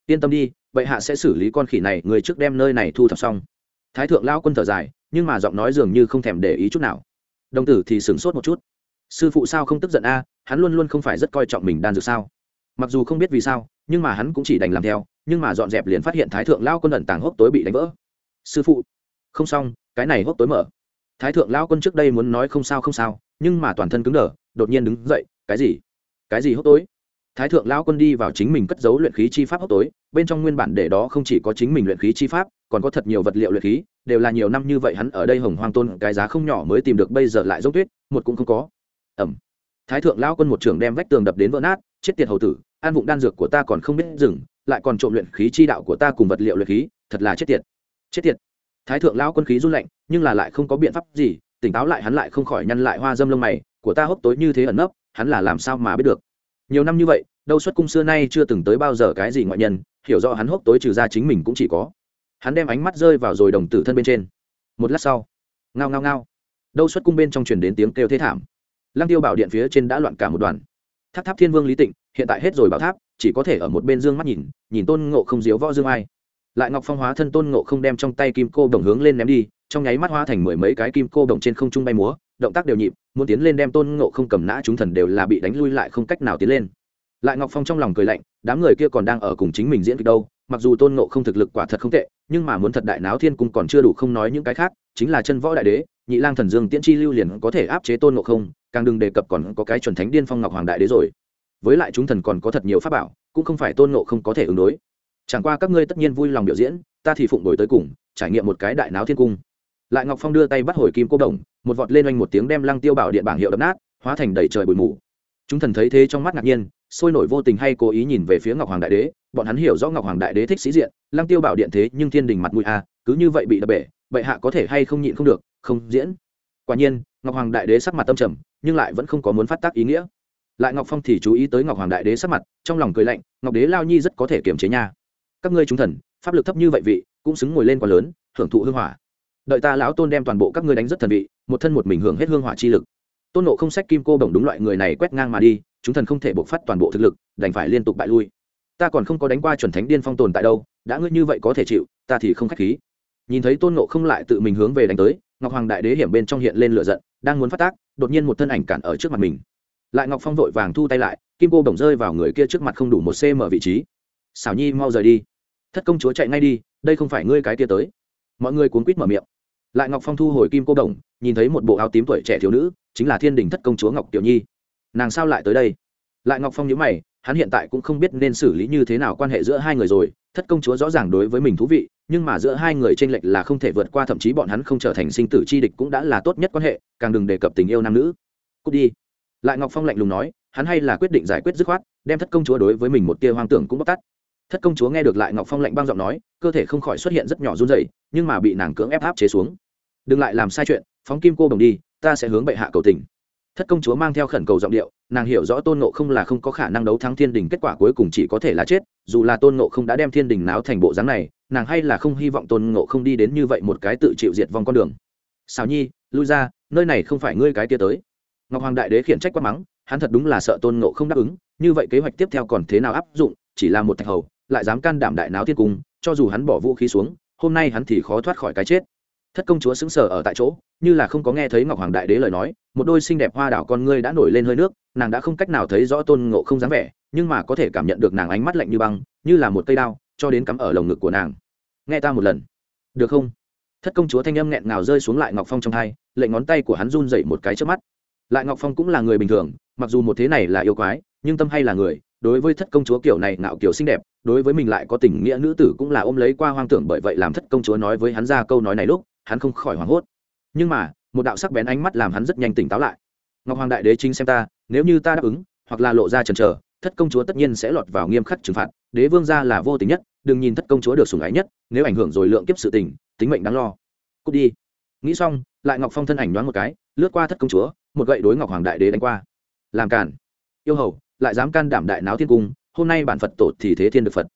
Yên tâm đi bệ hạ sẽ xử lý con khỉ này, người trước đem nơi này thu thập xong. Thái thượng lao quân thở dài, nhưng mà giọng nói dường như không thèm để ý chút nào đồng tử thì sửng sốt một chút. Sư phụ sao không tức giận a? Hắn luôn luôn không phải rất coi trọng mình đan dược sao? Mặc dù không biết vì sao, nhưng mà hắn cũng chỉ đành làm theo, nhưng mà dọn dẹp liền phát hiện thái thượng lao quân ẩn tàng hốc tối bị đánh vỡ. Sư phụ, không xong, cái này hốc tối mở. Thái thượng lao quân trước đây muốn nói không sao không sao, nhưng mà toàn thân cứng đờ, đột nhiên đứng dậy, cái gì? Cái gì hốc tối? Thái thượng lao quân đi vào chính mình cất giấu luyện khí chi pháp hốc tối, bên trong nguyên bản để đó không chỉ có chính mình luyện khí chi pháp, còn có thật nhiều vật liệu luyện khí đều là nhiều năm như vậy hắn ở đây hồng hoang tôn cái giá không nhỏ mới tìm được bây giờ lại giống tuyết, một cũng không có. Ẩm. Thái thượng lao quân một trưởng đem vách tường đập đến vỡ nát, chết tiệt hầu tử, an vụng đan dược của ta còn không biết dừng, lại còn trộm luyện khí chi đạo của ta cùng vật liệu luyện khí, thật là chết tiệt. Chết tiệt. Thái thượng lao quân khí run lạnh, nhưng là lại không có biện pháp gì, tỉnh táo lại hắn lại không khỏi nhăn lại hoa dâm lông mày, của ta hốc tối như thế ẩn nấp, hắn là làm sao mà biết được. Nhiều năm như vậy, đâu xuất cung xưa nay chưa từng tới bao giờ cái gì ngoại nhân, hiểu rõ hắn hốc tối trừ ra chính mình cũng chỉ có hắn đem ánh mắt rơi vào rồi đồng tử thân bên trên. Một lát sau, ngao ngao ngao, đâu xuất cung bên trong truyền đến tiếng kêu thế thảm. Lăng tiêu bảo điện phía trên đã loạn cả một đoàn. Tháp tháp thiên vương lý tịnh, hiện tại hết rồi bảo tháp, chỉ có thể ở một bên dương mắt nhìn nhìn tôn ngộ không diếu võ dương ai. Lại ngọc phong hóa thân tôn ngộ không đem trong tay kim cô đồng hướng lên ném đi, trong nháy mắt hóa thành mười mấy cái kim cô đồng trên không trung bay múa, động tác đều nhịp, muốn tiến lên đem tôn ngộ không cầm nã chúng thần đều là bị đánh lui lại không cách nào tiến lên. Lại ngọc phong trong lòng cười lạnh, đám người kia còn đang ở cùng chính mình diễn kịch đâu mặc dù tôn ngộ không thực lực quả thật không tệ, nhưng mà muốn thật đại náo thiên cung còn chưa đủ không nói những cái khác, chính là chân võ đại đế, nhị lang thần dương tiễn chi lưu liền có thể áp chế tôn ngộ không, càng đừng đề cập còn có cái chuẩn thánh điên phong ngọc hoàng đại đế rồi. Với lại chúng thần còn có thật nhiều pháp bảo, cũng không phải tôn ngộ không có thể ứng đối. Chẳng qua các ngươi tất nhiên vui lòng biểu diễn, ta thì phụng đổi tới cùng, trải nghiệm một cái đại náo thiên cung. Lại ngọc phong đưa tay bắt hồi kim cô đồng, một vọt lên oanh một tiếng đem lăng tiêu bảo điện bảng hiệu đập nát, hóa thành đầy trời bụi mù. Chúng thần thấy thế trong mắt ngạc nhiên sôi nổi vô tình hay cố ý nhìn về phía ngọc hoàng đại đế bọn hắn hiểu rõ ngọc hoàng đại đế thích sĩ diện lăng tiêu bảo điện thế nhưng thiên đình mặt mũi a à, cứ như vậy bị đập bể bệ hạ có thể hay không nhịn không được không diễn. Quả nhiên ngọc hoàng đại đế sắc mặt tâm trầm nhưng lại vẫn không có muốn phát tác ý nghĩa. Lại ngọc phong thì chú ý tới ngọc hoàng đại đế sắc mặt trong lòng cười lạnh ngọc đế lao nhi rất có thể kiềm chế nha. Các ngươi chúng thần pháp lực thấp như vậy vị cũng xứng ngồi lên quá lớn hưởng thụ hương hỏa. Đợi ta lão tôn đem toàn bộ các ngươi đánh rất thần vị một thân một mình hưởng hết hương hỏa chi lực tôn nộ không sách kim cô bổng đúng loại người này quét ngang mà đi, chúng thần không thể bộc phát toàn bộ thực lực, đành phải liên tục bại lui. Ta còn không có đánh qua chuẩn thánh điên phong tồn tại đâu, đã ngươi như vậy có thể chịu, ta thì không k h á c h khí. Nhìn thấy tôn nộ không lại tự mình hướng về đánh tới, ngọc hoàng đại đế hiểm bên trong hiện lên lửa giận, đang muốn phát tác, đột nhiên một thân ảnh cản ở trước mặt mình. Lại ngọc phong vội vàng thu tay lại, kim cô bổng rơi vào người kia trước mặt không đủ một cm vị trí. Xảo nhi, mau rời đi. Thất công chúa chạy ngay đi, đây không phải ngươi cái kia tới. Mọi người cuốn quýt mở miệng. Lại ngọc phong thu hồi kim cô đồng nhìn thấy một bộ áo tím tuổi trẻ thiếu nữ chính là thiên đình thất công chúa ngọc tiểu nhi. Nàng sao lại tới đây? Lại ngọc phong nhớ mày, hắn hiện tại cũng không biết nên xử lý như thế nào quan hệ giữa hai người rồi. Thất công chúa rõ ràng đối với mình thú vị, nhưng mà giữa hai người t r ê n lệch là không thể vượt qua, thậm chí bọn hắn không trở thành sinh tử chi địch cũng đã là tốt nhất quan hệ, càng đừng đề cập tình yêu nam nữ. Cút đi. Lại ngọc phong lạnh lùng nói, hắn hay là quyết định giải quyết dứt khoát, đem thất công chúa đối với mình một tia hoang tưởng cũng bóc tắt thất công chúa nghe được lại ngọc phong lạnh băng giọng nói, cơ thể không khỏi xuất hiện rất nhỏ run dày nhưng mà bị nàng cưỡng ép áp chế xuống. Đừng lại làm sai chuyện, phóng kim cô đồng đi ta sẽ hướng bệ hạ cầu tình. Thất công chúa mang theo khẩn cầu giọng điệu, nàng hiểu rõ tôn nộ không là không có khả năng đấu thắng thiên đình, kết quả cuối cùng chỉ có thể là chết, dù là tôn nộ không đã đem thiên đình náo thành bộ dáng này, nàng hay là không hy vọng tôn nộ không đi đến như vậy một cái tự chịu diệt vong con đường. Xào nhi, lui ra, nơi này không phải ngươi cái tia tới. Ngọc hoàng đại đế khiển trách quát mắng, hắn thật đúng là sợ tôn nộ không đáp ứng, như vậy kế hoạch tiếp theo còn thế nào áp dụng, chỉ là một thạch hầu, lại dám can đảm đại náo thiên cung, cho dù hắn bỏ vũ khí xuống, hôm nay hắn thì khó thoát khỏi cái chết thất công chúa sững sờ ở tại chỗ, như là không có nghe thấy ngọc hoàng đại đế lời nói, một đôi xinh đẹp hoa đảo con ngươi đã nổi lên hơi nước, nàng đã không cách nào thấy rõ tôn ngộ không dáng vẻ, nhưng mà có thể cảm nhận được nàng ánh mắt lạnh như băng, như là một cây đao, cho đến cắm ở lồng ngực của nàng. Nghe ta một lần. Được không? Thất công chúa thanh âm nghẹn ngào rơi xuống lại ngọc phong trong hai, lệnh ngón tay của hắn run dậy một cái trước mắt. Lại ngọc phong cũng là người bình thường, mặc dù một thế này là yêu quái, nhưng tâm hay là người, đối với thất công chúa kiểu này ngạo kiểu xinh đẹp, đối với mình lại có tình nghĩa nữ tử cũng là ôm lấy qua hoang tưởng bởi vậy làm thất công chúa nói với hắn ra câu nói này lúc hắn không khỏi hoảng hốt. Nhưng mà, một đạo sắc bén ánh mắt làm hắn rất nhanh tỉnh táo lại. Ngọc hoàng đại đế chính xem ta, nếu như ta đáp ứng, hoặc là lộ ra chần trờ thất công chúa tất nhiên sẽ lọt vào nghiêm khắc trừng phạt. Đế vương gia là vô tình nhất, đừng nhìn thất công chúa được sủng ái nhất, nếu ảnh hưởng rồi lượng kiếp sự tình, tính mệnh đáng lo. Cút đi. Nghĩ xong, lại ngọc phong thân ảnh đoán một cái, lướt qua thất công chúa, một gậy đối ngọc hoàng đại đế đánh qua. Làm cản yêu hầu, lại dám can đảm đại náo thiên cung, hôm nay bản phật tổ thì thế thiên được phật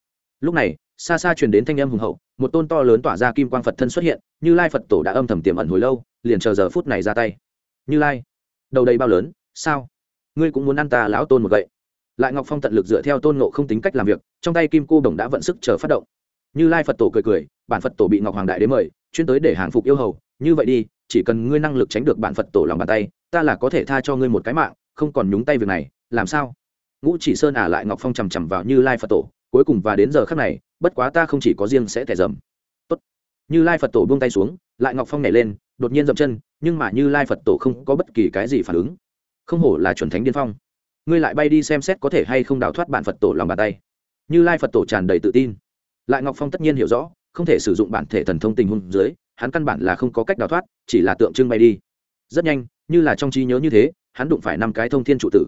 lúc này, xa xa truyền đến thanh âm hùng hậu, một tôn to lớn tỏa ra kim quang phật thân xuất hiện, như lai phật tổ đã âm thầm tiềm ẩn hồi lâu, liền chờ giờ phút này ra tay. Như lai, đầu đầy bao lớn, sao? Ngươi cũng muốn ăn ta lão tôn một gậy. Lại ngọc phong tận lực dựa theo tôn ngộ không tính cách làm việc, trong tay kim cô đồng đã vận sức chờ phát động. Như lai phật tổ cười cười, bản phật tổ bị ngọc hoàng đại đến mời, chuyên tới để hàng phục yêu hầu. Như vậy đi, chỉ cần ngươi năng lực tránh được bản phật tổ lòng bàn tay, ta là có thể tha cho ngươi một cái mạng, không còn nhúng tay việc này, làm sao? Ngũ chỉ sơn ả lại ngọc phong chằm chằm vào như lai phật tổ cuối cùng và đến giờ khác này, bất quá ta không chỉ có riêng sẽ thẻ dầm. Tốt. như lai phật tổ buông tay xuống, lại ngọc phong nhảy lên, đột nhiên dậm chân, nhưng mà như lai phật tổ không có bất kỳ cái gì phản ứng. Không hổ là chuẩn thánh điên phong. Ngươi lại bay đi xem xét có thể hay không đào thoát bản phật tổ lòng bàn tay. Như lai phật tổ tràn đầy tự tin. Lại ngọc phong tất nhiên hiểu rõ, không thể sử dụng bản thể thần thông tình huống dưới, hắn căn bản là không có cách đào thoát, chỉ là tượng trưng bay đi. Rất nhanh, như là trong trí nhớ như thế, hắn đụng phải năm cái thông thiên trụ tử.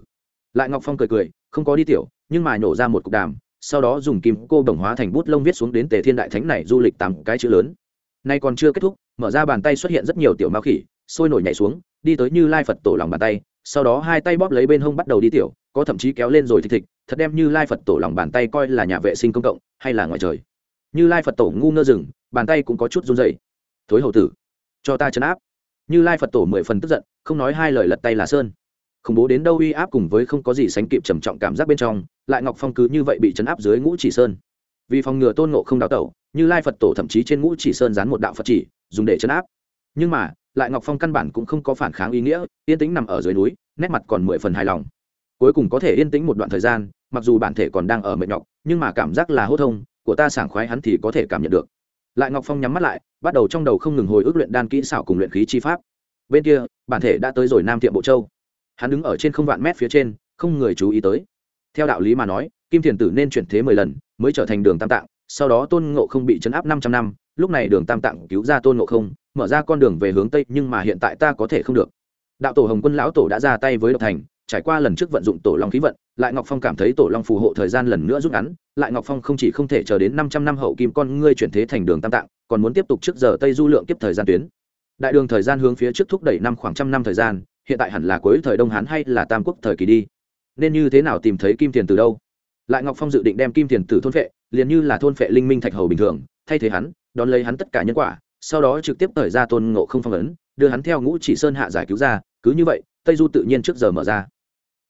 Lại ngọc phong cười cười, không có đi tiểu, nhưng mà nhổ ra một cục đàm sau đó dùng kim cô đồng hóa thành bút lông viết xuống đến tề thiên đại thánh này du lịch tám cái chữ lớn. Nay còn chưa kết thúc, mở ra bàn tay xuất hiện rất nhiều tiểu mao khỉ, sôi nổi nhảy xuống, đi tới như lai phật tổ lòng bàn tay, sau đó hai tay bóp lấy bên hông bắt đầu đi tiểu, có thậm chí kéo lên rồi thịt thịt, thật đem như lai phật tổ lòng bàn tay coi là nhà vệ sinh công cộng, hay là ngoài trời. Như lai phật tổ ngu ngơ rừng, bàn tay cũng có chút run dày thối hậu tử, cho ta chấn áp. Như lai phật tổ mười phần tức giận, không nói hai lời lật tay là sơn. Khủng bố đến đâu uy áp cùng với không có gì sánh kịp trầm trọng cảm giác bên trong lại ngọc phong cứ như vậy bị chấn áp dưới ngũ chỉ sơn vì phòng ngừa tôn ngộ không đào tẩu như lai phật tổ thậm chí trên ngũ chỉ sơn dán một đạo phật chỉ dùng để chấn áp nhưng mà lại ngọc phong căn bản cũng không có phản kháng ý nghĩa yên tĩnh nằm ở dưới núi nét mặt còn mười phần hài lòng cuối cùng có thể yên tĩnh một đoạn thời gian mặc dù bản thể còn đang ở mệt nhọc nhưng mà cảm giác là hô thông của ta sảng khoái hắn thì có thể cảm nhận được lại ngọc phong nhắm mắt lại bắt đầu trong đầu không ngừng hồi ức luyện đan kỹ xảo cùng luyện khí chi pháp bên kia bản thể đã tới rồi nam tiệm bộ châu hắn đứng ở trên không vạn mét phía trên không người chú ý tới theo đạo lý mà nói, kim thiền tử nên chuyển thế mười lần, mới trở thành đường tam tạng, sau đó tôn ngộ không bị chấn áp năm trăm năm, lúc này đường tam tạng cứu ra tôn ngộ không, mở ra con đường về hướng tây, nhưng mà hiện tại ta có thể không được. Đạo tổ hồng quân lão tổ đã ra tay với độc thành, trải qua lần trước vận dụng tổ long khí vận, lại ngọc phong cảm thấy tổ long phù hộ thời gian lần nữa rút ngắn, lại ngọc phong không chỉ không thể chờ đến năm trăm năm hậu kim con ngươi chuyển thế thành đường tam tạng, còn muốn tiếp tục trước giờ tây du lượng kiếp thời gian tuyến. Đại đường thời gian hướng phía trước thúc đẩy năm khoảng trăm năm thời gian, hiện tại hẳn là cuối thời đông hán hay là tam quốc thời kỳ đi nên như thế nào tìm thấy kim tiền từ đâu? Lại ngọc phong dự định đem kim tiền từ thôn phệ, liền như là thôn phệ linh minh thạch hầu bình thường, thay thế hắn, đón lấy hắn tất cả nhân quả, sau đó trực tiếp thời ra tôn ngộ không phong ấn, đưa hắn theo ngũ chỉ sơn hạ giải cứu ra, cứ như vậy, tây du tự nhiên trước giờ mở ra.